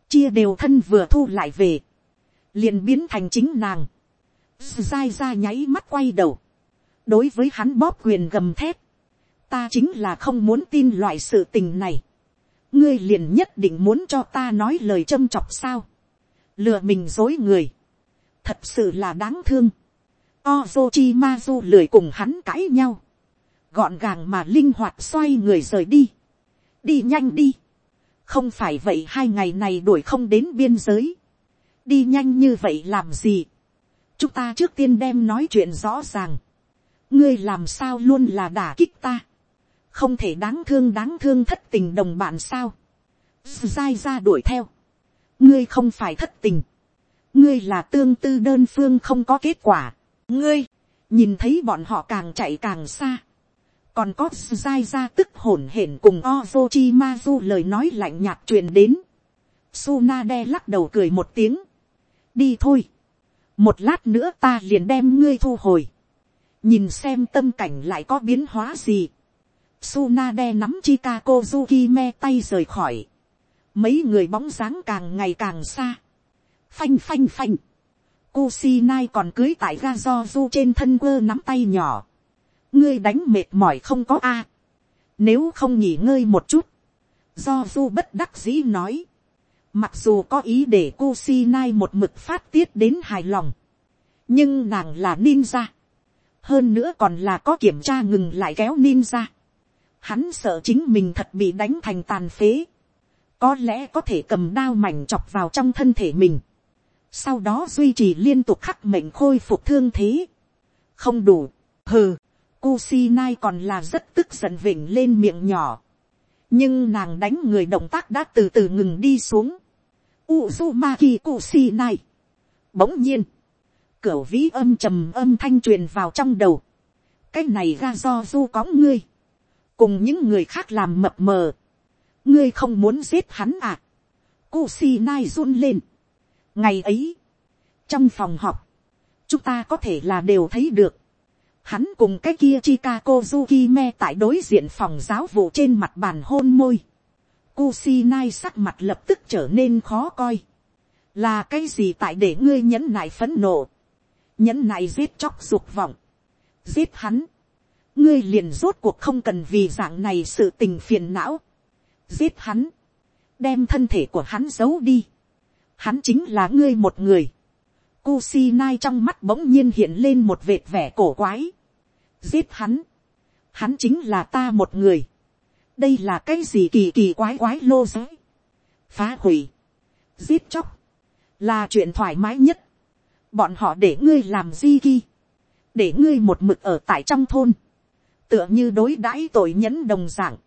Chia đều thân vừa thu lại về. liền biến thành chính nàng. Dai ra nháy mắt quay đầu. Đối với hắn bóp quyền gầm thép. Ta chính là không muốn tin loại sự tình này. Ngươi liền nhất định muốn cho ta nói lời châm chọc sao, lừa mình dối người, thật sự là đáng thương, Ozochi Mazu lười cùng hắn cãi nhau, gọn gàng mà linh hoạt xoay người rời đi, đi nhanh đi, không phải vậy hai ngày này đuổi không đến biên giới, đi nhanh như vậy làm gì, chúng ta trước tiên đem nói chuyện rõ ràng, ngươi làm sao luôn là đả kích ta, không thể đáng thương đáng thương thất tình đồng bạn sao, dai ra đuổi theo, ngươi không phải thất tình, ngươi là tương tư đơn phương không có kết quả, ngươi, nhìn thấy bọn họ càng chạy càng xa, còn có dai ra tức hổn hển cùng ozochi mazu lời nói lạnh nhạt truyền đến, Suna Sunade lắc đầu cười một tiếng, đi thôi, một lát nữa ta liền đem ngươi thu hồi, nhìn xem tâm cảnh lại có biến hóa gì, Sunade nắm Chikako Zukime tay rời khỏi. Mấy người bóng dáng càng ngày càng xa. Phanh phanh phanh. Kusinai còn cưới tại ga do du trên thân quơ nắm tay nhỏ. Ngươi đánh mệt mỏi không có a Nếu không nghỉ ngơi một chút. Do du bất đắc dĩ nói. Mặc dù có ý để Kusinai một mực phát tiết đến hài lòng. Nhưng nàng là ninja. Hơn nữa còn là có kiểm tra ngừng lại kéo ninja Hắn sợ chính mình thật bị đánh thành tàn phế. Có lẽ có thể cầm đao mảnh chọc vào trong thân thể mình. Sau đó duy trì liên tục khắc mệnh khôi phục thương thế. Không đủ. Hừ. Kusinai còn là rất tức giận vỉnh lên miệng nhỏ. Nhưng nàng đánh người động tác đã từ từ ngừng đi xuống. Uzumaki Kusinai. Bỗng nhiên. Cửu vĩ âm trầm âm thanh truyền vào trong đầu. Cái này ra do du có ngươi cùng những người khác làm mập mờ, ngươi không muốn giết hắn à. cu si nai run lên. ngày ấy, trong phòng học chúng ta có thể là đều thấy được. Hắn cùng cái kia Chikako Zukime tại đối diện phòng giáo vụ trên mặt bàn hôn môi. Kusinai sắc mặt lập tức trở nên khó coi. Là cái gì tại để ngươi nhẫn nại phấn nộ. Nhẫn nại giết chóc dục vọng. Giết hắn. Ngươi liền rốt cuộc không cần vì dạng này sự tình phiền não, giết hắn, đem thân thể của hắn giấu đi, hắn chính là ngươi một người, Kusinai trong mắt bỗng nhiên hiện lên một vệt vẻ cổ quái, giết hắn, hắn chính là ta một người, đây là cái gì kỳ kỳ quái quái lô giới, phá hủy, giết chóc, là chuyện thoải mái nhất, bọn họ để ngươi làm di ghi, để ngươi một mực ở tại trong thôn, tựa như đối đãi tội nhẫn đồng dạng,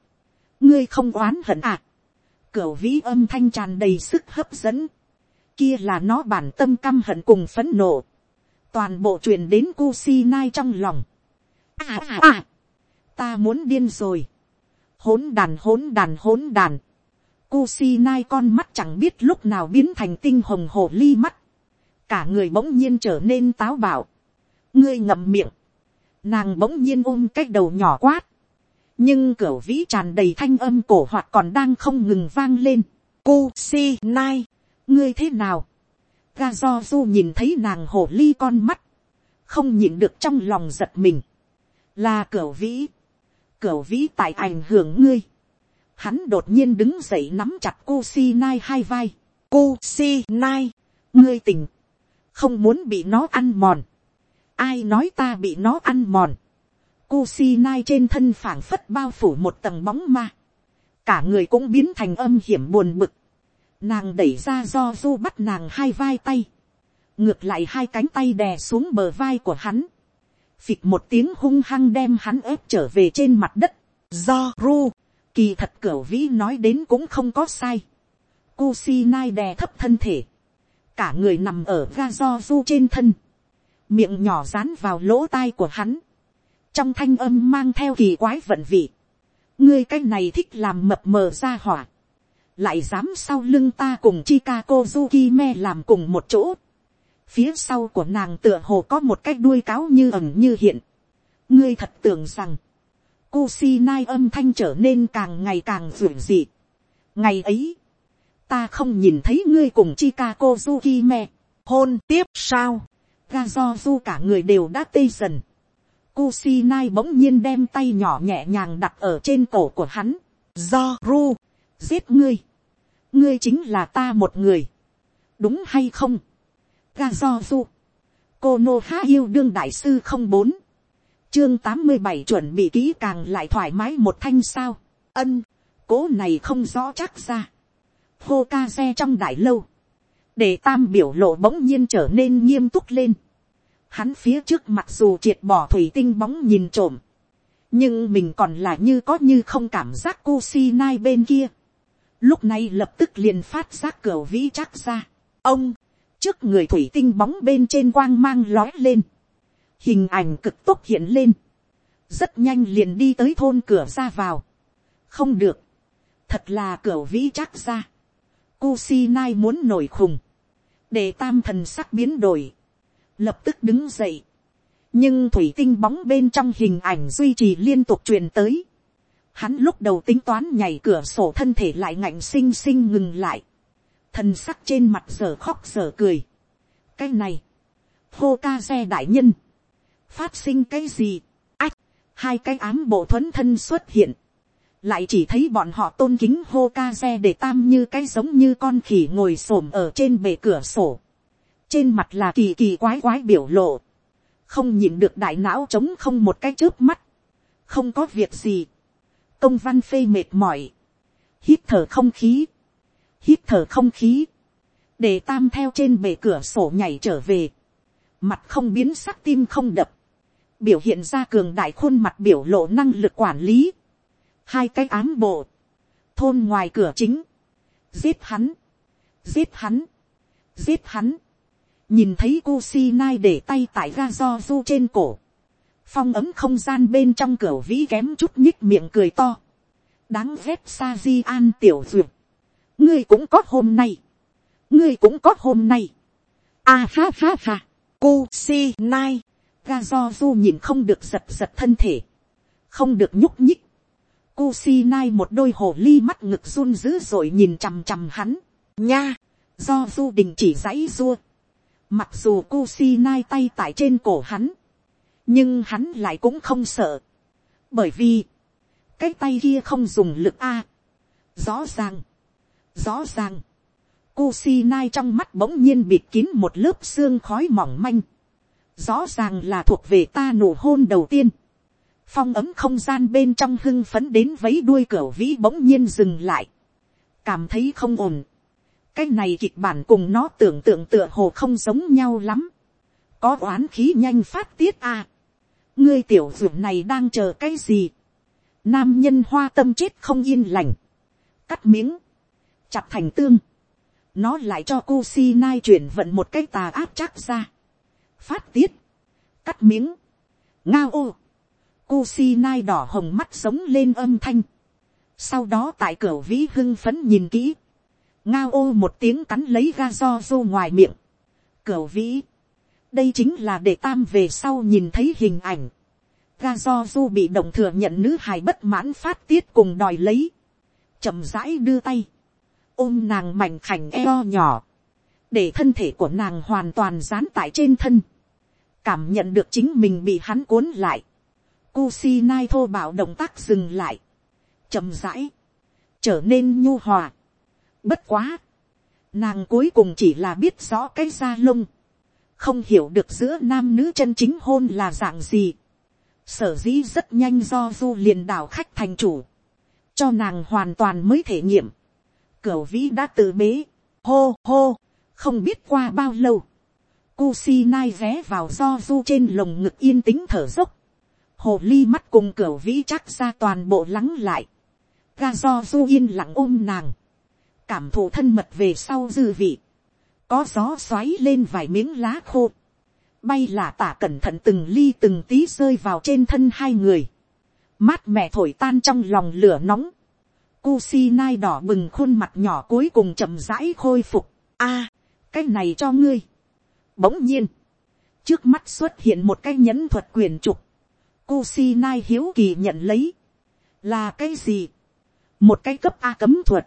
ngươi không oán hận à. Cửu vĩ âm thanh tràn đầy sức hấp dẫn, kia là nó bản tâm căm hận cùng phấn nộ, toàn bộ truyền đến Kusinai trong lòng. À à à, ta muốn điên rồi, hỗn đàn hỗn đàn hỗn đàn, Kusinai con mắt chẳng biết lúc nào biến thành tinh hồng hồ ly mắt, cả người bỗng nhiên trở nên táo bạo, ngươi ngậm miệng, nàng bỗng nhiên ôm cái đầu nhỏ quát, nhưng cửa vĩ tràn đầy thanh âm cổ hoạt còn đang không ngừng vang lên. Cô si nai, ngươi thế nào, ga do du nhìn thấy nàng hổ ly con mắt, không nhịn được trong lòng giật mình, là cửa vĩ, cửa vĩ tại ảnh hưởng ngươi, hắn đột nhiên đứng dậy nắm chặt cô si nai hai vai, cô si nai, ngươi tình, không muốn bị nó ăn mòn, ai nói ta bị nó ăn mòn. Kusinai trên thân phảng phất bao phủ một tầng bóng ma. Cả người cũng biến thành âm hiểm buồn bực. Nàng đẩy ra do du bắt nàng hai vai tay. Ngược lại hai cánh tay đè xuống bờ vai của hắn. Phịch một tiếng hung hăng đem hắn ép trở về trên mặt đất. Do ru. Kỳ thật cửa vĩ nói đến cũng không có sai. Kusinai đè thấp thân thể. Cả người nằm ở ga do du trên thân miệng nhỏ dán vào lỗ tai của hắn, trong thanh âm mang theo kỳ quái vận vị, ngươi cái này thích làm mập mờ ra hỏa, lại dám sau lưng ta cùng Chika Zuki me làm cùng một chỗ. Phía sau của nàng tựa hồ có một cái đuôi cáo như ẩn như hiện. ngươi thật tưởng rằng, Kusinai âm thanh trở nên càng ngày càng ruộng dị. ngày ấy, ta không nhìn thấy ngươi cùng Chika Kozuki mẹ hôn tiếp sao, ga do du cả người đều đã tê dần. Kusinai bỗng nhiên đem tay nhỏ nhẹ nhàng đặt ở trên cổ của hắn. Do ru, giết ngươi. Ngươi chính là ta một người. Đúng hay không? Ga do du. Cô Nô Há yêu đương đại sư không bốn. Chương tám mươi bảy chuẩn bị kỹ càng lại thoải mái một thanh sao. Ân, cố này không rõ chắc ra. Hô ca xe trong đại lâu. Để tam biểu lộ bỗng nhiên trở nên nghiêm túc lên hắn phía trước mặc dù triệt bỏ thủy tinh bóng nhìn trộm, nhưng mình còn là như có như không cảm giác cô si nai bên kia. Lúc này lập tức liền phát giác cửa vĩ chắc ra. Ông, trước người thủy tinh bóng bên trên quang mang lói lên. Hình ảnh cực tốc hiện lên. Rất nhanh liền đi tới thôn cửa ra vào. Không được. Thật là cửa vĩ chắc ra. Kusinai muốn nổi khùng. Để tam thần sắc biến đổi lập tức đứng dậy. nhưng thủy tinh bóng bên trong hình ảnh duy trì liên tục truyền tới. hắn lúc đầu tính toán nhảy cửa sổ thân thể lại ngạnh xinh xinh ngừng lại. thần sắc trên mặt giờ khóc giờ cười. cái này, hô ca xe đại nhân, phát sinh cái gì, ách, hai cái ám bộ thuấn thân xuất hiện, lại chỉ thấy bọn họ tôn kính hô ca xe để tam như cái giống như con khỉ ngồi s ổ m ở trên bề cửa sổ, trên mặt là kỳ kỳ quái quái biểu lộ, không nhìn được đại não trống không một cái trước mắt, không có việc gì, công văn phê mệt mỏi, hít thở không khí, hít thở không khí, để tam theo trên bề cửa sổ nhảy trở về, mặt không biến sắc tim không đập, biểu hiện ra cường đại khuôn mặt biểu lộ năng lực quản lý, hai cái ám bộ, thôn ngoài cửa chính, giết hắn, giết hắn, giết hắn, nhìn thấy cô si nai để tay tại ga do du trên cổ, phong ấm không gian bên trong cửa vĩ kém chút nhích miệng cười to, đáng ghét sa di an tiểu duyệt, ngươi cũng có hôm nay, ngươi cũng có hôm nay, a ha ha ha, cô si nai, ga do du nhìn không được giật giật thân thể, không được nhúc nhích, cô si nai một đôi hồ ly mắt ngực run dữ rồi nhìn chằm chằm hắn, nha, do du đình chỉ dãy rua. Mặc dù Kusinai tay tại trên cổ hắn. Nhưng hắn lại cũng không sợ. Bởi vì. Cái tay kia không dùng lực A. Rõ ràng. Rõ ràng. Kusinai trong mắt bỗng nhiên bịt kín một lớp xương khói mỏng manh. Rõ ràng là thuộc về ta nụ hôn đầu tiên. Phong ấm không gian bên trong hưng phấn đến vấy đuôi cửa vĩ bỗng nhiên dừng lại. Cảm thấy không ổn cái này kịch bản cùng nó tưởng tượng tựa hồ không giống nhau lắm. có oán khí nhanh phát tiết à. ngươi tiểu dưỡng này đang chờ cái gì. nam nhân hoa tâm chết không yên lành. cắt miếng. chặt thành tương. nó lại cho cô si nai chuyển vận một cái tà áp chắc ra. phát tiết. cắt miếng. ngao ô cô si nai đỏ hồng mắt sống lên âm thanh. sau đó tại cửa vĩ hưng phấn nhìn kỹ. Ngao ô một tiếng cắn lấy ga do du ngoài miệng, cửa vĩ, đây chính là để tam về sau nhìn thấy hình ảnh, ga do du bị động thừa nhận nữ hài bất mãn phát tiết cùng đòi lấy, chậm rãi đưa tay, ôm nàng mảnh khảnh eo nhỏ, để thân thể của nàng hoàn toàn dán tại trên thân, cảm nhận được chính mình bị hắn cuốn lại, Kusinai thô bạo động tác dừng lại, chậm rãi, trở nên nhu hòa, Bất quá. Nàng cuối cùng chỉ là biết rõ cái da lông. Không hiểu được giữa nam nữ chân chính hôn là dạng gì. Sở dĩ rất nhanh do du liền đảo khách thành chủ. Cho nàng hoàn toàn mới thể nghiệm. Cửu vĩ đã tự bế. Hô hô. Không biết qua bao lâu. Kusinai ghé vào do du trên lồng ngực yên tĩnh thở dốc. Hồ ly mắt cùng cửa vĩ chắc ra toàn bộ lắng lại. Ga do du yên lặng ôm nàng cảm thụ thân mật về sau dư vị, có gió xoáy lên vài miếng lá khô, bay là tả cẩn thận từng ly từng tí rơi vào trên thân hai người, mát mẹ thổi tan trong lòng lửa nóng, Kusinai đỏ bừng khuôn mặt nhỏ cuối cùng chậm rãi khôi phục. a, cái này cho ngươi. bỗng nhiên, trước mắt xuất hiện một cái nhẫn thuật quyền trục. Kusinai hiếu kỳ nhận lấy. là cái gì. một cái cấp a cấm thuật.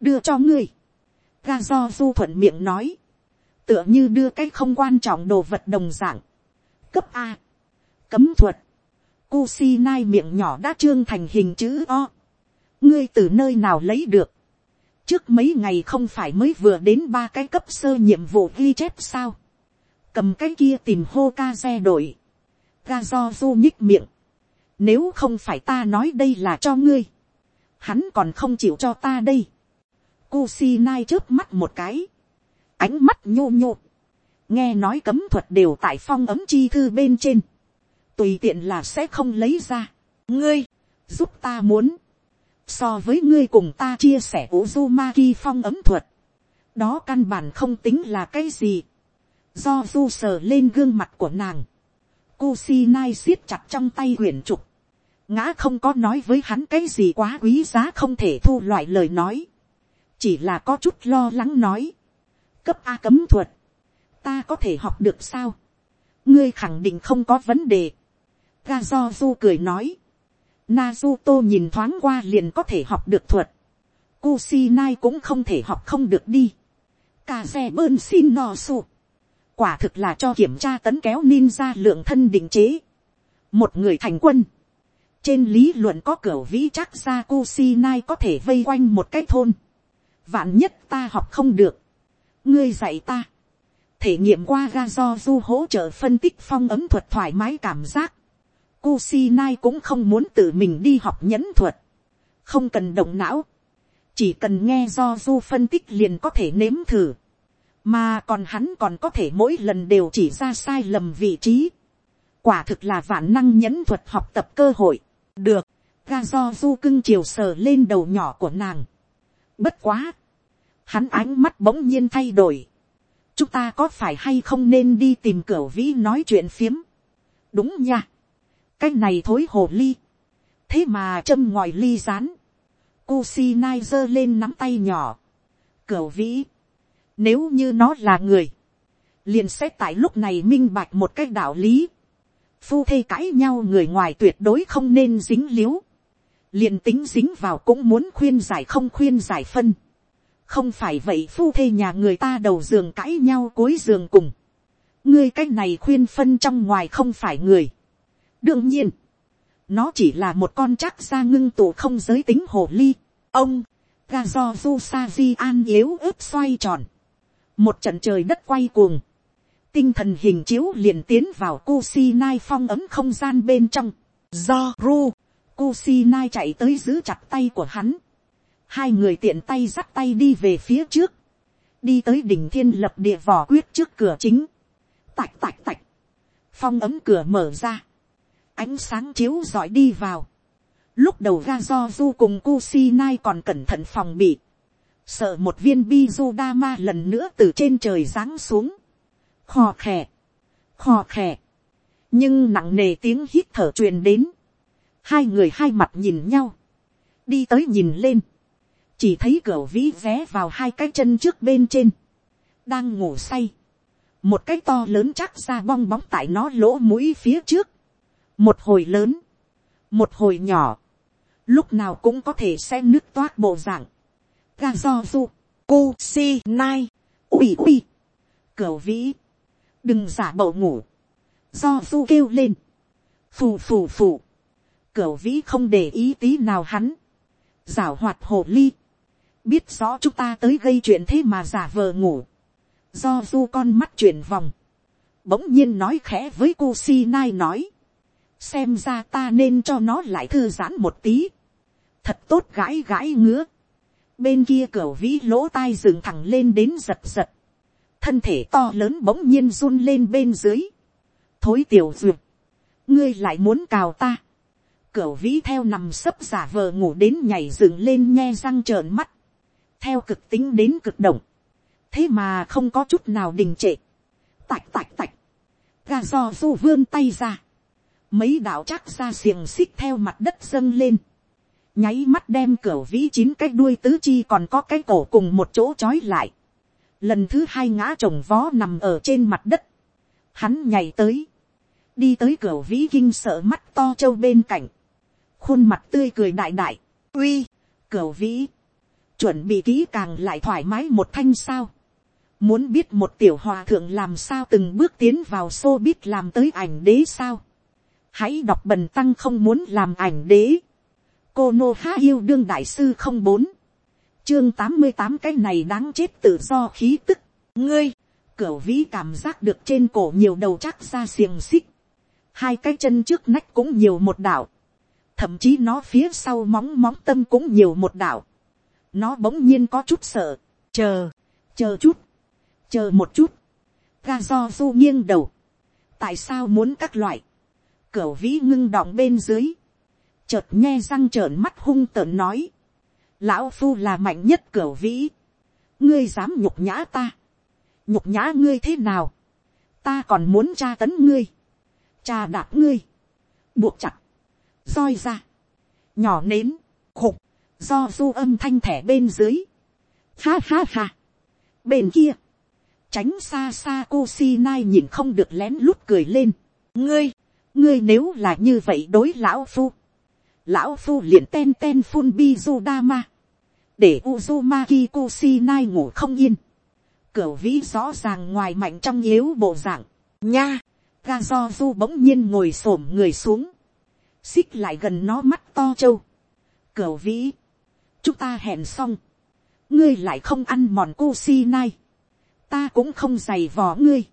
đưa cho ngươi. ga do du thuận miệng nói. tựa như đưa cái không quan trọng đồ vật đồng dạng. cấp a. cấm thuật. Kusinai miệng nhỏ đã trương thành hình chữ O ngươi từ nơi nào lấy được, trước mấy ngày không phải mới vừa đến ba cái cấp sơ nhiệm vụ ghi chép sao, cầm cái kia tìm hô ca xe đổi, ga do du nhích miệng, nếu không phải ta nói đây là cho ngươi, hắn còn không chịu cho ta đây, Kusi nai trước mắt một cái, ánh mắt nhô nhô, nghe nói cấm thuật đều tại phong ấm chi thư bên trên, tùy tiện là sẽ không lấy ra, ngươi, giúp ta muốn, so với ngươi cùng ta chia sẻ Uzumaki phong ấm thuật, đó căn bản không tính là cái gì, do du sờ lên gương mặt của nàng, Kusinai siết chặt trong tay quyển trục, ngã không có nói với hắn cái gì quá quý giá không thể thu loại lời nói, chỉ là có chút lo lắng nói, cấp a cấm thuật, ta có thể học được sao, ngươi khẳng định không có vấn đề, Gazozu cười nói, Naruto nhìn thoáng qua liền có thể học được thuật. Kusinai cũng không thể học không được đi. Cà xe bơn xin no sụp. Quả thực là cho kiểm tra tấn kéo ninja lượng thân định chế. Một người thành quân. Trên lý luận có cửa vĩ chắc ra Kusinai có thể vây quanh một cái thôn. Vạn nhất ta học không được. Ngươi dạy ta. Thể nghiệm qua ga do du hỗ trợ phân tích phong ấm thuật thoải mái cảm giác Kusinai cũng không muốn tự mình đi học nhẫn thuật. Không cần động não. Chỉ cần nghe do du phân tích liền có thể nếm thử. Mà còn hắn còn có thể mỗi lần đều chỉ ra sai lầm vị trí. Quả thực là vạn năng nhẫn thuật học tập cơ hội. Được. Ga do du cưng chiều sờ lên đầu nhỏ của nàng. Bất quá. Hắn ánh mắt bỗng nhiên thay đổi. Chúng ta có phải hay không nên đi tìm cửa vĩ nói chuyện phiếm. Đúng nha cái này thối hồ ly, thế mà châm ngoài ly rán, Kusinai giơ lên nắm tay nhỏ, cửu vĩ, nếu như nó là người, liền sẽ tại lúc này minh bạch một cái đạo lý, phu thê cãi nhau người ngoài tuyệt đối không nên dính líu. liền tính dính vào cũng muốn khuyên giải không khuyên giải phân, không phải vậy phu thê nhà người ta đầu giường cãi nhau cối giường cùng, ngươi cái này khuyên phân trong ngoài không phải người, đương nhiên, nó chỉ là một con chắc ra ngưng tụ không giới tính hồ ly. ông, ga do du sa di an yếu ớt xoay tròn, một trận trời đất quay cuồng, tinh thần hình chiếu liền tiến vào Kusinai phong ấm không gian bên trong. Do ru, Kusinai chạy tới giữ chặt tay của hắn. Hai người tiện tay dắt tay đi về phía trước. Đi tới đỉnh thiên lập địa vỏ quyết trước cửa chính. Tạch tạch tạch. Phong ấm cửa mở ra ánh sáng chiếu rọi đi vào. Lúc đầu ga do du cùng Kusinai còn cẩn thận phòng bị. Sợ một viên bi du dama lần nữa từ trên trời giáng xuống. Khò khè. Khò khè. Nhưng nặng nề tiếng hít thở truyền đến. Hai người hai mặt nhìn nhau. Đi tới nhìn lên. Chỉ thấy cửa vĩ vé vào hai cái chân trước bên trên. Đang ngủ say. Một cái to lớn chắc ra bong bóng tại nó lỗ mũi phía trước một hồi lớn, một hồi nhỏ, lúc nào cũng có thể xem nước toát bộ dạng, ga do du, cu si nai, ui ui, cờ vĩ, đừng giả bậu ngủ, do du kêu lên, phù phù phù, cờ vĩ không để ý tí nào hắn, rảo hoạt hồ ly, biết rõ chúng ta tới gây chuyện thế mà giả vờ ngủ, do du con mắt chuyển vòng, bỗng nhiên nói khẽ với cô si nai nói, xem ra ta nên cho nó lại thư giãn một tí, thật tốt gãi gãi ngứa, bên kia cửa vĩ lỗ tai dựng thẳng lên đến giật giật, thân thể to lớn bỗng nhiên run lên bên dưới, thối tiểu duyệt, ngươi lại muốn cào ta, cửa vĩ theo nằm sấp giả vờ ngủ đến nhảy dựng lên nghe răng trợn mắt, theo cực tính đến cực động, thế mà không có chút nào đình trệ, tạch tạch tạch, ga do du vươn tay ra, mấy đạo chắc ra xiềng xích theo mặt đất dâng lên, nháy mắt đem cửa vĩ chín cái đuôi tứ chi còn có cái cổ cùng một chỗ trói lại. lần thứ hai ngã trồng vó nằm ở trên mặt đất. hắn nhảy tới, đi tới cửa vĩ kinh sợ mắt to trâu bên cạnh, khuôn mặt tươi cười đại đại, uy, cửa vĩ, chuẩn bị kỹ càng lại thoải mái một thanh sao. Muốn biết một tiểu hòa thượng làm sao từng bước tiến vào xô biết làm tới ảnh đế sao. Hãy đọc bần tăng không muốn làm ảnh đế. Cô Nô Há yêu đương đại sư không bốn. Chương tám mươi tám cái này đáng chết tự do khí tức. Ngươi, cửu vĩ cảm giác được trên cổ nhiều đầu chắc ra xiềng xích. Hai cái chân trước nách cũng nhiều một đảo. Thậm chí nó phía sau móng móng tâm cũng nhiều một đảo nó bỗng nhiên có chút sợ, chờ, chờ chút, chờ một chút, ga do du nghiêng đầu, tại sao muốn các loại, cửa vĩ ngưng đọng bên dưới, chợt nghe răng trợn mắt hung tợn nói, lão phu là mạnh nhất cửa vĩ, ngươi dám nhục nhã ta, nhục nhã ngươi thế nào, ta còn muốn tra tấn ngươi, tra đạp ngươi, buộc chặt, roi ra, nhỏ nến, khục, do du âm thanh thẻ bên dưới. Ha ha ha. Bên kia, tránh xa xa cô si nai nhìn không được lén lút cười lên. ngươi, ngươi nếu là như vậy đối lão phu lão phu liền ten ten phun bi du ma để uzumaki cô si nai ngủ không yên. cửa vĩ rõ ràng ngoài mạnh trong yếu bộ dạng. nha, ga do du bỗng nhiên ngồi s người xuống. xích lại gần nó mắt to trâu. cửa vĩ chúng ta hẹn xong, ngươi lại không ăn mòn cô si nai, ta cũng không giày vò ngươi,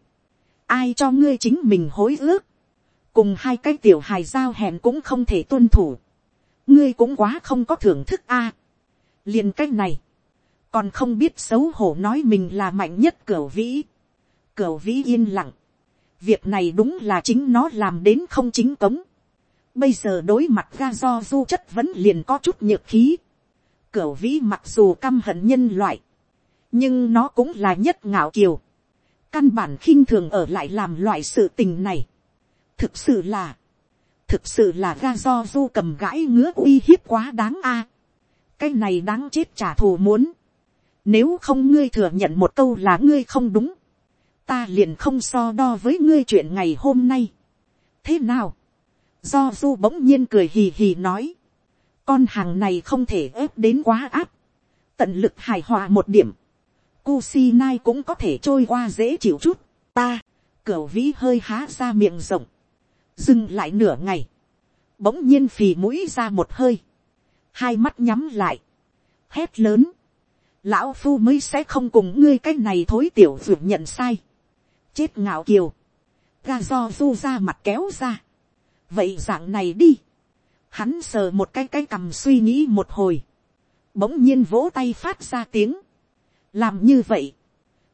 ai cho ngươi chính mình hối ước, cùng hai cái tiểu hài giao hẹn cũng không thể tuân thủ, ngươi cũng quá không có thưởng thức a, liền cái này, còn không biết xấu hổ nói mình là mạnh nhất cửa vĩ, cửa vĩ yên lặng, việc này đúng là chính nó làm đến không chính cống, bây giờ đối mặt ga do du chất vẫn liền có chút nhược khí, cửa vĩ mặc dù căm hận nhân loại. Nhưng nó cũng là nhất ngạo kiều. Căn bản khinh thường ở lại làm loại sự tình này. Thực sự là. Thực sự là ga do du cầm gãi ngứa uy hiếp quá đáng a. Cái này đáng chết trả thù muốn. Nếu không ngươi thừa nhận một câu là ngươi không đúng. Ta liền không so đo với ngươi chuyện ngày hôm nay. Thế nào? Do du bỗng nhiên cười hì hì nói con hàng này không thể ép đến quá áp, tận lực hài hòa một điểm, Kusinai cũng có thể trôi qua dễ chịu chút, ta, cửa vĩ hơi há ra miệng rộng, dừng lại nửa ngày, bỗng nhiên phì mũi ra một hơi, hai mắt nhắm lại, hét lớn, lão phu mới sẽ không cùng ngươi cái này thối tiểu vượt nhận sai, chết ngạo kiều, ga do du ra mặt kéo ra, vậy dạng này đi, Hắn sờ một cái cái cầm suy nghĩ một hồi. Bỗng nhiên vỗ tay phát ra tiếng. Làm như vậy.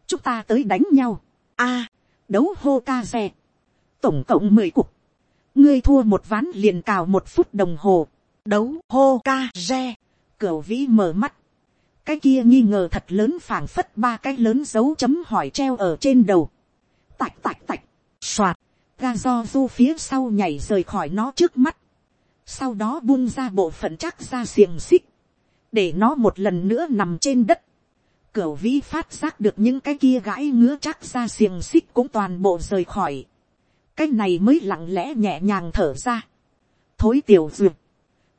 Chúng ta tới đánh nhau. a đấu hô ca xe. Tổng cộng mười cục. Ngươi thua một ván liền cào một phút đồng hồ. Đấu hô ca re Cửu vĩ mở mắt. Cái kia nghi ngờ thật lớn phảng phất ba cái lớn dấu chấm hỏi treo ở trên đầu. Tạch tạch tạch. soạt, Ga do du phía sau nhảy rời khỏi nó trước mắt sau đó buông ra bộ phận chắc ra xiềng xích, để nó một lần nữa nằm trên đất. Cửu vĩ phát giác được những cái kia gãi ngứa chắc ra xiềng xích cũng toàn bộ rời khỏi cái này mới lặng lẽ nhẹ nhàng thở ra. thối tiểu duyệt,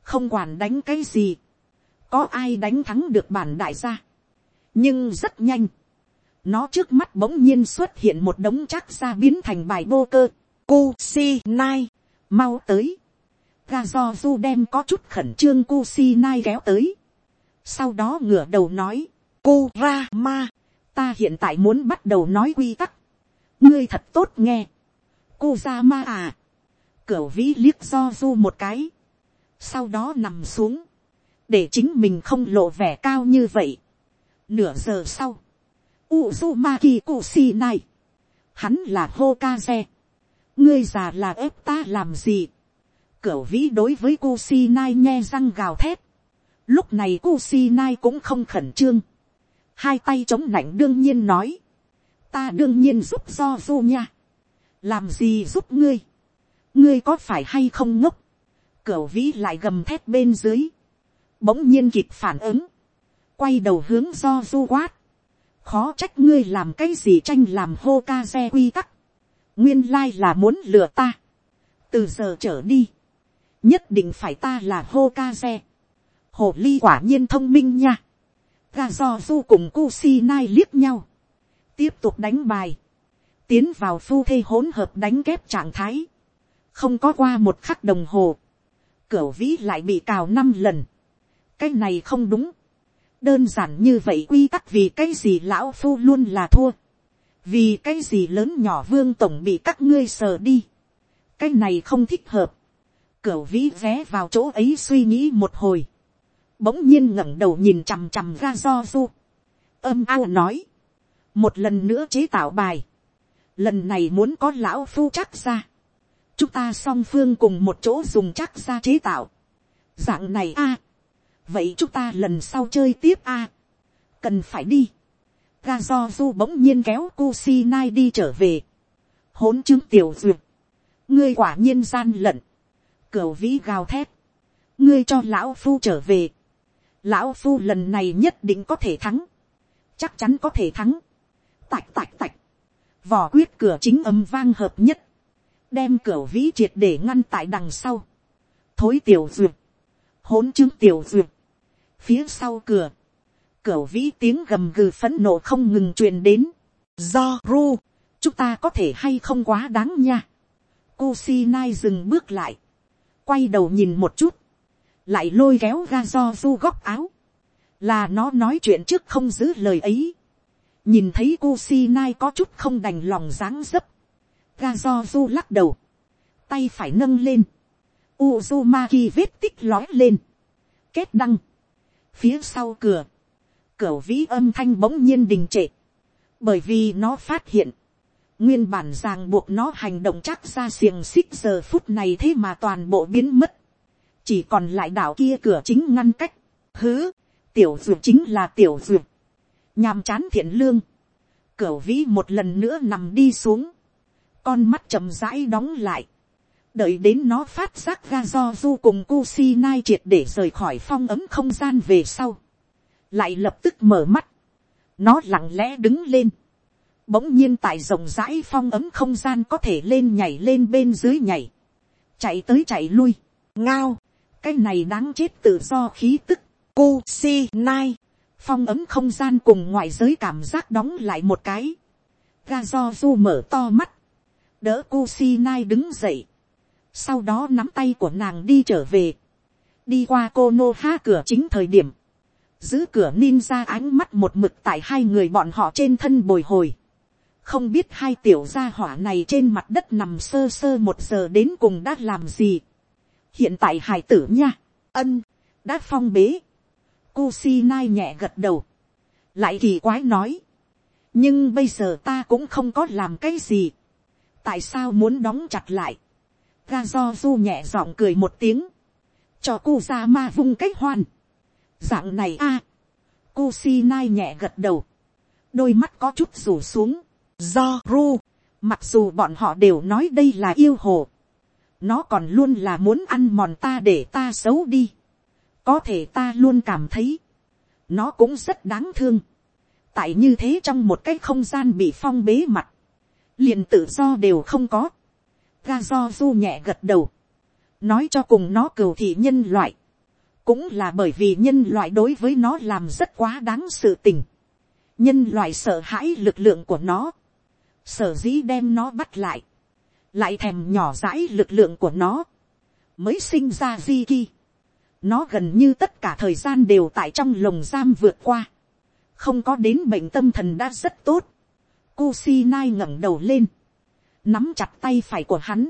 không quản đánh cái gì, có ai đánh thắng được bản đại gia. nhưng rất nhanh, nó trước mắt bỗng nhiên xuất hiện một đống chắc ra biến thành bài bô cơ. Cu si nai, mau tới ga do du đem có chút khẩn trương cu si nai kéo tới. Sau đó ngửa đầu nói, cu ra ma ta hiện tại muốn bắt đầu nói quy tắc. Ngươi thật tốt nghe. Kuzama à. Cửu vĩ liếc do du một cái. Sau đó nằm xuống. Để chính mình không lộ vẻ cao như vậy. Nửa giờ sau. Uzumaki Kusinai. Hắn là Hokage. Ngươi già là ép ta làm gì Cửu vĩ đối với Kusinai nghe răng gào thét. Lúc này Kusinai cũng không khẩn trương. Hai tay chống nảnh đương nhiên nói. Ta đương nhiên giúp do du nha. Làm gì giúp ngươi? Ngươi có phải hay không ngốc? Cửu vĩ lại gầm thét bên dưới. bỗng nhiên kịp phản ứng, quay đầu hướng do du quát, khó trách ngươi làm cái gì tranh làm hô ca xe quy tắc, nguyên lai là muốn lừa ta, từ giờ trở đi, nhất định phải ta là hô ca xe, hồ ly quả nhiên thông minh nha, ga do du cùng cu si nai liếc nhau, tiếp tục đánh bài, tiến vào phu thê hỗn hợp đánh kép trạng thái, không có qua một khắc đồng hồ, cửa vĩ lại bị cào năm lần, cái này không đúng, đơn giản như vậy quy tắc vì cái gì lão phu luôn là thua, vì cái gì lớn nhỏ vương tổng bị các ngươi sờ đi, cái này không thích hợp, cửa vĩ vé vào chỗ ấy suy nghĩ một hồi, bỗng nhiên ngẩng đầu nhìn chằm chằm ra do du, âm ao nói, một lần nữa chế tạo bài, lần này muốn có lão phu chắc ra, chúng ta song phương cùng một chỗ dùng chắc ra chế tạo, dạng này a, vậy chúng ta lần sau chơi tiếp a, cần phải đi, ga do du bỗng nhiên kéo Kusi nai đi trở về, hỗn chứng tiểu duyệt, ngươi quả nhiên gian lận, cửu vĩ gào thét, ngươi cho lão phu trở về, lão phu lần này nhất định có thể thắng, chắc chắn có thể thắng, tạch tạch tạch, vỏ quyết cửa chính âm vang hợp nhất, đem cửa vĩ triệt để ngăn tại đằng sau, thối tiểu duyệt, hỗn chứng tiểu duyệt, phía sau cửa, cửa vĩ tiếng gầm gừ phấn nộ không ngừng truyền đến, do ru, chúng ta có thể hay không quá đáng nha, cu si nai dừng bước lại, quay đầu nhìn một chút, lại lôi kéo ga do du góc áo, là nó nói chuyện trước không giữ lời ấy, nhìn thấy Kusinai có chút không đành lòng dáng dấp, ga do du lắc đầu, tay phải nâng lên, Uzumaki vết tích lói lên, kết đăng, phía sau cửa, cửa vĩ âm thanh bỗng nhiên đình trệ, bởi vì nó phát hiện, nguyên bản ràng buộc nó hành động chắc ra xiềng xích giờ phút này thế mà toàn bộ biến mất, chỉ còn lại đảo kia cửa chính ngăn cách, hứ, tiểu duyệt chính là tiểu duyệt, nhàm chán thiện lương, cửa vĩ một lần nữa nằm đi xuống, con mắt chậm rãi đóng lại, đợi đến nó phát giác ga do du cùng cu si nai triệt để rời khỏi phong ấm không gian về sau, lại lập tức mở mắt, nó lặng lẽ đứng lên, bỗng nhiên tại rộng rãi phong ấm không gian có thể lên nhảy lên bên dưới nhảy, chạy tới chạy lui, ngao, cái này đáng chết tự do khí tức, cu si nai, phong ấm không gian cùng ngoại giới cảm giác đóng lại một cái, ga do du mở to mắt, đỡ cu si nai đứng dậy, sau đó nắm tay của nàng đi trở về, đi qua cô nô ha cửa chính thời điểm, giữ cửa ninja ánh mắt một mực tại hai người bọn họ trên thân bồi hồi, không biết hai tiểu gia hỏa này trên mặt đất nằm sơ sơ một giờ đến cùng đã làm gì. hiện tại hải tử nha, ân, đã phong bế, Kusinai nhẹ gật đầu. Lại kỳ quái nói. Nhưng bây giờ ta cũng không có làm cái gì. Tại sao muốn đóng chặt lại? Ga do du nhẹ giọng cười một tiếng. Cho Kusama vung cách hoan. Dạng này a Kusinai nhẹ gật đầu. Đôi mắt có chút rủ xuống. Do ru. Mặc dù bọn họ đều nói đây là yêu hồ. Nó còn luôn là muốn ăn mòn ta để ta xấu đi có thể ta luôn cảm thấy, nó cũng rất đáng thương. tại như thế trong một cái không gian bị phong bế mặt, liền tự do đều không có. ga do du nhẹ gật đầu, nói cho cùng nó cừu thị nhân loại, cũng là bởi vì nhân loại đối với nó làm rất quá đáng sự tình. nhân loại sợ hãi lực lượng của nó, sở dĩ đem nó bắt lại, lại thèm nhỏ dãi lực lượng của nó, mới sinh ra di ki nó gần như tất cả thời gian đều tại trong lồng giam vượt qua. Không có đến bệnh tâm thần đã rất tốt. Kusinai ngẩng đầu lên. Nắm chặt tay phải của hắn.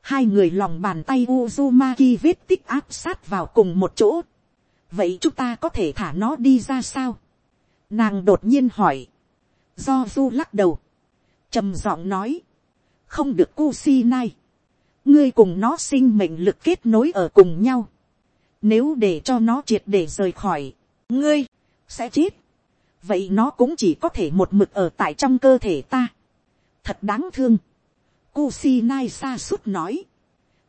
Hai người lòng bàn tay Uzumaki vết tích áp sát vào cùng một chỗ. Vậy chúng ta có thể thả nó đi ra sao? Nàng đột nhiên hỏi. Do Du lắc đầu. trầm giọng nói. Không được Kusinai. Ngươi cùng nó sinh mệnh lực kết nối ở cùng nhau nếu để cho nó triệt để rời khỏi, ngươi, sẽ chết. Vậy nó cũng chỉ có thể một mực ở tại trong cơ thể ta. Thật đáng thương. Kusinai sa sút nói.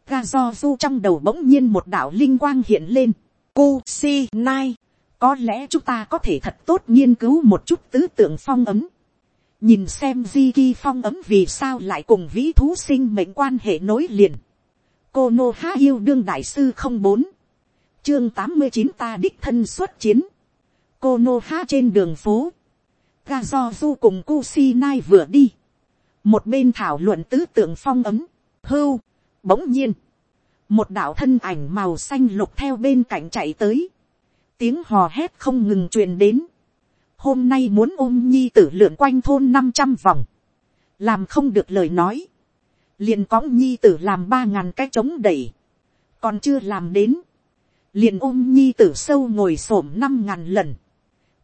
Ga do du trong đầu bỗng nhiên một đạo linh quang hiện lên. Kusinai, có lẽ chúng ta có thể thật tốt nghiên cứu một chút tứ tượng phong ấm. nhìn xem di ki phong ấm vì sao lại cùng vĩ thú sinh mệnh quan hệ nối liền. cô nô há yêu đương đại sư không bốn, chương tám mươi chín ta đích thân xuất chiến. cô nô Ha trên đường phố, ga do du cùng Kusinai vừa đi. một bên thảo luận tứ tượng phong ấm, hưu, bỗng nhiên, một đạo thân ảnh màu xanh lục theo bên cạnh chạy tới, tiếng hò hét không ngừng truyền đến, hôm nay muốn ôm nhi tử lượn quanh thôn năm trăm vòng, làm không được lời nói, liền cõng nhi tử làm ba ngàn cái chống đẩy, còn chưa làm đến, liền ôm nhi tử sâu ngồi s ổ m năm ngàn lần,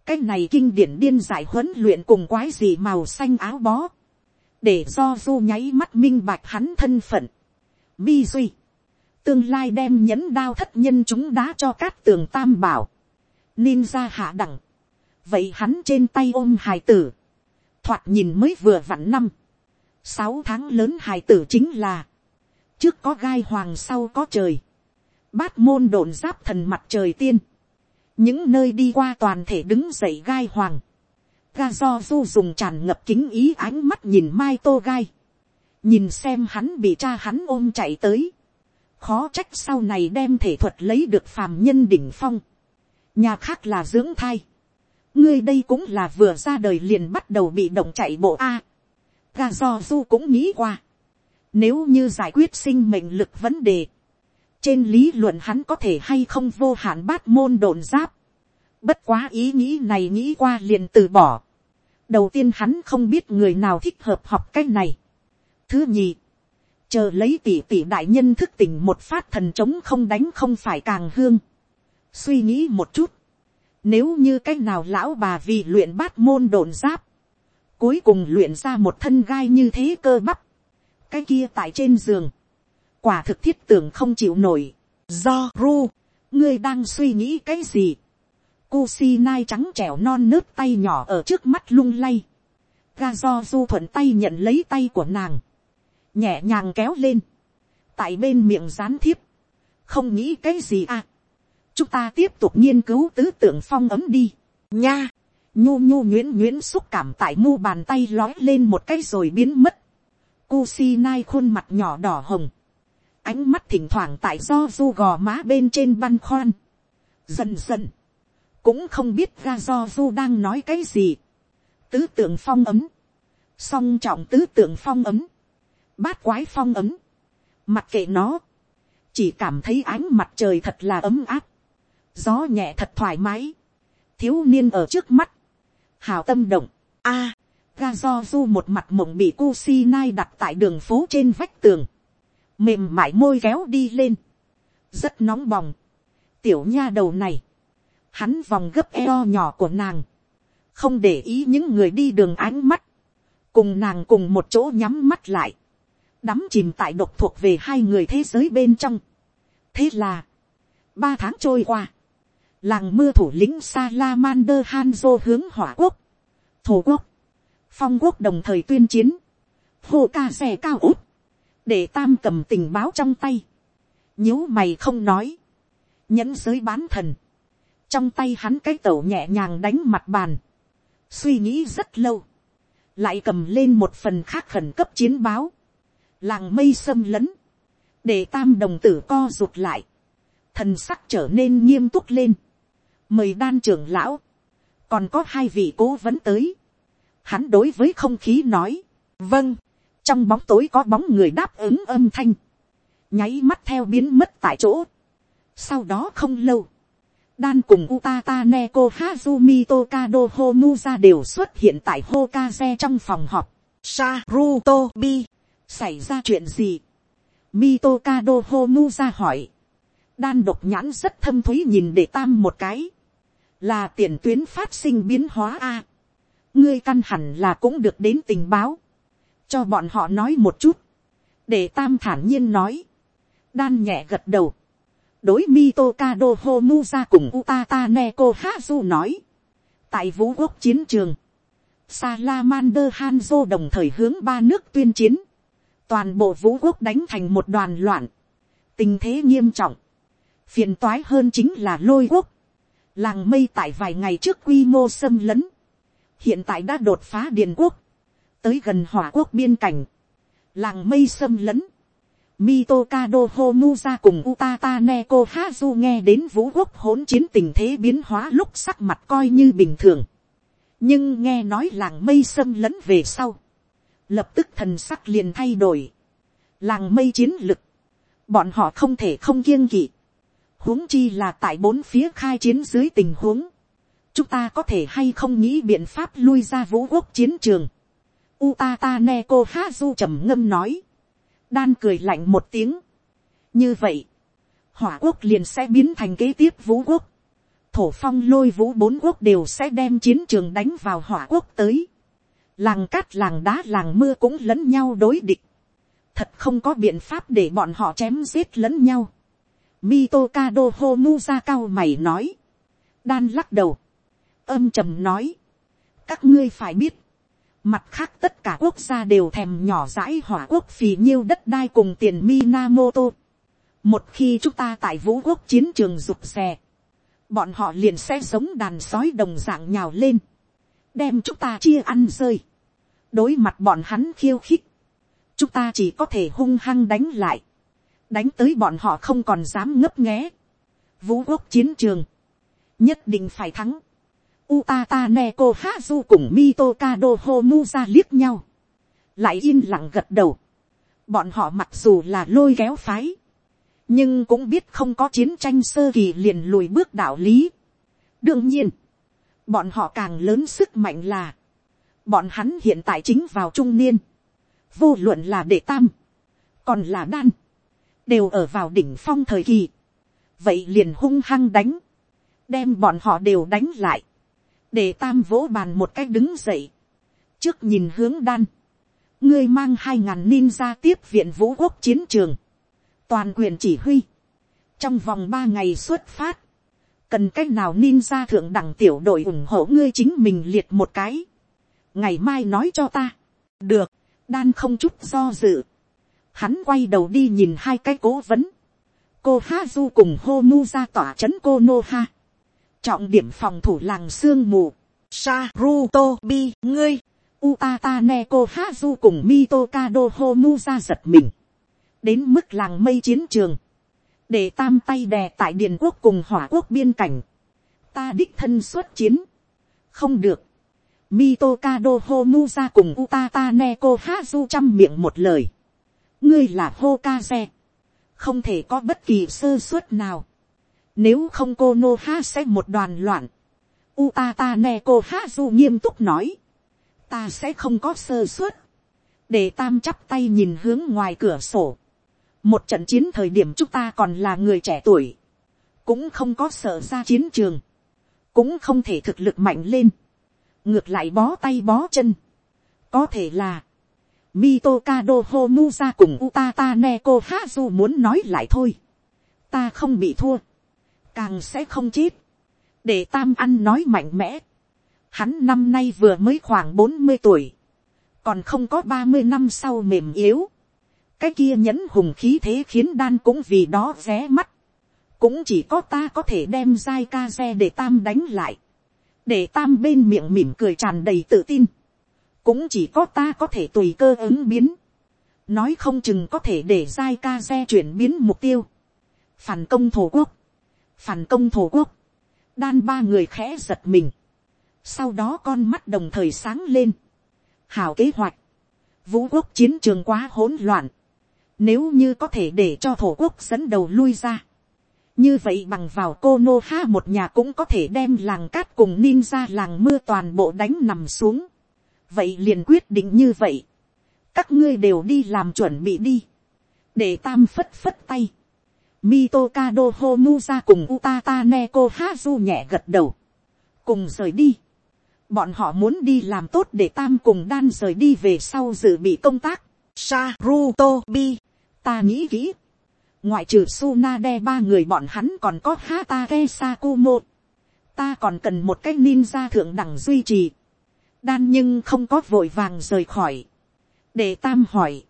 cái này kinh điển điên giải huấn luyện cùng quái gì màu xanh áo bó, để do du nháy mắt minh bạch hắn thân phận, mi duy, tương lai đem nhẫn đao thất nhân chúng đá cho cát tường tam bảo, ninja hạ đẳng, vậy hắn trên tay ôm hài tử, thoạt nhìn mới vừa vặn năm, sáu tháng lớn hài tử chính là, trước có gai hoàng sau có trời, bát môn đồn giáp thần mặt trời tiên, những nơi đi qua toàn thể đứng dậy gai hoàng, ga do du dùng tràn ngập kính ý ánh mắt nhìn mai tô gai, nhìn xem hắn bị cha hắn ôm chạy tới, khó trách sau này đem thể thuật lấy được phàm nhân đỉnh phong, nhà khác là dưỡng thai, ngươi đây cũng là vừa ra đời liền bắt đầu bị động chạy bộ a, ga do du cũng nghĩ qua, nếu như giải quyết sinh mệnh lực vấn đề, trên lý luận hắn có thể hay không vô hạn bát môn đồn giáp, bất quá ý nghĩ này nghĩ qua liền từ bỏ, đầu tiên hắn không biết người nào thích hợp học cái này, thứ nhì, chờ lấy tỷ tỷ đại nhân thức tỉnh một phát thần trống không đánh không phải càng hương. suy nghĩ một chút, nếu như cái nào lão bà vì luyện bát môn đồn giáp, cuối cùng luyện ra một thân gai như thế cơ bắp, cái kia tại trên giường, quả thực thiết tưởng không chịu nổi, do ru, ngươi đang suy nghĩ cái gì, Kusi nai trắng trẻo non nớt tay nhỏ ở trước mắt lung lay. Ga do du thuận tay nhận lấy tay của nàng. Nhẹ nhàng kéo lên, tại bên miệng gián thiếp, không nghĩ cái gì à. chúng ta tiếp tục nghiên cứu tứ tượng phong ấm đi, nha, nhu nhu nguyễn nguyễn xúc cảm tại mu bàn tay lói lên một cái rồi biến mất, Kusi nai khuôn mặt nhỏ đỏ hồng, ánh mắt thỉnh thoảng tại do du gò má bên trên băn khoăn, dần dần, cũng không biết ga do du đang nói cái gì, tứ tượng phong ấm, song trọng tứ tượng phong ấm, bát quái phong ấm, mặc kệ nó, chỉ cảm thấy ánh mặt trời thật là ấm áp, gió nhẹ thật thoải mái, thiếu niên ở trước mắt, hào tâm động, a, ga do du một mặt mộng bị cu si nai đặt tại đường phố trên vách tường, mềm mại môi kéo đi lên, rất nóng bỏng. Tiểu nha đầu này, hắn vòng gấp eo nhỏ của nàng, không để ý những người đi đường ánh mắt, cùng nàng cùng một chỗ nhắm mắt lại, đắm chìm tại độc thuộc về hai người thế giới bên trong. thế là, ba tháng trôi qua, làng mưa thủ lĩnh Salamander Hanzo hướng hỏa quốc, thổ quốc, phong quốc đồng thời tuyên chiến, hô ca xe cao út, để tam cầm tình báo trong tay, nhíu mày không nói, nhẫn giới bán thần, trong tay hắn cái tẩu nhẹ nhàng đánh mặt bàn, suy nghĩ rất lâu, lại cầm lên một phần khác khẩn cấp chiến báo, làng mây xâm lấn, để tam đồng tử co rụt lại, thần sắc trở nên nghiêm túc lên, mời đan trưởng lão, còn có hai vị cố vấn tới, hắn đối với không khí nói, vâng, trong bóng tối có bóng người đáp ứng âm thanh, nháy mắt theo biến mất tại chỗ. sau đó không lâu, đan cùng Utata Neko Hazumi Tokado Homuza đều xuất hiện tại Hokaze trong phòng họp. Sarutobi xảy ra chuyện gì, Mitokado Homuza hỏi, đan độc nhãn rất thâm thúy nhìn để tam một cái, là tiền tuyến phát sinh biến hóa a, ngươi căn hẳn là cũng được đến tình báo, cho bọn họ nói một chút, để tam thản nhiên nói, đan nhẹ gật đầu, đối Mitokado Homu ra cùng Utata Neko Hazu nói, tại vũ quốc chiến trường, Salamander Hanzo đồng thời hướng ba nước tuyên chiến. Toàn bộ vũ quốc đánh thành một đoàn loạn, tình thế nghiêm trọng, phiền toái hơn chính là lôi quốc, làng mây tại vài ngày trước quy mô xâm lấn, hiện tại đã đột phá điền quốc, tới gần hỏa quốc biên cảnh, làng mây xâm lấn, Mitokado Homuza cùng Utata Neko Hazu nghe đến vũ quốc hỗn chiến tình thế biến hóa lúc sắc mặt coi như bình thường. Nhưng nghe nói làng mây xâm lấn về sau. Lập tức thần sắc liền thay đổi. Làng mây chiến lực. Bọn họ không thể không kiêng kỵ. huống chi là tại bốn phía khai chiến dưới tình huống. Chúng ta có thể hay không nghĩ biện pháp lui ra vũ quốc chiến trường. Utata Neko Hazu trầm ngâm nói đan cười lạnh một tiếng. như vậy, hỏa quốc liền sẽ biến thành kế tiếp vũ quốc. thổ phong lôi vũ bốn quốc đều sẽ đem chiến trường đánh vào hỏa quốc tới. làng cát làng đá làng mưa cũng lẫn nhau đối địch. thật không có biện pháp để bọn họ chém giết lẫn nhau. Mitokado Homuza cao mày nói. Đan lắc đầu. Âm trầm nói. Các ngươi phải biết. Mặt khác tất cả quốc gia đều thèm nhỏ dãi hỏa quốc phì nhiêu đất đai cùng tiền Minamoto. Một khi chúng ta tại vũ quốc chiến trường rụt rè, bọn họ liền sẽ giống đàn sói đồng dạng nhào lên, đem chúng ta chia ăn rơi. Đối mặt bọn hắn khiêu khích, chúng ta chỉ có thể hung hăng đánh lại, đánh tới bọn họ không còn dám ngấp nghé. Vũ quốc chiến trường, nhất định phải thắng. Utata Neko Hazu cùng Mitokado Homuza liếc nhau. Lại yên lặng gật đầu. Bọn họ mặc dù là lôi kéo phái. Nhưng cũng biết không có chiến tranh sơ kỳ liền lùi bước đạo lý. Đương nhiên. Bọn họ càng lớn sức mạnh là. Bọn hắn hiện tại chính vào trung niên. Vô luận là đệ tam. Còn là đan. Đều ở vào đỉnh phong thời kỳ. Vậy liền hung hăng đánh. Đem bọn họ đều đánh lại để tam vỗ bàn một cách đứng dậy, trước nhìn hướng đan, ngươi mang hai ngàn ninja tiếp viện vũ quốc chiến trường, toàn quyền chỉ huy, trong vòng ba ngày xuất phát, cần cách nào ninja thượng đẳng tiểu đội ủng hộ ngươi chính mình liệt một cái, ngày mai nói cho ta, được, đan không chút do dự, hắn quay đầu đi nhìn hai cái cố vấn, cô ha du cùng hô mu ra tỏa c h ấ n cô nô ha, trọng điểm phòng thủ làng sương mù, Saruto bi ngươi, Utata Neko Hazu cùng Mitokado Homuza giật mình, đến mức làng mây chiến trường, để tam tay đè tại điền quốc cùng hỏa quốc biên cảnh, ta đích thân xuất chiến, không được, Mitokado Homuza cùng Utata Neko Hazu chăm miệng một lời, ngươi là Hokage, không thể có bất kỳ sơ suất nào, nếu không cô nô ha sẽ một đoàn loạn. utatane cô ha dù nghiêm túc nói. Ta sẽ không có sơ suất. Để tam chắp tay nhìn hướng ngoài cửa sổ. Một trận chiến thời điểm chúng ta còn là người trẻ tuổi. Cũng không có sợ ra chiến trường. Cũng không thể thực lực mạnh lên. Ngược lại bó tay bó chân. Có thể là. Mitokado Homuza cùng utatane cô ha dù muốn nói lại thôi. Ta không bị thua càng sẽ không chết. để tam ăn nói mạnh mẽ. hắn năm nay vừa mới khoảng bốn mươi tuổi, còn không có ba mươi năm sau mềm yếu. cái kia nhẫn hùng khí thế khiến đan cũng vì đó ré mắt. cũng chỉ có ta có thể đem dai ca xe để tam đánh lại. để tam bên miệng mỉm cười tràn đầy tự tin. cũng chỉ có ta có thể tùy cơ ứng biến. nói không chừng có thể để dai ca xe chuyển biến mục tiêu. phản công thổ quốc phản công thổ quốc, đan ba người khẽ giật mình, sau đó con mắt đồng thời sáng lên, Hảo kế hoạch, vũ quốc chiến trường quá hỗn loạn, nếu như có thể để cho thổ quốc dẫn đầu lui ra, như vậy bằng vào cô nô ha một nhà cũng có thể đem làng cát cùng ninja làng mưa toàn bộ đánh nằm xuống, vậy liền quyết định như vậy, các ngươi đều đi làm chuẩn bị đi, để tam phất phất tay, Mitokado Homuza cùng Utata Neko Hazu nhẹ gật đầu. Cùng rời đi. Bọn họ muốn đi làm tốt để tam cùng đan rời đi về sau dự bị công tác. Sarutobi. Ta nghĩ kỹ. Ngoại trừ Tsunade ba người bọn hắn còn có Hatake Sakumo. Ta còn cần một cái ninja thượng đẳng duy trì. Đan nhưng không có vội vàng rời khỏi. Để tam hỏi.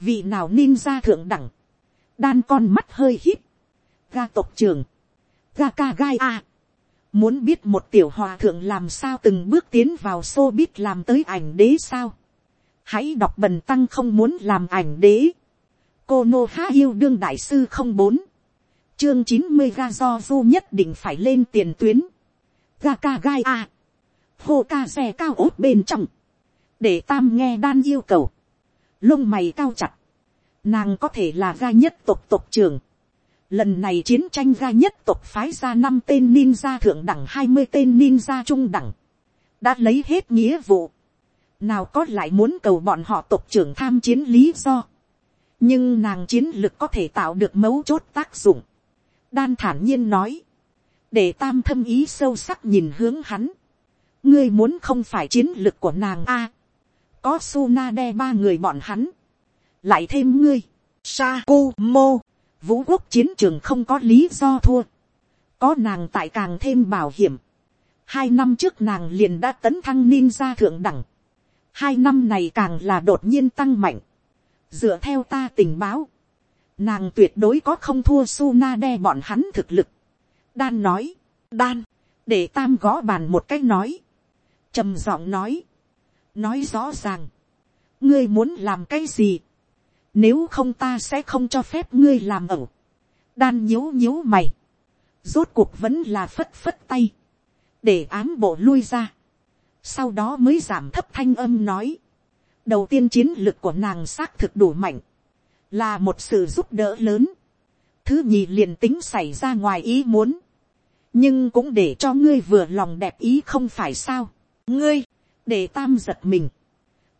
Vị nào ninja thượng đẳng đan con mắt hơi hít, ga tộc trưởng, ga ca gai a, muốn biết một tiểu hòa thượng làm sao từng bước tiến vào xô biết làm tới ảnh đế sao, hãy đọc bần tăng không muốn làm ảnh đế, cô nô há yêu đương đại sư không bốn, chương chín mươi ga do du nhất định phải lên tiền tuyến, ga ca gai a, hô ca xe cao ốt bên trong, để tam nghe đan yêu cầu, lông mày cao chặt, nàng có thể là ga nhất tộc tộc trưởng, lần này chiến tranh ga nhất tộc phái ra năm tên ninja thượng đẳng hai mươi tên ninja trung đẳng, đã lấy hết nghĩa vụ, nào có lại muốn cầu bọn họ tộc trưởng tham chiến lý do, nhưng nàng chiến lực có thể tạo được mấu chốt tác dụng, đan thản nhiên nói, để tam thâm ý sâu sắc nhìn hướng hắn, ngươi muốn không phải chiến lực của nàng a, có su na đe ba người bọn hắn, lại thêm ngươi, sa ku mô, vũ quốc chiến trường không có lý do thua, có nàng tại càng thêm bảo hiểm, hai năm trước nàng liền đã tấn thăng ninja thượng đẳng, hai năm này càng là đột nhiên tăng mạnh, dựa theo ta tình báo, nàng tuyệt đối có không thua su na đe bọn hắn thực lực, đan nói, đan, để tam gõ bàn một cách nói, trầm giọng nói, nói rõ ràng, ngươi muốn làm cái gì, nếu không ta sẽ không cho phép ngươi làm ẩu, đan nhíu nhíu mày, rốt cuộc vẫn là phất phất tay, để ám bộ lui ra, sau đó mới giảm thấp thanh âm nói, đầu tiên chiến lược của nàng xác thực đủ mạnh, là một sự giúp đỡ lớn, thứ nhì liền tính xảy ra ngoài ý muốn, nhưng cũng để cho ngươi vừa lòng đẹp ý không phải sao, ngươi, để tam giật mình,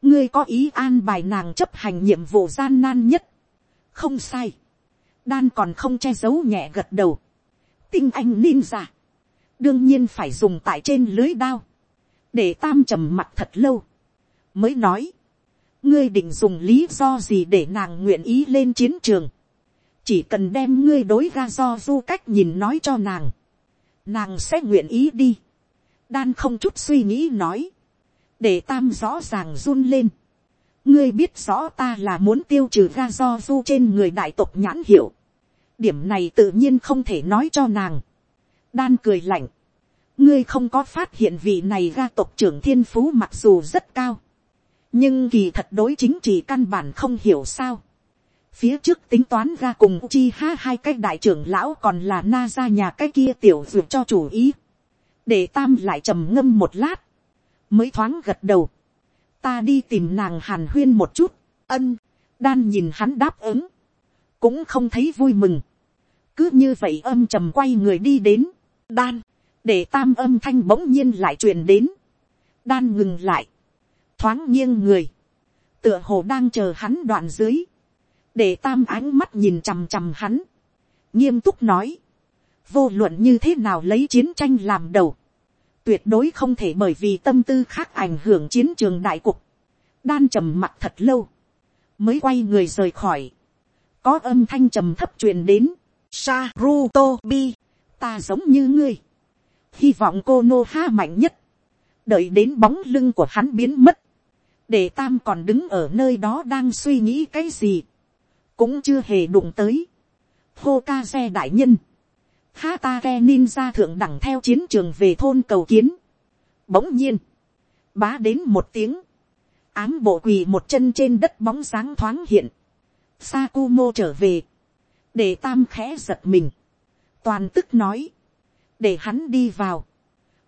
ngươi có ý an bài nàng chấp hành nhiệm vụ gian nan nhất, không sai, đan còn không che giấu nhẹ gật đầu, tinh anh ninja, đương nhiên phải dùng tại trên lưới đao, để tam trầm mặt thật lâu, mới nói, ngươi định dùng lý do gì để nàng nguyện ý lên chiến trường, chỉ cần đem ngươi đối ra do du cách nhìn nói cho nàng, nàng sẽ nguyện ý đi, đan không chút suy nghĩ nói, để tam rõ ràng run lên, ngươi biết rõ ta là muốn tiêu trừ ga do du trên người đại tộc nhãn hiệu, điểm này tự nhiên không thể nói cho nàng, đan cười lạnh, ngươi không có phát hiện vị này ga tộc trưởng thiên phú mặc dù rất cao, nhưng kỳ thật đối chính trị căn bản không hiểu sao. phía trước tính toán ra cùng chi ha hai cái đại trưởng lão còn là na ra nhà cái kia tiểu duyệt cho chủ ý. để tam lại trầm ngâm một lát, mới thoáng gật đầu. ta đi tìm nàng hàn huyên một chút, ân, đan nhìn hắn đáp ứng, cũng không thấy vui mừng. cứ như vậy âm trầm quay người đi đến, đan, để tam âm thanh bỗng nhiên lại truyền đến, đan ngừng lại, thoáng nghiêng người, tựa hồ đang chờ hắn đoạn dưới, để tam ánh mắt nhìn chằm chằm hắn, nghiêm túc nói, vô luận như thế nào lấy chiến tranh làm đầu, tuyệt đối không thể bởi vì tâm tư khác ảnh hưởng chiến trường đại cục, đan trầm mặt thật lâu, mới quay người rời khỏi, có âm thanh trầm thấp truyền đến, sa bi, ta giống như ngươi, hy vọng cô nô ha mạnh nhất, đợi đến bóng lưng của hắn biến mất, để tam còn đứng ở nơi đó đang suy nghĩ cái gì, cũng chưa hề đụng tới. hô ca xe đại nhân, Hatake ninja thượng đẳng theo chiến trường về thôn cầu kiến. Bỗng nhiên, bá đến một tiếng, ám bộ quỳ một chân trên đất bóng sáng thoáng hiện. Sakumo trở về, để tam khẽ giật mình, toàn tức nói, để hắn đi vào.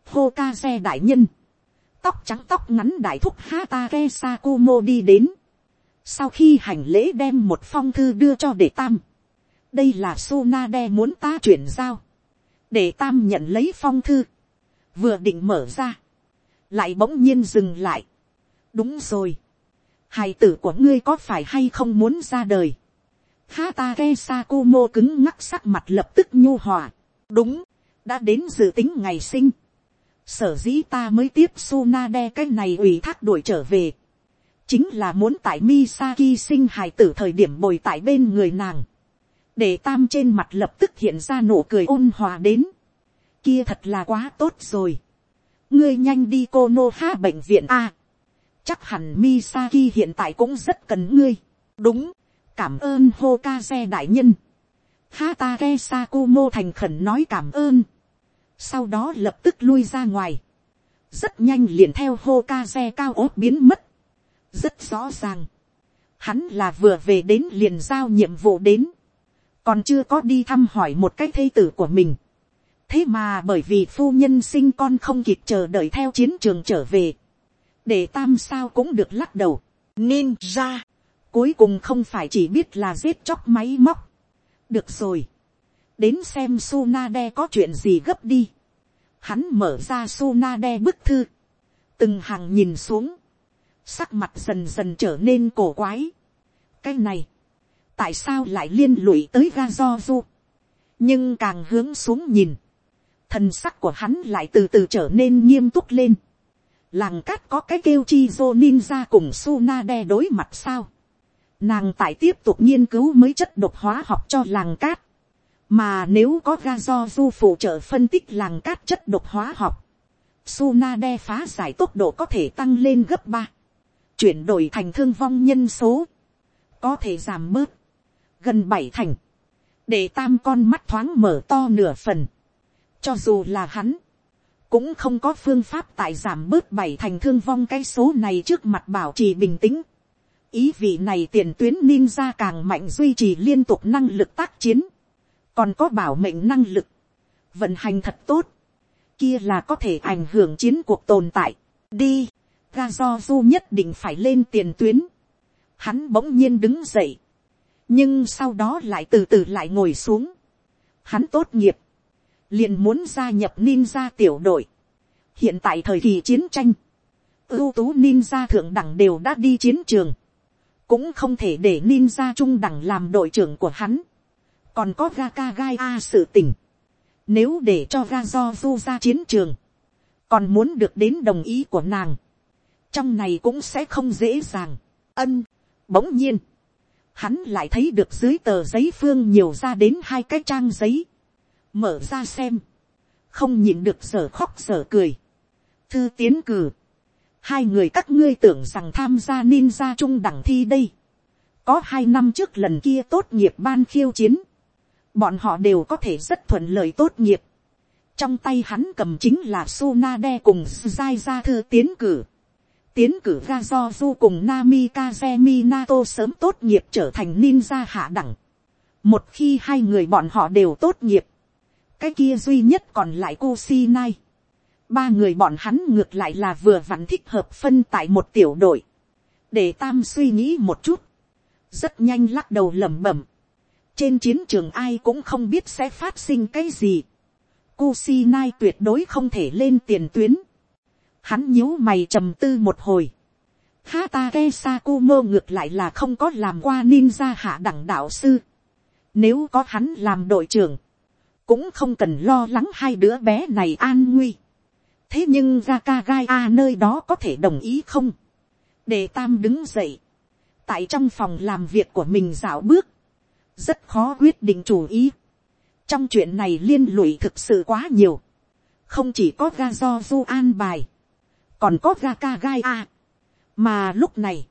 Hokage đại nhân, tóc trắng tóc ngắn đại thúc Hatake Sakumo đi đến. Sau khi hành lễ đem một phong thư đưa cho đệ tam. Đây là Sunade muốn ta chuyển giao. để tam nhận lấy phong thư. Vừa định mở ra. Lại bỗng nhiên dừng lại. Đúng rồi. Hài tử của ngươi có phải hay không muốn ra đời. Hatake Sakumo cứng ngắc sắc mặt lập tức nhu hòa. Đúng. Đã đến dự tính ngày sinh sở dĩ ta mới tiếp Sunade cái này ủy thác đuổi trở về. Chính là muốn tại Misaki sinh hài tử thời điểm bồi tại bên người nàng. Để tam trên mặt lập tức hiện ra nụ cười ôn hòa đến. Kia thật là quá tốt rồi. Ngươi nhanh đi cô nô ha bệnh viện A. chắc hẳn Misaki hiện tại cũng rất cần ngươi. Đúng. Cảm ơn Hokage đại nhân. Hatake Sakumo thành khẩn nói cảm ơn. Sau đó lập tức lui ra ngoài. Rất nhanh liền theo Hokage cao ốt biến mất. Rất rõ ràng. Hắn là vừa về đến liền giao nhiệm vụ đến. Còn chưa có đi thăm hỏi một cái thây tử của mình. Thế mà bởi vì phu nhân sinh con không kịp chờ đợi theo chiến trường trở về. Để tam sao cũng được lắc đầu. Ninja. Cuối cùng không phải chỉ biết là giết chóc máy móc được rồi, đến xem Sunade có chuyện gì gấp đi. Hắn mở ra Sunade bức thư, từng hàng nhìn xuống, sắc mặt dần dần trở nên cổ quái. cái này, tại sao lại liên lụy tới ga do du, nhưng càng hướng xuống nhìn, thần sắc của hắn lại từ từ trở nên nghiêm túc lên. làng cát có cái kêu chi dô ninja cùng suna đe đối mặt sao Nàng tại tiếp tục nghiên cứu mới chất độc hóa học cho làng cát. Mà nếu có ga do du phụ trợ phân tích làng cát chất độc hóa học. suna đe phá giải tốc độ có thể tăng lên gấp ba Chuyển đổi thành thương vong nhân số. Có thể giảm bớt. Gần bảy thành. Để tam con mắt thoáng mở to nửa phần. Cho dù là hắn. Cũng không có phương pháp tại giảm bớt bảy thành thương vong cái số này trước mặt bảo trì bình tĩnh ý vị này tiền tuyến ninja càng mạnh duy trì liên tục năng lực tác chiến, còn có bảo mệnh năng lực, vận hành thật tốt, kia là có thể ảnh hưởng chiến cuộc tồn tại. đi, ga do du nhất định phải lên tiền tuyến, hắn bỗng nhiên đứng dậy, nhưng sau đó lại từ từ lại ngồi xuống, hắn tốt nghiệp, liền muốn gia nhập ninja tiểu đội, hiện tại thời kỳ chiến tranh, ưu tú ninja thượng đẳng đều đã đi chiến trường, cũng không thể để ninja trung đẳng làm đội trưởng của hắn, còn có Gaka gai a sự tình, nếu để cho ga do du ra chiến trường, còn muốn được đến đồng ý của nàng, trong này cũng sẽ không dễ dàng, ân, bỗng nhiên, hắn lại thấy được dưới tờ giấy phương nhiều ra đến hai cái trang giấy, mở ra xem, không nhìn được sở khóc sở cười, thư tiến cử, hai người các ngươi tưởng rằng tham gia ninja trung đẳng thi đây. có hai năm trước lần kia tốt nghiệp ban khiêu chiến. bọn họ đều có thể rất thuận lợi tốt nghiệp. trong tay hắn cầm chính là Sunade cùng Zai ra thư tiến cử tiến cử ga do du cùng Nami Kazemi Nato sớm tốt nghiệp trở thành ninja hạ đẳng. một khi hai người bọn họ đều tốt nghiệp, cái kia duy nhất còn lại Kusinai. Ba người bọn hắn ngược lại là vừa vặn thích hợp phân tại một tiểu đội, để tam suy nghĩ một chút, rất nhanh lắc đầu lẩm bẩm, trên chiến trường ai cũng không biết sẽ phát sinh cái gì, Kusinai tuyệt đối không thể lên tiền tuyến, hắn nhíu mày trầm tư một hồi, Hatake Sakumo ngược lại là không có làm qua ninja hạ đẳng đạo sư. Nếu có hắn làm đội trưởng, cũng không cần lo lắng hai đứa bé này an nguy thế nhưng ra a à, nơi đó có thể đồng ý không. để tam đứng dậy, tại trong phòng làm việc của mình dạo bước, rất khó quyết định chủ ý. trong chuyện này liên lụy thực sự quá nhiều, không chỉ có ga do du an bài, còn có ga ca gai a. mà lúc này,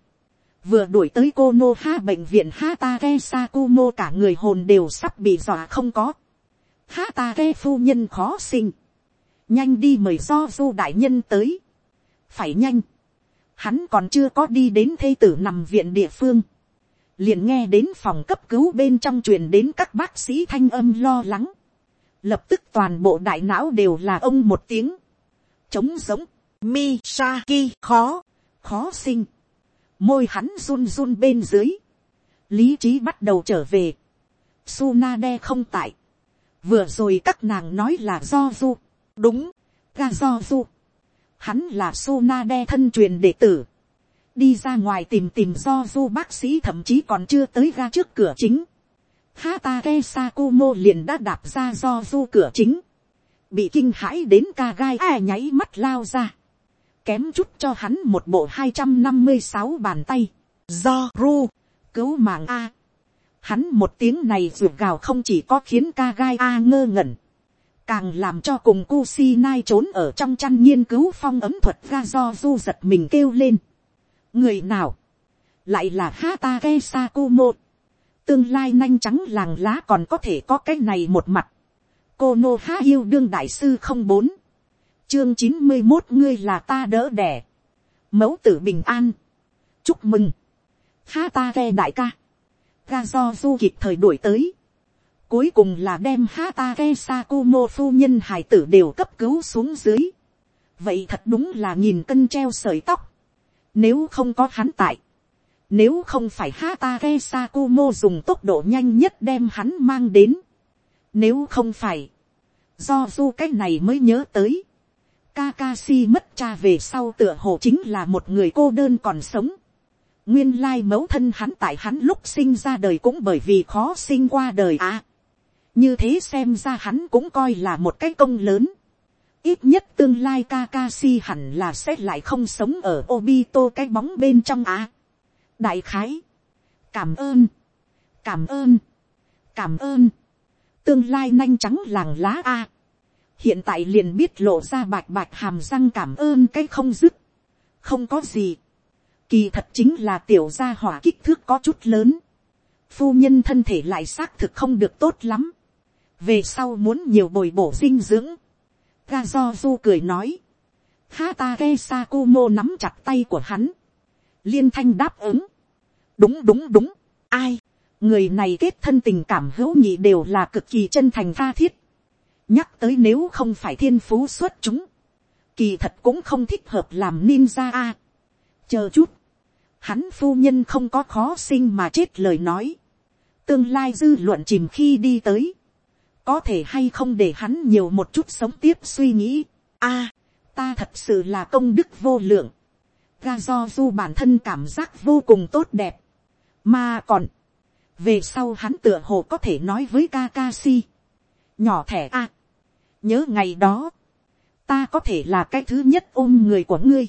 vừa đuổi tới cô nô ha bệnh viện ha ta ke sakumo cả người hồn đều sắp bị dọa không có. ha ta ke phu nhân khó sinh. Nhanh đi mời do du đại nhân tới, phải nhanh, hắn còn chưa có đi đến thê tử nằm viện địa phương, liền nghe đến phòng cấp cứu bên trong truyền đến các bác sĩ thanh âm lo lắng, lập tức toàn bộ đại não đều là ông một tiếng, trống giống, mi khó, khó sinh, môi hắn run run bên dưới, lý trí bắt đầu trở về, Sunade không tại, vừa rồi các nàng nói là do du, đúng, ga do du, hắn là Sunade thân truyền đệ tử, đi ra ngoài tìm tìm do du bác sĩ thậm chí còn chưa tới ga trước cửa chính, Hatake Sakumo liền đã đạp ra do du cửa chính, bị kinh hãi đến ca gai ai nháy mắt lao ra, kém chút cho hắn một bộ hai trăm năm mươi sáu bàn tay, do ru, cứu mạng a. Hắn một tiếng này ruột gào không chỉ có khiến ca gai a ngơ ngẩn, càng làm cho cùng Kusinai trốn ở trong chăn nghiên cứu phong ấm thuật ra do du giật mình kêu lên. người nào, lại là Hatake Sakumo, tương lai nhanh trắng làng lá còn có thể có cái này một mặt. cô nô há yêu đương đại sư không bốn, chương chín mươi một ngươi là ta đỡ đẻ, mẫu tử bình an, chúc mừng, ha ta ve đại ca, ga do du kịp thời đuổi tới, cuối cùng là đem ha ta ve sakumo phu nhân hải tử đều cấp cứu xuống dưới, vậy thật đúng là nhìn cân treo sợi tóc, nếu không có hắn tại, nếu không phải Hatake Sakumo dùng tốc độ nhanh nhất đem hắn mang đến. Nếu không phải. Do du cách này mới nhớ tới. Kakashi mất cha về sau tựa hồ chính là một người cô đơn còn sống. Nguyên lai mẫu thân hắn tại hắn lúc sinh ra đời cũng bởi vì khó sinh qua đời à. Như thế xem ra hắn cũng coi là một cái công lớn. Ít nhất tương lai Kakashi hẳn là sẽ lại không sống ở Obito cái bóng bên trong à đại khái, cảm ơn, cảm ơn, cảm ơn, tương lai nhanh trắng làng lá a, hiện tại liền biết lộ ra bạch bạch hàm răng cảm ơn cái không dứt, không có gì, kỳ thật chính là tiểu gia hỏa kích thước có chút lớn, phu nhân thân thể lại xác thực không được tốt lắm, về sau muốn nhiều bồi bổ dinh dưỡng, ga do du cười nói, Hata Ke Sakumo nắm chặt tay của hắn. Liên thanh đáp ứng. đúng đúng đúng, ai, người này kết thân tình cảm hữu nhị đều là cực kỳ chân thành tha thiết nhắc tới nếu không phải thiên phú xuất chúng, kỳ thật cũng không thích hợp làm ninja a. chờ chút, hắn phu nhân không có khó sinh mà chết lời nói. tương lai dư luận chìm khi đi tới, có thể hay không để hắn nhiều một chút sống tiếp suy nghĩ. a, ta thật sự là công đức vô lượng ga do du bản thân cảm giác vô cùng tốt đẹp. Mà còn, về sau hắn tựa hồ có thể nói với Kakashi. Nhỏ thẻ a, nhớ ngày đó, ta có thể là cái thứ nhất ôm người của ngươi.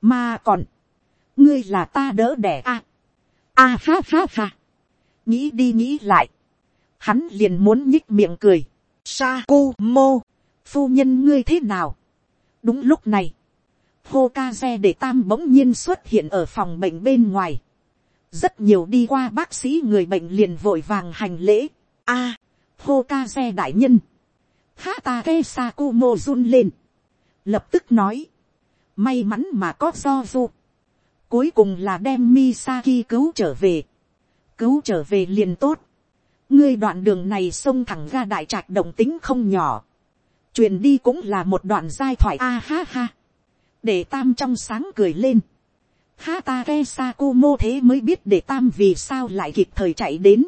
Mà còn, ngươi là ta đỡ đẻ a. A ha ha ha. Nghĩ đi nghĩ lại, hắn liền muốn nhích miệng cười. sa cô mô, phu nhân ngươi thế nào? Đúng lúc này, hô ca xe để tam bỗng nhiên xuất hiện ở phòng bệnh bên ngoài. Rất nhiều đi qua bác sĩ người bệnh liền vội vàng hành lễ. A, à, xe đại nhân. Hatake Sakumo run lên. Lập tức nói. May mắn mà có do du. Cuối cùng là đem Misaki cứu trở về. Cứu trở về liền tốt. Ngươi đoạn đường này xông thẳng ra đại trạch động tính không nhỏ. Truyền đi cũng là một đoạn giai thoại a ha ha để tam trong sáng cười lên. Hatake Sakumo thế mới biết để tam vì sao lại kịp thời chạy đến.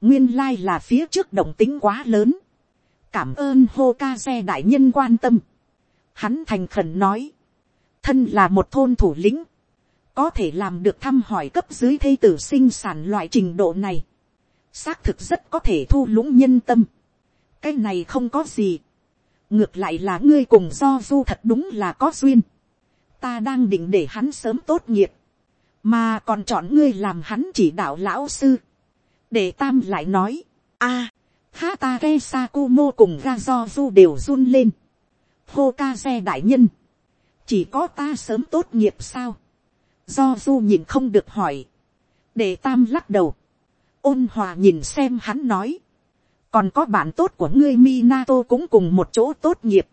Nguyên lai là phía trước động tính quá lớn. Cảm ơn Hokage đại nhân quan tâm. Hắn thành khẩn nói. Thân là một thôn thủ lĩnh. Có thể làm được thăm hỏi cấp dưới thây tử sinh sản loại trình độ này. Xác thực rất có thể thu lũng nhân tâm. Cái này không có gì ngược lại là ngươi cùng do du thật đúng là có duyên. ta đang định để hắn sớm tốt nghiệp, mà còn chọn ngươi làm hắn chỉ đạo lão sư. để tam lại nói, a, ta sakumo cùng Gazozu đều run lên. hokaze đại nhân, chỉ có ta sớm tốt nghiệp sao. do du nhìn không được hỏi, để tam lắc đầu, ôn hòa nhìn xem hắn nói, còn có bạn tốt của ngươi Minato cũng cùng một chỗ tốt nghiệp,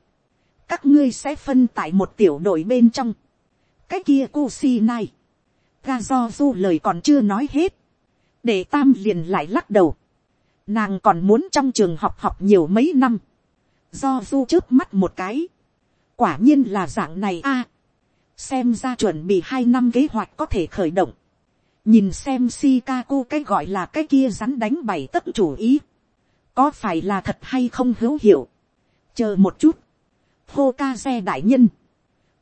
các ngươi sẽ phân tại một tiểu đội bên trong, cái kia Kusi này, ga lời còn chưa nói hết, để tam liền lại lắc đầu, nàng còn muốn trong trường học học nhiều mấy năm, do du trước mắt một cái, quả nhiên là dạng này a, xem ra chuẩn bị hai năm kế hoạch có thể khởi động, nhìn xem Shikaku cái gọi là cái kia rắn đánh bảy tất chủ ý, có phải là thật hay không hữu hiệu, chờ một chút, hô ca xe đại nhân,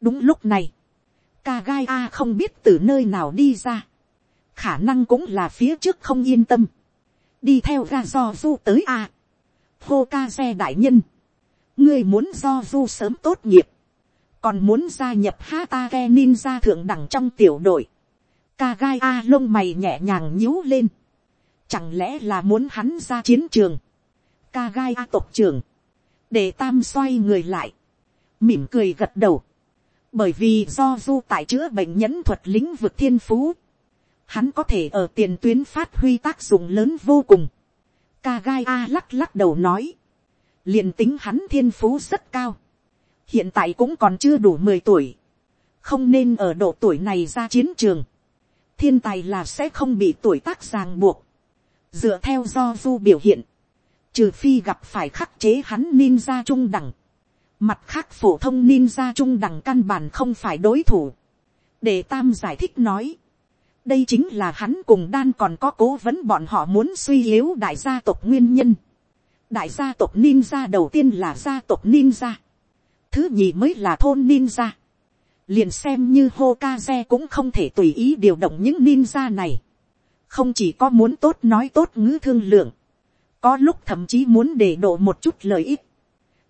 đúng lúc này, ca gai a không biết từ nơi nào đi ra, khả năng cũng là phía trước không yên tâm, đi theo ra do du tới à. a, hô ca xe đại nhân, ngươi muốn do du sớm tốt nghiệp, còn muốn gia nhập Hatake ninja thượng đẳng trong tiểu đội, ca gai a lông mày nhẹ nhàng nhíu lên, chẳng lẽ là muốn hắn ra chiến trường, ca gai a tộc trưởng, để tam xoay người lại, mỉm cười gật đầu, bởi vì do du tại chữa bệnh nhẫn thuật lĩnh vực thiên phú, hắn có thể ở tiền tuyến phát huy tác dụng lớn vô cùng. Ca gai a lắc lắc đầu nói, liền tính hắn thiên phú rất cao, hiện tại cũng còn chưa đủ mười tuổi, không nên ở độ tuổi này ra chiến trường, thiên tài là sẽ không bị tuổi tác ràng buộc, dựa theo do du biểu hiện, trừ phi gặp phải khắc chế hắn ninja trung đẳng, mặt khác phổ thông ninja trung đẳng căn bản không phải đối thủ, để tam giải thích nói, đây chính là hắn cùng đan còn có cố vấn bọn họ muốn suy yếu đại gia tộc nguyên nhân. đại gia tộc ninja đầu tiên là gia tộc ninja, thứ nhì mới là thôn ninja. liền xem như Hokage cũng không thể tùy ý điều động những ninja này. không chỉ có muốn tốt nói tốt ngữ thương lượng, có lúc thậm chí muốn để độ một chút lợi ích.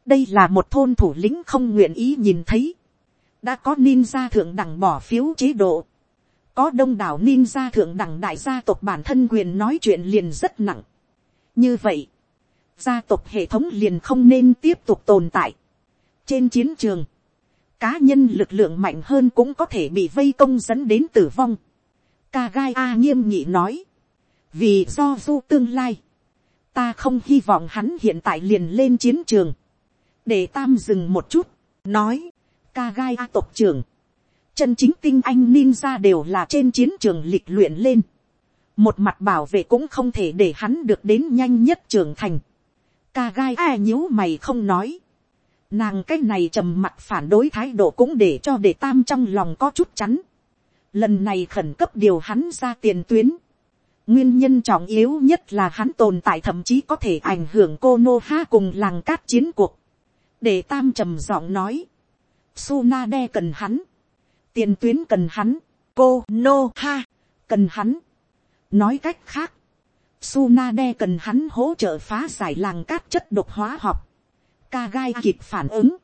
đây là một thôn thủ lĩnh không nguyện ý nhìn thấy. đã có ninja thượng đẳng bỏ phiếu chế độ có đông đảo ninja thượng đẳng đại gia tộc bản thân quyền nói chuyện liền rất nặng. như vậy, gia tộc hệ thống liền không nên tiếp tục tồn tại. trên chiến trường, cá nhân lực lượng mạnh hơn cũng có thể bị vây công dẫn đến tử vong. ca gai a nghiêm nhị nói, vì do du tương lai, ta không hy vọng hắn hiện tại liền lên chiến trường, để tam dừng một chút, nói, ca gai a tộc trưởng, chân chính tinh anh ninja đều là trên chiến trường lịch luyện lên. một mặt bảo vệ cũng không thể để hắn được đến nhanh nhất trưởng thành. ca gai ai nhíu mày không nói. nàng cái này trầm mặt phản đối thái độ cũng để cho để tam trong lòng có chút chắn. lần này khẩn cấp điều hắn ra tiền tuyến. nguyên nhân trọng yếu nhất là hắn tồn tại thậm chí có thể ảnh hưởng cô nô ha cùng làng cát chiến cuộc. để tam trầm giọng nói. Suna đe cần hắn tiền tuyến cần hắn, cô nô ha, cần hắn. nói cách khác, Sunade cần hắn hỗ trợ phá giải làng cát chất độc hóa học. Ca gai kịp phản ứng.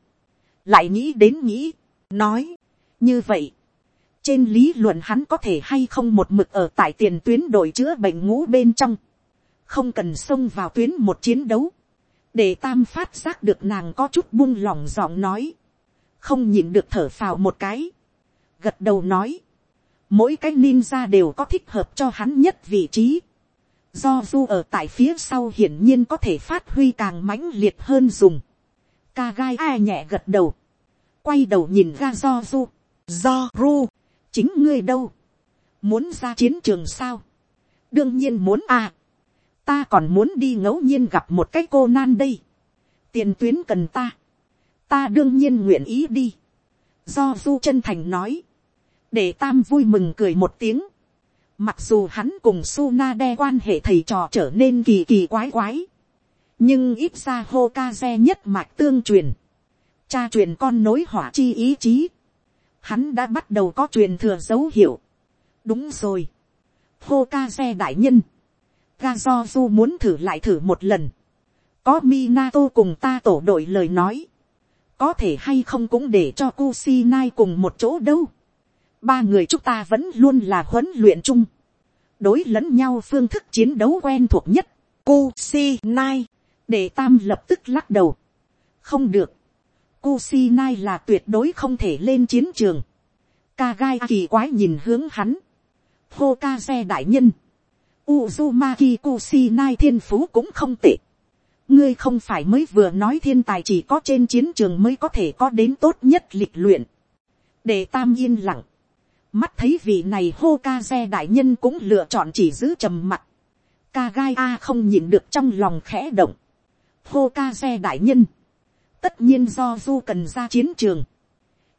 Lại nghĩ đến nghĩ. Nói. Như vậy. Trên lý luận hắn có thể hay không một mực ở tại tiền tuyến đội chữa bệnh ngũ bên trong. Không cần xông vào tuyến một chiến đấu. Để tam phát giác được nàng có chút buông lỏng giọng nói. Không nhìn được thở phào một cái gật đầu nói, mỗi cái ninja đều có thích hợp cho hắn nhất vị trí. Do du ở tại phía sau hiển nhiên có thể phát huy càng mãnh liệt hơn dùng. Ca gai ai nhẹ gật đầu. Quay đầu nhìn ra do du. Do ru. Chính ngươi đâu? Muốn ra chiến trường sao? Đương nhiên muốn à. Ta còn muốn đi ngẫu nhiên gặp một cái cô nan đây. Tiền tuyến cần ta. Ta đương nhiên nguyện ý đi. Do du chân thành nói để tam vui mừng cười một tiếng. Mặc dù hắn cùng Suna đe quan hệ thầy trò trở nên kỳ kỳ quái quái. Nhưng ít ra Hokage nhất mạch tương truyền. Cha truyền con nối hỏa chi ý chí. Hắn đã bắt đầu có truyền thừa dấu hiệu. Đúng rồi. Hokage đại nhân. Gazozu muốn thử lại thử một lần. Có Minato cùng ta tổ đội lời nói. Có thể hay không cũng để cho Kusinai cùng một chỗ đâu ba người chúng ta vẫn luôn là huấn luyện chung, đối lẫn nhau phương thức chiến đấu quen thuộc nhất, cu si nai, để tam lập tức lắc đầu, không được, cu si nai là tuyệt đối không thể lên chiến trường, ca gai kỳ quái nhìn hướng hắn, hô ca xe đại nhân, Uzumaki Kusinai thiên phú cũng không tệ. Ngươi không phải mới vừa nói thiên tài chỉ có trên chiến trường mới có thể có đến tốt nhất lịch luyện. Để tam yên lặng. Mắt thấy vị này hô ca xe đại nhân cũng lựa chọn chỉ giữ trầm mặt. Ca gai A không nhìn được trong lòng khẽ động. Hô ca xe đại nhân. Tất nhiên do du cần ra chiến trường.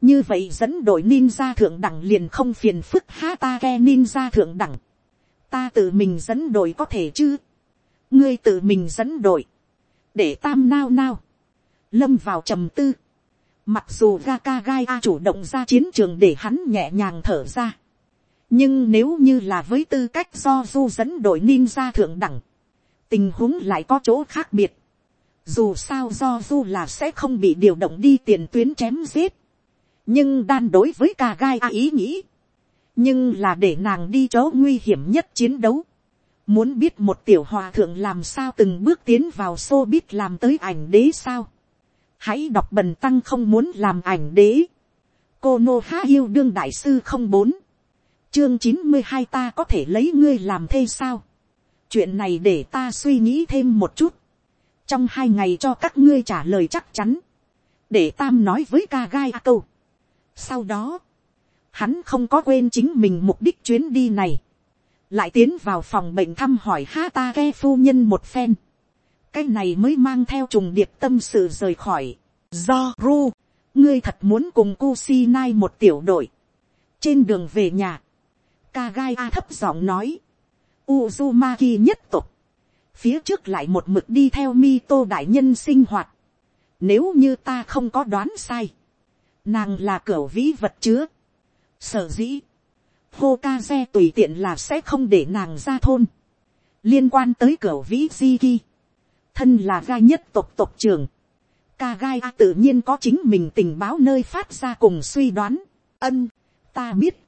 Như vậy dẫn đội ninja thượng đẳng liền không phiền phức ha ta ke ninja thượng đẳng. Ta tự mình dẫn đội có thể chứ. Ngươi tự mình dẫn đội. Để tam nao nao. Lâm vào trầm tư Mặc dù Gakagaya Gai A chủ động ra chiến trường để hắn nhẹ nhàng thở ra. Nhưng nếu như là với tư cách do du dẫn đội ninja thượng đẳng. Tình huống lại có chỗ khác biệt. Dù sao do du là sẽ không bị điều động đi tiền tuyến chém giết. Nhưng đan đối với Kagaya gai A ý nghĩ. Nhưng là để nàng đi chỗ nguy hiểm nhất chiến đấu. Muốn biết một tiểu hòa thượng làm sao từng bước tiến vào xô biết làm tới ảnh đế sao hãy đọc bần tăng không muốn làm ảnh đế. cô nô há yêu đương đại sư không bốn, chương chín mươi hai ta có thể lấy ngươi làm thê sao. chuyện này để ta suy nghĩ thêm một chút. trong hai ngày cho các ngươi trả lời chắc chắn. để tam nói với ca gai a câu. sau đó, hắn không có quên chính mình mục đích chuyến đi này. lại tiến vào phòng bệnh thăm hỏi ha ta ke phu nhân một phen cái này mới mang theo trùng điệp tâm sự rời khỏi. do ru, ngươi thật muốn cùng Kusinai một tiểu đội. trên đường về nhà, Kagai A thấp giọng nói. Uzumaki nhất tục. Phía trước lại một mực đi theo Mito đại nhân sinh hoạt. Nếu như ta không có đoán sai. Nàng là cửa vĩ vật chứa. Sở dĩ. Hokage tùy tiện là sẽ không để nàng ra thôn. Liên quan tới cửa vĩ Ziki. Thân là gai nhất tộc tộc trưởng. ca gai a tự nhiên có chính mình tình báo nơi phát ra cùng suy đoán. Ân, ta biết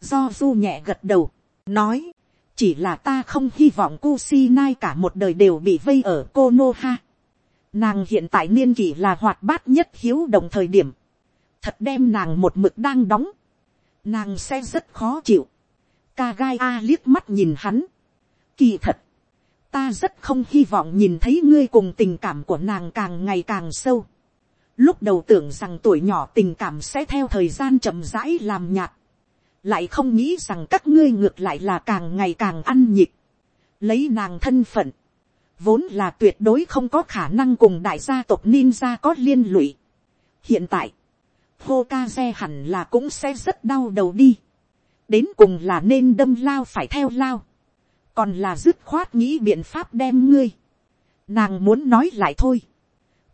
do du nhẹ gật đầu, nói, chỉ là ta không hy vọng Kusinai cả một đời đều bị vây ở Konoha. Nàng hiện tại niên kỷ là hoạt bát nhất hiếu đồng thời điểm. Thật đem nàng một mực đang đóng. Nàng sẽ rất khó chịu. ca gai A liếc mắt nhìn hắn. Kỳ thật. Ta rất không hy vọng nhìn thấy ngươi cùng tình cảm của nàng càng ngày càng sâu. Lúc đầu tưởng rằng tuổi nhỏ tình cảm sẽ theo thời gian chậm rãi làm nhạt. Lại không nghĩ rằng các ngươi ngược lại là càng ngày càng ăn nhịp, lấy nàng thân phận, vốn là tuyệt đối không có khả năng cùng đại gia tộc ninja có liên lụy. hiện tại, Hokage hẳn là cũng sẽ rất đau đầu đi, đến cùng là nên đâm lao phải theo lao, còn là dứt khoát nghĩ biện pháp đem ngươi, nàng muốn nói lại thôi,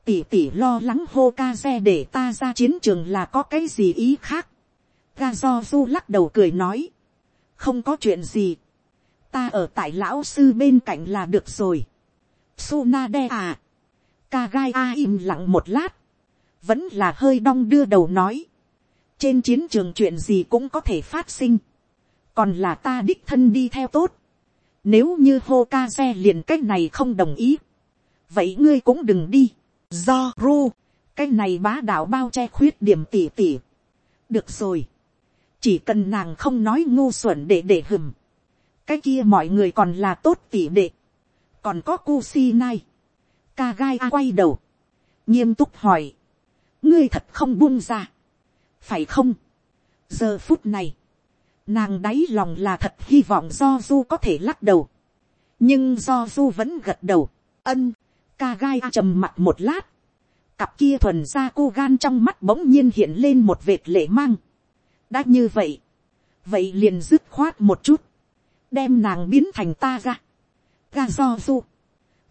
tỷ tỷ lo lắng hô ca xe để ta ra chiến trường là có cái gì ý khác, ga do du lắc đầu cười nói, không có chuyện gì, ta ở tại lão sư bên cạnh là được rồi. Sunade à, ca gai a im lặng một lát, vẫn là hơi đong đưa đầu nói, trên chiến trường chuyện gì cũng có thể phát sinh, còn là ta đích thân đi theo tốt, nếu như hô ca xe liền cái này không đồng ý, vậy ngươi cũng đừng đi, do ru, cái này bá đạo bao che khuyết điểm tỉ tỉ. được rồi, chỉ cần nàng không nói ngu xuẩn để để hừm, cái kia mọi người còn là tốt tỉ đệ, còn có cu si nai, ca gai quay đầu, nghiêm túc hỏi, ngươi thật không buông ra, phải không, giờ phút này, nàng đáy lòng là thật hy vọng do du có thể lắc đầu, nhưng do du vẫn gật đầu, ân, ca gai trầm mặt một lát, cặp kia thuần ra cô gan trong mắt bỗng nhiên hiện lên một vệt lệ mang, đã như vậy, vậy liền dứt khoát một chút, đem nàng biến thành ta ra, ga do du,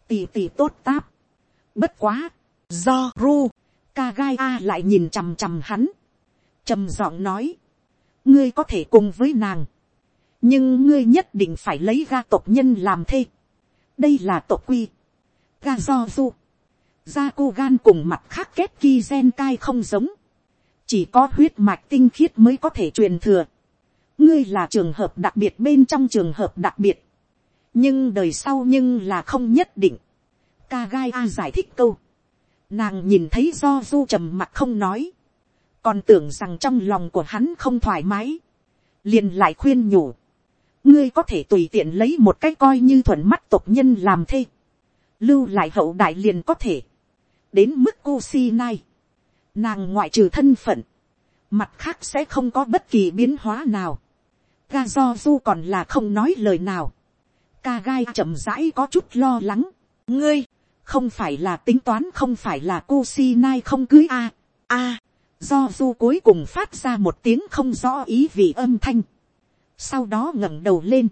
tì tì tốt táp, bất quá, do ru, ca gai a lại nhìn chằm chằm hắn, trầm giọng nói, ngươi có thể cùng với nàng, nhưng ngươi nhất định phải lấy ga tộc nhân làm thê, đây là tộc quy, ga do du, ga cô gan cùng mặt khác kết ki gen cai không giống, chỉ có huyết mạch tinh khiết mới có thể truyền thừa. ngươi là trường hợp đặc biệt bên trong trường hợp đặc biệt. nhưng đời sau nhưng là không nhất định. ca gai a giải thích câu. nàng nhìn thấy do du trầm mặt không nói còn tưởng rằng trong lòng của hắn không thoải mái. liền lại khuyên nhủ. ngươi có thể tùy tiện lấy một cái coi như thuận mắt tộc nhân làm thê. lưu lại hậu đại liền có thể. đến mức cô si nai nàng ngoại trừ thân phận, mặt khác sẽ không có bất kỳ biến hóa nào. ga do du còn là không nói lời nào. ca gai chậm rãi có chút lo lắng. ngươi, không phải là tính toán không phải là cô si nai không cưới a. a, do du cuối cùng phát ra một tiếng không rõ ý vì âm thanh. sau đó ngẩng đầu lên,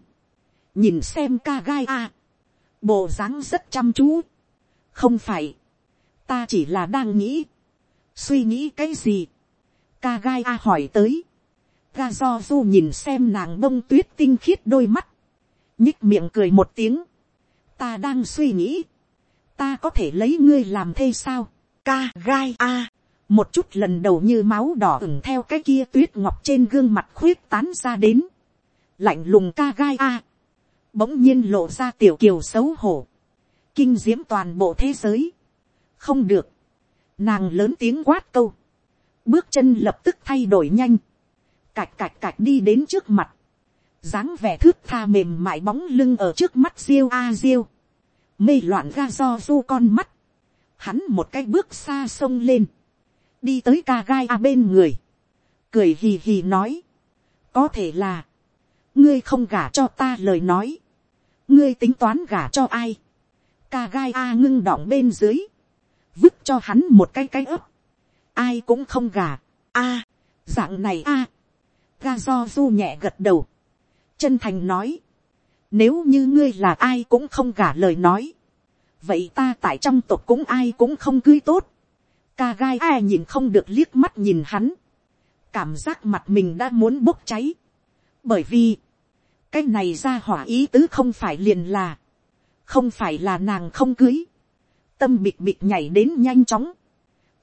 nhìn xem ca gai a. bộ dáng rất chăm chú. không phải, ta chỉ là đang nghĩ, suy nghĩ cái gì, ca gai a hỏi tới, ga do du nhìn xem nàng bông tuyết tinh khiết đôi mắt, nhích miệng cười một tiếng, ta đang suy nghĩ, ta có thể lấy ngươi làm thê sao, ca gai a, một chút lần đầu như máu đỏ ửng theo cái kia tuyết ngọc trên gương mặt khuyết tán ra đến, lạnh lùng ca gai a, bỗng nhiên lộ ra tiểu kiều xấu hổ, kinh diễm toàn bộ thế giới, không được, Nàng lớn tiếng quát câu. Bước chân lập tức thay đổi nhanh. Cạch cạch cạch đi đến trước mặt. dáng vẻ thước tha mềm mại bóng lưng ở trước mắt diêu a diêu, mê loạn ga do du con mắt, hắn một cái bước xa sông lên, đi tới ca gai a bên người, cười hì hì nói, có thể là, ngươi không gả cho ta lời nói, ngươi tính toán gả cho ai, ca gai a ngưng đọng bên dưới, vứt cho hắn một cái cái ấp, ai cũng không gả, a, dạng này a, ga do du nhẹ gật đầu, chân thành nói, nếu như ngươi là ai cũng không gả lời nói, vậy ta tại trong tộc cũng ai cũng không cưới tốt, ca gai ai nhìn không được liếc mắt nhìn hắn, cảm giác mặt mình đã muốn bốc cháy, bởi vì, cái này ra hỏa ý tứ không phải liền là, không phải là nàng không cưới, tâm bịt bịt nhảy đến nhanh chóng,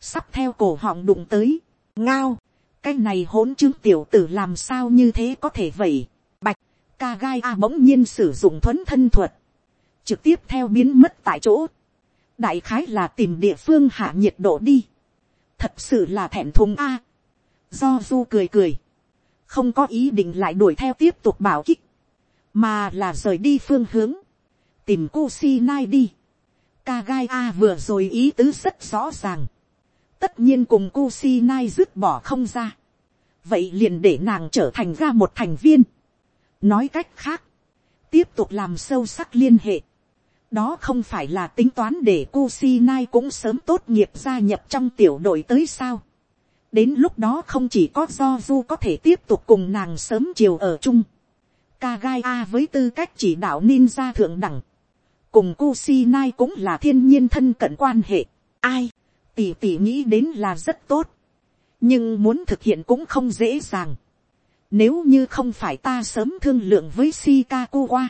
sắp theo cổ họng đụng tới, ngao, cái này hỗn chứng tiểu tử làm sao như thế có thể vậy, bạch, ca gai a bỗng nhiên sử dụng thuấn thân thuật, trực tiếp theo biến mất tại chỗ, đại khái là tìm địa phương hạ nhiệt độ đi, thật sự là thẹn thùng a, do du cười cười, không có ý định lại đuổi theo tiếp tục bảo kích, mà là rời đi phương hướng, tìm cô si nai đi. Kagai A vừa rồi ý tứ rất rõ ràng, tất nhiên cùng cô si nai dứt bỏ không ra, vậy liền để nàng trở thành ra một thành viên. nói cách khác, tiếp tục làm sâu sắc liên hệ, đó không phải là tính toán để Kusinai nai cũng sớm tốt nghiệp gia nhập trong tiểu đội tới sao đến lúc đó không chỉ có do du có thể tiếp tục cùng nàng sớm chiều ở chung. Kagai A với tư cách chỉ đạo ninja thượng đẳng. Cùng Kusinai cũng là thiên nhiên thân cận quan hệ. Ai? Tỷ tỷ nghĩ đến là rất tốt. Nhưng muốn thực hiện cũng không dễ dàng. Nếu như không phải ta sớm thương lượng với Shikaku qua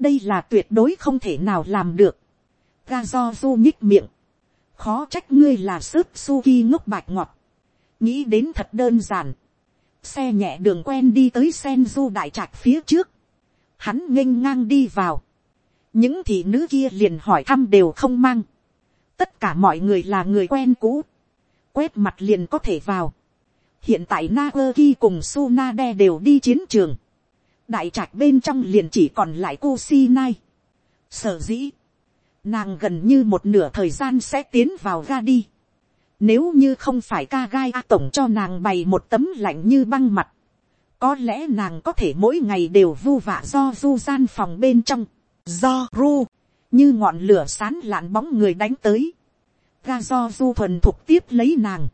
đây là tuyệt đối không thể nào làm được. Ga do du nhích miệng. Khó trách ngươi là sức Suki ngốc bạch ngọt. Nghĩ đến thật đơn giản, xe nhẹ đường quen đi tới sen du đại trạc phía trước, hắn nghênh ngang đi vào, những thị nữ kia liền hỏi thăm đều không mang, tất cả mọi người là người quen cũ, quét mặt liền có thể vào, hiện tại Naoki cùng Sunade đều đi chiến trường, đại trạch bên trong liền chỉ còn lại cô si nai, sở dĩ, nàng gần như một nửa thời gian sẽ tiến vào ga đi, nếu như không phải ca gai A tổng cho nàng bày một tấm lạnh như băng mặt. Có lẽ nàng có thể mỗi ngày đều vu vạ do du gian phòng bên trong. Do ru. Như ngọn lửa sán lạn bóng người đánh tới. Ga do du thuần thục tiếp lấy nàng.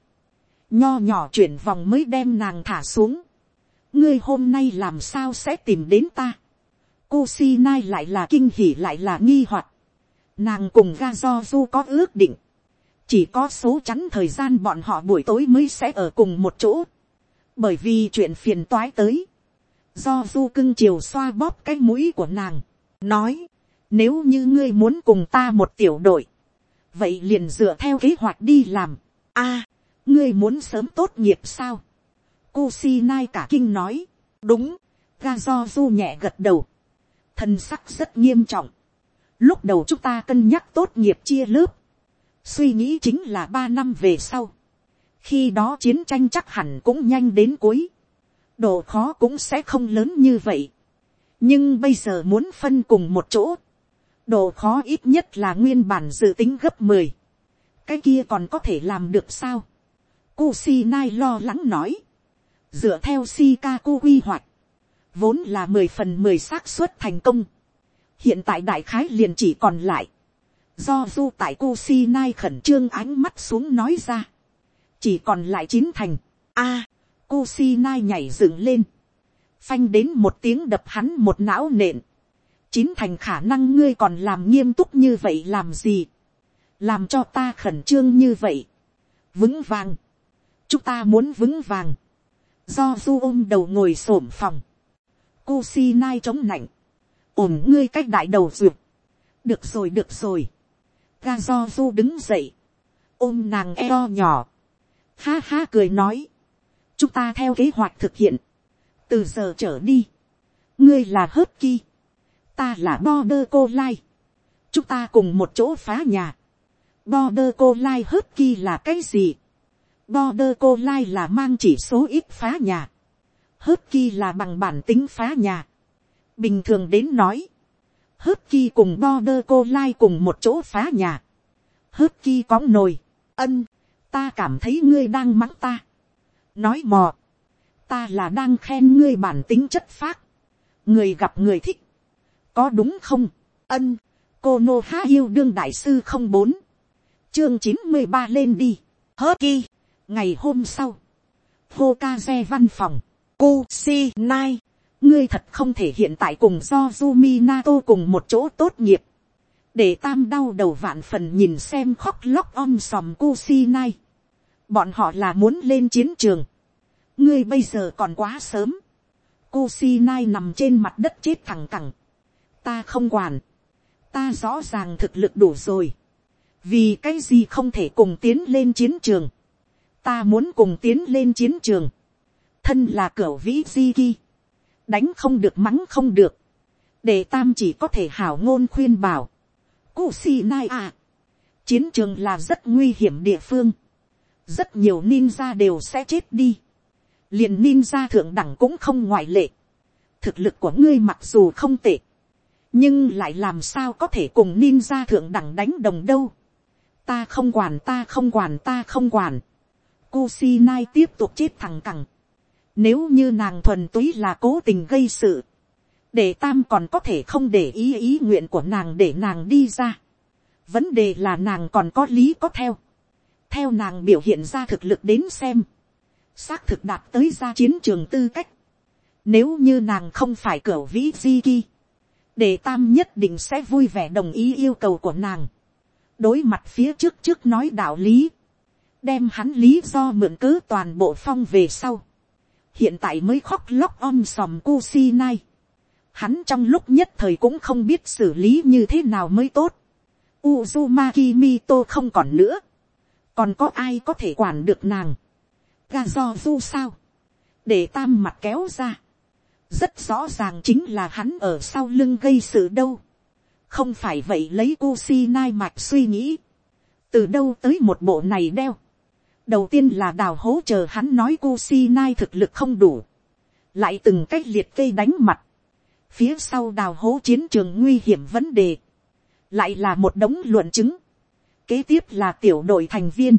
Nho nhỏ chuyển vòng mới đem nàng thả xuống. Ngươi hôm nay làm sao sẽ tìm đến ta. Cô si nai lại là kinh hỉ lại là nghi hoặc. Nàng cùng ga do du có ước định. Chỉ có số chắn thời gian bọn họ buổi tối mới sẽ ở cùng một chỗ, bởi vì chuyện phiền toái tới, do du cưng chiều xoa bóp cái mũi của nàng, nói, nếu như ngươi muốn cùng ta một tiểu đội, vậy liền dựa theo kế hoạch đi làm, a, ngươi muốn sớm tốt nghiệp sao, Kusi nai cả kinh nói, đúng, ga do du nhẹ gật đầu, thân sắc rất nghiêm trọng, lúc đầu chúng ta cân nhắc tốt nghiệp chia lớp, suy nghĩ chính là ba năm về sau, khi đó chiến tranh chắc hẳn cũng nhanh đến cuối, độ khó cũng sẽ không lớn như vậy, nhưng bây giờ muốn phân cùng một chỗ, độ khó ít nhất là nguyên bản dự tính gấp mười, cái kia còn có thể làm được sao, Kusinai lo lắng nói, dựa theo Shikaku quy hoạch, vốn là mười phần mười xác suất thành công, hiện tại đại khái liền chỉ còn lại. Do du tại Kusinai si nai khẩn trương ánh mắt xuống nói ra, chỉ còn lại chín thành, a, à, si nai nhảy dựng lên, phanh đến một tiếng đập hắn một não nện, chín thành khả năng ngươi còn làm nghiêm túc như vậy làm gì, làm cho ta khẩn trương như vậy, vững vàng, chúng ta muốn vững vàng, do du ôm đầu ngồi s ổ m phòng, cô si nai chống nạnh, ổn ngươi cách đại đầu duyệt, được rồi được rồi, ga do du đứng dậy, ôm nàng eo nhỏ, ha ha cười nói, chúng ta theo kế hoạch thực hiện, từ giờ trở đi, ngươi là hớt ki, ta là bo đơ cô lai, chúng ta cùng một chỗ phá nhà, bo đơ cô lai hớt ki là cái gì, bo đơ cô lai là mang chỉ số ít phá nhà, Hớp ki là bằng bản tính phá nhà, bình thường đến nói, Hớp ki cùng bo đơ cô lai cùng một chỗ phá nhà, Hớp ki có nồi, ân, ta cảm thấy ngươi đang mắng ta, nói mò, ta là đang khen ngươi bản tính chất phác, người gặp người thích, có đúng không, ân, cô nô há yêu đương đại sư không bốn, chương chín mươi ba lên đi, Hớp ki, ngày hôm sau, hô ca xe văn phòng, cu si nai, ngươi thật không thể hiện tại cùng do Jumi Nato cùng một chỗ tốt nghiệp, để tam đau đầu vạn phần nhìn xem khóc lóc om sòm Kusinai. Bọn họ là muốn lên chiến trường. ngươi bây giờ còn quá sớm. Kusinai nằm trên mặt đất chết thẳng cẳng. ta không quản. ta rõ ràng thực lực đủ rồi. vì cái gì không thể cùng tiến lên chiến trường ta muốn cùng tiến lên chiến trường. thân là cửa vĩ di ki. đánh không được, mắng không được. để tam chỉ có thể hảo ngôn khuyên bảo Kusinai à. Chiến trường là rất nguy hiểm địa phương. Rất nhiều ninja đều sẽ chết đi. liền ninja thượng đẳng cũng không ngoại lệ. Thực lực của ngươi mặc dù không tệ. Nhưng lại làm sao có thể cùng ninja thượng đẳng đánh đồng đâu. Ta không quản, ta không quản, ta không quản. Kusinai tiếp tục chết thẳng cẳng. Nếu như nàng thuần túy là cố tình gây sự, để tam còn có thể không để ý ý nguyện của nàng để nàng đi ra. vấn đề là nàng còn có lý có theo. theo nàng biểu hiện ra thực lực đến xem. xác thực đạt tới ra chiến trường tư cách. nếu như nàng không phải cửa vĩ di ki. để tam nhất định sẽ vui vẻ đồng ý yêu cầu của nàng. đối mặt phía trước trước nói đạo lý đem hắn lý do mượn cớ toàn bộ phong về sau. hiện tại mới khóc lóc om sòm cu si nai hắn trong lúc nhất thời cũng không biết xử lý như thế nào mới tốt. Uzumaki Mito không còn nữa. Còn có ai có thể quản được nàng? Gazozu sao? Để tam mặt kéo ra. Rất rõ ràng chính là hắn ở sau lưng gây sự đâu. Không phải vậy lấy Kusinai mạch suy nghĩ. Từ đâu tới một bộ này đeo. Đầu tiên là đào hố chờ hắn nói Kusinai thực lực không đủ. Lại từng cách liệt kê đánh mặt. Phía sau đào hố chiến trường nguy hiểm vấn đề, lại là một đống luận chứng, kế tiếp là tiểu đội thành viên,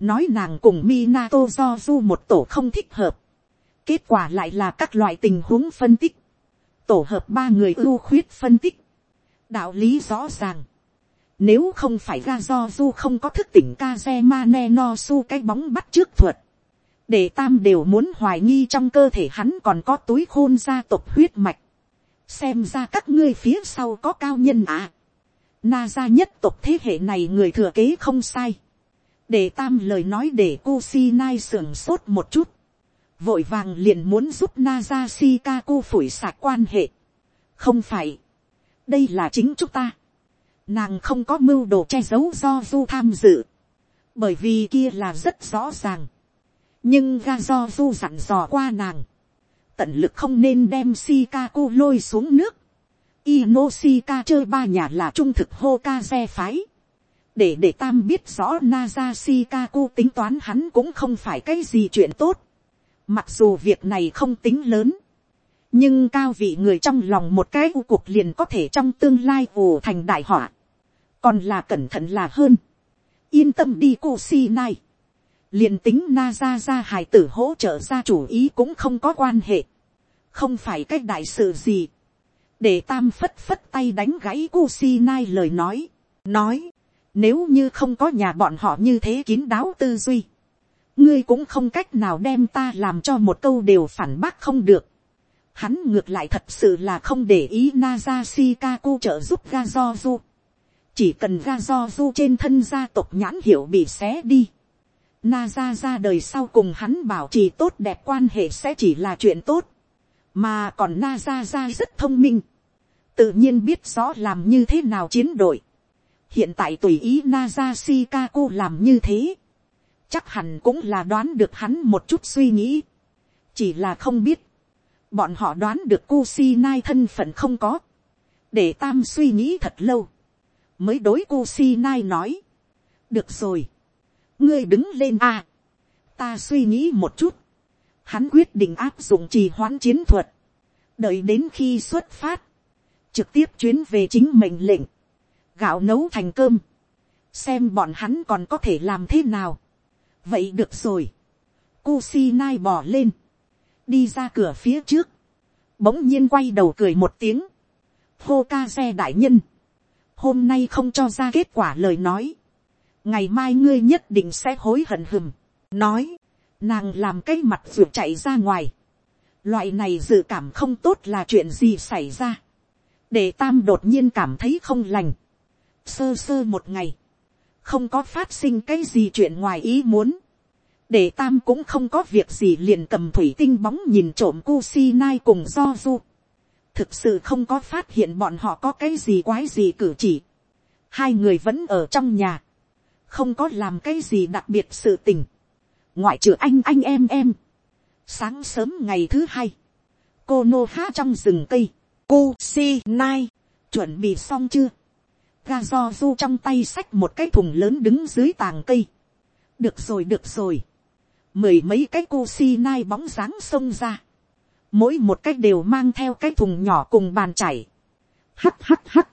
nói nàng cùng Minato do du một tổ không thích hợp, kết quả lại là các loại tình huống phân tích, tổ hợp ba người ưu khuyết phân tích, đạo lý rõ ràng, nếu không phải ra do du không có thức tỉnh kaze mane no su cái bóng bắt trước thuật, để tam đều muốn hoài nghi trong cơ thể hắn còn có túi khôn gia tộc huyết mạch xem ra các ngươi phía sau có cao nhân à. Na gia nhất tộc thế hệ này người thừa kế không sai. để tam lời nói để cô si nai sưởng sốt một chút. vội vàng liền muốn giúp Na gia Shikaku phủi sạc quan hệ. không phải. đây là chính chúng ta nàng không có mưu đồ che giấu do du tham dự. bởi vì kia là rất rõ ràng. nhưng ga do du dặn dò qua nàng tận lực không nên đem Shikaku lôi xuống nước. Inoshika chơi ba nhà là trung thực Hokage phái. Để để tam biết rõ Naza Shikaku tính toán hắn cũng không phải cái gì chuyện tốt. Mặc dù việc này không tính lớn. Nhưng cao vị người trong lòng một cái u cuộc liền có thể trong tương lai ủ thành đại họa. Còn là cẩn thận là hơn. Yên tâm đi cô si này liền tính na ra ra hài tử hỗ trợ ra chủ ý cũng không có quan hệ, không phải cái đại sự gì, để tam phất phất tay đánh gãy Kusi nai lời nói, nói, nếu như không có nhà bọn họ như thế kín đáo tư duy, ngươi cũng không cách nào đem ta làm cho một câu đều phản bác không được. Hắn ngược lại thật sự là không để ý Naza Shikaku trợ giúp Gazozu. Chỉ cần ga do du trên thân gia tộc nhãn hiệu bị xé đi Na ra ra đời sau cùng hắn bảo trì tốt đẹp quan hệ sẽ chỉ là chuyện tốt. Mà còn Na ra ra rất thông minh. Tự nhiên biết rõ làm như thế nào chiến đội. Hiện tại tùy ý Na ra Shikaku làm như thế. Chắc hẳn cũng là đoán được hắn một chút suy nghĩ. Chỉ là không biết. Bọn họ đoán được Kusinai thân phận không có. Để Tam suy nghĩ thật lâu. Mới đối Kusinai nói. Được rồi ngươi đứng lên a. ta suy nghĩ một chút. hắn quyết định áp dụng trì hoãn chiến thuật. đợi đến khi xuất phát, trực tiếp chuyến về chính mệnh lệnh, gạo nấu thành cơm, xem bọn hắn còn có thể làm thế nào. vậy được rồi, Kusinai bỏ lên, đi ra cửa phía trước, bỗng nhiên quay đầu cười một tiếng, hô ca xe đại nhân, hôm nay không cho ra kết quả lời nói, ngày mai ngươi nhất định sẽ hối hận hừm, nói, nàng làm cái mặt ruột chạy ra ngoài, loại này dự cảm không tốt là chuyện gì xảy ra, để tam đột nhiên cảm thấy không lành, sơ sơ một ngày, không có phát sinh cái gì chuyện ngoài ý muốn, để tam cũng không có việc gì liền cầm thủy tinh bóng nhìn trộm cu si nai cùng do du thực sự không có phát hiện bọn họ có cái gì quái gì cử chỉ. hai người vẫn ở trong nhà, không có làm cái gì đặc biệt sự tình. ngoại trừ anh anh em em. sáng sớm ngày thứ hai, cô nô há trong rừng cây, củ si nai chuẩn bị xong chưa. ga do du trong tay xách một cái thùng lớn đứng dưới tàng cây. được rồi được rồi mười mấy cái cô si nai bóng dáng xông ra, mỗi một cái đều mang theo cái thùng nhỏ cùng bàn chảy, hắt hắt hắt,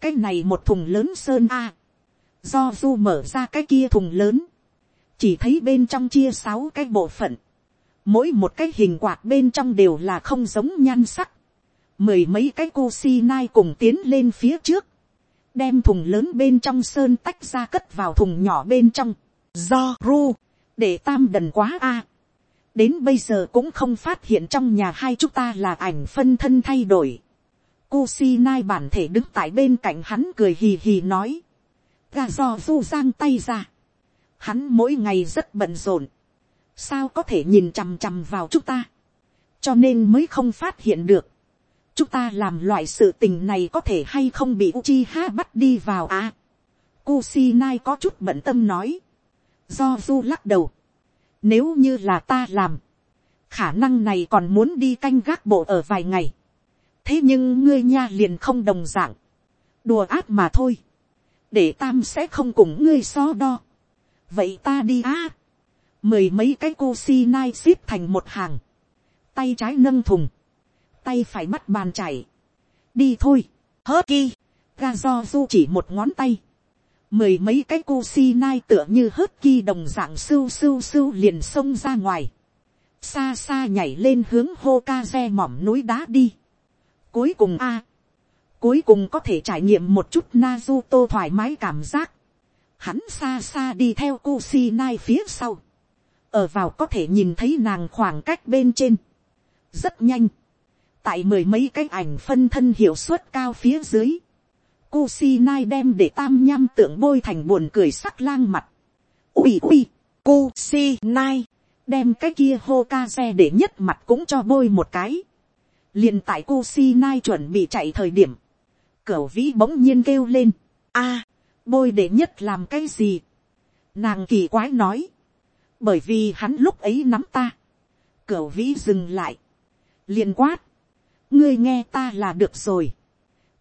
cái này một thùng lớn sơn a, do du mở ra cái kia thùng lớn, chỉ thấy bên trong chia sáu cái bộ phận, mỗi một cái hình quạt bên trong đều là không giống nhan sắc, mười mấy cái cô si nai cùng tiến lên phía trước, đem thùng lớn bên trong sơn tách ra cất vào thùng nhỏ bên trong, do ru, để tam đần quá a đến bây giờ cũng không phát hiện trong nhà hai chúng ta là ảnh phân thân thay đổi. Kusinai bản thể đứng tại bên cạnh hắn cười hì hì nói. Gà giò du giang tay ra. Hắn mỗi ngày rất bận rộn. Sao có thể nhìn chằm chằm vào chúng ta. Cho nên mới không phát hiện được. Chúng ta làm loại sự tình này có thể hay không bị Uchiha bắt đi vào à. Kusinai có chút bận tâm nói do du lắc đầu. Nếu như là ta làm, khả năng này còn muốn đi canh gác bộ ở vài ngày. thế nhưng ngươi nha liền không đồng dạng. đùa ác mà thôi. để tam sẽ không cùng ngươi so đo. vậy ta đi á. mười mấy cái cô si nai xếp thành một hàng. tay trái nâng thùng. tay phải bắt bàn chảy. đi thôi. hớt ki. ga do du chỉ một ngón tay mười mấy cái cô si nai tựa như hớt ki đồng dạng sưu sưu sưu liền xông ra ngoài, xa xa nhảy lên hướng hô ca xe mỏm núi đá đi. Cuối cùng a, cuối cùng có thể trải nghiệm một chút Naruto thoải mái cảm giác. Hắn xa xa đi theo cô si nai phía sau, ở vào có thể nhìn thấy nàng khoảng cách bên trên, rất nhanh. tại mười mấy cái ảnh phân thân hiệu suất cao phía dưới, Kusinai đem để tam nham tượng bôi thành buồn cười sắc lang mặt. Ui ui, Kusinai, đem cái kia hô ca xe để nhất mặt cũng cho bôi một cái. liền tại Kusinai chuẩn bị chạy thời điểm. Cửu vĩ bỗng nhiên kêu lên. a bôi để nhất làm cái gì? Nàng kỳ quái nói. Bởi vì hắn lúc ấy nắm ta. Cửu vĩ dừng lại. liền quát. Ngươi nghe ta là được rồi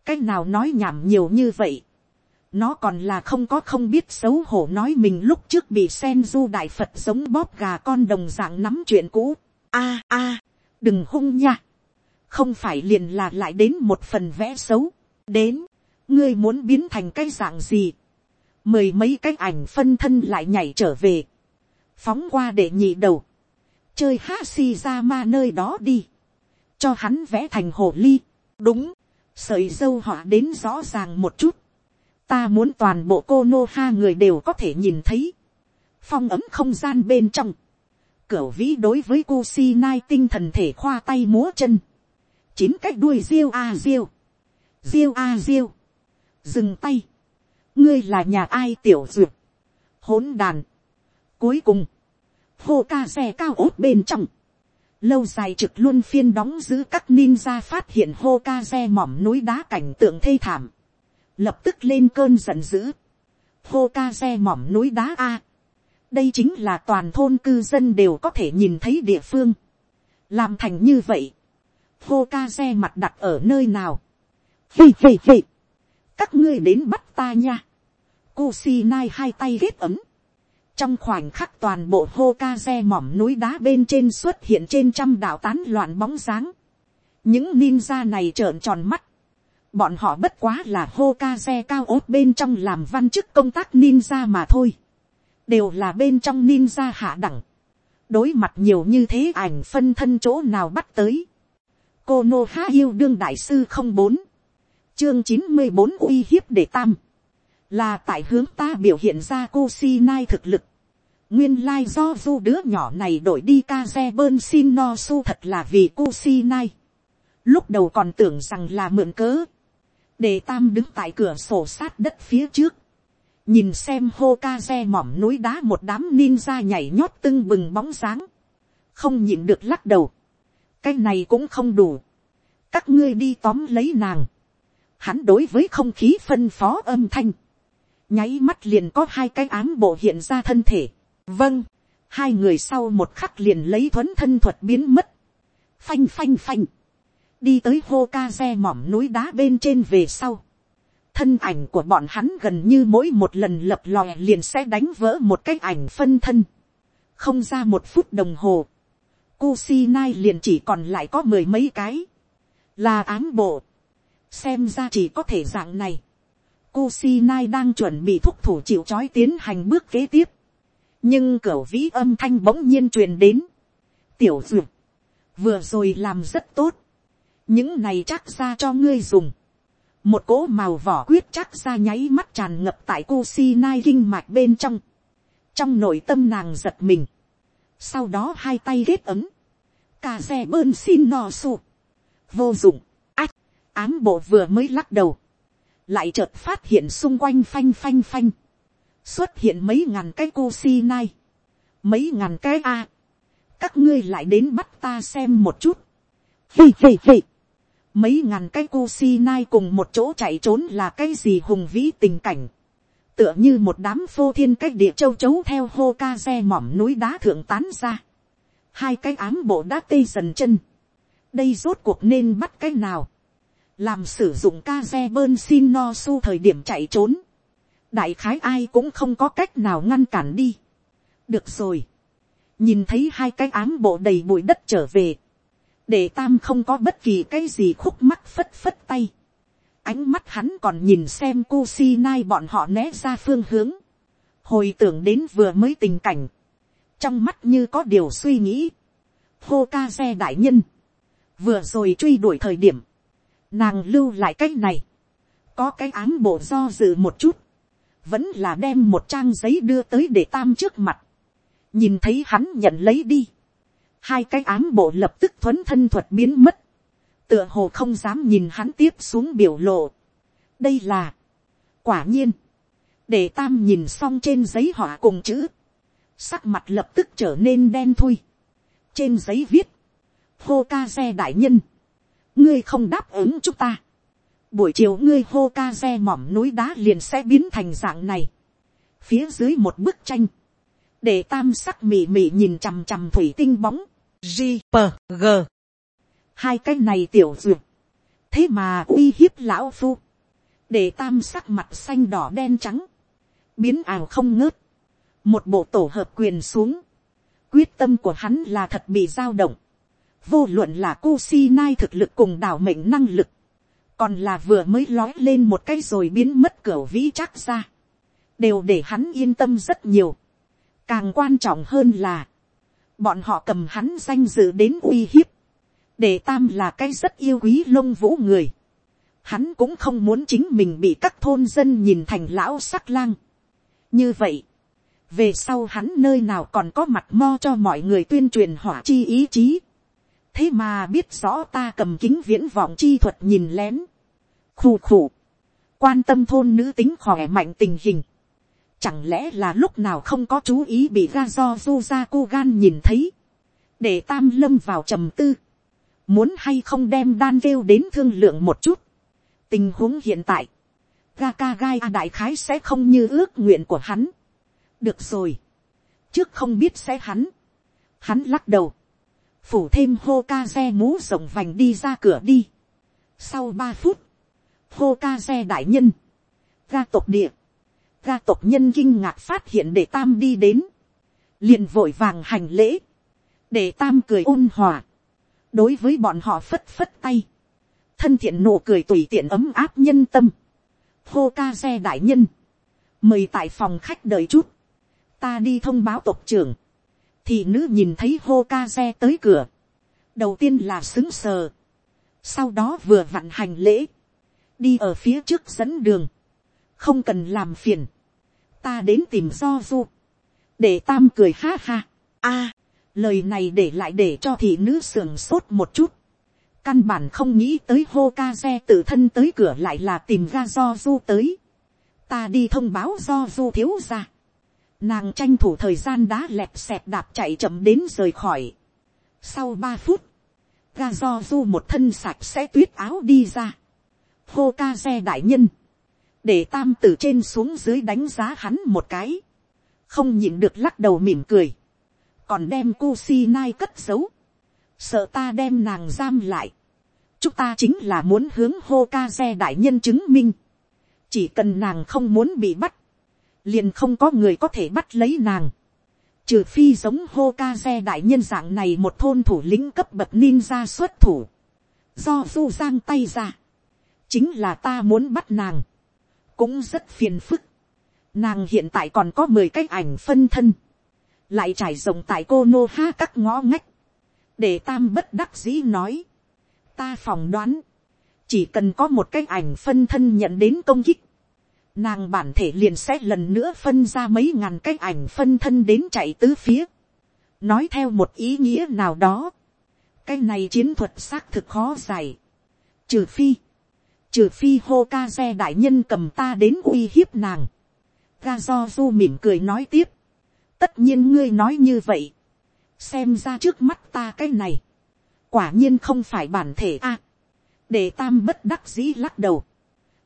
cái nào nói nhảm nhiều như vậy. nó còn là không có không biết xấu hổ nói mình lúc trước bị sen du đại phật giống bóp gà con đồng dạng nắm chuyện cũ. a a, đừng hung nha. không phải liền là lại đến một phần vẽ xấu. đến, ngươi muốn biến thành cái dạng gì. mười mấy cái ảnh phân thân lại nhảy trở về. phóng qua để nhị đầu. chơi ha si ra ma nơi đó đi. cho hắn vẽ thành hồ ly. đúng sợi dâu họ đến rõ ràng một chút, ta muốn toàn bộ cô nô ha người đều có thể nhìn thấy, phong ấm không gian bên trong, cửa vĩ đối với cô si nai tinh thần thể khoa tay múa chân, chín cách đuôi riêu a riêu, riêu a riêu, dừng tay, ngươi là nhà ai tiểu duyệt, hỗn đàn, cuối cùng, hô ca xe cao ốt bên trong, lâu dài trực luôn phiên đóng giữ các ninja phát hiện hô ca xe mỏm núi đá cảnh tượng thê thảm, lập tức lên cơn giận dữ, hô ca xe mỏm núi đá a, đây chính là toàn thôn cư dân đều có thể nhìn thấy địa phương, làm thành như vậy, hô ca xe mặt đặt ở nơi nào, hì hì hì, các ngươi đến bắt ta nha, cô si nai hai tay ghét ấm, trong khoảnh khắc toàn bộ hô ca xe mỏm núi đá bên trên xuất hiện trên trăm đạo tán loạn bóng dáng, những ninja này trợn tròn mắt, bọn họ bất quá là hô ca xe cao ốt bên trong làm văn chức công tác ninja mà thôi, đều là bên trong ninja hạ đẳng, đối mặt nhiều như thế ảnh phân thân chỗ nào bắt tới, cô nô há yêu đương đại sư không bốn, chương chín mươi bốn uy hiếp để tam, là tại hướng ta biểu hiện ra cô si nai thực lực, nguyên lai do du đứa nhỏ này đổi đi ca xe bơn xin no su thật là vì cô si nai, lúc đầu còn tưởng rằng là mượn cớ, để tam đứng tại cửa sổ sát đất phía trước, nhìn xem hô ca xe mỏm núi đá một đám ninja nhảy nhót tưng bừng bóng dáng, không nhịn được lắc đầu, cái này cũng không đủ, các ngươi đi tóm lấy nàng, hắn đối với không khí phân phó âm thanh, nháy mắt liền có hai cái ám bộ hiện ra thân thể, vâng, hai người sau một khắc liền lấy thuấn thân thuật biến mất, phanh phanh phanh, đi tới hô ca xe mỏm núi đá bên trên về sau, thân ảnh của bọn hắn gần như mỗi một lần lập lòe liền sẽ đánh vỡ một cái ảnh phân thân, không ra một phút đồng hồ, Kusinai liền chỉ còn lại có mười mấy cái. Là ám bộ. Xem ra chỉ có thể dạng này. Kusinai đang chuẩn bị thúc thủ chịu chói tiến hành bước kế tiếp. Nhưng cửa vĩ âm thanh bỗng nhiên truyền đến. Tiểu dược. Vừa rồi làm rất tốt. Những này chắc ra cho ngươi dùng. Một cỗ màu vỏ quyết chắc ra nháy mắt tràn ngập tại Kusinai kinh mạch bên trong. Trong nội tâm nàng giật mình sau đó hai tay ghét ấm, cà xe bơn xin no sụp vô dụng, ách, ám bộ vừa mới lắc đầu, lại chợt phát hiện xung quanh phanh phanh phanh, xuất hiện mấy ngàn cái cô si nai, mấy ngàn cái a, các ngươi lại đến bắt ta xem một chút, hì hì hì, mấy ngàn cái cô si nai cùng một chỗ chạy trốn là cái gì hùng vĩ tình cảnh, tựa như một đám phô thiên cách địa châu chấu theo hô ca xe mỏm núi đá thượng tán ra. Hai cái ám bộ đã tê dần chân. Đây rốt cuộc nên bắt cái nào. Làm sử dụng ca xe bơn xin no su thời điểm chạy trốn. Đại khái ai cũng không có cách nào ngăn cản đi. Được rồi. Nhìn thấy hai cái ám bộ đầy bụi đất trở về. Để tam không có bất kỳ cái gì khúc mắt phất phất tay Ánh mắt hắn còn nhìn xem Kusinai bọn họ né ra phương hướng. Hồi tưởng đến vừa mới tình cảnh. Trong mắt như có điều suy nghĩ. Hô ca xe đại nhân. Vừa rồi truy đuổi thời điểm. Nàng lưu lại cái này. Có cái án bộ do dự một chút. Vẫn là đem một trang giấy đưa tới để tam trước mặt. Nhìn thấy hắn nhận lấy đi. Hai cái án bộ lập tức thuấn thân thuật biến mất tựa hồ không dám nhìn hắn tiếp xuống biểu lộ. đây là, quả nhiên, để tam nhìn xong trên giấy họa cùng chữ, sắc mặt lập tức trở nên đen thui. trên giấy viết, hô ca xe đại nhân, ngươi không đáp ứng chúng ta. buổi chiều ngươi hô ca xe mỏm núi đá liền sẽ biến thành dạng này. phía dưới một bức tranh, để tam sắc mị mị nhìn chằm chằm thủy tinh bóng, g p g. Hai cái này tiểu duyệt, thế mà uy hiếp lão phu, để tam sắc mặt xanh đỏ đen trắng, biến ảo không ngớt, một bộ tổ hợp quyền xuống, quyết tâm của hắn là thật bị dao động, vô luận là cu si nai thực lực cùng đảo mệnh năng lực, còn là vừa mới lói lên một cái rồi biến mất cửa vĩ chắc ra, đều để hắn yên tâm rất nhiều. càng quan trọng hơn là, bọn họ cầm hắn danh dự đến uy hiếp, để tam là cái rất yêu quý lông vũ người. Hắn cũng không muốn chính mình bị các thôn dân nhìn thành lão sắc lang. Như vậy, về sau hắn nơi nào còn có mặt mo cho mọi người tuyên truyền hỏa chi ý chí. Thế mà biết rõ ta cầm kính viễn vọng chi thuật nhìn lén. Khù khù. Quan tâm thôn nữ tính khỏe mạnh tình hình. Chẳng lẽ là lúc nào không có chú ý bị ra do du ra cô gan nhìn thấy. Để tam lâm vào trầm tư muốn hay không đem đan kêu đến thương lượng một chút. tình huống hiện tại, Gaka gai a đại khái sẽ không như ước nguyện của hắn. được rồi, trước không biết sẽ hắn, hắn lắc đầu, phủ thêm hô ca xe mũ rộng vành đi ra cửa đi. sau ba phút, hô ca xe đại nhân, ga tộc địa, ga tộc nhân kinh ngạc phát hiện để tam đi đến, liền vội vàng hành lễ, để tam cười ôn hòa, đối với bọn họ phất phất tay, thân thiện nụ cười tùy tiện ấm áp nhân tâm, hô ca xe đại nhân, mời tại phòng khách đợi chút, ta đi thông báo tộc trưởng, thì nữ nhìn thấy hô ca xe tới cửa, đầu tiên là xứng sờ, sau đó vừa vặn hành lễ, đi ở phía trước dẫn đường, không cần làm phiền, ta đến tìm do du, để tam cười ha ha, a, lời này để lại để cho thị nữ sưởng sốt một chút, căn bản không nghĩ tới hô ca xe tự thân tới cửa lại là tìm ra do du tới, ta đi thông báo do du thiếu ra, nàng tranh thủ thời gian đá lẹp xẹp đạp chạy chậm đến rời khỏi, sau ba phút, ga do du một thân sạch sẽ tuyết áo đi ra, hô ca xe đại nhân, để tam từ trên xuống dưới đánh giá hắn một cái, không nhịn được lắc đầu mỉm cười, còn đem cu si nai cất giấu, sợ ta đem nàng giam lại, chúng ta chính là muốn hướng hô ca xe đại nhân chứng minh, chỉ cần nàng không muốn bị bắt, liền không có người có thể bắt lấy nàng, trừ phi giống hô ca xe đại nhân dạng này một thôn thủ lĩnh cấp bậc ninja xuất thủ, do du giang tay ra, chính là ta muốn bắt nàng, cũng rất phiền phức. Nàng hiện tại còn có mười cái ảnh phân thân, lại trải rộng tại cô nô ha các ngõ ngách, để tam bất đắc dĩ nói, ta phỏng đoán, chỉ cần có một cái ảnh phân thân nhận đến công kích, nàng bản thể liền sẽ lần nữa phân ra mấy ngàn cái ảnh phân thân đến chạy tứ phía, nói theo một ý nghĩa nào đó, cái này chiến thuật xác thực khó giải, trừ phi, trừ phi hô ca xe đại nhân cầm ta đến uy hiếp nàng. ga do du mỉm cười nói tiếp. tất nhiên ngươi nói như vậy. xem ra trước mắt ta cái này. quả nhiên không phải bản thể a. để tam bất đắc dĩ lắc đầu.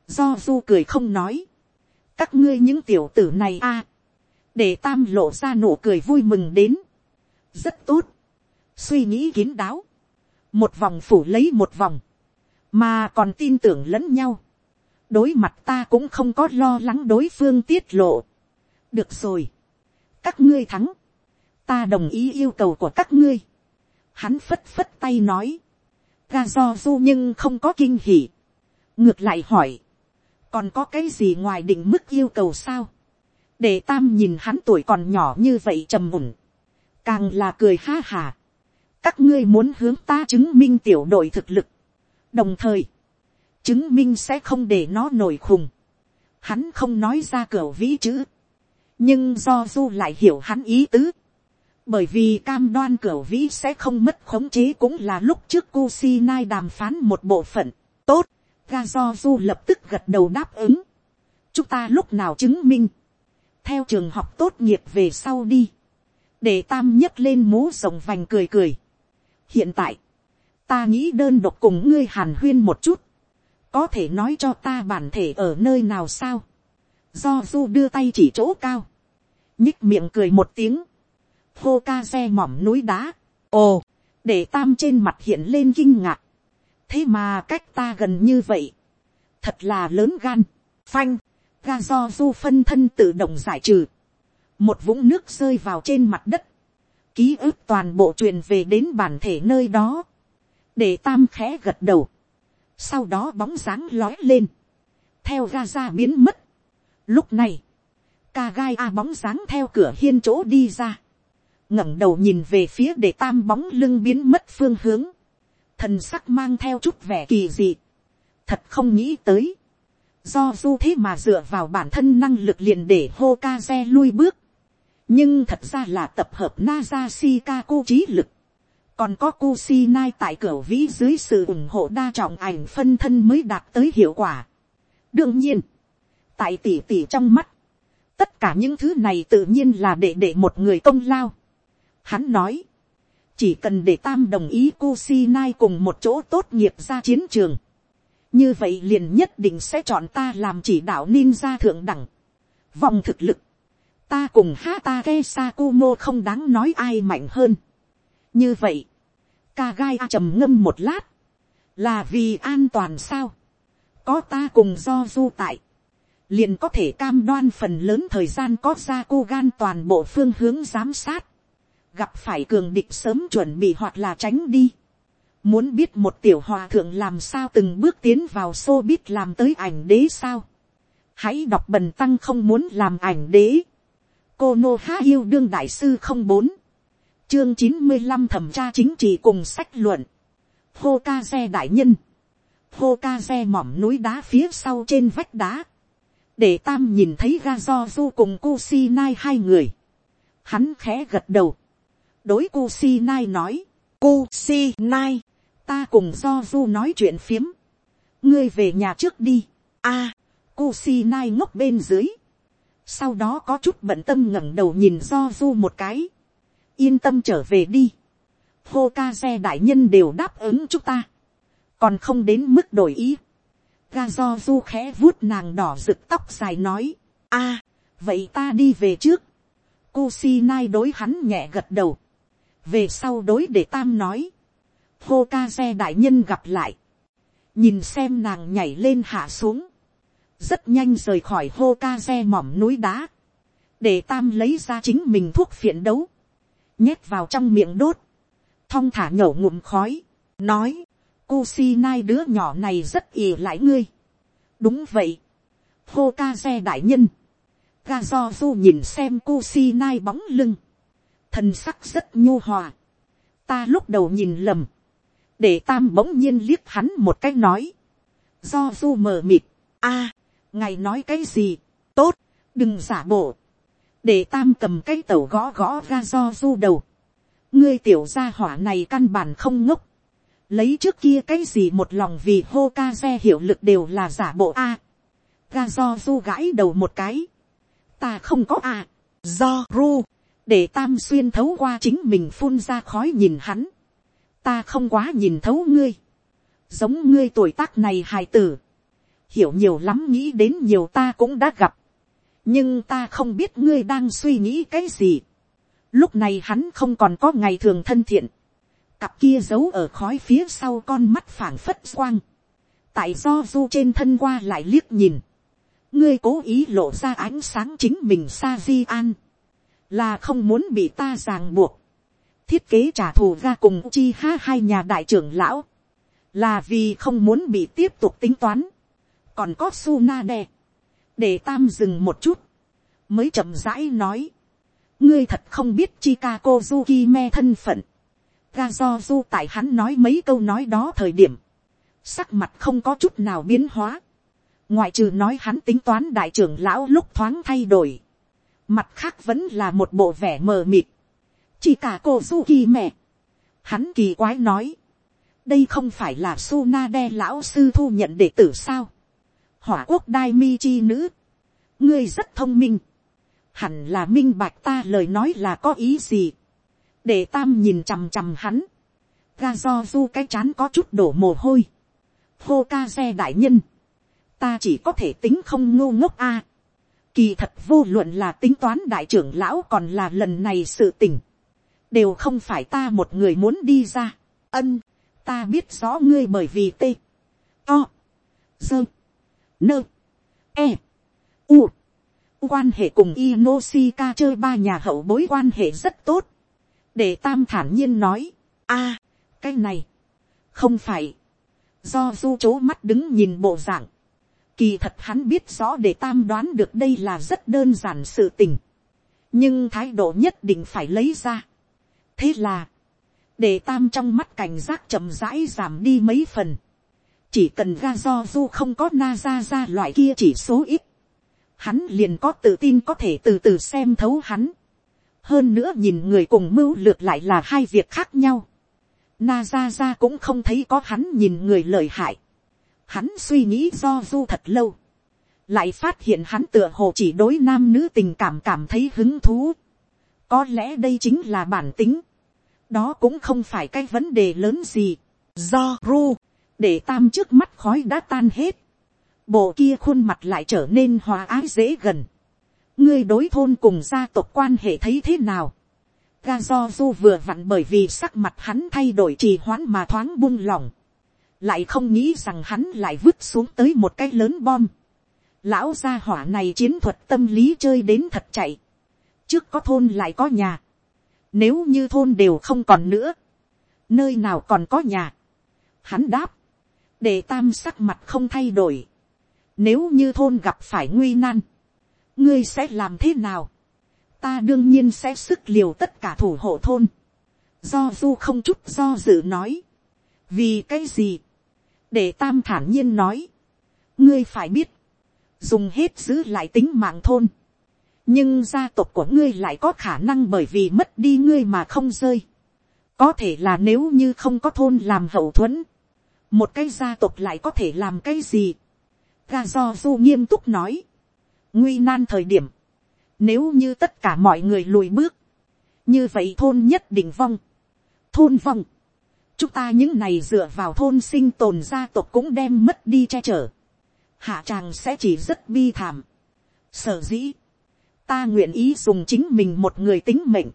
do du cười không nói các ngươi những tiểu tử này a. để tam lộ ra nụ cười vui mừng đến. rất tốt. suy nghĩ kín đáo. một vòng phủ lấy một vòng mà còn tin tưởng lẫn nhau, đối mặt ta cũng không có lo lắng đối phương tiết lộ. được rồi, các ngươi thắng, ta đồng ý yêu cầu của các ngươi. hắn phất phất tay nói, ga do du nhưng không có kinh hỉ. ngược lại hỏi, còn có cái gì ngoài định mức yêu cầu sao. để tam nhìn hắn tuổi còn nhỏ như vậy trầm mùn, càng là cười ha hà. các ngươi muốn hướng ta chứng minh tiểu đội thực lực, đồng thời, chứng minh sẽ không để nó nổi khùng. Hắn không nói ra cửa vĩ chữ, nhưng do du lại hiểu hắn ý tứ. bởi vì cam đoan cửa vĩ sẽ không mất khống chế cũng là lúc trước cu si nai đàm phán một bộ phận. tốt, ga do du lập tức gật đầu đáp ứng. chúng ta lúc nào chứng minh, theo trường học tốt nghiệp về sau đi, để tam nhấc lên mũ rồng vành cười cười. hiện tại, ta nghĩ đơn độc cùng ngươi hàn huyên một chút, có thể nói cho ta bản thể ở nơi nào sao, do du đưa tay chỉ chỗ cao, nhích miệng cười một tiếng, hô ca xe mỏm núi đá, ồ, để tam trên mặt hiện lên kinh ngạc, thế mà cách ta gần như vậy, thật là lớn gan, phanh, ga do du phân thân tự động giải trừ, một vũng nước rơi vào trên mặt đất, ký ức toàn bộ truyền về đến bản thể nơi đó, để tam khẽ gật đầu, sau đó bóng dáng lói lên, theo ga ra biến mất. Lúc này, ca gai a bóng dáng theo cửa hiên chỗ đi ra, ngẩng đầu nhìn về phía để tam bóng lưng biến mất phương hướng, thần sắc mang theo chút vẻ kỳ dị, thật không nghĩ tới, do du thế mà dựa vào bản thân năng lực liền để hô ca xe lui bước, nhưng thật ra là tập hợp Naza cô trí lực, còn có Kusinai tại cửa vĩ dưới sự ủng hộ đa trọng ảnh phân thân mới đạt tới hiệu quả. đương nhiên, tại tỷ tỷ trong mắt, tất cả những thứ này tự nhiên là để để một người công lao. Hắn nói, chỉ cần để tam đồng ý Kusinai cùng một chỗ tốt nghiệp ra chiến trường, như vậy liền nhất định sẽ chọn ta làm chỉ đạo ninja thượng đẳng. vòng thực lực, ta cùng Hatake Sakumo không đáng nói ai mạnh hơn. Như vậy, ca gai trầm ngâm một lát, là vì an toàn sao, có ta cùng do du tại, liền có thể cam đoan phần lớn thời gian có ra cô gan toàn bộ phương hướng giám sát, gặp phải cường địch sớm chuẩn bị hoặc là tránh đi. Muốn biết một tiểu hòa thượng làm sao từng bước tiến vào xô biết làm tới ảnh đế sao. Hãy đọc bần tăng không muốn làm ảnh đế. Cô Nô Há Yêu Đương Đại Sư không bốn Chương chín mươi 95 thẩm tra chính trị cùng sách luận. Hô ca xe đại nhân. Hô ca xe mỏm núi đá phía sau trên vách đá. Để tam nhìn thấy ga do du cùng cu si nai hai người. Hắn khẽ gật đầu. Đối Kusinai nói. Kusinai ta cùng do du nói chuyện phiếm, ngươi về nhà trước đi, a, à, si nai ngốc bên dưới, sau đó có chút bận tâm ngẩng đầu nhìn do du một cái, yên tâm trở về đi, hô ca xe đại nhân đều đáp ứng chúng ta, còn không đến mức đổi ý, ga do du khẽ vuốt nàng đỏ rực tóc dài nói, a, vậy ta đi về trước, Kusi nai đối hắn nhẹ gật đầu, về sau đối để tam nói, hô ca xe đại nhân gặp lại, nhìn xem nàng nhảy lên hạ xuống, rất nhanh rời khỏi hô ca xe mỏm núi đá, để tam lấy ra chính mình thuốc phiện đấu, nhét vào trong miệng đốt, thong thả nhổ ngụm khói, nói, cô si nai đứa nhỏ này rất ì lại ngươi. đúng vậy, hô ca xe đại nhân, ga do du nhìn xem cô si nai bóng lưng, thân sắc rất nhu hòa, ta lúc đầu nhìn lầm, để tam bỗng nhiên liếc hắn một cái nói, do du mờ mịt, a, ngài nói cái gì, tốt, đừng giả bộ, để tam cầm cái tàu gõ gõ ra do du đầu, ngươi tiểu gia hỏa này căn bản không ngốc, lấy trước kia cái gì một lòng vì hô ca xe hiệu lực đều là giả bộ a, ga do du gãi đầu một cái, ta không có a, do ru, để tam xuyên thấu qua chính mình phun ra khói nhìn hắn, ta không quá nhìn thấu ngươi, giống ngươi tuổi tác này hài tử, hiểu nhiều lắm nghĩ đến nhiều ta cũng đã gặp, nhưng ta không biết ngươi đang suy nghĩ cái gì. Lúc này hắn không còn có ngày thường thân thiện, cặp kia giấu ở khói phía sau con mắt phảng phất quang, tại do du trên thân qua lại liếc nhìn, ngươi cố ý lộ ra ánh sáng chính mình sa di an, là không muốn bị ta ràng buộc, thiết kế trả thù ra cùng chi ha hai nhà đại trưởng lão, là vì không muốn bị tiếp tục tính toán, còn có su na đe, để tam dừng một chút, mới chậm rãi nói, ngươi thật không biết Chika Zuki me thân phận, ga do du tại hắn nói mấy câu nói đó thời điểm, sắc mặt không có chút nào biến hóa, ngoại trừ nói hắn tính toán đại trưởng lão lúc thoáng thay đổi, mặt khác vẫn là một bộ vẻ mờ mịt, chỉ cả cô du kỳ mẹ. Hắn kỳ quái nói. đây không phải là su na đe lão sư thu nhận đệ tử sao. hỏa quốc đai mi chi nữ. ngươi rất thông minh. hẳn là minh bạch ta lời nói là có ý gì. để tam nhìn chằm chằm hắn. ga do du cái chán có chút đổ mồ hôi. hô ca xe đại nhân. ta chỉ có thể tính không ngô ngốc a. Kỳ thật vô luận là tính toán đại trưởng lão còn là lần này sự tình đều không phải ta một người muốn đi ra. ân, ta biết rõ ngươi bởi vì tê. o, dơ, nơ, e, u, quan hệ cùng Inoshika chơi ba nhà hậu bối quan hệ rất tốt. để tam thản nhiên nói, a, cái này, không phải, do du chố mắt đứng nhìn bộ dạng, kỳ thật hắn biết rõ để tam đoán được đây là rất đơn giản sự tình, nhưng thái độ nhất định phải lấy ra thế là, để tam trong mắt cảnh giác chậm rãi giảm đi mấy phần. chỉ cần ga do du không có na ra ra loại kia chỉ số ít. hắn liền có tự tin có thể từ từ xem thấu hắn. hơn nữa nhìn người cùng mưu lược lại là hai việc khác nhau. na ra ra cũng không thấy có hắn nhìn người lợi hại hắn suy nghĩ do du thật lâu. lại phát hiện hắn tựa hồ chỉ đối nam nữ tình cảm cảm thấy hứng thú. có lẽ đây chính là bản tính. Đó cũng không phải cái vấn đề lớn gì, do ru, để tam trước mắt khói đã tan hết, bộ kia khuôn mặt lại trở nên hòa ái dễ gần, ngươi đối thôn cùng gia tộc quan hệ thấy thế nào, ga do du vừa vặn bởi vì sắc mặt hắn thay đổi trì hoãn mà thoáng buông lỏng, lại không nghĩ rằng hắn lại vứt xuống tới một cái lớn bom, lão gia hỏa này chiến thuật tâm lý chơi đến thật chạy, trước có thôn lại có nhà, nếu như thôn đều không còn nữa. Nơi nào còn có nhà. Hắn đáp, để tam sắc mặt không thay đổi. Nếu như thôn gặp phải nguy nan, ngươi sẽ làm thế nào? Ta đương nhiên sẽ sức liều tất cả thủ hộ thôn. Do du không chút do dự nói. Vì cái gì? Để tam thản nhiên nói. Ngươi phải biết. Dùng hết giữ lại tính mạng thôn. Nhưng gia tộc của ngươi lại có khả năng bởi vì mất đi ngươi mà không rơi. Có thể là nếu như không có thôn làm hậu thuẫn một cái gia tộc lại có thể làm cái gì. ga do du nghiêm túc nói, nguy nan thời điểm, nếu như tất cả mọi người lùi bước, như vậy thôn nhất định vong, thôn vong, chúng ta những này dựa vào thôn sinh tồn gia tộc cũng đem mất đi che chở, hạ tràng sẽ chỉ rất bi thảm. Sở dĩ, ta nguyện ý dùng chính mình một người tính mệnh,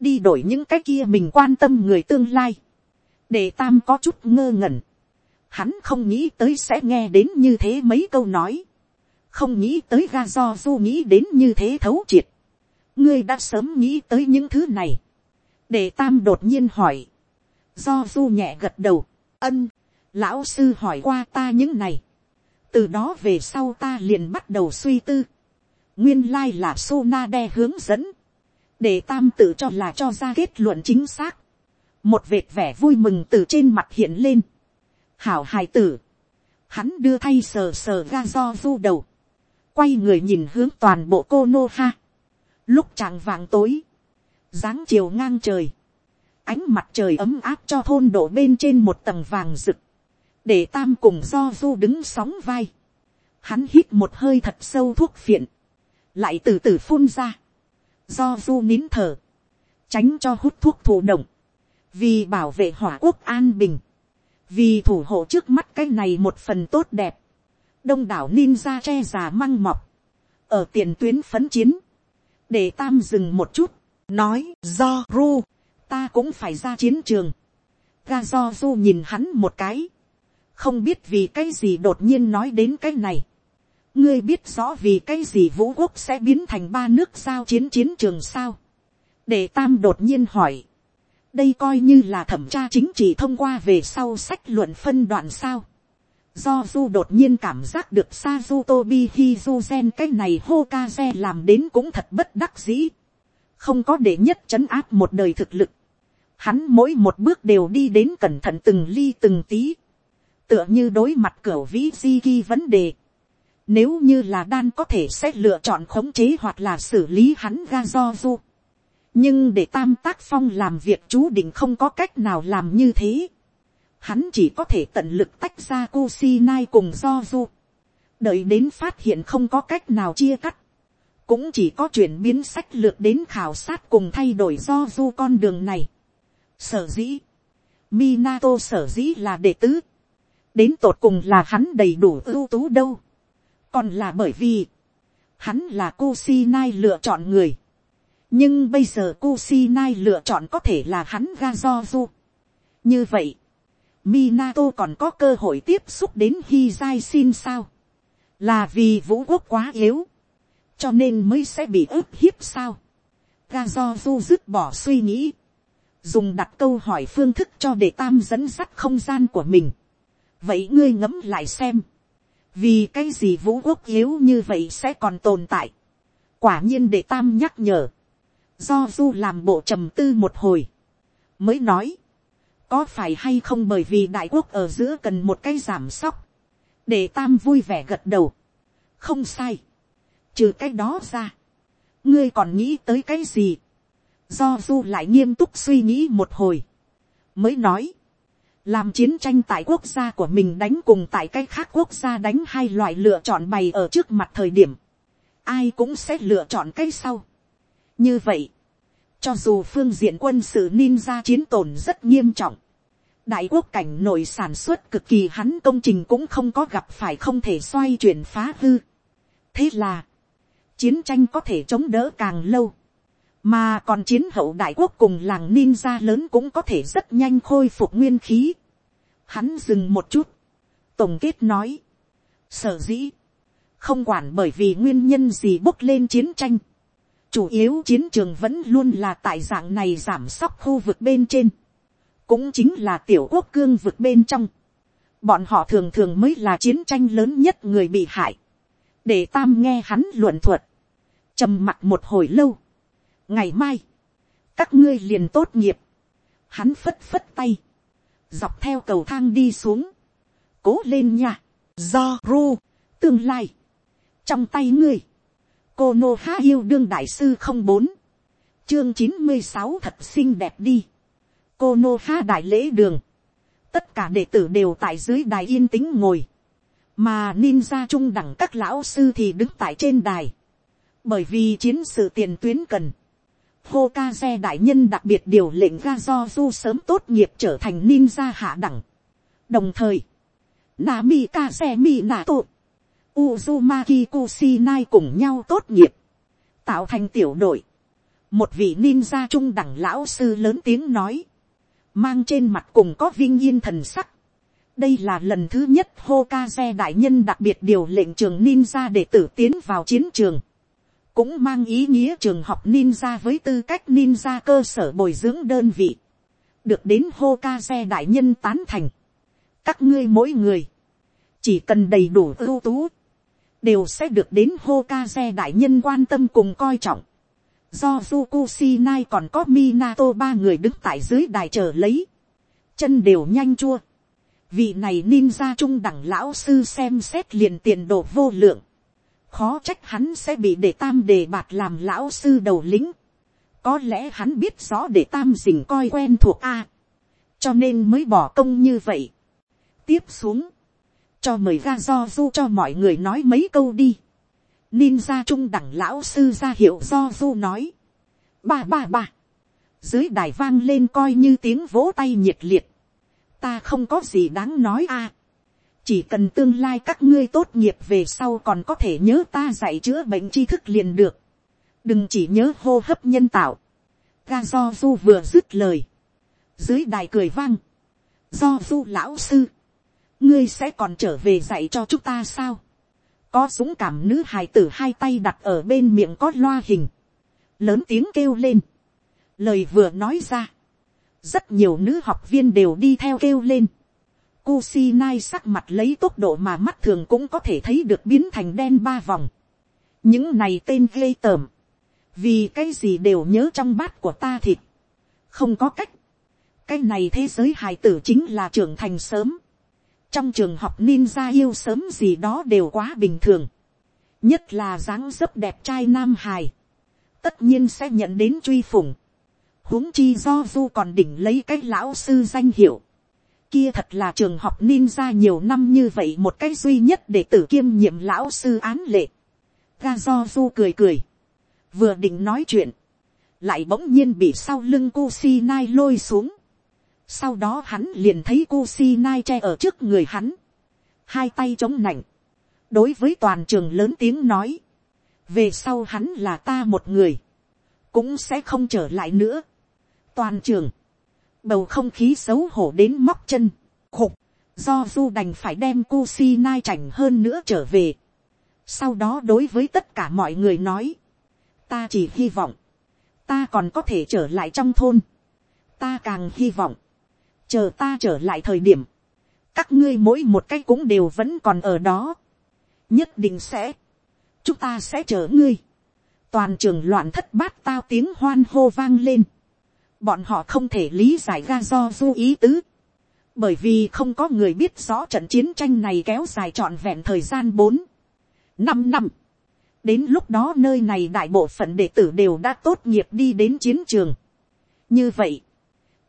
đi đổi những cái kia mình quan tâm người tương lai, để tam có chút ngơ ngẩn, Hắn không nghĩ tới sẽ nghe đến như thế mấy câu nói. Không nghĩ tới ga do du nghĩ đến như thế thấu triệt. Ngươi đã sớm nghĩ tới những thứ này. Để tam đột nhiên hỏi. Do du nhẹ gật đầu. Ân. Lão sư hỏi qua ta những này. Từ đó về sau ta liền bắt đầu suy tư. Nguyên lai là Sona đe hướng dẫn. Để tam tự cho là cho ra kết luận chính xác. Một vệt vẻ vui mừng từ trên mặt hiện lên hảo hài tử, hắn đưa thay sờ sờ ga do du đầu, quay người nhìn hướng toàn bộ cô nô ha, lúc trạng vàng tối, dáng chiều ngang trời, ánh mặt trời ấm áp cho thôn đổ bên trên một tầng vàng rực, để tam cùng do du đứng sóng vai, hắn hít một hơi thật sâu thuốc phiện, lại từ từ phun ra, do du nín thở, tránh cho hút thuốc thụ động, vì bảo vệ hỏa quốc an bình, vì thủ hộ trước mắt cái này một phần tốt đẹp, đông đảo ninja che già măng mọc, ở tiền tuyến phấn chiến, để tam dừng một chút, nói do ru, ta cũng phải ra chiến trường, ga do du nhìn hắn một cái, không biết vì cái gì đột nhiên nói đến cái này, ngươi biết rõ vì cái gì vũ quốc sẽ biến thành ba nước giao chiến chiến trường sao, để tam đột nhiên hỏi, đây coi như là thẩm tra chính trị thông qua về sau sách luận phân đoạn sao. Do du đột nhiên cảm giác được Sazutobi Hizuzen cái này Hokage làm đến cũng thật bất đắc dĩ. Không có để nhất chấn áp một đời thực lực. Hắn mỗi một bước đều đi đến cẩn thận từng ly từng tí. Tựa như đối mặt cửa vĩ di ghi vấn đề. Nếu như là đan có thể sẽ lựa chọn khống chế hoặc là xử lý hắn ga do du nhưng để tam tác phong làm việc chú định không có cách nào làm như thế. Hắn chỉ có thể tận lực tách ra Kusinai cùng do du. đợi đến phát hiện không có cách nào chia cắt. cũng chỉ có chuyển biến sách lược đến khảo sát cùng thay đổi do du con đường này sở dĩ, Minato sở dĩ là đệ tứ. đến tột cùng là hắn đầy đủ ưu tú đâu. còn là bởi vì, hắn là Kusinai lựa chọn người nhưng bây giờ Kusinai lựa chọn có thể là hắn Gazozu. như vậy, Minato còn có cơ hội tiếp xúc đến Hizai Shin sao, là vì vũ quốc quá yếu, cho nên mới sẽ bị ức hiếp sao. Gazozu dứt bỏ suy nghĩ, dùng đặt câu hỏi phương thức cho để tam dẫn dắt không gian của mình. vậy ngươi ngẫm lại xem, vì cái gì vũ quốc yếu như vậy sẽ còn tồn tại. quả nhiên để tam nhắc nhở, do du làm bộ trầm tư một hồi, mới nói, có phải hay không bởi vì đại quốc ở giữa cần một cái giảm sóc, để tam vui vẻ gật đầu, không sai, trừ cái đó ra, ngươi còn nghĩ tới cái gì, do du lại nghiêm túc suy nghĩ một hồi, mới nói, làm chiến tranh tại quốc gia của mình đánh cùng tại cái khác quốc gia đánh hai loại lựa chọn bày ở trước mặt thời điểm, ai cũng sẽ lựa chọn cái sau. Như vậy, cho dù phương diện quân sự ninja chiến tổn rất nghiêm trọng, đại quốc cảnh nội sản xuất cực kỳ hắn công trình cũng không có gặp phải không thể xoay chuyển phá hư. thế là, chiến tranh có thể chống đỡ càng lâu, mà còn chiến hậu đại quốc cùng làng ninja lớn cũng có thể rất nhanh khôi phục nguyên khí. Hắn dừng một chút, tổng kết nói, sở dĩ, không quản bởi vì nguyên nhân gì bốc lên chiến tranh, chủ yếu chiến trường vẫn luôn là tại dạng này giảm sóc khu vực bên trên, cũng chính là tiểu quốc cương vực bên trong, bọn họ thường thường mới là chiến tranh lớn nhất người bị hại, để tam nghe hắn luận thuật, trầm mặt một hồi lâu, ngày mai, các ngươi liền tốt nghiệp, hắn phất phất tay, dọc theo cầu thang đi xuống, cố lên nha, do ru, tương lai, trong tay ngươi, cô nô há yêu đương đại sư không bốn, chương chín mươi sáu thật xinh đẹp đi, cô nô ha đại lễ đường, tất cả đệ tử đều tại dưới đài yên tĩnh ngồi, mà ninja trung đẳng các lão sư thì đứng tại trên đài, bởi vì chiến sự tiền tuyến cần, hô ca xe đại nhân đặc biệt điều lệnh ga do du sớm tốt nghiệp trở thành ninja hạ đẳng. đồng thời, Nami ca xe mi nà Uzumaki Kusinai cùng nhau tốt nghiệp, tạo thành tiểu đội. Một vị ninja trung đẳng lão sư lớn tiếng nói, mang trên mặt cùng có vinh yên thần sắc. đây là lần thứ nhất Hokage đại nhân đặc biệt điều lệnh trường ninja để tử tiến vào chiến trường cũng mang ý nghĩa trường học ninja với tư cách ninja cơ sở bồi dưỡng đơn vị. được đến Hokage đại nhân tán thành. các ngươi mỗi người, chỉ cần đầy đủ ưu tú, đều sẽ được đến Hokage đại nhân quan tâm cùng coi trọng do Fukushima còn có Minato ba người đứng tại dưới đài chờ lấy, chân đều nhanh chua. Vị này ninja trung đẳng lão sư xem xét liền tiền đồ vô lượng, khó trách hắn sẽ bị để tam đề bạt làm lão sư đầu lính. có lẽ hắn biết rõ để tam dình coi quen thuộc a, cho nên mới bỏ công như vậy. tiếp xuống, cho mời ra do du cho mọi người nói mấy câu đi ninja trung đẳng lão sư ra hiệu do du nói. ba ba ba. dưới đài vang lên coi như tiếng vỗ tay nhiệt liệt. ta không có gì đáng nói a chỉ cần tương lai các ngươi tốt nghiệp về sau còn có thể nhớ ta dạy chữa bệnh tri thức liền được. đừng chỉ nhớ hô hấp nhân tạo. ga do du vừa dứt lời. dưới đài cười vang. do du lão sư. ngươi sẽ còn trở về dạy cho chúng ta sao có dũng cảm nữ hài tử hai tay đặt ở bên miệng có loa hình, lớn tiếng kêu lên, lời vừa nói ra, rất nhiều nữ học viên đều đi theo kêu lên, Kusinai sắc mặt lấy tốc độ mà mắt thường cũng có thể thấy được biến thành đen ba vòng. những này tên ghê tởm, vì cái gì đều nhớ trong bát của ta thịt, không có cách, cái này thế giới hài tử chính là trưởng thành sớm, trong trường học ninja yêu sớm gì đó đều quá bình thường, nhất là dáng dấp đẹp trai nam hài, tất nhiên sẽ nhận đến truy phủng, huống chi do du còn đỉnh lấy cái lão sư danh hiệu, kia thật là trường học ninja nhiều năm như vậy một cái duy nhất để tử kiêm nhiệm lão sư án lệ, ga do du cười cười, vừa định nói chuyện, lại bỗng nhiên bị sau lưng cô si nai lôi xuống, sau đó hắn liền thấy Kusinai che ở trước người hắn. Hai tay chống nảnh. Đối với toàn trường lớn tiếng nói. Về sau hắn là ta một người. Cũng sẽ không trở lại nữa. Toàn trường. Bầu không khí xấu hổ đến móc chân. Khục. Do du đành phải đem cu xi nai chảnh hơn nữa trở về. Sau đó đối với tất cả mọi người nói. Ta chỉ hy vọng. Ta còn có thể trở lại trong thôn. Ta càng hy vọng chờ ta trở lại thời điểm, các ngươi mỗi một cái cũng đều vẫn còn ở đó, nhất định sẽ, chúng ta sẽ chờ ngươi, toàn trường loạn thất bát tao tiếng hoan hô vang lên, bọn họ không thể lý giải ra do du ý tứ, bởi vì không có người biết rõ trận chiến tranh này kéo dài trọn vẹn thời gian bốn, năm năm, đến lúc đó nơi này đại bộ phận đệ tử đều đã tốt nghiệp đi đến chiến trường. như vậy,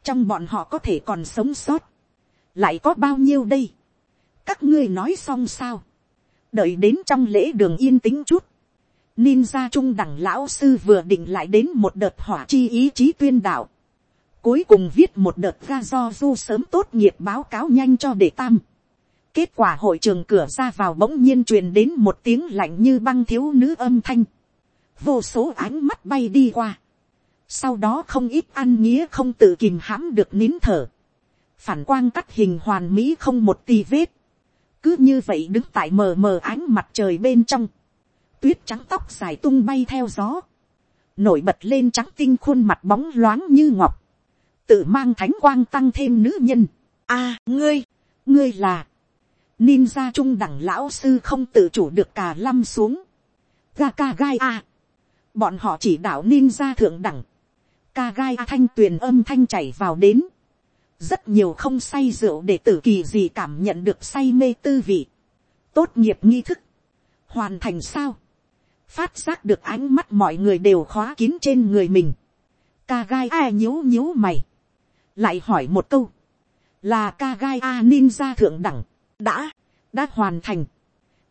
trong bọn họ có thể còn sống sót, lại có bao nhiêu đây, các ngươi nói xong sao, đợi đến trong lễ đường yên tĩnh chút, ninja trung đẳng lão sư vừa định lại đến một đợt hỏa chi ý chí tuyên đạo, cuối cùng viết một đợt ra do du sớm tốt nghiệp báo cáo nhanh cho đệ tam. kết quả hội trường cửa ra vào bỗng nhiên truyền đến một tiếng lạnh như băng thiếu nữ âm thanh, vô số ánh mắt bay đi qua, sau đó không ít ăn nghĩa không tự kìm hãm được nín thở. phản quang cắt hình hoàn mỹ không một tì vết. cứ như vậy đứng tại mờ mờ ánh mặt trời bên trong. tuyết trắng tóc dài tung bay theo gió. nổi bật lên trắng tinh khuôn mặt bóng loáng như ngọc tự mang thánh quang tăng thêm nữ nhân. a, ngươi, ngươi là, ninja trung đẳng lão sư không tự chủ được cả lâm xuống. ga ca gai a, bọn họ chỉ đạo ninja thượng đẳng, ca gai a thanh tuyền âm thanh chảy vào đến, rất nhiều không say rượu để tử kỳ gì cảm nhận được say mê tư vị, tốt nghiệp nghi thức, hoàn thành sao, phát giác được ánh mắt mọi người đều khóa kín trên người mình, ca gai a nhíu nhíu mày, lại hỏi một câu, là ca gai a ninja thượng đẳng, đã, đã hoàn thành,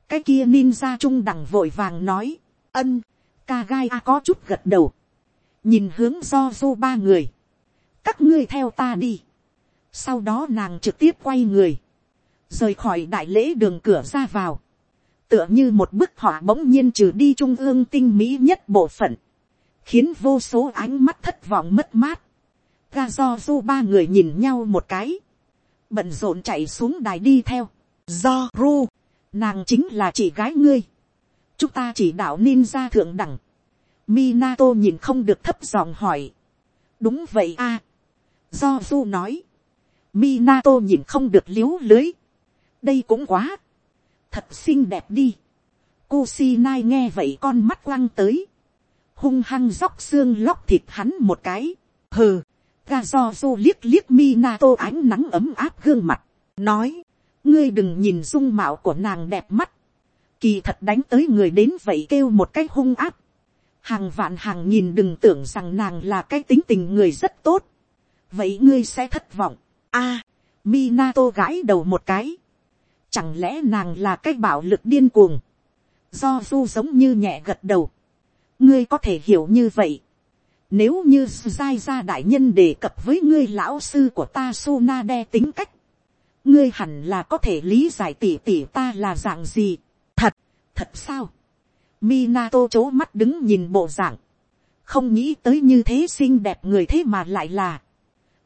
cái kia ninja trung đẳng vội vàng nói, ân, ca gai a có chút gật đầu, nhìn hướng do du ba người, các ngươi theo ta đi, sau đó nàng trực tiếp quay người, rời khỏi đại lễ đường cửa ra vào, tựa như một bức họa bỗng nhiên trừ đi trung ương tinh mỹ nhất bộ phận, khiến vô số ánh mắt thất vọng mất mát. Ga do du ba người nhìn nhau một cái, bận rộn chạy xuống đài đi theo. Do ru, nàng chính là chị gái ngươi. chúng ta chỉ đạo ninja thượng đẳng. Minato nhìn không được thấp giọng hỏi. đúng vậy a. do du nói. Minato nhìn không được liếu lưới. đây cũng quá. thật xinh đẹp đi. Kusinai nghe vậy con mắt quăng tới hung hăng róc xương lóc thịt hắn một cái. Hừ, ga do du liếc liếc Mi Na tô ánh nắng ấm áp gương mặt. Nói, ngươi đừng nhìn dung mạo của nàng đẹp mắt. Kỳ thật đánh tới người đến vậy kêu một cái hung áp. Hàng vạn hàng nhìn đừng tưởng rằng nàng là cái tính tình người rất tốt. Vậy ngươi sẽ thất vọng. a Mi Na tô gãi đầu một cái. Chẳng lẽ nàng là cái bạo lực điên cuồng. Do du giống như nhẹ gật đầu ngươi có thể hiểu như vậy. Nếu như giai gia đại nhân đề cập với ngươi lão sư của ta Suna đe tính cách. Ngươi hẳn là có thể lý giải tỉ tỉ ta là dạng gì. Thật, thật sao? Minato chố mắt đứng nhìn bộ dạng. Không nghĩ tới như thế xinh đẹp người thế mà lại là.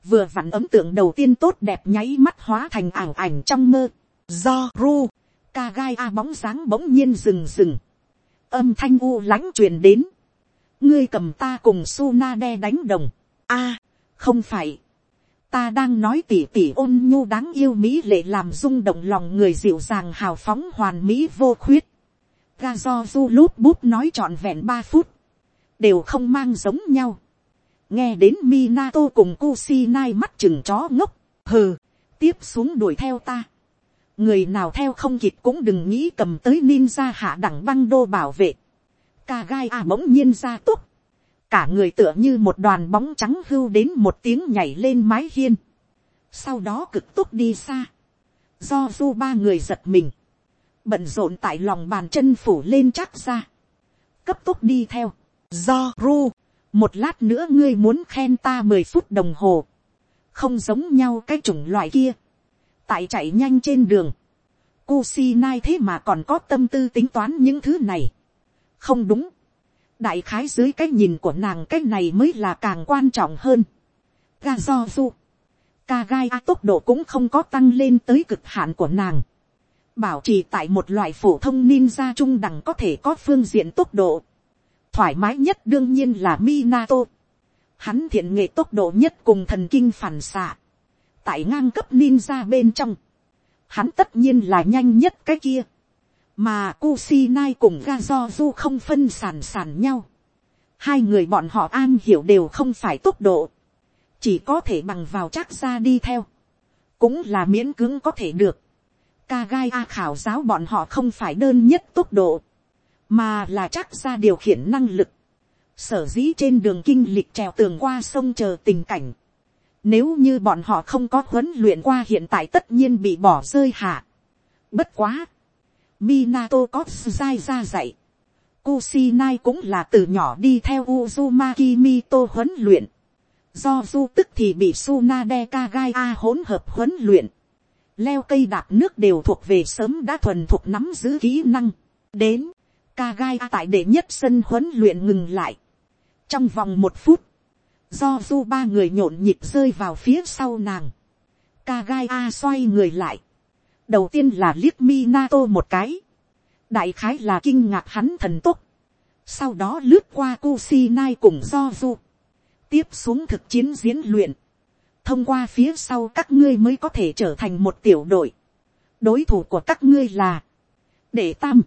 Vừa vặn ấm tượng đầu tiên tốt đẹp nháy mắt hóa thành ảo ảnh trong mơ. Do ru, ca gai a bóng dáng bỗng nhiên rừng rừng âm thanh u lãnh truyền đến, ngươi cầm ta cùng su na đe đánh đồng, a, không phải, ta đang nói tỉ tỉ ôn nhu đáng yêu mỹ lệ làm rung động lòng người dịu dàng hào phóng hoàn mỹ vô khuyết, ga do du lút bút nói trọn vẹn ba phút, đều không mang giống nhau, nghe đến Minato cùng Kusinai mắt chừng chó ngốc, hừ, tiếp xuống đuổi theo ta. Người nào theo không kịp cũng đừng nghĩ cầm tới ninja hạ đẳng băng đô bảo vệ. Ca gai à bỗng nhiên ra túc. Cả người tựa như một đoàn bóng trắng hưu đến một tiếng nhảy lên mái hiên. Sau đó cực túc đi xa. Do du ba người giật mình. Bận rộn tại lòng bàn chân phủ lên chắc ra. Cấp túc đi theo. Do ru. Một lát nữa ngươi muốn khen ta mười phút đồng hồ. Không giống nhau cái chủng loại kia tại chạy nhanh trên đường, Kusinai thế mà còn có tâm tư tính toán những thứ này. Không đúng. Đại khái dưới cái nhìn của nàng cái này mới là càng quan trọng hơn. Ga do du. Kagai tốc độ cũng không có tăng lên tới cực hạn của nàng. Bảo trì tại một loại phổ thông ninja trung đẳng có thể có phương diện tốc độ. Thoải mái nhất đương nhiên là Minato. Hắn thiện nghệ tốc độ nhất cùng thần kinh phản xạ tại ngang cấp ninja bên trong, hắn tất nhiên là nhanh nhất cái kia, mà Kusinai cùng Gazozu không phân sản sản nhau. Hai người bọn họ an hiểu đều không phải tốc độ, chỉ có thể bằng vào chắc ra đi theo, cũng là miễn cưỡng có thể được. Kagai A khảo giáo bọn họ không phải đơn nhất tốc độ, mà là chắc ra điều khiển năng lực. Sở dĩ trên đường kinh lịch trèo tường qua sông chờ tình cảnh, nếu như bọn họ không có huấn luyện qua hiện tại tất nhiên bị bỏ rơi hạ. Bất quá. Minato có sai ra dạy. Kusinai cũng là từ nhỏ đi theo Uzumaki Mito huấn luyện. Do du tức thì bị Tsunade Kagaya A hỗn hợp huấn luyện. Leo cây đạp nước đều thuộc về sớm đã thuần thuộc nắm giữ kỹ năng. Đến, Kagaya A tại đệ nhất sân huấn luyện ngừng lại. Trong vòng một phút, do du ba người nhộn nhịp rơi vào phía sau nàng, Kagaya a xoay người lại, đầu tiên là liếc Minato một cái, đại khái là kinh ngạc hắn thần tốc, sau đó lướt qua Kusinai cùng do du, tiếp xuống thực chiến diễn luyện, thông qua phía sau các ngươi mới có thể trở thành một tiểu đội. đối thủ của các ngươi là, để tam,